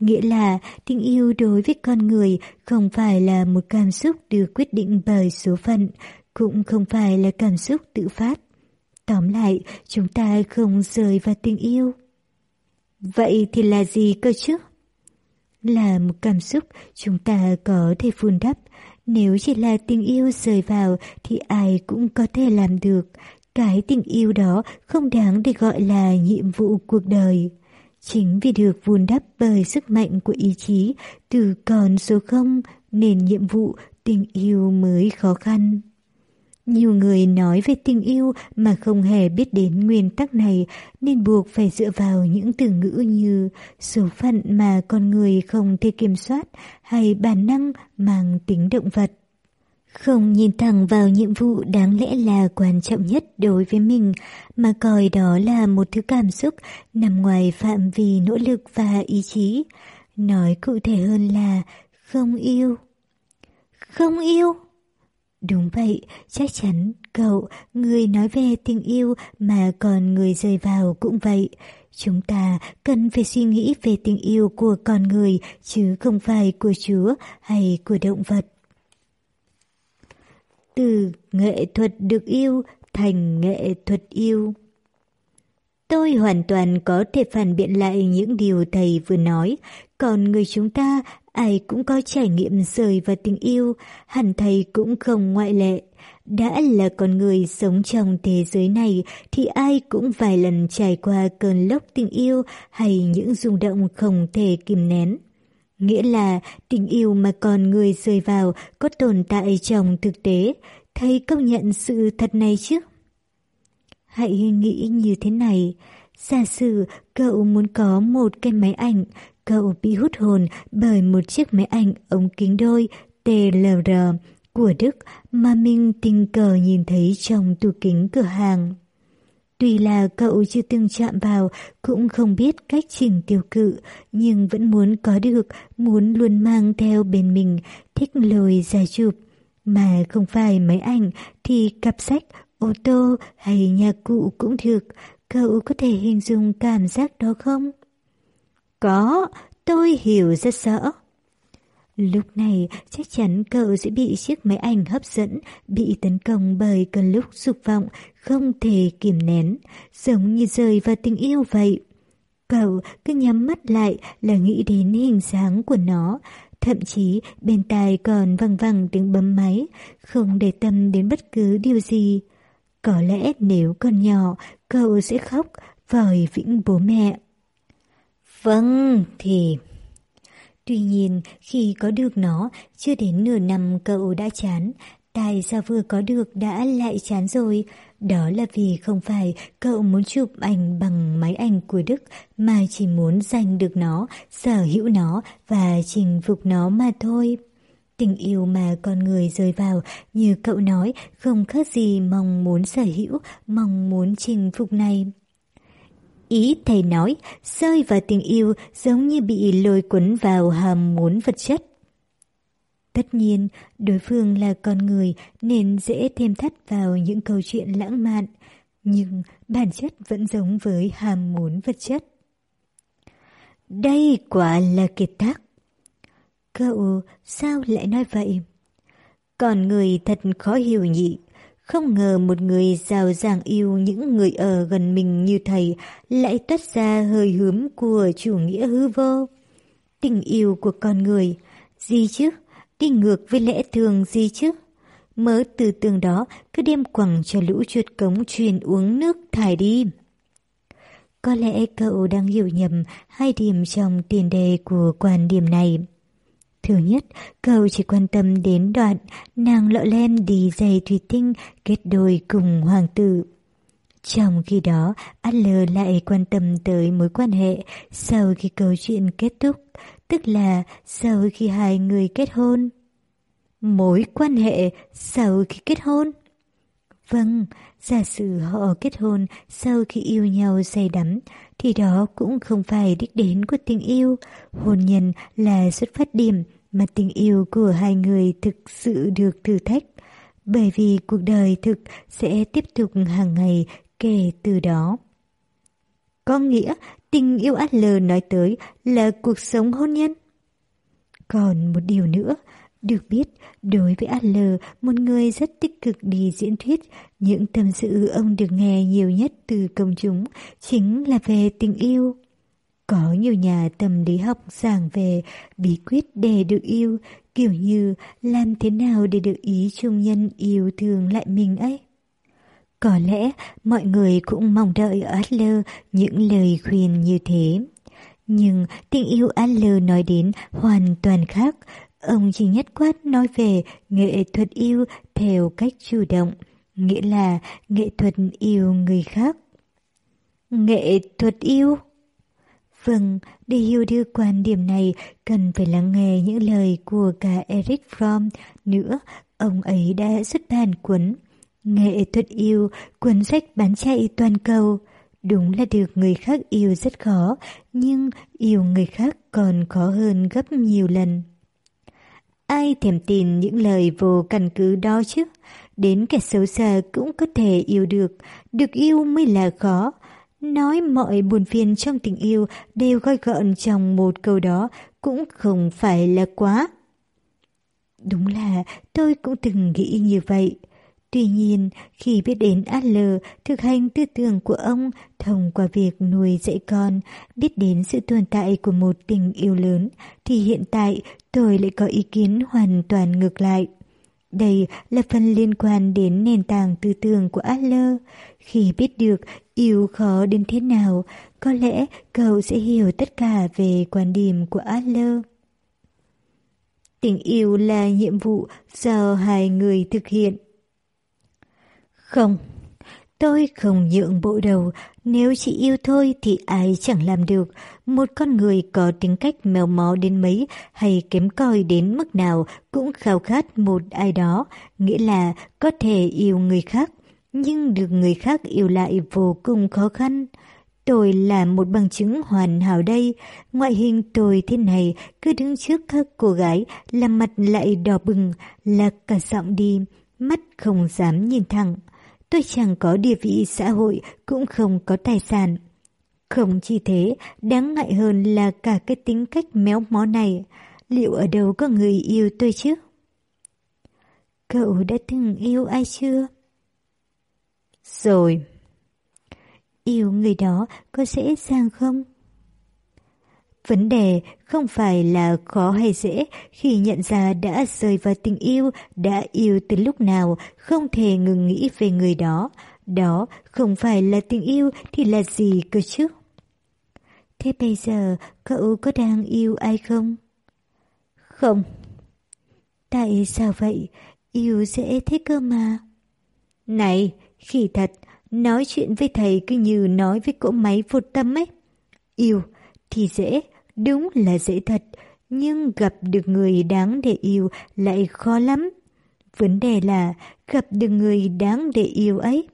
Nghĩa là tình yêu đối với con người không phải là một cảm xúc được quyết định bởi số phận, cũng không phải là cảm xúc tự phát. Tóm lại, chúng ta không rời vào tình yêu. Vậy thì là gì cơ chứ? Là một cảm xúc, chúng ta có thể phun đắp. Nếu chỉ là tình yêu rời vào, thì ai cũng có thể làm được. Cái tình yêu đó không đáng để gọi là nhiệm vụ cuộc đời. Chính vì được vun đắp bởi sức mạnh của ý chí, từ còn số không, nên nhiệm vụ tình yêu mới khó khăn. Nhiều người nói về tình yêu mà không hề biết đến nguyên tắc này nên buộc phải dựa vào những từ ngữ như số phận mà con người không thể kiểm soát hay bản năng mang tính động vật. Không nhìn thẳng vào nhiệm vụ đáng lẽ là quan trọng nhất đối với mình, mà coi đó là một thứ cảm xúc nằm ngoài phạm vi nỗ lực và ý chí. Nói cụ thể hơn là không yêu. Không yêu? Đúng vậy, chắc chắn cậu, người nói về tình yêu mà còn người rơi vào cũng vậy. Chúng ta cần phải suy nghĩ về tình yêu của con người chứ không phải của Chúa hay của động vật. Từ nghệ thuật được yêu thành nghệ thuật yêu. Tôi hoàn toàn có thể phản biện lại những điều thầy vừa nói, còn người chúng ta ai cũng có trải nghiệm rời vào tình yêu, hẳn thầy cũng không ngoại lệ. Đã là con người sống trong thế giới này thì ai cũng vài lần trải qua cơn lốc tình yêu hay những rung động không thể kìm nén. Nghĩa là tình yêu mà con người rơi vào có tồn tại trong thực tế, thầy công nhận sự thật này chứ? Hãy nghĩ như thế này, giả sử cậu muốn có một cái máy ảnh, cậu bị hút hồn bởi một chiếc máy ảnh ống kính đôi TLR của Đức mà mình tình cờ nhìn thấy trong tủ kính cửa hàng. Tuy là cậu chưa từng chạm vào, cũng không biết cách chỉnh tiêu cự, nhưng vẫn muốn có được, muốn luôn mang theo bên mình, thích lồi ra chụp. Mà không phải máy ảnh thì cặp sách, ô tô hay nhà cụ cũng được, cậu có thể hình dung cảm giác đó không? Có, tôi hiểu rất rõ. Lúc này chắc chắn cậu sẽ bị chiếc máy ảnh hấp dẫn, bị tấn công bởi cơn lúc dục vọng, không thể kiềm nén, giống như rời vào tình yêu vậy. Cậu cứ nhắm mắt lại là nghĩ đến hình dáng của nó, thậm chí bên tai còn văng văng tiếng bấm máy, không để tâm đến bất cứ điều gì. Có lẽ nếu còn nhỏ, cậu sẽ khóc, vòi vĩnh bố mẹ. Vâng, thì... Tuy nhiên, khi có được nó, chưa đến nửa năm cậu đã chán. Tại sao vừa có được đã lại chán rồi? Đó là vì không phải cậu muốn chụp ảnh bằng máy ảnh của Đức mà chỉ muốn giành được nó, sở hữu nó và chinh phục nó mà thôi. Tình yêu mà con người rơi vào, như cậu nói, không khác gì mong muốn sở hữu, mong muốn chinh phục này. Ý thầy nói, rơi vào tình yêu giống như bị lôi cuốn vào hàm muốn vật chất. Tất nhiên, đối phương là con người nên dễ thêm thắt vào những câu chuyện lãng mạn, nhưng bản chất vẫn giống với hàm muốn vật chất. Đây quả là kiệt tác. Cậu sao lại nói vậy? Còn người thật khó hiểu nhị. Không ngờ một người giàu giảng yêu những người ở gần mình như thầy lại toát ra hơi hướng của chủ nghĩa hư vô. Tình yêu của con người, gì chứ? Đi ngược với lẽ thường gì chứ? Mớ từ tường đó cứ đem quẳng cho lũ chuột cống truyền uống nước thải đi. Có lẽ cậu đang hiểu nhầm hai điểm trong tiền đề của quan điểm này. Thứ nhất, cậu chỉ quan tâm đến đoạn nàng lọ lem đi giày thủy tinh kết đôi cùng hoàng tử. Trong khi đó, Adler lại quan tâm tới mối quan hệ sau khi câu chuyện kết thúc, tức là sau khi hai người kết hôn. Mối quan hệ sau khi kết hôn? Vâng, giả sử họ kết hôn sau khi yêu nhau say đắm, thì đó cũng không phải đích đến của tình yêu. Hôn nhân là xuất phát điểm mà tình yêu của hai người thực sự được thử thách. Bởi vì cuộc đời thực sẽ tiếp tục hàng ngày kể từ đó. Có nghĩa tình yêu Adler nói tới là cuộc sống hôn nhân. Còn một điều nữa, được biết, đối với Adler, một người rất tích cực đi diễn thuyết, những tâm sự ông được nghe nhiều nhất từ công chúng chính là về tình yêu. Có nhiều nhà tâm lý học giảng về bí quyết để được yêu, kiểu như làm thế nào để được ý chung nhân yêu thương lại mình ấy. Có lẽ mọi người cũng mong đợi ở Adler những lời khuyên như thế. Nhưng tình yêu Adler nói đến hoàn toàn khác. Ông chỉ nhất quát nói về nghệ thuật yêu theo cách chủ động, nghĩa là nghệ thuật yêu người khác. Nghệ thuật yêu? Vâng, để hiểu được quan điểm này, cần phải lắng nghe những lời của cả Eric Fromm. Nữa, ông ấy đã xuất bản cuốn Nghệ thuật yêu, cuốn sách bán chạy toàn cầu. Đúng là được người khác yêu rất khó, nhưng yêu người khác còn khó hơn gấp nhiều lần. Ai thèm tin những lời vô căn cứ đó chứ? Đến kẻ xấu xa cũng có thể yêu được, được yêu mới là khó. Nói mọi buồn phiền trong tình yêu đều gói gọn trong một câu đó cũng không phải là quá. Đúng là tôi cũng từng nghĩ như vậy. Tuy nhiên, khi biết đến Al thực hành tư tưởng của ông thông qua việc nuôi dạy con, biết đến sự tồn tại của một tình yêu lớn, thì hiện tại tôi lại có ý kiến hoàn toàn ngược lại. Đây là phần liên quan đến nền tảng tư tưởng của Adler. Khi biết được yêu khó đến thế nào, có lẽ cậu sẽ hiểu tất cả về quan điểm của Adler. Tình yêu là nhiệm vụ do hai người thực hiện. Không, tôi không nhượng bộ đầu, nếu chỉ yêu thôi thì ai chẳng làm được. Một con người có tính cách mèo mó đến mấy hay kém coi đến mức nào cũng khao khát một ai đó, nghĩa là có thể yêu người khác, nhưng được người khác yêu lại vô cùng khó khăn. Tôi là một bằng chứng hoàn hảo đây, ngoại hình tôi thế này cứ đứng trước các cô gái làm mặt lại đỏ bừng, lạc cả giọng đi, mắt không dám nhìn thẳng. Tôi chẳng có địa vị xã hội, cũng không có tài sản. Không chỉ thế, đáng ngại hơn là cả cái tính cách méo mó này. Liệu ở đâu có người yêu tôi chứ? Cậu đã từng yêu ai chưa? Rồi. Yêu người đó có dễ dàng không? Vấn đề không phải là khó hay dễ khi nhận ra đã rơi vào tình yêu, đã yêu từ lúc nào, không thể ngừng nghĩ về người đó. Đó không phải là tình yêu thì là gì cơ chứ? Thế bây giờ cậu có đang yêu ai không? Không. Tại sao vậy? yêu dễ thế cơ mà. Này, khi thật, nói chuyện với thầy cứ như nói với cỗ máy vô tâm ấy. Yêu thì dễ, đúng là dễ thật, nhưng gặp được người đáng để yêu lại khó lắm. Vấn đề là gặp được người đáng để yêu ấy.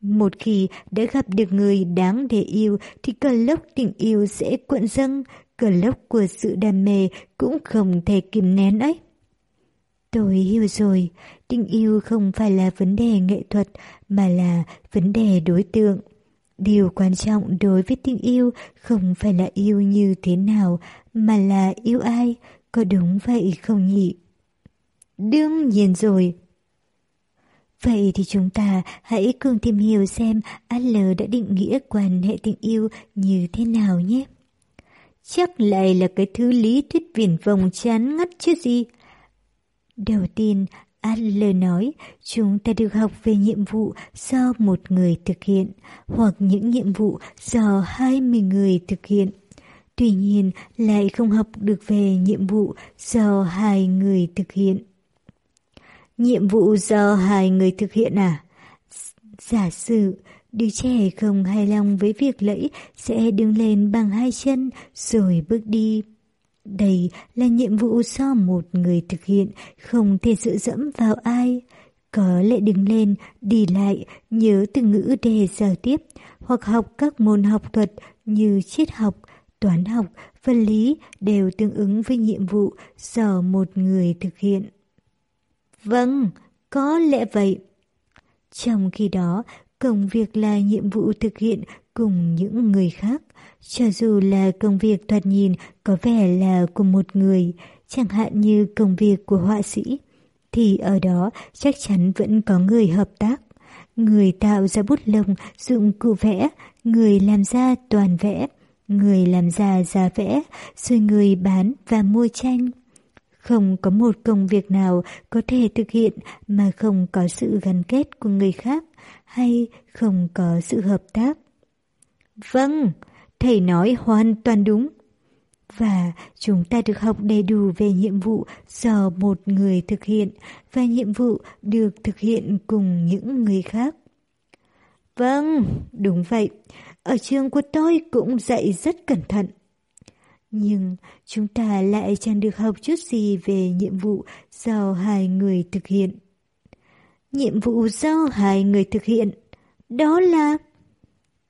Một khi đã gặp được người đáng để yêu thì cơn lốc tình yêu sẽ cuộn dâng, cơn lốc của sự đam mê cũng không thể kìm nén ấy. Tôi hiểu rồi, tình yêu không phải là vấn đề nghệ thuật mà là vấn đề đối tượng. Điều quan trọng đối với tình yêu không phải là yêu như thế nào mà là yêu ai, có đúng vậy không nhỉ? Đương nhiên rồi. Vậy thì chúng ta hãy cùng tìm hiểu xem L đã định nghĩa quan hệ tình yêu như thế nào nhé. Chắc lại là cái thứ lý thuyết viển vòng chán ngắt chứ gì. Đầu tiên, Adler nói, chúng ta được học về nhiệm vụ do một người thực hiện, hoặc những nhiệm vụ do 20 người thực hiện. Tuy nhiên, lại không học được về nhiệm vụ do hai người thực hiện. Nhiệm vụ do hai người thực hiện à? Giả sử, đứa trẻ không hài lòng với việc lẫy sẽ đứng lên bằng hai chân rồi bước đi. Đây là nhiệm vụ do một người thực hiện, không thể dựa dẫm vào ai. Có lẽ đứng lên, đi lại, nhớ từ ngữ để giao tiếp, hoặc học các môn học thuật như triết học, toán học, vật lý đều tương ứng với nhiệm vụ do một người thực hiện. Vâng, có lẽ vậy. Trong khi đó, công việc là nhiệm vụ thực hiện cùng những người khác. Cho dù là công việc thoạt nhìn có vẻ là của một người, chẳng hạn như công việc của họa sĩ, thì ở đó chắc chắn vẫn có người hợp tác. Người tạo ra bút lông, dụng cụ vẽ, người làm ra toàn vẽ, người làm ra giá vẽ, rồi người bán và mua tranh. Không có một công việc nào có thể thực hiện mà không có sự gắn kết của người khác hay không có sự hợp tác. Vâng, thầy nói hoàn toàn đúng. Và chúng ta được học đầy đủ về nhiệm vụ do một người thực hiện và nhiệm vụ được thực hiện cùng những người khác. Vâng, đúng vậy. Ở trường của tôi cũng dạy rất cẩn thận. Nhưng chúng ta lại chẳng được học chút gì về nhiệm vụ do hai người thực hiện. Nhiệm vụ do hai người thực hiện, đó là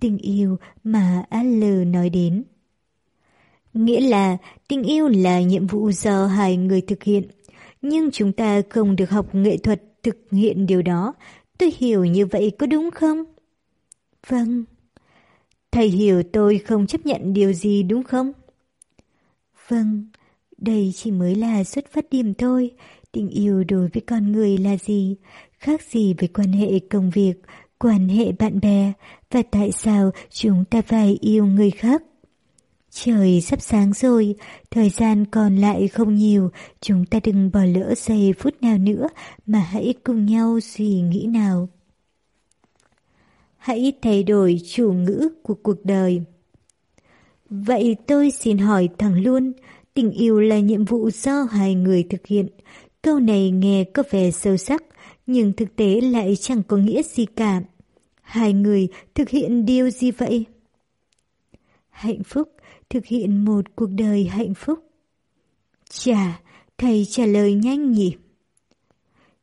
tình yêu mà Al nói đến. Nghĩa là tình yêu là nhiệm vụ do hai người thực hiện, nhưng chúng ta không được học nghệ thuật thực hiện điều đó. Tôi hiểu như vậy có đúng không? Vâng. Thầy hiểu tôi không chấp nhận điều gì đúng không? Vâng, đây chỉ mới là xuất phát điểm thôi. Tình yêu đối với con người là gì? Khác gì với quan hệ công việc, quan hệ bạn bè? Và tại sao chúng ta phải yêu người khác? Trời sắp sáng rồi, thời gian còn lại không nhiều, chúng ta đừng bỏ lỡ giây phút nào nữa mà hãy cùng nhau suy nghĩ nào. Hãy thay đổi chủ ngữ của cuộc đời. Vậy tôi xin hỏi thẳng luôn, tình yêu là nhiệm vụ do hai người thực hiện. Câu này nghe có vẻ sâu sắc, nhưng thực tế lại chẳng có nghĩa gì cả. Hai người thực hiện điều gì vậy? Hạnh phúc, thực hiện một cuộc đời hạnh phúc. Chà, thầy trả lời nhanh nhỉ?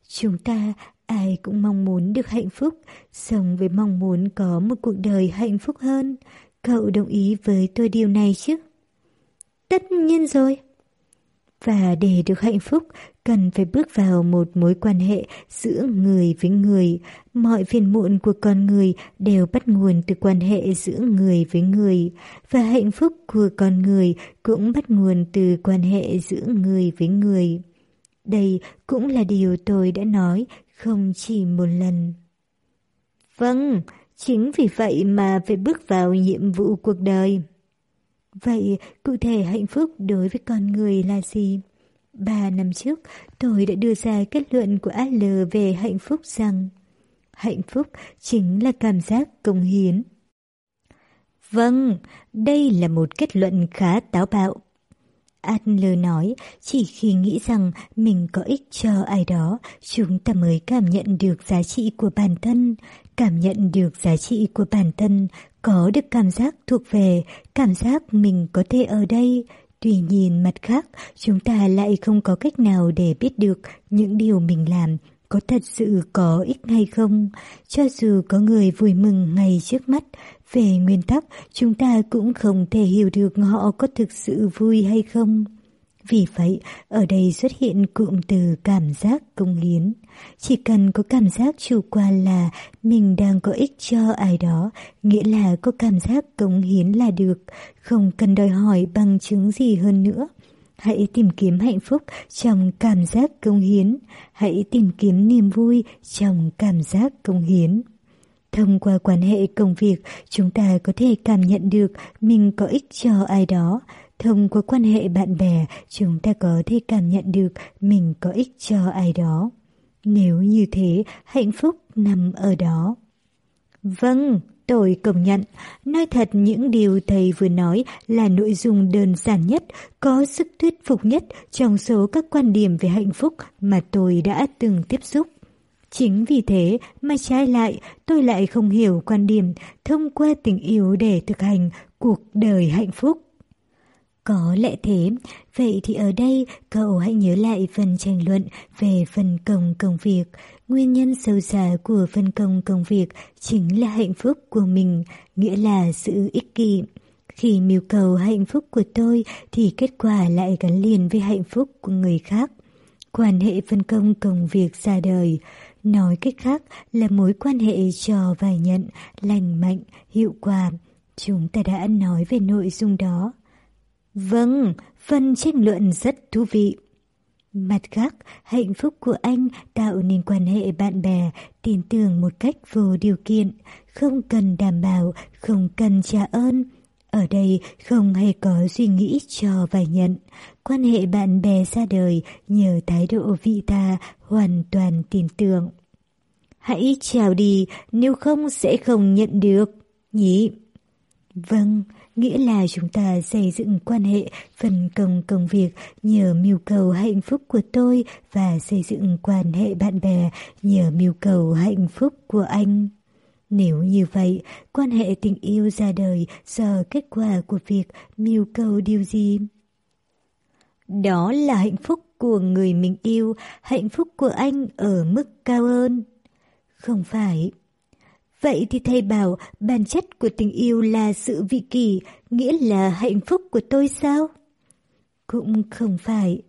Chúng ta ai cũng mong muốn được hạnh phúc, sống với mong muốn có một cuộc đời hạnh phúc hơn. Cậu đồng ý với tôi điều này chứ? Tất nhiên rồi. Và để được hạnh phúc, cần phải bước vào một mối quan hệ giữa người với người. Mọi phiền muộn của con người đều bắt nguồn từ quan hệ giữa người với người. Và hạnh phúc của con người cũng bắt nguồn từ quan hệ giữa người với người. Đây cũng là điều tôi đã nói không chỉ một lần. Vâng, chính vì vậy mà phải bước vào nhiệm vụ cuộc đời. Vậy cụ thể hạnh phúc đối với con người là gì? Ba năm trước, tôi đã đưa ra kết luận của AL về hạnh phúc rằng hạnh phúc chính là cảm giác công hiến. Vâng, đây là một kết luận khá táo bạo. Adler nói, chỉ khi nghĩ rằng mình có ích cho ai đó, chúng ta mới cảm nhận được giá trị của bản thân. Cảm nhận được giá trị của bản thân, có được cảm giác thuộc về, cảm giác mình có thể ở đây. tùy nhìn mặt khác, chúng ta lại không có cách nào để biết được những điều mình làm có thật sự có ích hay không. Cho dù có người vui mừng ngay trước mắt, về nguyên tắc chúng ta cũng không thể hiểu được họ có thực sự vui hay không. Vì vậy, ở đây xuất hiện cụm từ cảm giác công hiến. Chỉ cần có cảm giác chủ quan là mình đang có ích cho ai đó, nghĩa là có cảm giác công hiến là được, không cần đòi hỏi bằng chứng gì hơn nữa. Hãy tìm kiếm hạnh phúc trong cảm giác công hiến. Hãy tìm kiếm niềm vui trong cảm giác công hiến. Thông qua quan hệ công việc, chúng ta có thể cảm nhận được mình có ích cho ai đó. Thông qua quan hệ bạn bè, chúng ta có thể cảm nhận được mình có ích cho ai đó. Nếu như thế, hạnh phúc nằm ở đó. Vâng, Tôi công nhận, nói thật những điều thầy vừa nói là nội dung đơn giản nhất, có sức thuyết phục nhất trong số các quan điểm về hạnh phúc mà tôi đã từng tiếp xúc. Chính vì thế mà trái lại tôi lại không hiểu quan điểm thông qua tình yêu để thực hành cuộc đời hạnh phúc. Có lẽ thế, vậy thì ở đây cậu hãy nhớ lại phần tranh luận về phần công công việc. Nguyên nhân sâu xa của phân công công việc chính là hạnh phúc của mình, nghĩa là sự ích kỷ. Khi mưu cầu hạnh phúc của tôi thì kết quả lại gắn liền với hạnh phúc của người khác. Quan hệ phân công công việc ra đời, nói cách khác là mối quan hệ cho và nhận, lành mạnh, hiệu quả. Chúng ta đã nói về nội dung đó. Vâng, phần tranh luận rất thú vị. Mặt khác, hạnh phúc của anh tạo nên quan hệ bạn bè, tin tưởng một cách vô điều kiện, không cần đảm bảo, không cần trả ơn. Ở đây không hề có suy nghĩ cho và nhận. Quan hệ bạn bè ra đời nhờ thái độ vị tha, hoàn toàn tin tưởng. Hãy chào đi, nếu không sẽ không nhận được, nhỉ? Vâng, nghĩa là chúng ta xây dựng quan hệ phân công công việc nhờ mưu cầu hạnh phúc của tôi và xây dựng quan hệ bạn bè nhờ mưu cầu hạnh phúc của anh. Nếu như vậy, quan hệ tình yêu ra đời do kết quả của việc mưu cầu điều gì? Đó là hạnh phúc của người mình yêu, hạnh phúc của anh ở mức cao hơn. Không phải. Vậy thì thầy bảo bản chất của tình yêu là sự vị kỷ, nghĩa là hạnh phúc của tôi sao? Cũng không phải.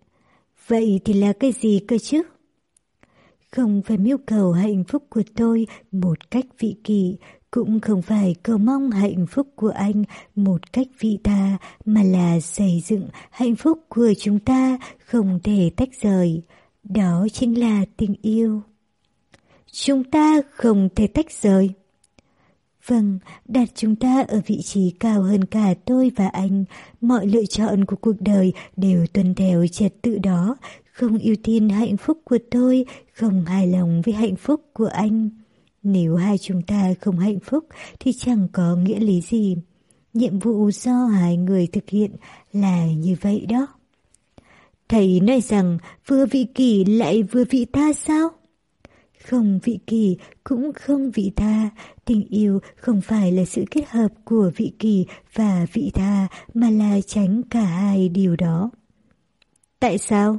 Vậy thì là cái gì cơ chứ? Không phải mưu cầu hạnh phúc của tôi một cách vị kỷ, cũng không phải cầu mong hạnh phúc của anh một cách vị tha, mà là xây dựng hạnh phúc của chúng ta không thể tách rời. Đó chính là tình yêu. Chúng ta không thể tách rời. Vâng, đặt chúng ta ở vị trí cao hơn cả tôi và anh. Mọi lựa chọn của cuộc đời đều tuân theo trật tự đó. Không ưu tiên hạnh phúc của tôi, không hài lòng với hạnh phúc của anh. Nếu hai chúng ta không hạnh phúc thì chẳng có nghĩa lý gì. Nhiệm vụ do hai người thực hiện là như vậy đó. Thầy nói rằng vừa vị kỷ lại vừa vị tha sao? Không vị kỳ cũng không vị tha, tình yêu không phải là sự kết hợp của vị kỳ và vị tha mà là tránh cả hai điều đó. Tại sao?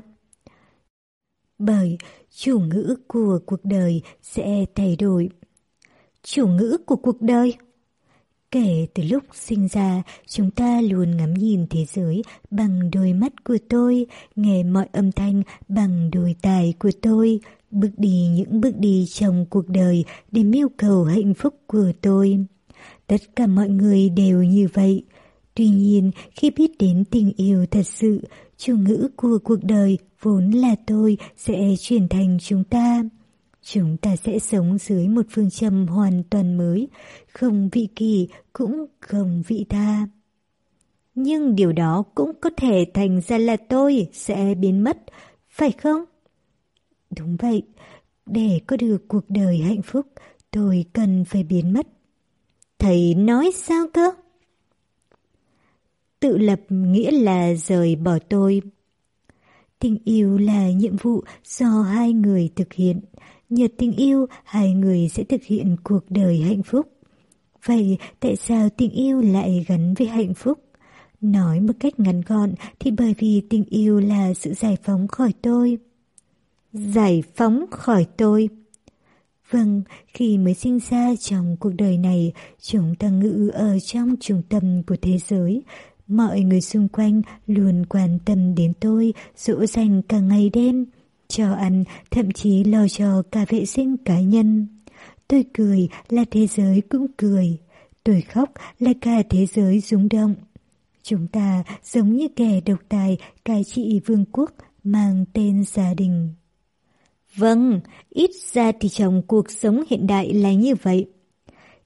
Bởi chủ ngữ của cuộc đời sẽ thay đổi. Chủ ngữ của cuộc đời? Kể từ lúc sinh ra, chúng ta luôn ngắm nhìn thế giới bằng đôi mắt của tôi, nghe mọi âm thanh bằng đôi tai của tôi, bước đi những bước đi trong cuộc đời để mưu cầu hạnh phúc của tôi. Tất cả mọi người đều như vậy. Tuy nhiên, khi biết đến tình yêu thật sự, chủ ngữ của cuộc đời vốn là tôi sẽ chuyển thành chúng ta. Chúng ta sẽ sống dưới một phương châm hoàn toàn mới, không vị kỳ cũng không vị tha. Nhưng điều đó cũng có thể thành ra là tôi sẽ biến mất, phải không? Đúng vậy, để có được cuộc đời hạnh phúc, tôi cần phải biến mất. Thầy nói sao cơ? Tự lập nghĩa là rời bỏ tôi. Tình yêu là nhiệm vụ do hai người thực hiện. Nhờ tình yêu, hai người sẽ thực hiện cuộc đời hạnh phúc. Vậy tại sao tình yêu lại gắn với hạnh phúc? Nói một cách ngắn gọn thì bởi vì tình yêu là sự giải phóng khỏi tôi. Giải phóng khỏi tôi. Vâng, khi mới sinh ra trong cuộc đời này, chúng ta ngự ở trong trung tâm của thế giới. Mọi người xung quanh luôn quan tâm đến tôi, dỗ dành cả ngày đêm, cho ăn, thậm chí lo cho cả vệ sinh cá nhân. Tôi cười là thế giới cũng cười. Tôi khóc là cả thế giới rung động. Chúng ta giống như kẻ độc tài cai trị vương quốc mang tên gia đình. Vâng, ít ra thì trong cuộc sống hiện đại là như vậy.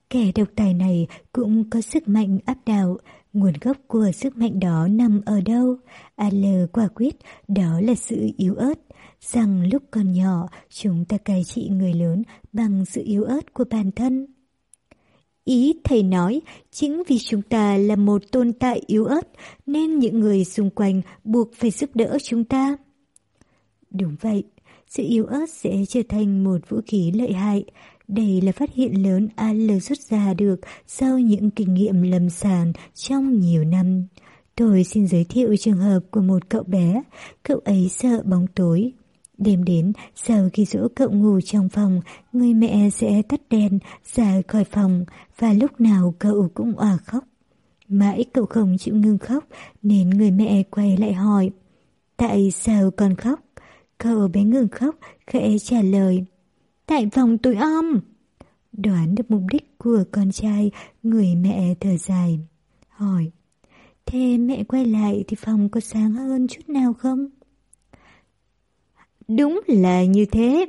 Kẻ độc tài này cũng có sức mạnh áp đảo, nguồn gốc của sức mạnh đó nằm ở đâu? À, Al quả quyết đó là sự yếu ớt, rằng lúc còn nhỏ chúng ta cai trị người lớn bằng sự yếu ớt của bản thân. Ý thầy nói, chính vì chúng ta là một tồn tại yếu ớt nên những người xung quanh buộc phải giúp đỡ chúng ta. Đúng vậy, sự yếu ớt sẽ trở thành một vũ khí lợi hại. Đây là phát hiện lớn Al rút ra được sau những kinh nghiệm lâm sàng trong nhiều năm. Tôi xin giới thiệu trường hợp của một cậu bé. Cậu ấy sợ bóng tối, Đêm đến, sau khi dỗ cậu ngủ trong phòng, người mẹ sẽ tắt đèn ra khỏi phòng và lúc nào cậu cũng òa khóc. Mãi cậu không chịu ngưng khóc nên người mẹ quay lại hỏi Tại sao con khóc? Cậu bé ngừng khóc, khẽ trả lời Tại phòng tối om. Đoán được mục đích của con trai, người mẹ thở dài. Hỏi Thế mẹ quay lại thì phòng có sáng hơn chút nào không? Đúng là như thế.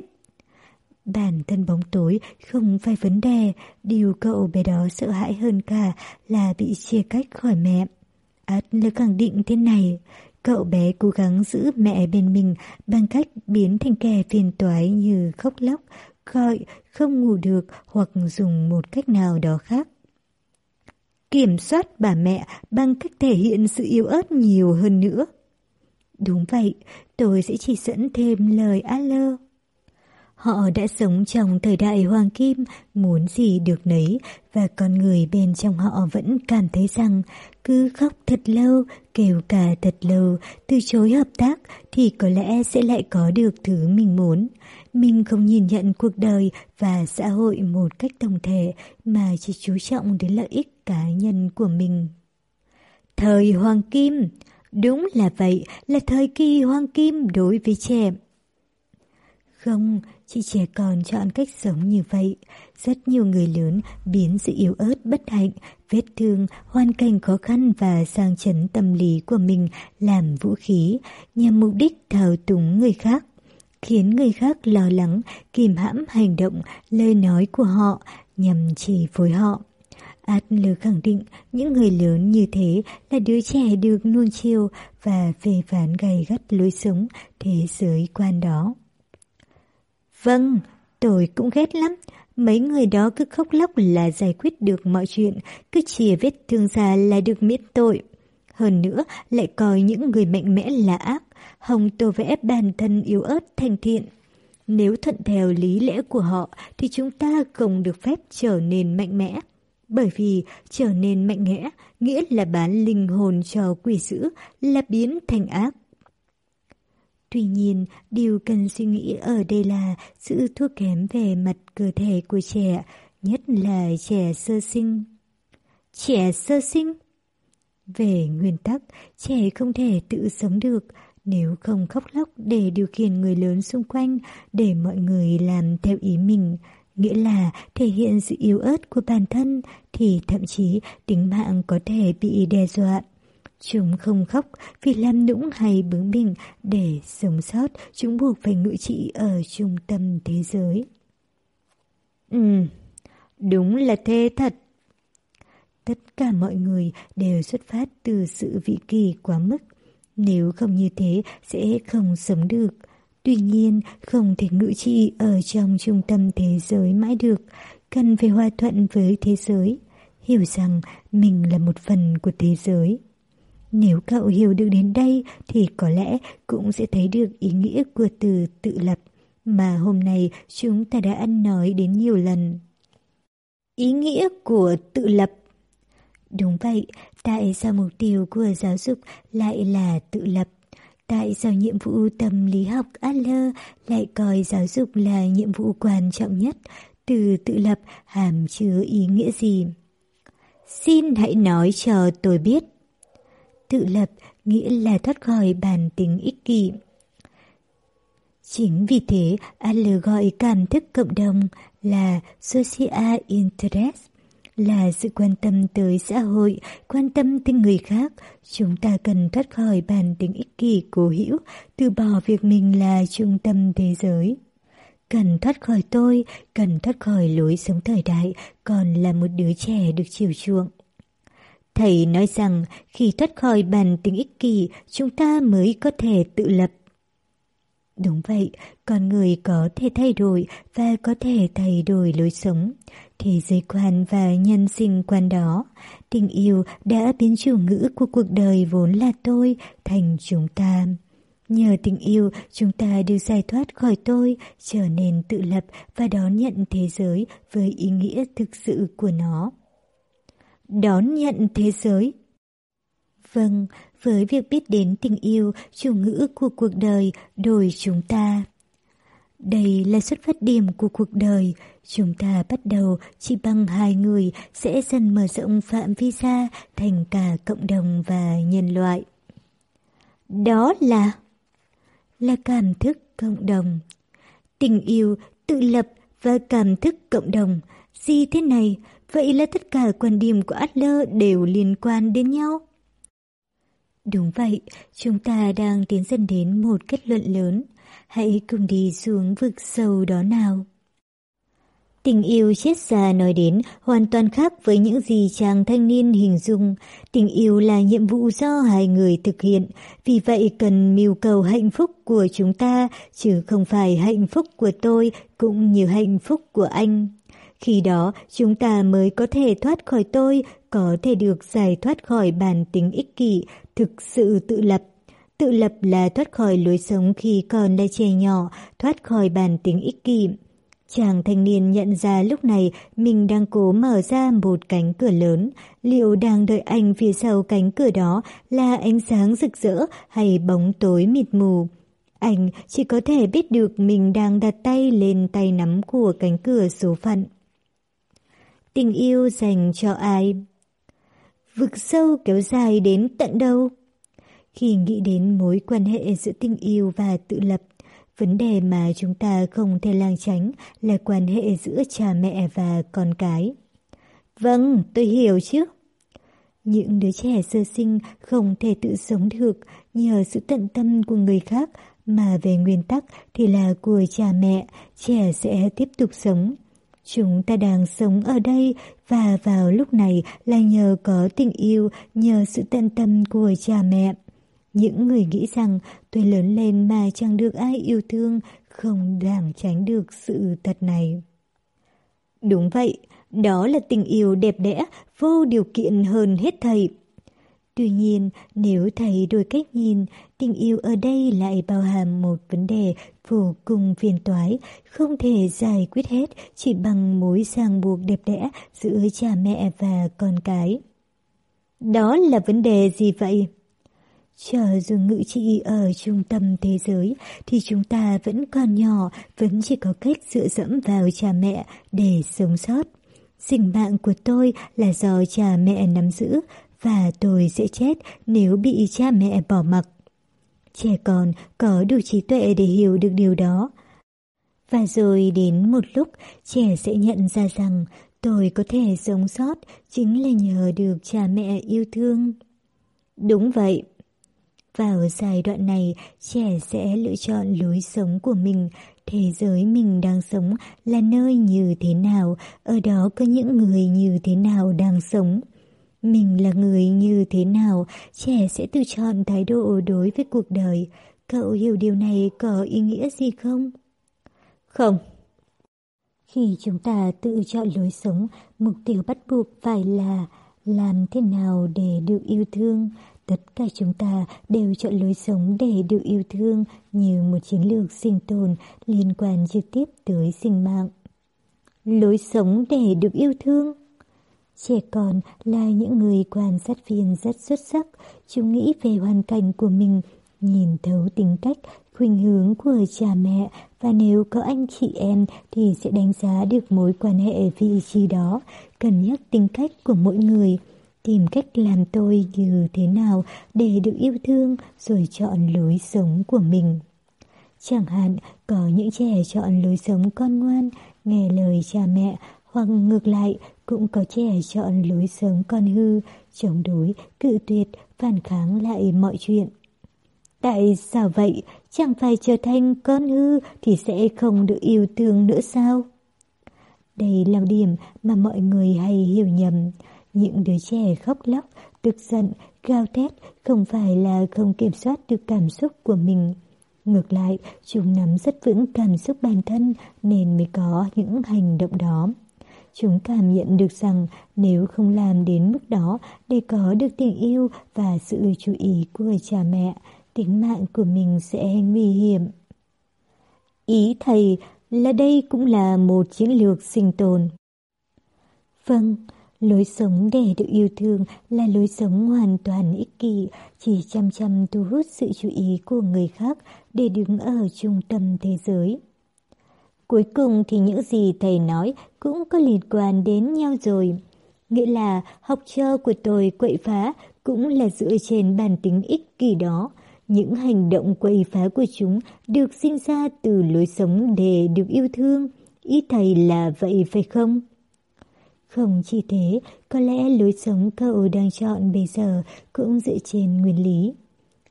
Bản thân bóng tối không phải vấn đề, điều cậu bé đó sợ hãi hơn cả là bị chia cách khỏi mẹ. Át là khẳng định thế này, cậu bé cố gắng giữ mẹ bên mình bằng cách biến thành kẻ phiền toái như khóc lóc, gọi, không ngủ được hoặc dùng một cách nào đó khác. Kiểm soát bà mẹ bằng cách thể hiện sự yếu ớt nhiều hơn nữa. Đúng vậy, tôi sẽ chỉ dẫn thêm lời Alo. Họ đã sống trong thời đại hoàng kim, muốn gì được nấy, và con người bên trong họ vẫn cảm thấy rằng cứ khóc thật lâu, kêu cả thật lâu, từ chối hợp tác thì có lẽ sẽ lại có được thứ mình muốn. Mình không nhìn nhận cuộc đời và xã hội một cách tổng thể mà chỉ chú trọng đến lợi ích cá nhân của mình. Thời hoàng kim Đúng là vậy, là thời kỳ hoang kim đối với trẻ. Không, chị trẻ còn chọn cách sống như vậy. Rất nhiều người lớn biến sự yếu ớt bất hạnh, vết thương, hoàn cảnh khó khăn và sang chấn tâm lý của mình làm vũ khí, nhằm mục đích thao túng người khác khiến người khác lo lắng, kìm hãm hành động, lời nói của họ nhằm chỉ phối họ. Adler khẳng định những người lớn như thế là đứa trẻ được nuông chiều và phê phán gay gắt lối sống thế giới quan đó. Vâng, tôi cũng ghét lắm. Mấy người đó cứ khóc lóc là giải quyết được mọi chuyện, cứ chìa vết thương ra là được miễn tội. Hơn nữa, lại coi những người mạnh mẽ là ác, hồng tô vẽ bản thân yếu ớt thành thiện. Nếu thuận theo lý lẽ của họ thì chúng ta không được phép trở nên mạnh mẽ bởi vì trở nên mạnh mẽ nghĩa là bán linh hồn cho quỷ dữ, là biến thành ác. Tuy nhiên, điều cần suy nghĩ ở đây là sự thua kém về mặt cơ thể của trẻ, nhất là trẻ sơ sinh. Trẻ sơ sinh Về nguyên tắc, trẻ không thể tự sống được nếu không khóc lóc để điều khiển người lớn xung quanh, để mọi người làm theo ý mình, nghĩa là thể hiện sự yếu ớt của bản thân thì thậm chí tính mạng có thể bị đe dọa. Chúng không khóc vì làm nũng hay bướng bỉnh để sống sót, chúng buộc phải ngự trị ở trung tâm thế giới. Ừ, đúng là thế thật. Tất cả mọi người đều xuất phát từ sự vị kỳ quá mức. Nếu không như thế sẽ không sống được. Tuy nhiên, không thể ngự trị ở trong trung tâm thế giới mãi được, cần phải hòa thuận với thế giới, hiểu rằng mình là một phần của thế giới. Nếu cậu hiểu được đến đây thì có lẽ cũng sẽ thấy được ý nghĩa của từ tự lập mà hôm nay chúng ta đã ăn nói đến nhiều lần. Ý nghĩa của tự lập Đúng vậy, tại sao mục tiêu của giáo dục lại là tự lập? Tại sao nhiệm vụ tâm lý học Adler lại coi giáo dục là nhiệm vụ quan trọng nhất? Từ tự lập hàm chứa ý nghĩa gì? Xin hãy nói cho tôi biết. Tự lập nghĩa là thoát khỏi bản tính ích kỷ. Chính vì thế, AL gọi cảm thức cộng đồng là social interest, là sự quan tâm tới xã hội, quan tâm tới người khác. Chúng ta cần thoát khỏi bản tính ích kỷ cố hữu, từ bỏ việc mình là trung tâm thế giới. Cần thoát khỏi tôi, cần thoát khỏi lối sống thời đại, còn là một đứa trẻ được chiều chuộng. Thầy nói rằng khi thoát khỏi bản tính ích kỷ, chúng ta mới có thể tự lập. Đúng vậy, con người có thể thay đổi và có thể thay đổi lối sống, thế giới quan và nhân sinh quan đó. Tình yêu đã biến chủ ngữ của cuộc đời vốn là tôi thành chúng ta. Nhờ tình yêu, chúng ta được giải thoát khỏi tôi, trở nên tự lập và đón nhận thế giới với ý nghĩa thực sự của nó. Đón nhận thế giới Vâng, với việc biết đến tình yêu, chủ ngữ của cuộc đời đổi chúng ta. Đây là xuất phát điểm của cuộc đời. Chúng ta bắt đầu chỉ bằng hai người sẽ dần mở rộng phạm vi ra thành cả cộng đồng và nhân loại. Đó là là cảm thức cộng đồng. Tình yêu, tự lập và cảm thức cộng đồng. Gì thế này? Vậy là tất cả quan điểm của Adler đều liên quan đến nhau. Đúng vậy, chúng ta đang tiến dần đến một kết luận lớn. Hãy cùng đi xuống vực sâu đó nào. Tình yêu chết già nói đến hoàn toàn khác với những gì chàng thanh niên hình dung. Tình yêu là nhiệm vụ do hai người thực hiện, vì vậy cần mưu cầu hạnh phúc của chúng ta, chứ không phải hạnh phúc của tôi cũng như hạnh phúc của anh. Khi đó chúng ta mới có thể thoát khỏi tôi, có thể được giải thoát khỏi bản tính ích kỷ, thực sự tự lập. Tự lập là thoát khỏi lối sống khi còn là trẻ nhỏ, thoát khỏi bản tính ích kỷ. Chàng thanh niên nhận ra lúc này mình đang cố mở ra một cánh cửa lớn. Liệu đang đợi anh phía sau cánh cửa đó là ánh sáng rực rỡ hay bóng tối mịt mù? Anh chỉ có thể biết được mình đang đặt tay lên tay nắm của cánh cửa số phận. Tình yêu dành cho ai? Vực sâu kéo dài đến tận đâu? Khi nghĩ đến mối quan hệ giữa tình yêu và tự lập, vấn đề mà chúng ta không thể lang tránh là quan hệ giữa cha mẹ và con cái. Vâng, tôi hiểu chứ. Những đứa trẻ sơ sinh không thể tự sống được nhờ sự tận tâm của người khác mà về nguyên tắc thì là của cha mẹ, trẻ sẽ tiếp tục sống. Chúng ta đang sống ở đây và vào lúc này là nhờ có tình yêu, nhờ sự tận tâm của cha mẹ. Những người nghĩ rằng tôi lớn lên mà chẳng được ai yêu thương, không đáng tránh được sự thật này. Đúng vậy, đó là tình yêu đẹp đẽ, vô điều kiện hơn hết thầy. Tuy nhiên, nếu thầy đổi cách nhìn, tình yêu ở đây lại bao hàm một vấn đề vô cùng phiền toái, không thể giải quyết hết chỉ bằng mối ràng buộc đẹp đẽ giữa cha mẹ và con cái. Đó là vấn đề gì vậy? Chờ dù ngự trị ở trung tâm thế giới thì chúng ta vẫn còn nhỏ, vẫn chỉ có cách dựa dẫm vào cha mẹ để sống sót. Sinh mạng của tôi là do cha mẹ nắm giữ và tôi sẽ chết nếu bị cha mẹ bỏ mặc. Trẻ con có đủ trí tuệ để hiểu được điều đó. Và rồi đến một lúc trẻ sẽ nhận ra rằng tôi có thể sống sót chính là nhờ được cha mẹ yêu thương. Đúng vậy. Vào giai đoạn này, trẻ sẽ lựa chọn lối sống của mình, thế giới mình đang sống là nơi như thế nào, ở đó có những người như thế nào đang sống. Mình là người như thế nào, trẻ sẽ tự chọn thái độ đối với cuộc đời. Cậu hiểu điều này có ý nghĩa gì không? Không. Khi chúng ta tự chọn lối sống, mục tiêu bắt buộc phải là làm thế nào để được yêu thương, Tất cả chúng ta đều chọn lối sống để được yêu thương như một chiến lược sinh tồn liên quan trực tiếp tới sinh mạng. Lối sống để được yêu thương Trẻ con là những người quan sát viên rất xuất sắc, chúng nghĩ về hoàn cảnh của mình, nhìn thấu tính cách, khuynh hướng của cha mẹ và nếu có anh chị em thì sẽ đánh giá được mối quan hệ vị trí đó, cân nhắc tính cách của mỗi người, tìm cách làm tôi như thế nào để được yêu thương rồi chọn lối sống của mình. Chẳng hạn, có những trẻ chọn lối sống con ngoan, nghe lời cha mẹ, hoặc ngược lại, cũng có trẻ chọn lối sống con hư, chống đối, cự tuyệt, phản kháng lại mọi chuyện. Tại sao vậy? Chẳng phải trở thành con hư thì sẽ không được yêu thương nữa sao? Đây là điểm mà mọi người hay hiểu nhầm. Những đứa trẻ khóc lóc, tức giận, gào thét không phải là không kiểm soát được cảm xúc của mình. Ngược lại, chúng nắm rất vững cảm xúc bản thân nên mới có những hành động đó. Chúng cảm nhận được rằng nếu không làm đến mức đó để có được tình yêu và sự chú ý của cha mẹ, tính mạng của mình sẽ nguy hiểm. Ý thầy là đây cũng là một chiến lược sinh tồn. Vâng, lối sống để được yêu thương là lối sống hoàn toàn ích kỷ, chỉ chăm chăm thu hút sự chú ý của người khác để đứng ở trung tâm thế giới. Cuối cùng thì những gì thầy nói cũng có liên quan đến nhau rồi. Nghĩa là học trò của tôi quậy phá cũng là dựa trên bản tính ích kỷ đó. Những hành động quậy phá của chúng được sinh ra từ lối sống để được yêu thương. Ý thầy là vậy phải không? Không chỉ thế, có lẽ lối sống cậu đang chọn bây giờ cũng dựa trên nguyên lý.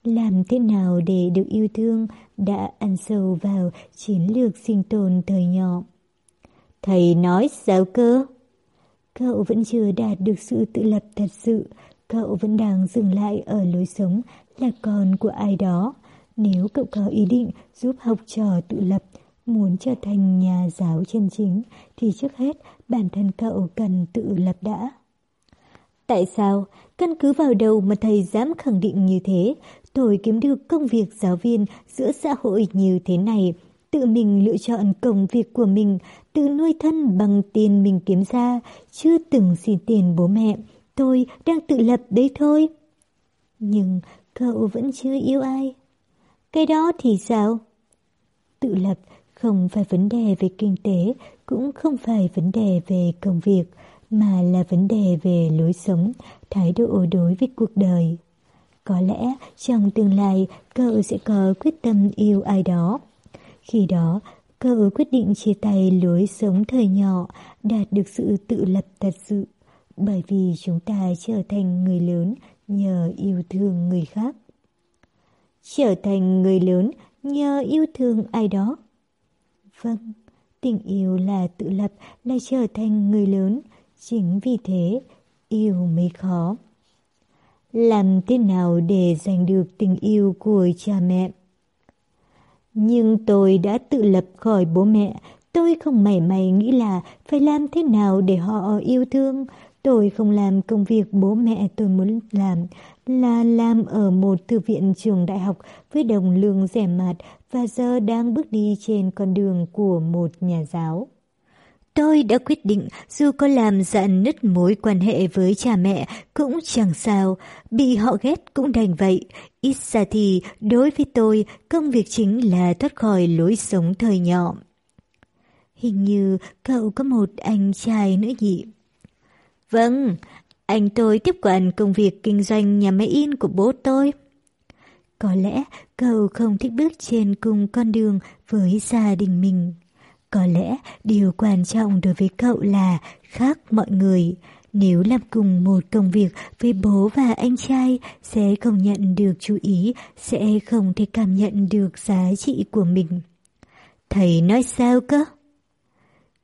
Làm thế nào để được yêu thương đã ăn sâu vào chiến lược sinh tồn thời nhỏ. Thầy nói sao cơ? Cậu vẫn chưa đạt được sự tự lập thật sự, cậu vẫn đang dừng lại ở lối sống là con của ai đó. Nếu cậu có ý định giúp học trò tự lập, muốn trở thành nhà giáo chân chính, thì trước hết bản thân cậu cần tự lập đã. Tại sao? Căn cứ vào đâu mà thầy dám khẳng định như thế? Tôi kiếm được công việc giáo viên giữa xã hội như thế này, tự mình lựa chọn công việc của mình, tự nuôi thân bằng tiền mình kiếm ra, chưa từng xin tiền bố mẹ. Tôi đang tự lập đấy thôi. Nhưng cậu vẫn chưa yêu ai. Cái đó thì sao? Tự lập không phải vấn đề về kinh tế, cũng không phải vấn đề về công việc, mà là vấn đề về lối sống, thái độ đối với cuộc đời. Có lẽ trong tương lai cậu sẽ có quyết tâm yêu ai đó. Khi đó, cậu quyết định chia tay lối sống thời nhỏ, đạt được sự tự lập thật sự. Bởi vì chúng ta trở thành người lớn nhờ yêu thương người khác. Trở thành người lớn nhờ yêu thương ai đó. Vâng, tình yêu là tự lập, là trở thành người lớn. Chính vì thế, yêu mới khó. Làm thế nào để giành được tình yêu của cha mẹ? Nhưng tôi đã tự lập khỏi bố mẹ, tôi không mảy may nghĩ là phải làm thế nào để họ yêu thương. Tôi không làm công việc bố mẹ tôi muốn làm, là làm ở một thư viện trường đại học với đồng lương rẻ mạt và giờ đang bước đi trên con đường của một nhà giáo. Tôi đã quyết định dù có làm dạn nứt mối quan hệ với cha mẹ cũng chẳng sao, bị họ ghét cũng đành vậy. Ít ra thì đối với tôi công việc chính là thoát khỏi lối sống thời nhỏ. Hình như cậu có một anh trai nữa nhỉ? Vâng, anh tôi tiếp quản công việc kinh doanh nhà máy in của bố tôi. Có lẽ cậu không thích bước trên cùng con đường với gia đình mình. Có lẽ điều quan trọng đối với cậu là khác mọi người. Nếu làm cùng một công việc với bố và anh trai sẽ không nhận được chú ý, sẽ không thể cảm nhận được giá trị của mình. Thầy nói sao cơ?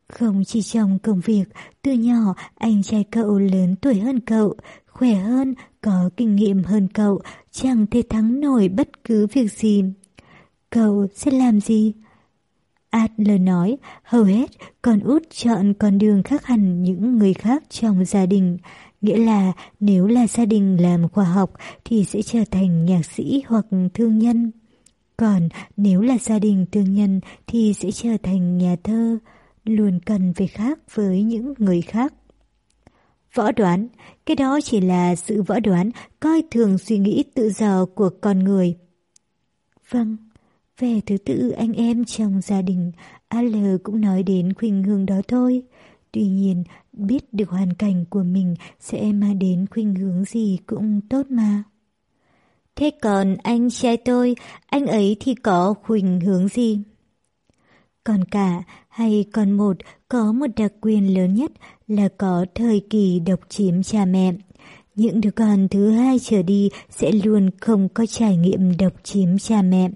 Không chỉ trong công việc, từ nhỏ anh trai cậu lớn tuổi hơn cậu, khỏe hơn, có kinh nghiệm hơn cậu, chẳng thể thắng nổi bất cứ việc gì. Cậu sẽ làm gì? Adler nói, hầu hết con út chọn con đường khác hẳn những người khác trong gia đình. Nghĩa là nếu là gia đình làm khoa học thì sẽ trở thành nhạc sĩ hoặc thương nhân. Còn nếu là gia đình thương nhân thì sẽ trở thành nhà thơ, luôn cần phải khác với những người khác. Võ đoán, cái đó chỉ là sự võ đoán coi thường suy nghĩ tự do của con người. Vâng, về thứ tự anh em trong gia đình, AL cũng nói đến khuynh hướng đó thôi. Tuy nhiên, biết được hoàn cảnh của mình sẽ mang đến khuynh hướng gì cũng tốt mà. Thế còn anh trai tôi, anh ấy thì có khuynh hướng gì? Còn cả hay còn một có một đặc quyền lớn nhất là có thời kỳ độc chiếm cha mẹ. Những đứa con thứ hai trở đi sẽ luôn không có trải nghiệm độc chiếm cha mẹ,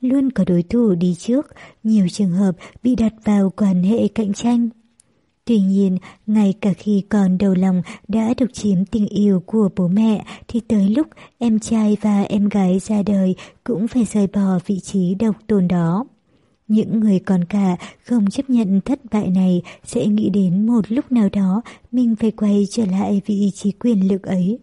luôn có đối thủ đi trước, nhiều trường hợp bị đặt vào quan hệ cạnh tranh. Tuy nhiên, ngay cả khi còn đầu lòng đã độc chiếm tình yêu của bố mẹ, thì tới lúc em trai và em gái ra đời cũng phải rời bỏ vị trí độc tôn đó. Những người còn cả không chấp nhận thất bại này sẽ nghĩ đến một lúc nào đó mình phải quay trở lại vị trí quyền lực ấy.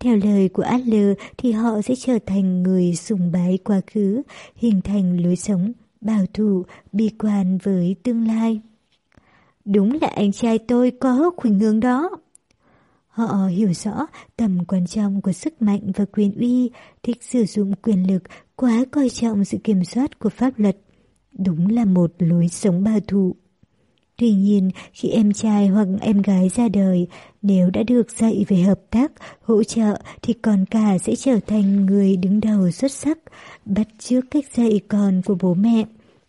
Theo lời của Adler thì họ sẽ trở thành người sùng bái quá khứ, hình thành lối sống, bảo thủ, bi quan với tương lai. Đúng là anh trai tôi có khuynh hướng đó. Họ hiểu rõ tầm quan trọng của sức mạnh và quyền uy, thích sử dụng quyền lực, quá coi trọng sự kiểm soát của pháp luật. Đúng là một lối sống bao thủ. Tuy nhiên, khi em trai hoặc em gái ra đời, nếu đã được dạy về hợp tác, hỗ trợ thì con cả sẽ trở thành người đứng đầu xuất sắc, bắt chước cách dạy con của bố mẹ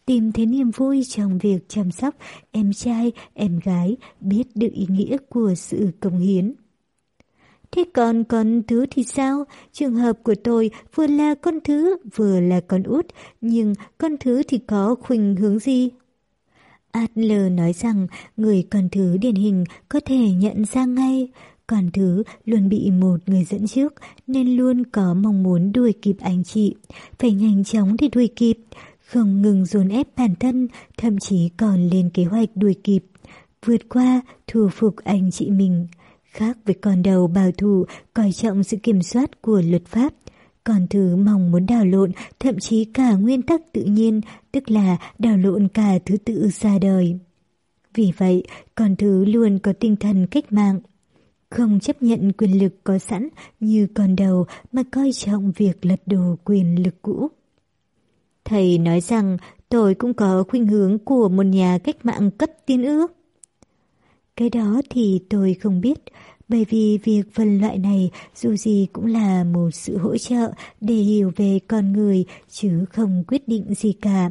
tìm thấy niềm vui trong việc chăm sóc em trai, em gái, biết được ý nghĩa của sự công hiến. Thế còn con thứ thì sao? Trường hợp của tôi vừa là con thứ, vừa là con út, nhưng con thứ thì có khuynh hướng gì? Adler nói rằng người con thứ điển hình có thể nhận ra ngay, còn thứ luôn bị một người dẫn trước nên luôn có mong muốn đuổi kịp anh chị, phải nhanh chóng để đuổi kịp không ngừng dồn ép bản thân, thậm chí còn lên kế hoạch đuổi kịp, vượt qua, thu phục anh chị mình. Khác với con đầu bảo thủ, coi trọng sự kiểm soát của luật pháp. Còn thứ mong muốn đảo lộn, thậm chí cả nguyên tắc tự nhiên, tức là đảo lộn cả thứ tự ra đời. Vì vậy, con thứ luôn có tinh thần cách mạng. Không chấp nhận quyền lực có sẵn như con đầu mà coi trọng việc lật đổ quyền lực cũ. Thầy nói rằng tôi cũng có khuynh hướng của một nhà cách mạng cấp tiên ước. Cái đó thì tôi không biết, bởi vì việc phân loại này dù gì cũng là một sự hỗ trợ để hiểu về con người chứ không quyết định gì cả.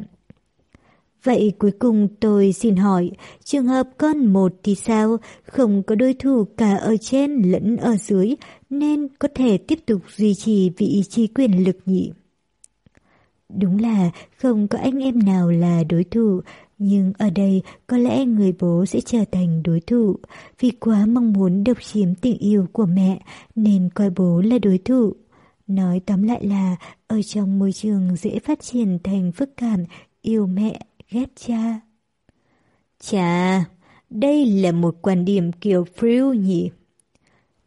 Vậy cuối cùng tôi xin hỏi, trường hợp con một thì sao? Không có đối thủ cả ở trên lẫn ở dưới, nên có thể tiếp tục duy trì vị trí quyền lực nhỉ? Đúng là không có anh em nào là đối thủ, nhưng ở đây có lẽ người bố sẽ trở thành đối thủ vì quá mong muốn độc chiếm tình yêu của mẹ nên coi bố là đối thủ. Nói tóm lại là ở trong môi trường dễ phát triển thành phức cảm yêu mẹ, ghét cha. Chà, đây là một quan điểm kiểu Freud nhỉ?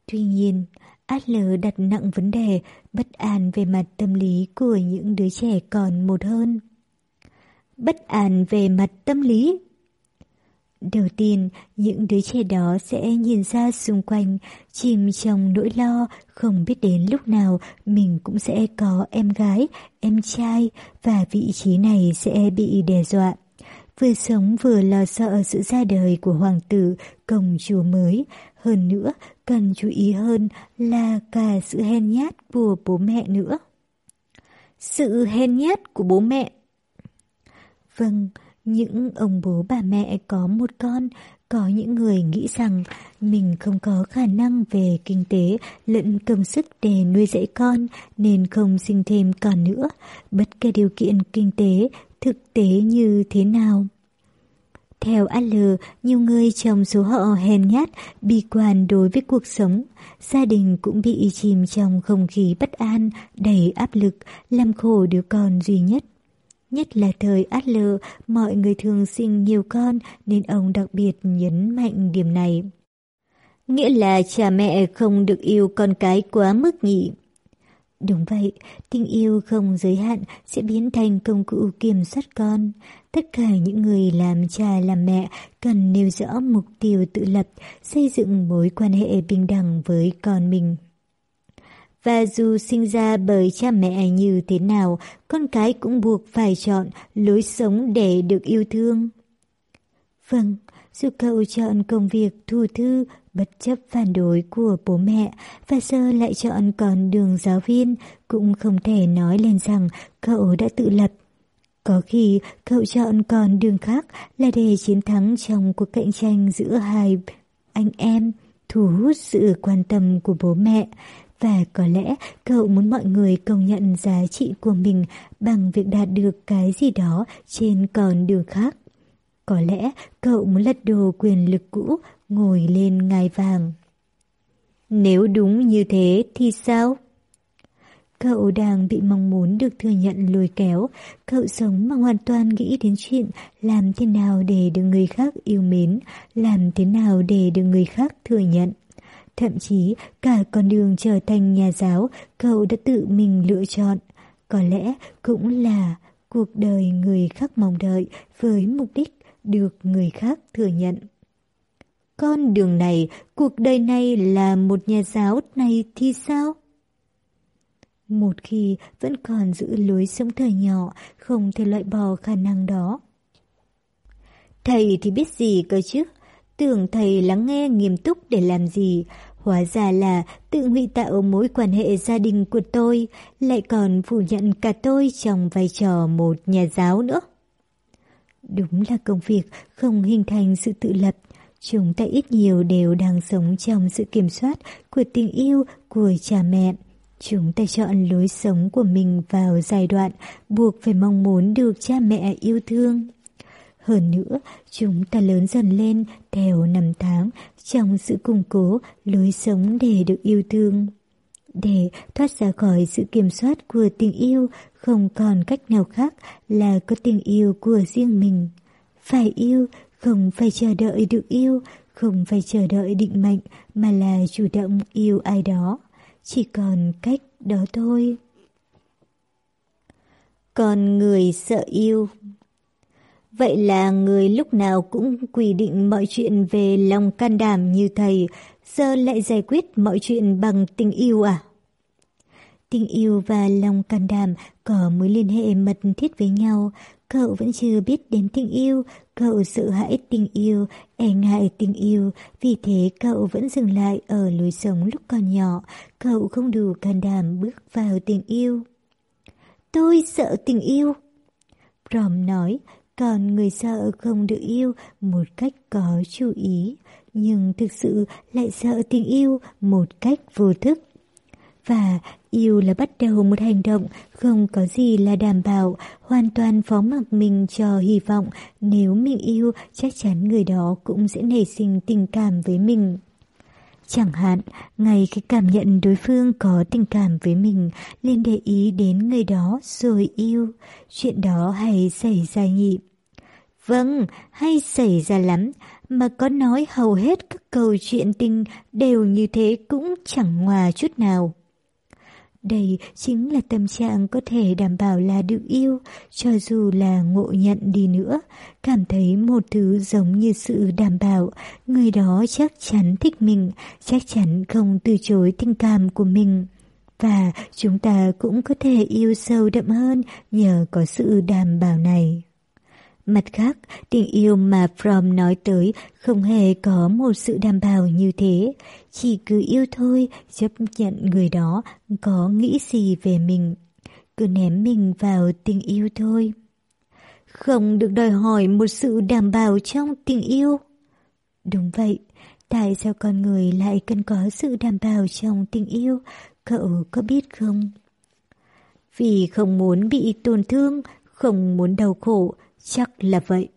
Tuy nhiên, Adler đặt nặng vấn đề bất an về mặt tâm lý của những đứa trẻ còn một hơn. Bất an về mặt tâm lý Đầu tiên, những đứa trẻ đó sẽ nhìn ra xung quanh, chìm trong nỗi lo, không biết đến lúc nào mình cũng sẽ có em gái, em trai và vị trí này sẽ bị đe dọa vừa sống vừa lo sợ sự ra đời của hoàng tử, công chúa mới. Hơn nữa, cần chú ý hơn là cả sự hèn nhát của bố mẹ nữa. Sự hèn nhát của bố mẹ Vâng, những ông bố bà mẹ có một con, có những người nghĩ rằng mình không có khả năng về kinh tế lẫn công sức để nuôi dạy con nên không sinh thêm con nữa, bất kể điều kiện kinh tế thực tế như thế nào. Theo Al, nhiều người trong số họ hèn nhát, bi quan đối với cuộc sống. Gia đình cũng bị chìm trong không khí bất an, đầy áp lực, làm khổ đứa con duy nhất. Nhất là thời Adler, mọi người thường sinh nhiều con nên ông đặc biệt nhấn mạnh điểm này. Nghĩa là cha mẹ không được yêu con cái quá mức nhỉ? Đúng vậy, tình yêu không giới hạn sẽ biến thành công cụ kiểm soát con. Tất cả những người làm cha làm mẹ cần nêu rõ mục tiêu tự lập, xây dựng mối quan hệ bình đẳng với con mình. Và dù sinh ra bởi cha mẹ như thế nào, con cái cũng buộc phải chọn lối sống để được yêu thương. Vâng, dù cậu chọn công việc thu thư bất chấp phản đối của bố mẹ và giờ lại chọn con đường giáo viên, cũng không thể nói lên rằng cậu đã tự lập. Có khi cậu chọn con đường khác là để chiến thắng trong cuộc cạnh tranh giữa hai anh em, thu hút sự quan tâm của bố mẹ. Và có lẽ cậu muốn mọi người công nhận giá trị của mình bằng việc đạt được cái gì đó trên con đường khác. Có lẽ cậu muốn lật đổ quyền lực cũ, ngồi lên ngai vàng. Nếu đúng như thế thì sao? Cậu đang bị mong muốn được thừa nhận lôi kéo, cậu sống mà hoàn toàn nghĩ đến chuyện làm thế nào để được người khác yêu mến, làm thế nào để được người khác thừa nhận. Thậm chí cả con đường trở thành nhà giáo, cậu đã tự mình lựa chọn. Có lẽ cũng là cuộc đời người khác mong đợi với mục đích được người khác thừa nhận. Con đường này, cuộc đời này là một nhà giáo này thì sao? Một khi vẫn còn giữ lối sống thời nhỏ, không thể loại bỏ khả năng đó. Thầy thì biết gì cơ chứ? Tưởng thầy lắng nghe nghiêm túc để làm gì? Hóa ra là tự ngụy tạo mối quan hệ gia đình của tôi, lại còn phủ nhận cả tôi trong vai trò một nhà giáo nữa. Đúng là công việc không hình thành sự tự lập. Chúng ta ít nhiều đều đang sống trong sự kiểm soát của tình yêu của cha mẹ. Chúng ta chọn lối sống của mình vào giai đoạn buộc phải mong muốn được cha mẹ yêu thương. Hơn nữa, chúng ta lớn dần lên theo năm tháng trong sự củng cố lối sống để được yêu thương. Để thoát ra khỏi sự kiểm soát của tình yêu, không còn cách nào khác là có tình yêu của riêng mình. Phải yêu, không phải chờ đợi được yêu, không phải chờ đợi định mệnh, mà là chủ động yêu ai đó. Chỉ còn cách đó thôi. Còn người sợ yêu Vậy là người lúc nào cũng quy định mọi chuyện về lòng can đảm như thầy, giờ lại giải quyết mọi chuyện bằng tình yêu à? Tình yêu và lòng can đảm có mối liên hệ mật thiết với nhau. Cậu vẫn chưa biết đến tình yêu, cậu sợ hãi tình yêu, e ngại tình yêu, vì thế cậu vẫn dừng lại ở lối sống lúc còn nhỏ, cậu không đủ can đảm bước vào tình yêu. Tôi sợ tình yêu. Rom nói, còn người sợ không được yêu một cách có chú ý, nhưng thực sự lại sợ tình yêu một cách vô thức. Và yêu là bắt đầu một hành động, không có gì là đảm bảo, hoàn toàn phó mặc mình cho hy vọng. Nếu mình yêu, chắc chắn người đó cũng sẽ nảy sinh tình cảm với mình. Chẳng hạn, ngay khi cảm nhận đối phương có tình cảm với mình, liền để ý đến người đó rồi yêu. Chuyện đó hay xảy ra nhịp. Vâng, hay xảy ra lắm, mà có nói hầu hết các câu chuyện tình đều như thế cũng chẳng hòa chút nào. Đây chính là tâm trạng có thể đảm bảo là được yêu, cho dù là ngộ nhận đi nữa. Cảm thấy một thứ giống như sự đảm bảo, người đó chắc chắn thích mình, chắc chắn không từ chối tình cảm của mình. Và chúng ta cũng có thể yêu sâu đậm hơn nhờ có sự đảm bảo này. Mặt khác, tình yêu mà From nói tới không hề có một sự đảm bảo như thế. Chỉ cứ yêu thôi, chấp nhận người đó có nghĩ gì về mình. Cứ ném mình vào tình yêu thôi. Không được đòi hỏi một sự đảm bảo trong tình yêu. Đúng vậy, tại sao con người lại cần có sự đảm bảo trong tình yêu, cậu có biết không? Vì không muốn bị tổn thương, không muốn đau khổ, Chắc là vậy.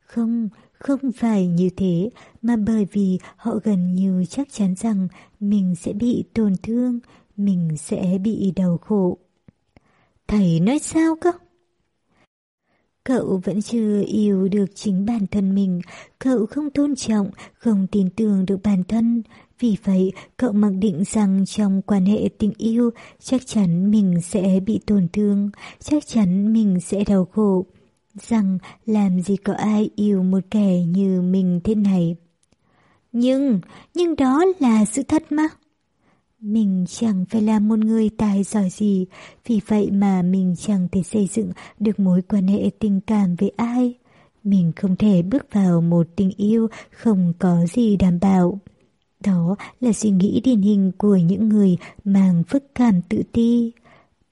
Không, không phải như thế, mà bởi vì họ gần như chắc chắn rằng mình sẽ bị tổn thương, mình sẽ bị đau khổ. Thầy nói sao cơ? Cậu vẫn chưa yêu được chính bản thân mình, cậu không tôn trọng, không tin tưởng được bản thân. Vì vậy, cậu mặc định rằng trong quan hệ tình yêu, chắc chắn mình sẽ bị tổn thương, chắc chắn mình sẽ đau khổ. Rằng làm gì có ai yêu một kẻ như mình thế này. Nhưng, nhưng đó là sự thật mà. Mình chẳng phải là một người tài giỏi gì, vì vậy mà mình chẳng thể xây dựng được mối quan hệ tình cảm với ai. Mình không thể bước vào một tình yêu không có gì đảm bảo. Đó là suy nghĩ điển hình của những người mang phức cảm tự ti.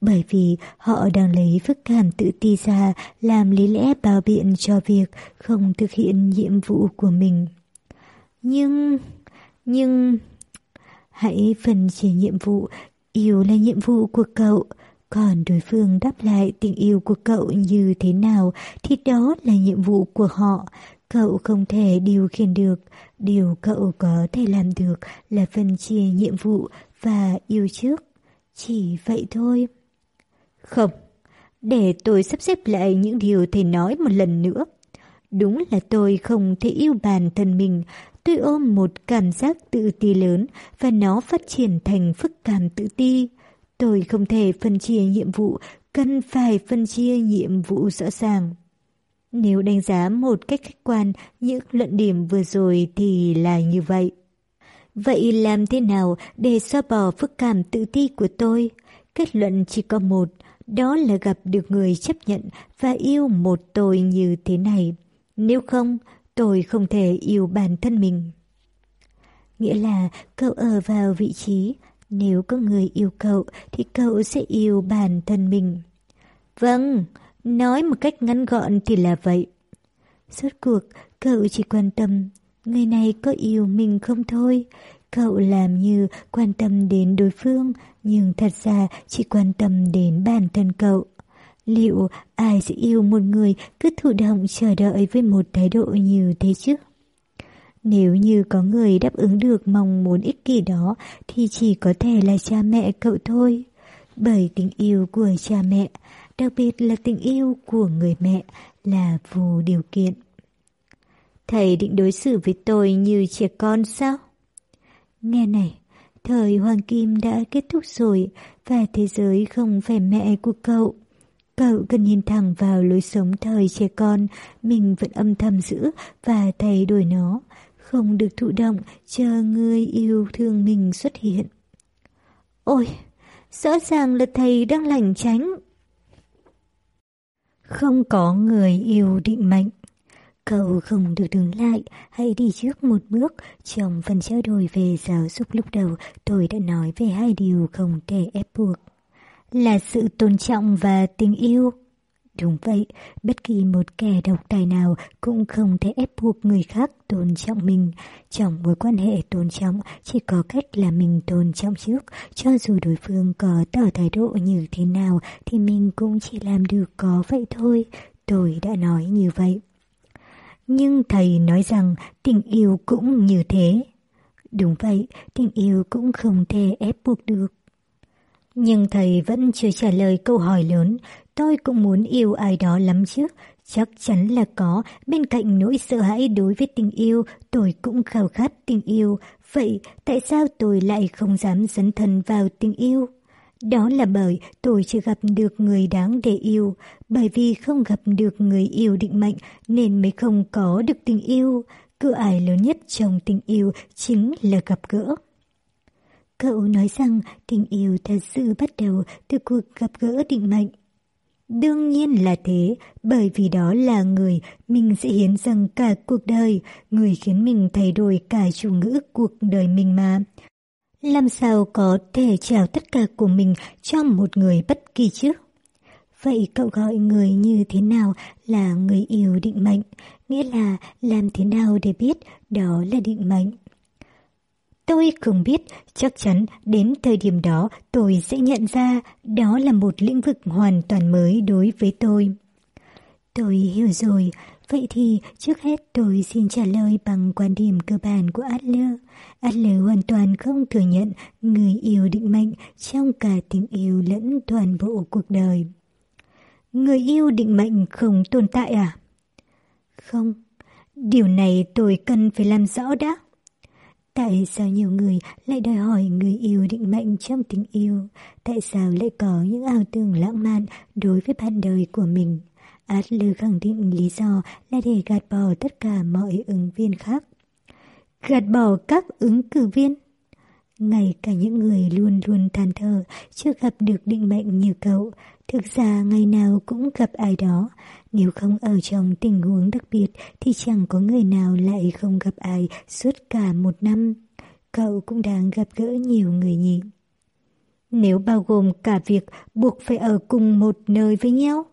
Bởi vì họ đang lấy phức cảm tự ti ra làm lý lẽ bao biện cho việc không thực hiện nhiệm vụ của mình. Nhưng, nhưng Hãy phân chia nhiệm vụ, yêu là nhiệm vụ của cậu, còn đối phương đáp lại tình yêu của cậu như thế nào thì đó là nhiệm vụ của họ. Cậu không thể điều khiển được, điều cậu có thể làm được là phân chia nhiệm vụ và yêu trước. Chỉ vậy thôi. Không, để tôi sắp xếp lại những điều thầy nói một lần nữa. Đúng là tôi không thể yêu bản thân mình, tôi ôm một cảm giác tự ti lớn và nó phát triển thành phức cảm tự ti. Tôi không thể phân chia nhiệm vụ, cần phải phân chia nhiệm vụ rõ ràng. Nếu đánh giá một cách khách quan những luận điểm vừa rồi thì là như vậy. Vậy làm thế nào để xóa bỏ phức cảm tự ti của tôi? Kết luận chỉ có một, đó là gặp được người chấp nhận và yêu một tôi như thế này. Nếu không, tôi không thể yêu bản thân mình. Nghĩa là cậu ở vào vị trí, nếu có người yêu cậu thì cậu sẽ yêu bản thân mình. Vâng, nói một cách ngắn gọn thì là vậy. Suốt cuộc, cậu chỉ quan tâm người này có yêu mình không thôi. Cậu làm như quan tâm đến đối phương, nhưng thật ra chỉ quan tâm đến bản thân cậu. Liệu ai sẽ yêu một người cứ thụ động chờ đợi với một thái độ như thế chứ? Nếu như có người đáp ứng được mong muốn ích kỷ đó thì chỉ có thể là cha mẹ cậu thôi. Bởi tình yêu của cha mẹ, đặc biệt là tình yêu của người mẹ là vô điều kiện. Thầy định đối xử với tôi như trẻ con sao? Nghe này, thời Hoàng Kim đã kết thúc rồi và thế giới không phải mẹ của cậu. Cậu cần nhìn thẳng vào lối sống thời trẻ con, mình vẫn âm thầm giữ và thay đổi nó, không được thụ động chờ người yêu thương mình xuất hiện. Ôi, rõ ràng là thầy đang lảnh tránh. Không có người yêu định mệnh. Cậu không được đứng lại, hãy đi trước một bước. Trong phần trao đổi về giáo dục lúc đầu, tôi đã nói về hai điều không thể ép buộc là sự tôn trọng và tình yêu. Đúng vậy, bất kỳ một kẻ độc tài nào cũng không thể ép buộc người khác tôn trọng mình. Trong mối quan hệ tôn trọng, chỉ có cách là mình tôn trọng trước. Cho dù đối phương có tỏ thái độ như thế nào thì mình cũng chỉ làm được có vậy thôi. Tôi đã nói như vậy. Nhưng thầy nói rằng tình yêu cũng như thế. Đúng vậy, tình yêu cũng không thể ép buộc được. Nhưng thầy vẫn chưa trả lời câu hỏi lớn, tôi cũng muốn yêu ai đó lắm chứ. Chắc chắn là có, bên cạnh nỗi sợ hãi đối với tình yêu, tôi cũng khao khát tình yêu. Vậy tại sao tôi lại không dám dấn thân vào tình yêu? Đó là bởi tôi chưa gặp được người đáng để yêu, bởi vì không gặp được người yêu định mệnh nên mới không có được tình yêu. Cửa ải lớn nhất trong tình yêu chính là gặp gỡ. Cậu nói rằng tình yêu thật sự bắt đầu từ cuộc gặp gỡ định mệnh. Đương nhiên là thế, bởi vì đó là người mình sẽ hiến dâng cả cuộc đời, người khiến mình thay đổi cả chủ ngữ cuộc đời mình mà. Làm sao có thể trao tất cả của mình cho một người bất kỳ chứ? Vậy cậu gọi người như thế nào là người yêu định mệnh? Nghĩa là làm thế nào để biết đó là định mệnh? Tôi không biết, chắc chắn đến thời điểm đó tôi sẽ nhận ra đó là một lĩnh vực hoàn toàn mới đối với tôi. Tôi hiểu rồi, vậy thì trước hết tôi xin trả lời bằng quan điểm cơ bản của Adler. Adler hoàn toàn không thừa nhận người yêu định mệnh trong cả tình yêu lẫn toàn bộ cuộc đời. Người yêu định mệnh không tồn tại à? Không, điều này tôi cần phải làm rõ đã. Tại sao nhiều người lại đòi hỏi người yêu định mệnh trong tình yêu? Tại sao lại có những ảo tưởng lãng mạn đối với bạn đời của mình? Adler khẳng định lý do là để gạt bỏ tất cả mọi ứng viên khác. Gạt bỏ các ứng cử viên? Ngay cả những người luôn luôn than thở chưa gặp được định mệnh như cậu, thực ra ngày nào cũng gặp ai đó. Nếu không ở trong tình huống đặc biệt thì chẳng có người nào lại không gặp ai suốt cả một năm. Cậu cũng đang gặp gỡ nhiều người nhỉ. Nếu bao gồm cả việc buộc phải ở cùng một nơi với nhau.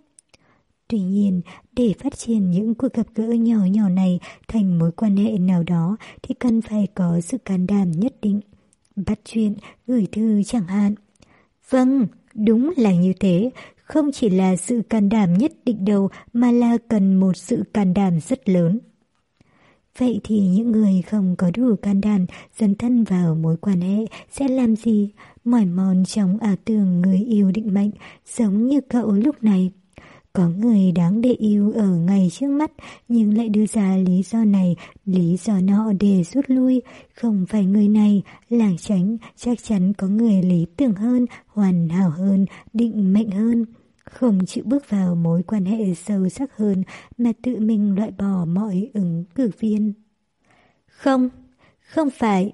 Tuy nhiên, để phát triển những cuộc gặp gỡ nhỏ nhỏ này thành mối quan hệ nào đó thì cần phải có sự can đảm nhất định. Bắt chuyện, gửi thư chẳng hạn. Vâng, đúng là như thế. Không chỉ là sự can đảm nhất định đâu mà là cần một sự can đảm rất lớn. Vậy thì những người không có đủ can đảm dấn thân vào mối quan hệ sẽ làm gì? Mỏi mòn trong ảo tưởng người yêu định mệnh giống như cậu lúc này. Có người đáng để yêu ở ngay trước mắt nhưng lại đưa ra lý do này, lý do nọ để rút lui. Không phải người này, làng tránh, chắc chắn có người lý tưởng hơn, hoàn hảo hơn, định mệnh hơn. Không chịu bước vào mối quan hệ sâu sắc hơn mà tự mình loại bỏ mọi ứng cử viên. Không, không phải,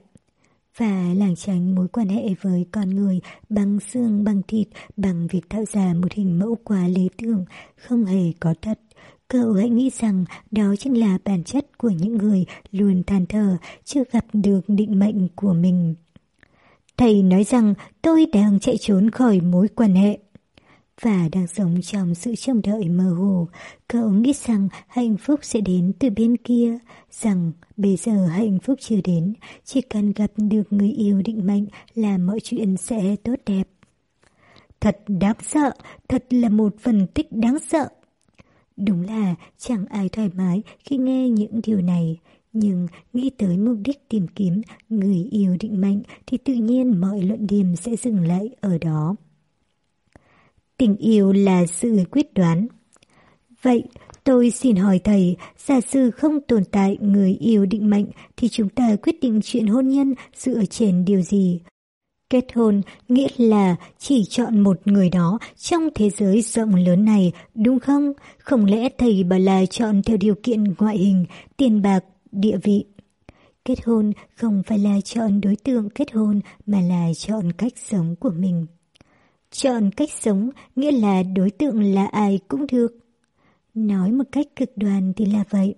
và làng tránh mối quan hệ với con người bằng xương, bằng thịt, bằng việc tạo ra một hình mẫu quá lý tưởng, không hề có thật. Cậu hãy nghĩ rằng đó chính là bản chất của những người luôn than thở chưa gặp được định mệnh của mình. Thầy nói rằng tôi đang chạy trốn khỏi mối quan hệ và đang sống trong sự trông đợi mơ hồ. Cậu nghĩ rằng hạnh phúc sẽ đến từ bên kia, rằng bây giờ hạnh phúc chưa đến, chỉ cần gặp được người yêu định mệnh là mọi chuyện sẽ tốt đẹp. Thật đáng sợ, thật là một phân tích đáng sợ. Đúng là chẳng ai thoải mái khi nghe những điều này, nhưng nghĩ tới mục đích tìm kiếm người yêu định mệnh thì tự nhiên mọi luận điểm sẽ dừng lại ở đó. Tình yêu là sự quyết đoán. Vậy, tôi xin hỏi thầy, giả sử không tồn tại người yêu định mệnh thì chúng ta quyết định chuyện hôn nhân dựa trên điều gì? Kết hôn nghĩa là chỉ chọn một người đó trong thế giới rộng lớn này, đúng không? Không lẽ thầy bảo là chọn theo điều kiện ngoại hình, tiền bạc, địa vị? Kết hôn không phải là chọn đối tượng kết hôn mà là chọn cách sống của mình. Chọn cách sống nghĩa là đối tượng là ai cũng được. Nói một cách cực đoan thì là vậy.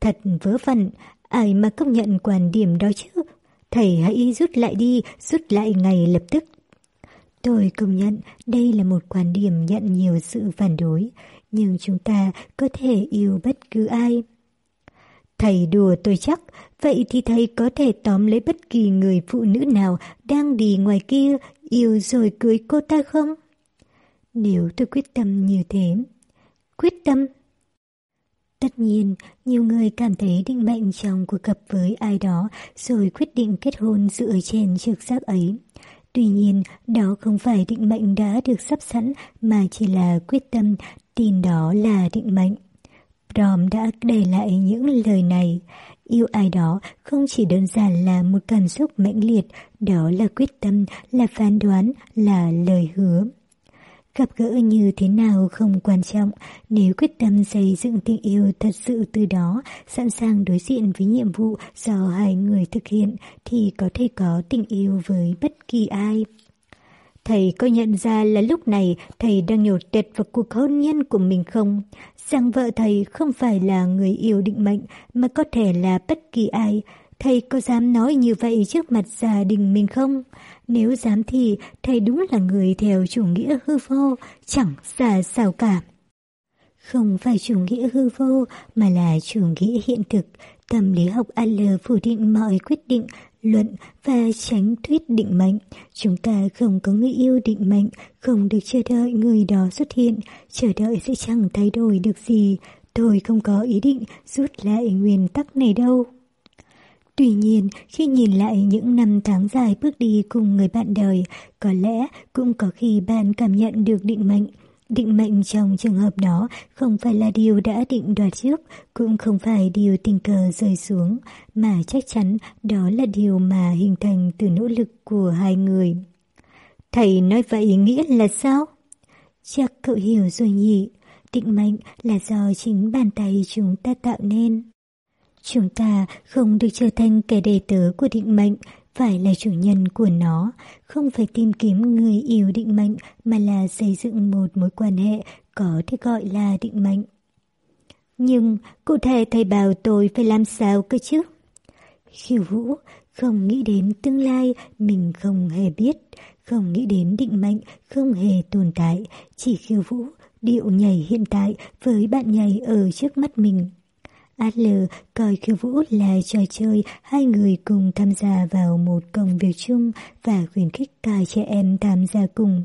Thật vớ vẩn, ai mà công nhận quan điểm đó chứ? Thầy hãy rút lại đi, rút lại ngay lập tức. Tôi công nhận đây là một quan điểm nhận nhiều sự phản đối, nhưng chúng ta có thể yêu bất cứ ai. Thầy đùa tôi chắc, vậy thì thầy có thể tóm lấy bất kỳ người phụ nữ nào đang đi ngoài kia yêu rồi cưới cô ta không? Nếu tôi quyết tâm như thế, quyết tâm. Tất nhiên, nhiều người cảm thấy định mệnh trong cuộc gặp với ai đó rồi quyết định kết hôn dựa trên trực giác ấy. Tuy nhiên, đó không phải định mệnh đã được sắp sẵn mà chỉ là quyết tâm tin đó là định mệnh. Brom đã để lại những lời này. Yêu ai đó không chỉ đơn giản là một cảm xúc mãnh liệt, đó là quyết tâm, là phán đoán, là lời hứa. Gặp gỡ như thế nào không quan trọng, nếu quyết tâm xây dựng tình yêu thật sự từ đó, sẵn sàng đối diện với nhiệm vụ do hai người thực hiện, thì có thể có tình yêu với bất kỳ ai. Thầy có nhận ra là lúc này thầy đang nhột tệt vào cuộc hôn nhân của mình không? Rằng vợ thầy không phải là người yêu định mệnh mà có thể là bất kỳ ai. Thầy có dám nói như vậy trước mặt gia đình mình không? Nếu dám thì thầy đúng là người theo chủ nghĩa hư vô, chẳng ra sao cả. Không phải chủ nghĩa hư vô mà là chủ nghĩa hiện thực. Tâm lý học Adler phủ định mọi quyết định luận và tránh thuyết định mệnh. Chúng ta không có người yêu định mệnh, không được chờ đợi người đó xuất hiện, chờ đợi sẽ chẳng thay đổi được gì. Tôi không có ý định rút lại nguyên tắc này đâu. Tuy nhiên, khi nhìn lại những năm tháng dài bước đi cùng người bạn đời, có lẽ cũng có khi bạn cảm nhận được định mệnh. Định mệnh trong trường hợp đó không phải là điều đã định đoạt trước, cũng không phải điều tình cờ rơi xuống, mà chắc chắn đó là điều mà hình thành từ nỗ lực của hai người. Thầy nói vậy nghĩa là sao? Chắc cậu hiểu rồi nhỉ, định mệnh là do chính bàn tay chúng ta tạo nên. Chúng ta không được trở thành kẻ đề tớ của định mệnh, phải là chủ nhân của nó, không phải tìm kiếm người yêu định mệnh mà là xây dựng một mối quan hệ có thể gọi là định mệnh. Nhưng cụ thể thầy bảo tôi phải làm sao cơ chứ? Khiêu vũ, không nghĩ đến tương lai mình không hề biết, không nghĩ đến định mệnh không hề tồn tại, chỉ khiêu vũ, điệu nhảy hiện tại với bạn nhảy ở trước mắt mình. Adler coi khiêu vũ là trò chơi hai người cùng tham gia vào một công việc chung và khuyến khích cả trẻ em tham gia cùng.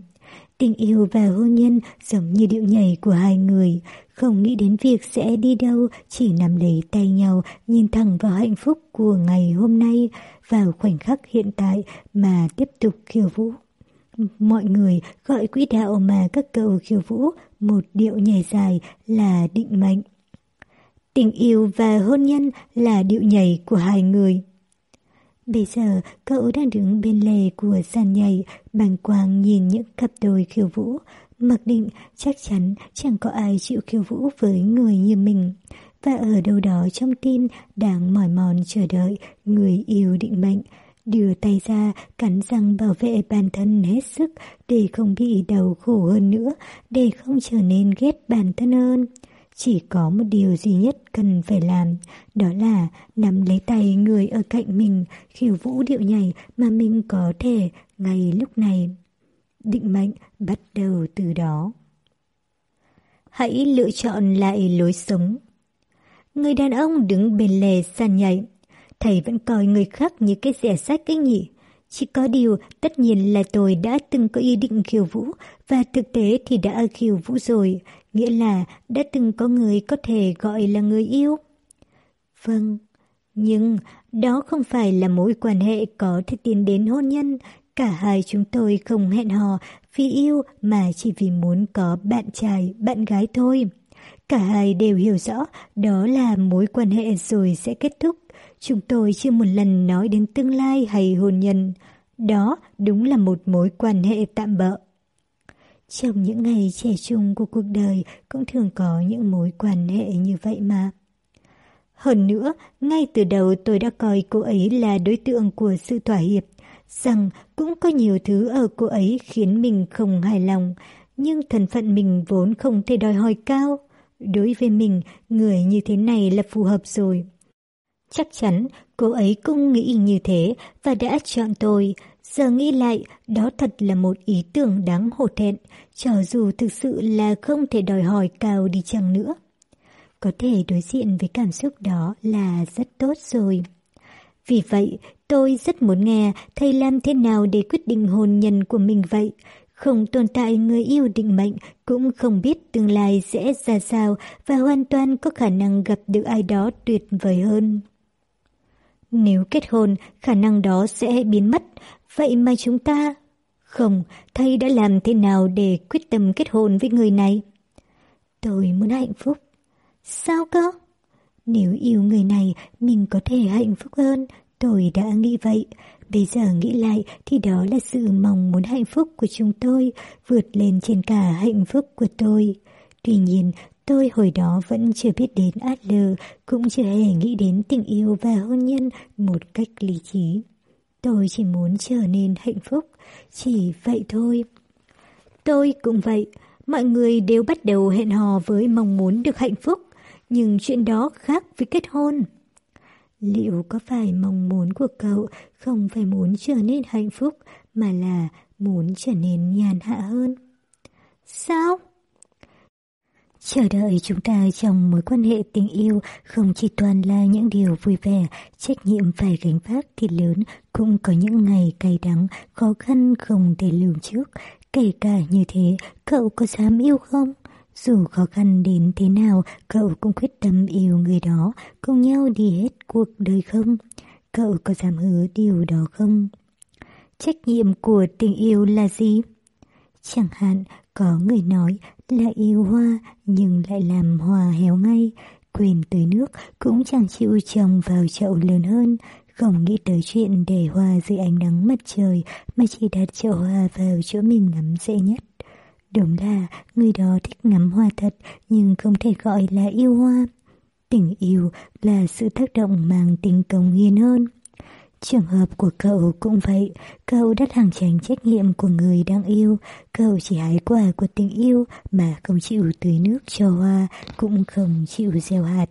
Tình yêu và hôn nhân giống như điệu nhảy của hai người, không nghĩ đến việc sẽ đi đâu, chỉ nắm lấy tay nhau, nhìn thẳng vào hạnh phúc của ngày hôm nay, vào khoảnh khắc hiện tại mà tiếp tục khiêu vũ. Mọi người gọi quỹ đạo mà các cậu khiêu vũ một điệu nhảy dài là định mệnh. Tình yêu và hôn nhân là điệu nhảy của hai người. Bây giờ cậu đang đứng bên lề của sàn nhảy, bàng quang nhìn những cặp đôi khiêu vũ. Mặc định chắc chắn chẳng có ai chịu khiêu vũ với người như mình. Và ở đâu đó trong tim đang mỏi mòn chờ đợi người yêu định mệnh. Đưa tay ra, cắn răng bảo vệ bản thân hết sức để không bị đau khổ hơn nữa, để không trở nên ghét bản thân hơn. Chỉ có một điều duy nhất cần phải làm, đó là nắm lấy tay người ở cạnh mình, khiêu vũ điệu nhảy mà mình có thể ngay lúc này. Định mệnh bắt đầu từ đó. Hãy lựa chọn lại lối sống. Người đàn ông đứng bên lề sàn nhảy. Thầy vẫn coi người khác như cái rẻ sách ấy nhỉ? Chỉ có điều, tất nhiên là tôi đã từng có ý định khiêu vũ, và thực tế thì đã khiêu vũ rồi, nghĩa là đã từng có người có thể gọi là người yêu. Vâng, nhưng đó không phải là mối quan hệ có thể tiến đến hôn nhân. Cả hai chúng tôi không hẹn hò vì yêu mà chỉ vì muốn có bạn trai, bạn gái thôi. Cả hai đều hiểu rõ đó là mối quan hệ rồi sẽ kết thúc. Chúng tôi chưa một lần nói đến tương lai hay hôn nhân. Đó đúng là một mối quan hệ tạm bỡ. Trong những ngày trẻ trung của cuộc đời cũng thường có những mối quan hệ như vậy mà. Hơn nữa, ngay từ đầu tôi đã coi cô ấy là đối tượng của sự thỏa hiệp, rằng cũng có nhiều thứ ở cô ấy khiến mình không hài lòng, nhưng thân phận mình vốn không thể đòi hỏi cao. Đối với mình, người như thế này là phù hợp rồi. Chắc chắn cô ấy cũng nghĩ như thế và đã chọn tôi. Giờ nghĩ lại, đó thật là một ý tưởng đáng hổ thẹn, cho dù thực sự là không thể đòi hỏi cao đi chăng nữa. Có thể đối diện với cảm xúc đó là rất tốt rồi. Vì vậy, tôi rất muốn nghe thầy làm thế nào để quyết định hôn nhân của mình vậy. Không tồn tại người yêu định mệnh, cũng không biết tương lai sẽ ra sao và hoàn toàn có khả năng gặp được ai đó tuyệt vời hơn. Nếu kết hôn, khả năng đó sẽ biến mất. Vậy mà chúng ta... Không, thầy đã làm thế nào để quyết tâm kết hôn với người này? Tôi muốn hạnh phúc. Sao cơ? Nếu yêu người này, mình có thể hạnh phúc hơn. Tôi đã nghĩ vậy. Bây giờ nghĩ lại thì đó là sự mong muốn hạnh phúc của chúng tôi, vượt lên trên cả hạnh phúc của tôi. Tuy nhiên, Tôi hồi đó vẫn chưa biết đến Adler, cũng chưa hề nghĩ đến tình yêu và hôn nhân một cách lý trí. Tôi chỉ muốn trở nên hạnh phúc, chỉ vậy thôi. Tôi cũng vậy, mọi người đều bắt đầu hẹn hò với mong muốn được hạnh phúc, nhưng chuyện đó khác với kết hôn. Liệu có phải mong muốn của cậu không phải muốn trở nên hạnh phúc mà là muốn trở nên nhàn hạ hơn? Sao? Chờ đợi chúng ta trong mối quan hệ tình yêu không chỉ toàn là những điều vui vẻ, trách nhiệm phải gánh vác thì lớn, cũng có những ngày cay đắng, khó khăn không thể lường trước. Kể cả như thế, cậu có dám yêu không? Dù khó khăn đến thế nào, cậu cũng quyết tâm yêu người đó, cùng nhau đi hết cuộc đời không? Cậu có dám hứa điều đó không? Trách nhiệm của tình yêu là gì? Chẳng hạn, có người nói là yêu hoa nhưng lại làm hoa héo ngay, quên tới nước cũng chẳng chịu trồng vào chậu lớn hơn, không nghĩ tới chuyện để hoa dưới ánh nắng mặt trời mà chỉ đặt chậu hoa vào chỗ mình ngắm dễ nhất. Đúng là người đó thích ngắm hoa thật nhưng không thể gọi là yêu hoa. Tình yêu là sự tác động mang tính công hiến hơn. Trường hợp của cậu cũng vậy, cậu đã thẳng tránh trách nhiệm của người đang yêu, cậu chỉ hái quả của tình yêu mà không chịu tưới nước cho hoa, cũng không chịu gieo hạt.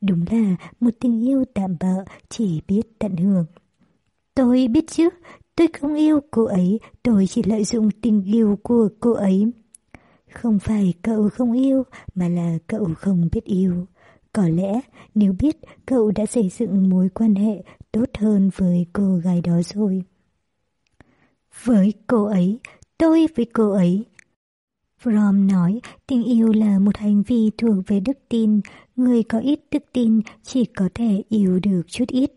Đúng là một tình yêu tạm bợ, chỉ biết tận hưởng. Tôi biết chứ, tôi không yêu cô ấy, tôi chỉ lợi dụng tình yêu của cô ấy. Không phải cậu không yêu, mà là cậu không biết yêu. Có lẽ nếu biết cậu đã xây dựng mối quan hệ tốt hơn với cô gái đó rồi. Với cô ấy, tôi với cô ấy. Fromm nói tình yêu là một hành vi thuộc về đức tin, người có ít đức tin chỉ có thể yêu được chút ít.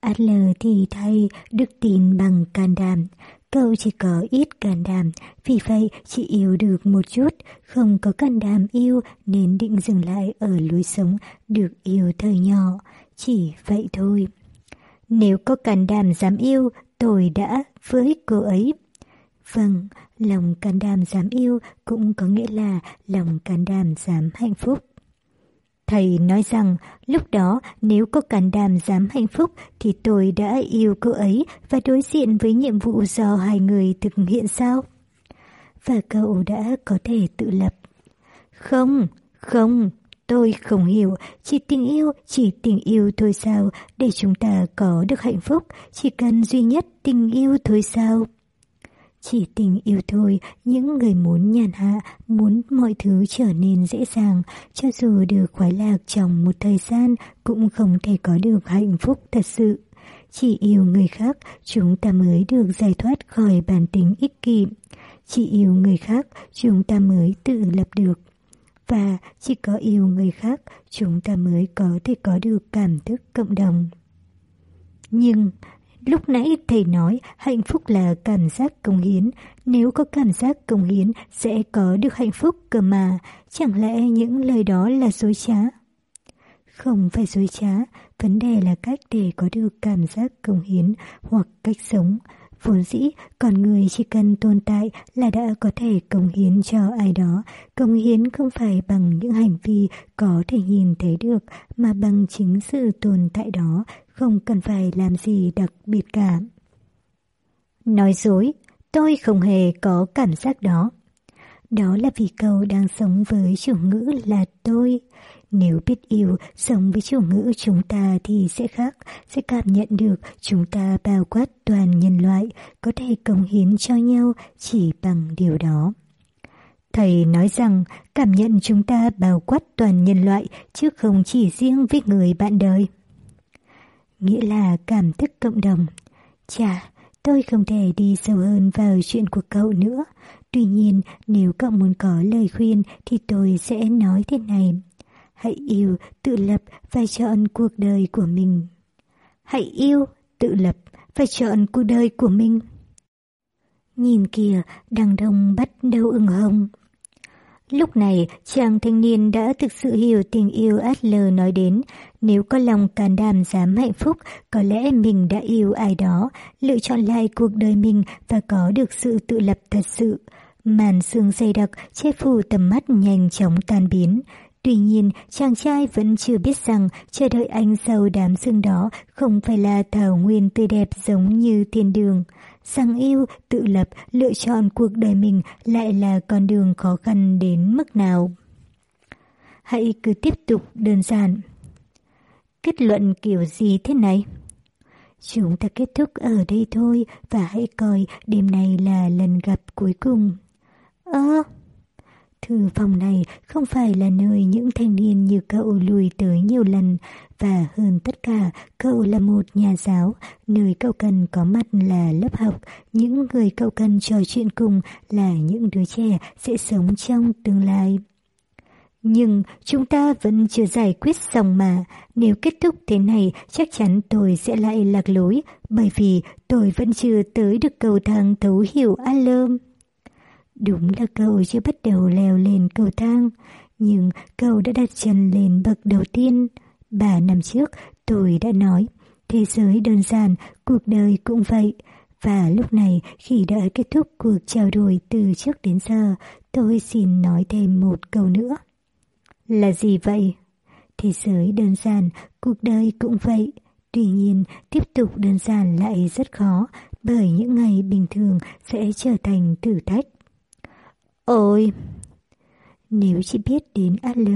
Adler thì thay đức tin bằng can đảm, Cậu chỉ có ít can đảm, vì vậy chỉ yêu được một chút, không có can đảm yêu nên định dừng lại ở lối sống được yêu thời nhỏ. Chỉ vậy thôi. Nếu có can đảm dám yêu, tôi đã với cô ấy. Vâng, lòng can đảm dám yêu cũng có nghĩa là lòng can đảm dám hạnh phúc. Thầy nói rằng lúc đó nếu có can đảm dám hạnh phúc thì tôi đã yêu cô ấy và đối diện với nhiệm vụ do hai người thực hiện sao? Và cậu đã có thể tự lập. Không, không, tôi không hiểu, chỉ tình yêu, chỉ tình yêu thôi sao, để chúng ta có được hạnh phúc, chỉ cần duy nhất tình yêu thôi sao? Chỉ tình yêu thôi, những người muốn nhàn hạ, muốn mọi thứ trở nên dễ dàng, cho dù được khoái lạc trong một thời gian cũng không thể có được hạnh phúc thật sự. Chỉ yêu người khác, chúng ta mới được giải thoát khỏi bản tính ích kỷ. Chỉ yêu người khác, chúng ta mới tự lập được. Và chỉ có yêu người khác, chúng ta mới có thể có được cảm thức cộng đồng. Nhưng Lúc nãy thầy nói hạnh phúc là cảm giác công hiến, nếu có cảm giác công hiến sẽ có được hạnh phúc cơ mà, chẳng lẽ những lời đó là dối trá? Không phải dối trá, vấn đề là cách để có được cảm giác công hiến hoặc cách sống. Vốn dĩ, con người chỉ cần tồn tại là đã có thể công hiến cho ai đó. Công hiến không phải bằng những hành vi có thể nhìn thấy được, mà bằng chính sự tồn tại đó, không cần phải làm gì đặc biệt cả. Nói dối, tôi không hề có cảm giác đó. Đó là vì cậu đang sống với chủ ngữ là tôi. Nếu biết yêu, sống với chủ ngữ chúng ta thì sẽ khác, sẽ cảm nhận được chúng ta bao quát toàn nhân loại, có thể công hiến cho nhau chỉ bằng điều đó. Thầy nói rằng cảm nhận chúng ta bao quát toàn nhân loại chứ không chỉ riêng với người bạn đời nghĩa là cảm thức cộng đồng. Chà, tôi không thể đi sâu hơn vào chuyện của cậu nữa. Tuy nhiên, nếu cậu muốn có lời khuyên thì tôi sẽ nói thế này. Hãy yêu, tự lập và chọn cuộc đời của mình. Hãy yêu, tự lập và chọn cuộc đời của mình. Nhìn kìa, đằng đông bắt đầu ửng hồng. Lúc này, chàng thanh niên đã thực sự hiểu tình yêu Adler nói đến. Nếu có lòng can đảm dám hạnh phúc, có lẽ mình đã yêu ai đó, lựa chọn lại cuộc đời mình và có được sự tự lập thật sự. Màn sương dày đặc, che phủ tầm mắt nhanh chóng tan biến. Tuy nhiên, chàng trai vẫn chưa biết rằng chờ đợi anh sau đám sương đó không phải là thảo nguyên tươi đẹp giống như thiên đường rằng yêu, tự lập, lựa chọn cuộc đời mình lại là con đường khó khăn đến mức nào. Hãy cứ tiếp tục đơn giản. Kết luận kiểu gì thế này? Chúng ta kết thúc ở đây thôi và hãy coi đêm này là lần gặp cuối cùng. Ơ... Thư phòng này không phải là nơi những thanh niên như cậu lùi tới nhiều lần, và hơn tất cả, cậu là một nhà giáo, nơi cậu cần có mặt là lớp học, những người cậu cần trò chuyện cùng là những đứa trẻ sẽ sống trong tương lai. Nhưng chúng ta vẫn chưa giải quyết xong mà, nếu kết thúc thế này chắc chắn tôi sẽ lại lạc lối, bởi vì tôi vẫn chưa tới được cầu thang thấu hiểu Alam. Đúng là cậu chưa bắt đầu leo lên cầu thang, nhưng cậu đã đặt chân lên bậc đầu tiên. Ba năm trước, tôi đã nói, thế giới đơn giản, cuộc đời cũng vậy. Và lúc này, khi đã kết thúc cuộc trao đổi từ trước đến giờ, tôi xin nói thêm một câu nữa. Là gì vậy? Thế giới đơn giản, cuộc đời cũng vậy. Tuy nhiên, tiếp tục đơn giản lại rất khó, bởi những ngày bình thường sẽ trở thành thử thách. Ôi! Nếu chị biết đến Al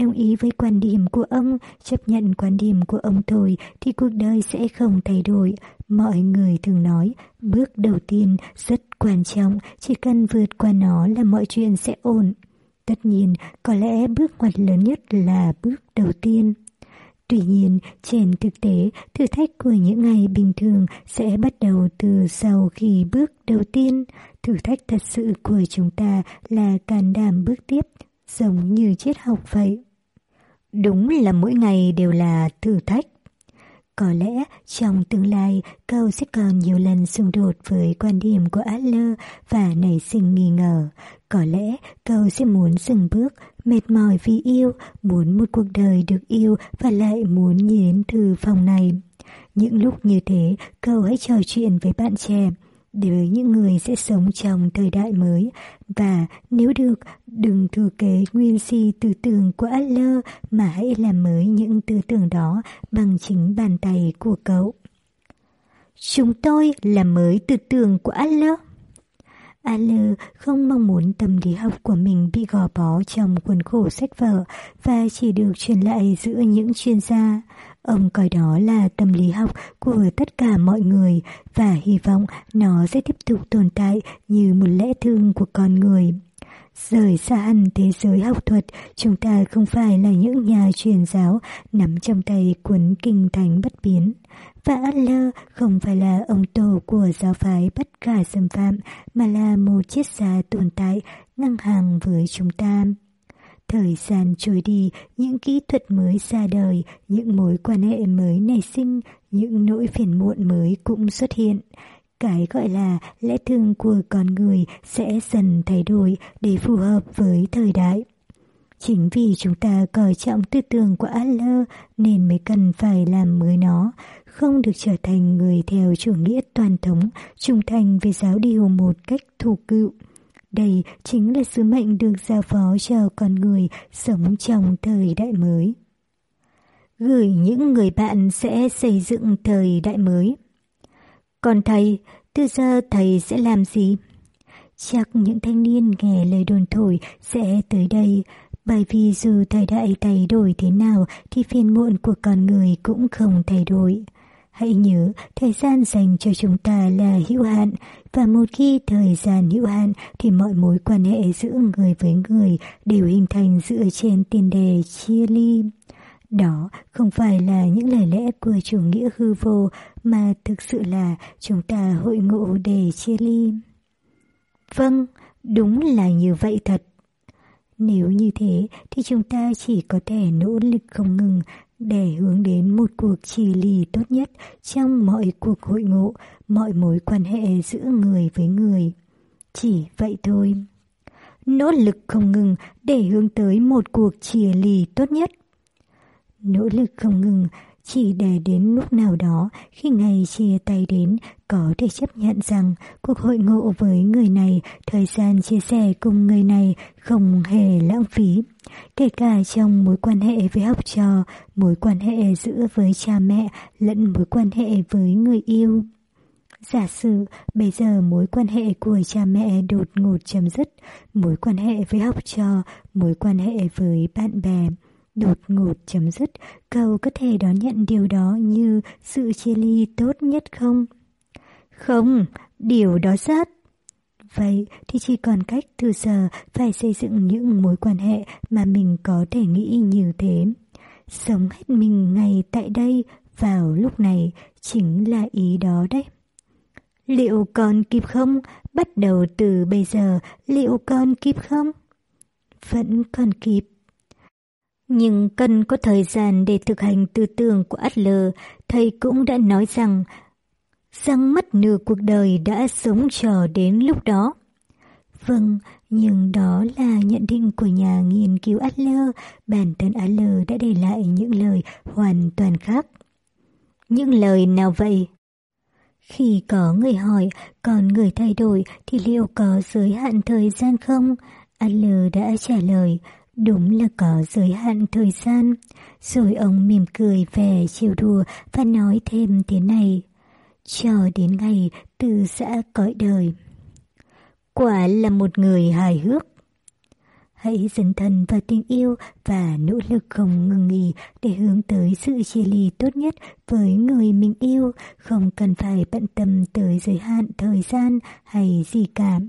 đồng ý với quan điểm của ông, chấp nhận quan điểm của ông thôi, thì cuộc đời sẽ không thay đổi. Mọi người thường nói, bước đầu tiên rất quan trọng, chỉ cần vượt qua nó là mọi chuyện sẽ ổn. Tất nhiên, có lẽ bước ngoặt lớn nhất là bước đầu tiên. Tuy nhiên, trên thực tế, thử thách của những ngày bình thường sẽ bắt đầu từ sau khi bước đầu tiên. Thử thách thật sự của chúng ta là can đảm bước tiếp, giống như triết học vậy. Đúng là mỗi ngày đều là thử thách. Có lẽ trong tương lai câu sẽ còn nhiều lần xung đột với quan điểm của Adler và nảy sinh nghi ngờ. Có lẽ câu sẽ muốn dừng bước, mệt mỏi vì yêu, muốn một cuộc đời được yêu và lại muốn nhìn thư phòng này. Những lúc như thế, cậu hãy trò chuyện với bạn trẻ, với những người sẽ sống trong thời đại mới. Và nếu được, đừng thừa kế nguyên si tư tưởng của Adler mà hãy làm mới những tư tưởng đó bằng chính bàn tay của cậu. Chúng tôi làm mới tư tưởng của Adler. Adler không mong muốn tâm lý học của mình bị gò bó trong cuốn khổ sách vở và chỉ được truyền lại giữa những chuyên gia. Ông coi đó là tâm lý học của tất cả mọi người và hy vọng nó sẽ tiếp tục tồn tại như một lẽ thương của con người. Rời xa hẳn thế giới học thuật, chúng ta không phải là những nhà truyền giáo nắm trong tay cuốn kinh thánh bất biến. Và Adler không phải là ông tổ của giáo phái bất khả xâm phạm, mà là một triết gia tồn tại ngang hàng với chúng ta. Thời gian trôi đi, những kỹ thuật mới ra đời, những mối quan hệ mới nảy sinh, những nỗi phiền muộn mới cũng xuất hiện. Cái gọi là lẽ thường của con người sẽ dần thay đổi để phù hợp với thời đại. Chính vì chúng ta coi trọng tư tưởng của Adler nên mới cần phải làm mới nó, không được trở thành người theo chủ nghĩa toàn thống, trung thành với giáo điều một cách thủ cựu. Đây chính là sứ mệnh được giao phó cho con người sống trong thời đại mới. Gửi những người bạn sẽ xây dựng thời đại mới. Còn thầy, từ giờ thầy sẽ làm gì? Chắc những thanh niên nghe lời đồn thổi sẽ tới đây, bởi vì dù thời đại thay đổi thế nào thì phiền muộn của con người cũng không thay đổi. Hãy nhớ, thời gian dành cho chúng ta là hữu hạn, và một khi thời gian hữu hạn thì mọi mối quan hệ giữa người với người đều hình thành dựa trên tiền đề chia ly. Đó không phải là những lời lẽ của chủ nghĩa hư vô mà thực sự là chúng ta hội ngộ để chia ly. Vâng, đúng là như vậy thật. Nếu như thế thì chúng ta chỉ có thể nỗ lực không ngừng để hướng đến một cuộc chỉ lì tốt nhất trong mọi cuộc hội ngộ, mọi mối quan hệ giữa người với người. Chỉ vậy thôi. Nỗ lực không ngừng để hướng tới một cuộc chia lì tốt nhất. Nỗ lực không ngừng chỉ để đến lúc nào đó khi ngày chia tay đến có thể chấp nhận rằng cuộc hội ngộ với người này, thời gian chia sẻ cùng người này không hề lãng phí. Kể cả trong mối quan hệ với học trò, mối quan hệ giữa với cha mẹ lẫn mối quan hệ với người yêu. Giả sử bây giờ mối quan hệ của cha mẹ đột ngột chấm dứt, mối quan hệ với học trò, mối quan hệ với bạn bè, đột ngột chấm dứt, cậu có thể đón nhận điều đó như sự chia ly tốt nhất không? Không, điều đó rất. Vậy thì chỉ còn cách từ giờ phải xây dựng những mối quan hệ mà mình có thể nghĩ như thế. Sống hết mình ngay tại đây, vào lúc này, chính là ý đó đấy. Liệu còn kịp không? Bắt đầu từ bây giờ, liệu còn kịp không? Vẫn còn kịp. Nhưng cần có thời gian để thực hành tư tưởng của Adler, thầy cũng đã nói rằng rằng mất nửa cuộc đời đã sống chờ đến lúc đó. Vâng, nhưng đó là nhận định của nhà nghiên cứu Adler, bản thân Adler đã để lại những lời hoàn toàn khác. Những lời nào vậy? Khi có người hỏi, còn người thay đổi thì liệu có giới hạn thời gian không? Adler đã trả lời, đúng là có giới hạn thời gian. Rồi ông mỉm cười vẻ chiều đùa và nói thêm thế này. Cho đến ngày từ xã cõi đời. Quả là một người hài hước. Hãy dấn thân vào tình yêu và nỗ lực không ngừng nghỉ để hướng tới sự chia ly tốt nhất với người mình yêu, không cần phải bận tâm tới giới hạn thời gian hay gì cả.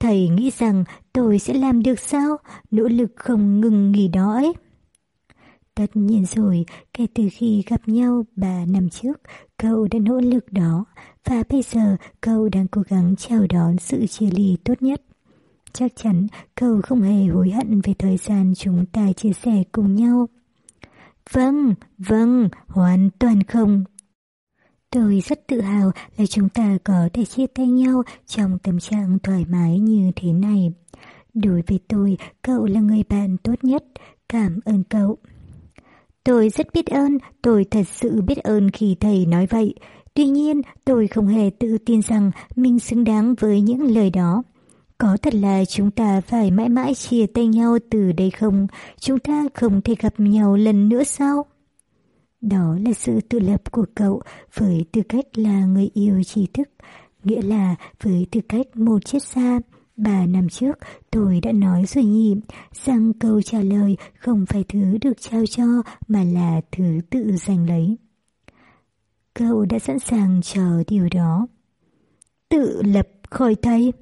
Thầy nghĩ rằng tôi sẽ làm được sao? Nỗ lực không ngừng nghỉ đó ấy. Tất nhiên rồi, kể từ khi gặp nhau bà năm trước, cậu đã nỗ lực đó, và bây giờ cậu đang cố gắng chào đón sự chia ly tốt nhất. Chắc chắn cậu không hề hối hận về thời gian chúng ta chia sẻ cùng nhau. Vâng, vâng, hoàn toàn không. Tôi rất tự hào là chúng ta có thể chia tay nhau trong tâm trạng thoải mái như thế này. Đối với tôi, cậu là người bạn tốt nhất. Cảm ơn cậu. Tôi rất biết ơn, tôi thật sự biết ơn khi thầy nói vậy. Tuy nhiên, tôi không hề tự tin rằng mình xứng đáng với những lời đó. Có thật là chúng ta phải mãi mãi chia tay nhau từ đây không? Chúng ta không thể gặp nhau lần nữa sao? Đó là sự tự lập của cậu với tư cách là người yêu trí thức, nghĩa là với tư cách một chiếc xa. Ba năm trước, tôi đã nói rồi nhỉ, rằng câu trả lời không phải thứ được trao cho mà là thứ tự giành lấy. Cậu đã sẵn sàng chờ điều đó. Tự lập khỏi tay.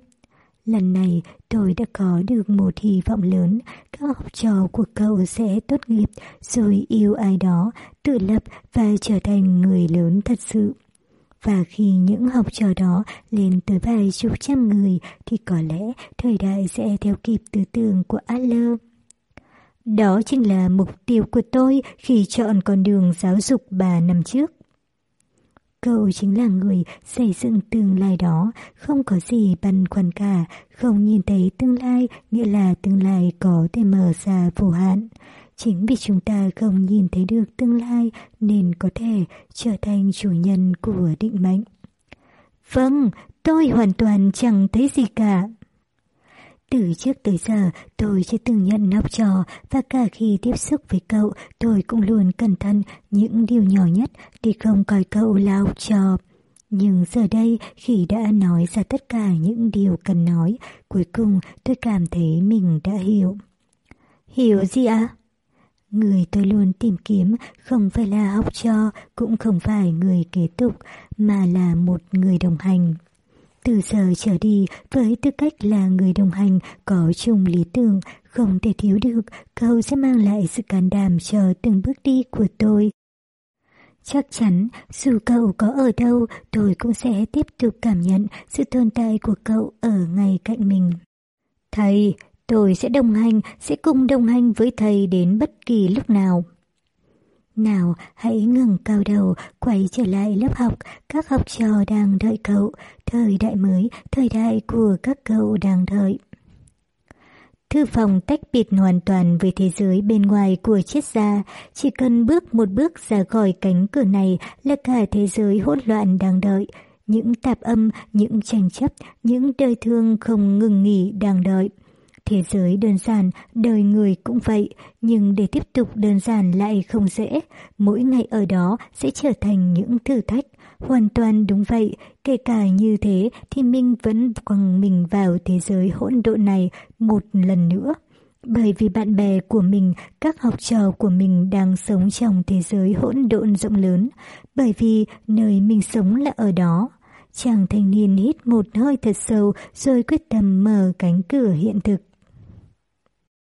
Lần này tôi đã có được một hy vọng lớn, các học trò của cậu sẽ tốt nghiệp rồi yêu ai đó, tự lập và trở thành người lớn thật sự. Và khi những học trò đó lên tới vài chục trăm người thì có lẽ thời đại sẽ theo kịp tư tưởng của Adler. Đó chính là mục tiêu của tôi khi chọn con đường giáo dục bà năm trước. Cậu chính là người xây dựng tương lai đó, không có gì băn khoăn cả, không nhìn thấy tương lai nghĩa là tương lai có thể mở ra vô hạn. Chính vì chúng ta không nhìn thấy được tương lai nên có thể trở thành chủ nhân của định mệnh. Vâng, tôi hoàn toàn chẳng thấy gì cả. Từ trước tới giờ, tôi chưa từng nhận học trò và cả khi tiếp xúc với cậu, tôi cũng luôn cẩn thận những điều nhỏ nhất để không coi cậu là học trò. Nhưng giờ đây, khi đã nói ra tất cả những điều cần nói, cuối cùng tôi cảm thấy mình đã hiểu. Hiểu gì ạ? À? Người tôi luôn tìm kiếm không phải là học trò, cũng không phải người kế tục, mà là một người đồng hành. Từ giờ trở đi, với tư cách là người đồng hành có chung lý tưởng, không thể thiếu được, cậu sẽ mang lại sự can đảm cho từng bước đi của tôi. Chắc chắn, dù cậu có ở đâu, tôi cũng sẽ tiếp tục cảm nhận sự tồn tại của cậu ở ngay cạnh mình. Thầy, tôi sẽ đồng hành, sẽ cùng đồng hành với thầy đến bất kỳ lúc nào. Nào, hãy ngừng cao đầu, quay trở lại lớp học, các học trò đang đợi cậu, thời đại mới, thời đại của các cậu đang đợi. Thư phòng tách biệt hoàn toàn với thế giới bên ngoài của triết gia, chỉ cần bước một bước ra khỏi cánh cửa này là cả thế giới hỗn loạn đang đợi. Những tạp âm, những tranh chấp, những đời thương không ngừng nghỉ đang đợi. Thế giới đơn giản, đời người cũng vậy, nhưng để tiếp tục đơn giản lại không dễ. Mỗi ngày ở đó sẽ trở thành những thử thách. Hoàn toàn đúng vậy, kể cả như thế thì minh vẫn quăng mình vào thế giới hỗn độn này một lần nữa. Bởi vì bạn bè của mình, các học trò của mình đang sống trong thế giới hỗn độn rộng lớn. Bởi vì nơi mình sống là ở đó. Chàng thanh niên hít một hơi thật sâu rồi quyết tâm mở cánh cửa hiện thực.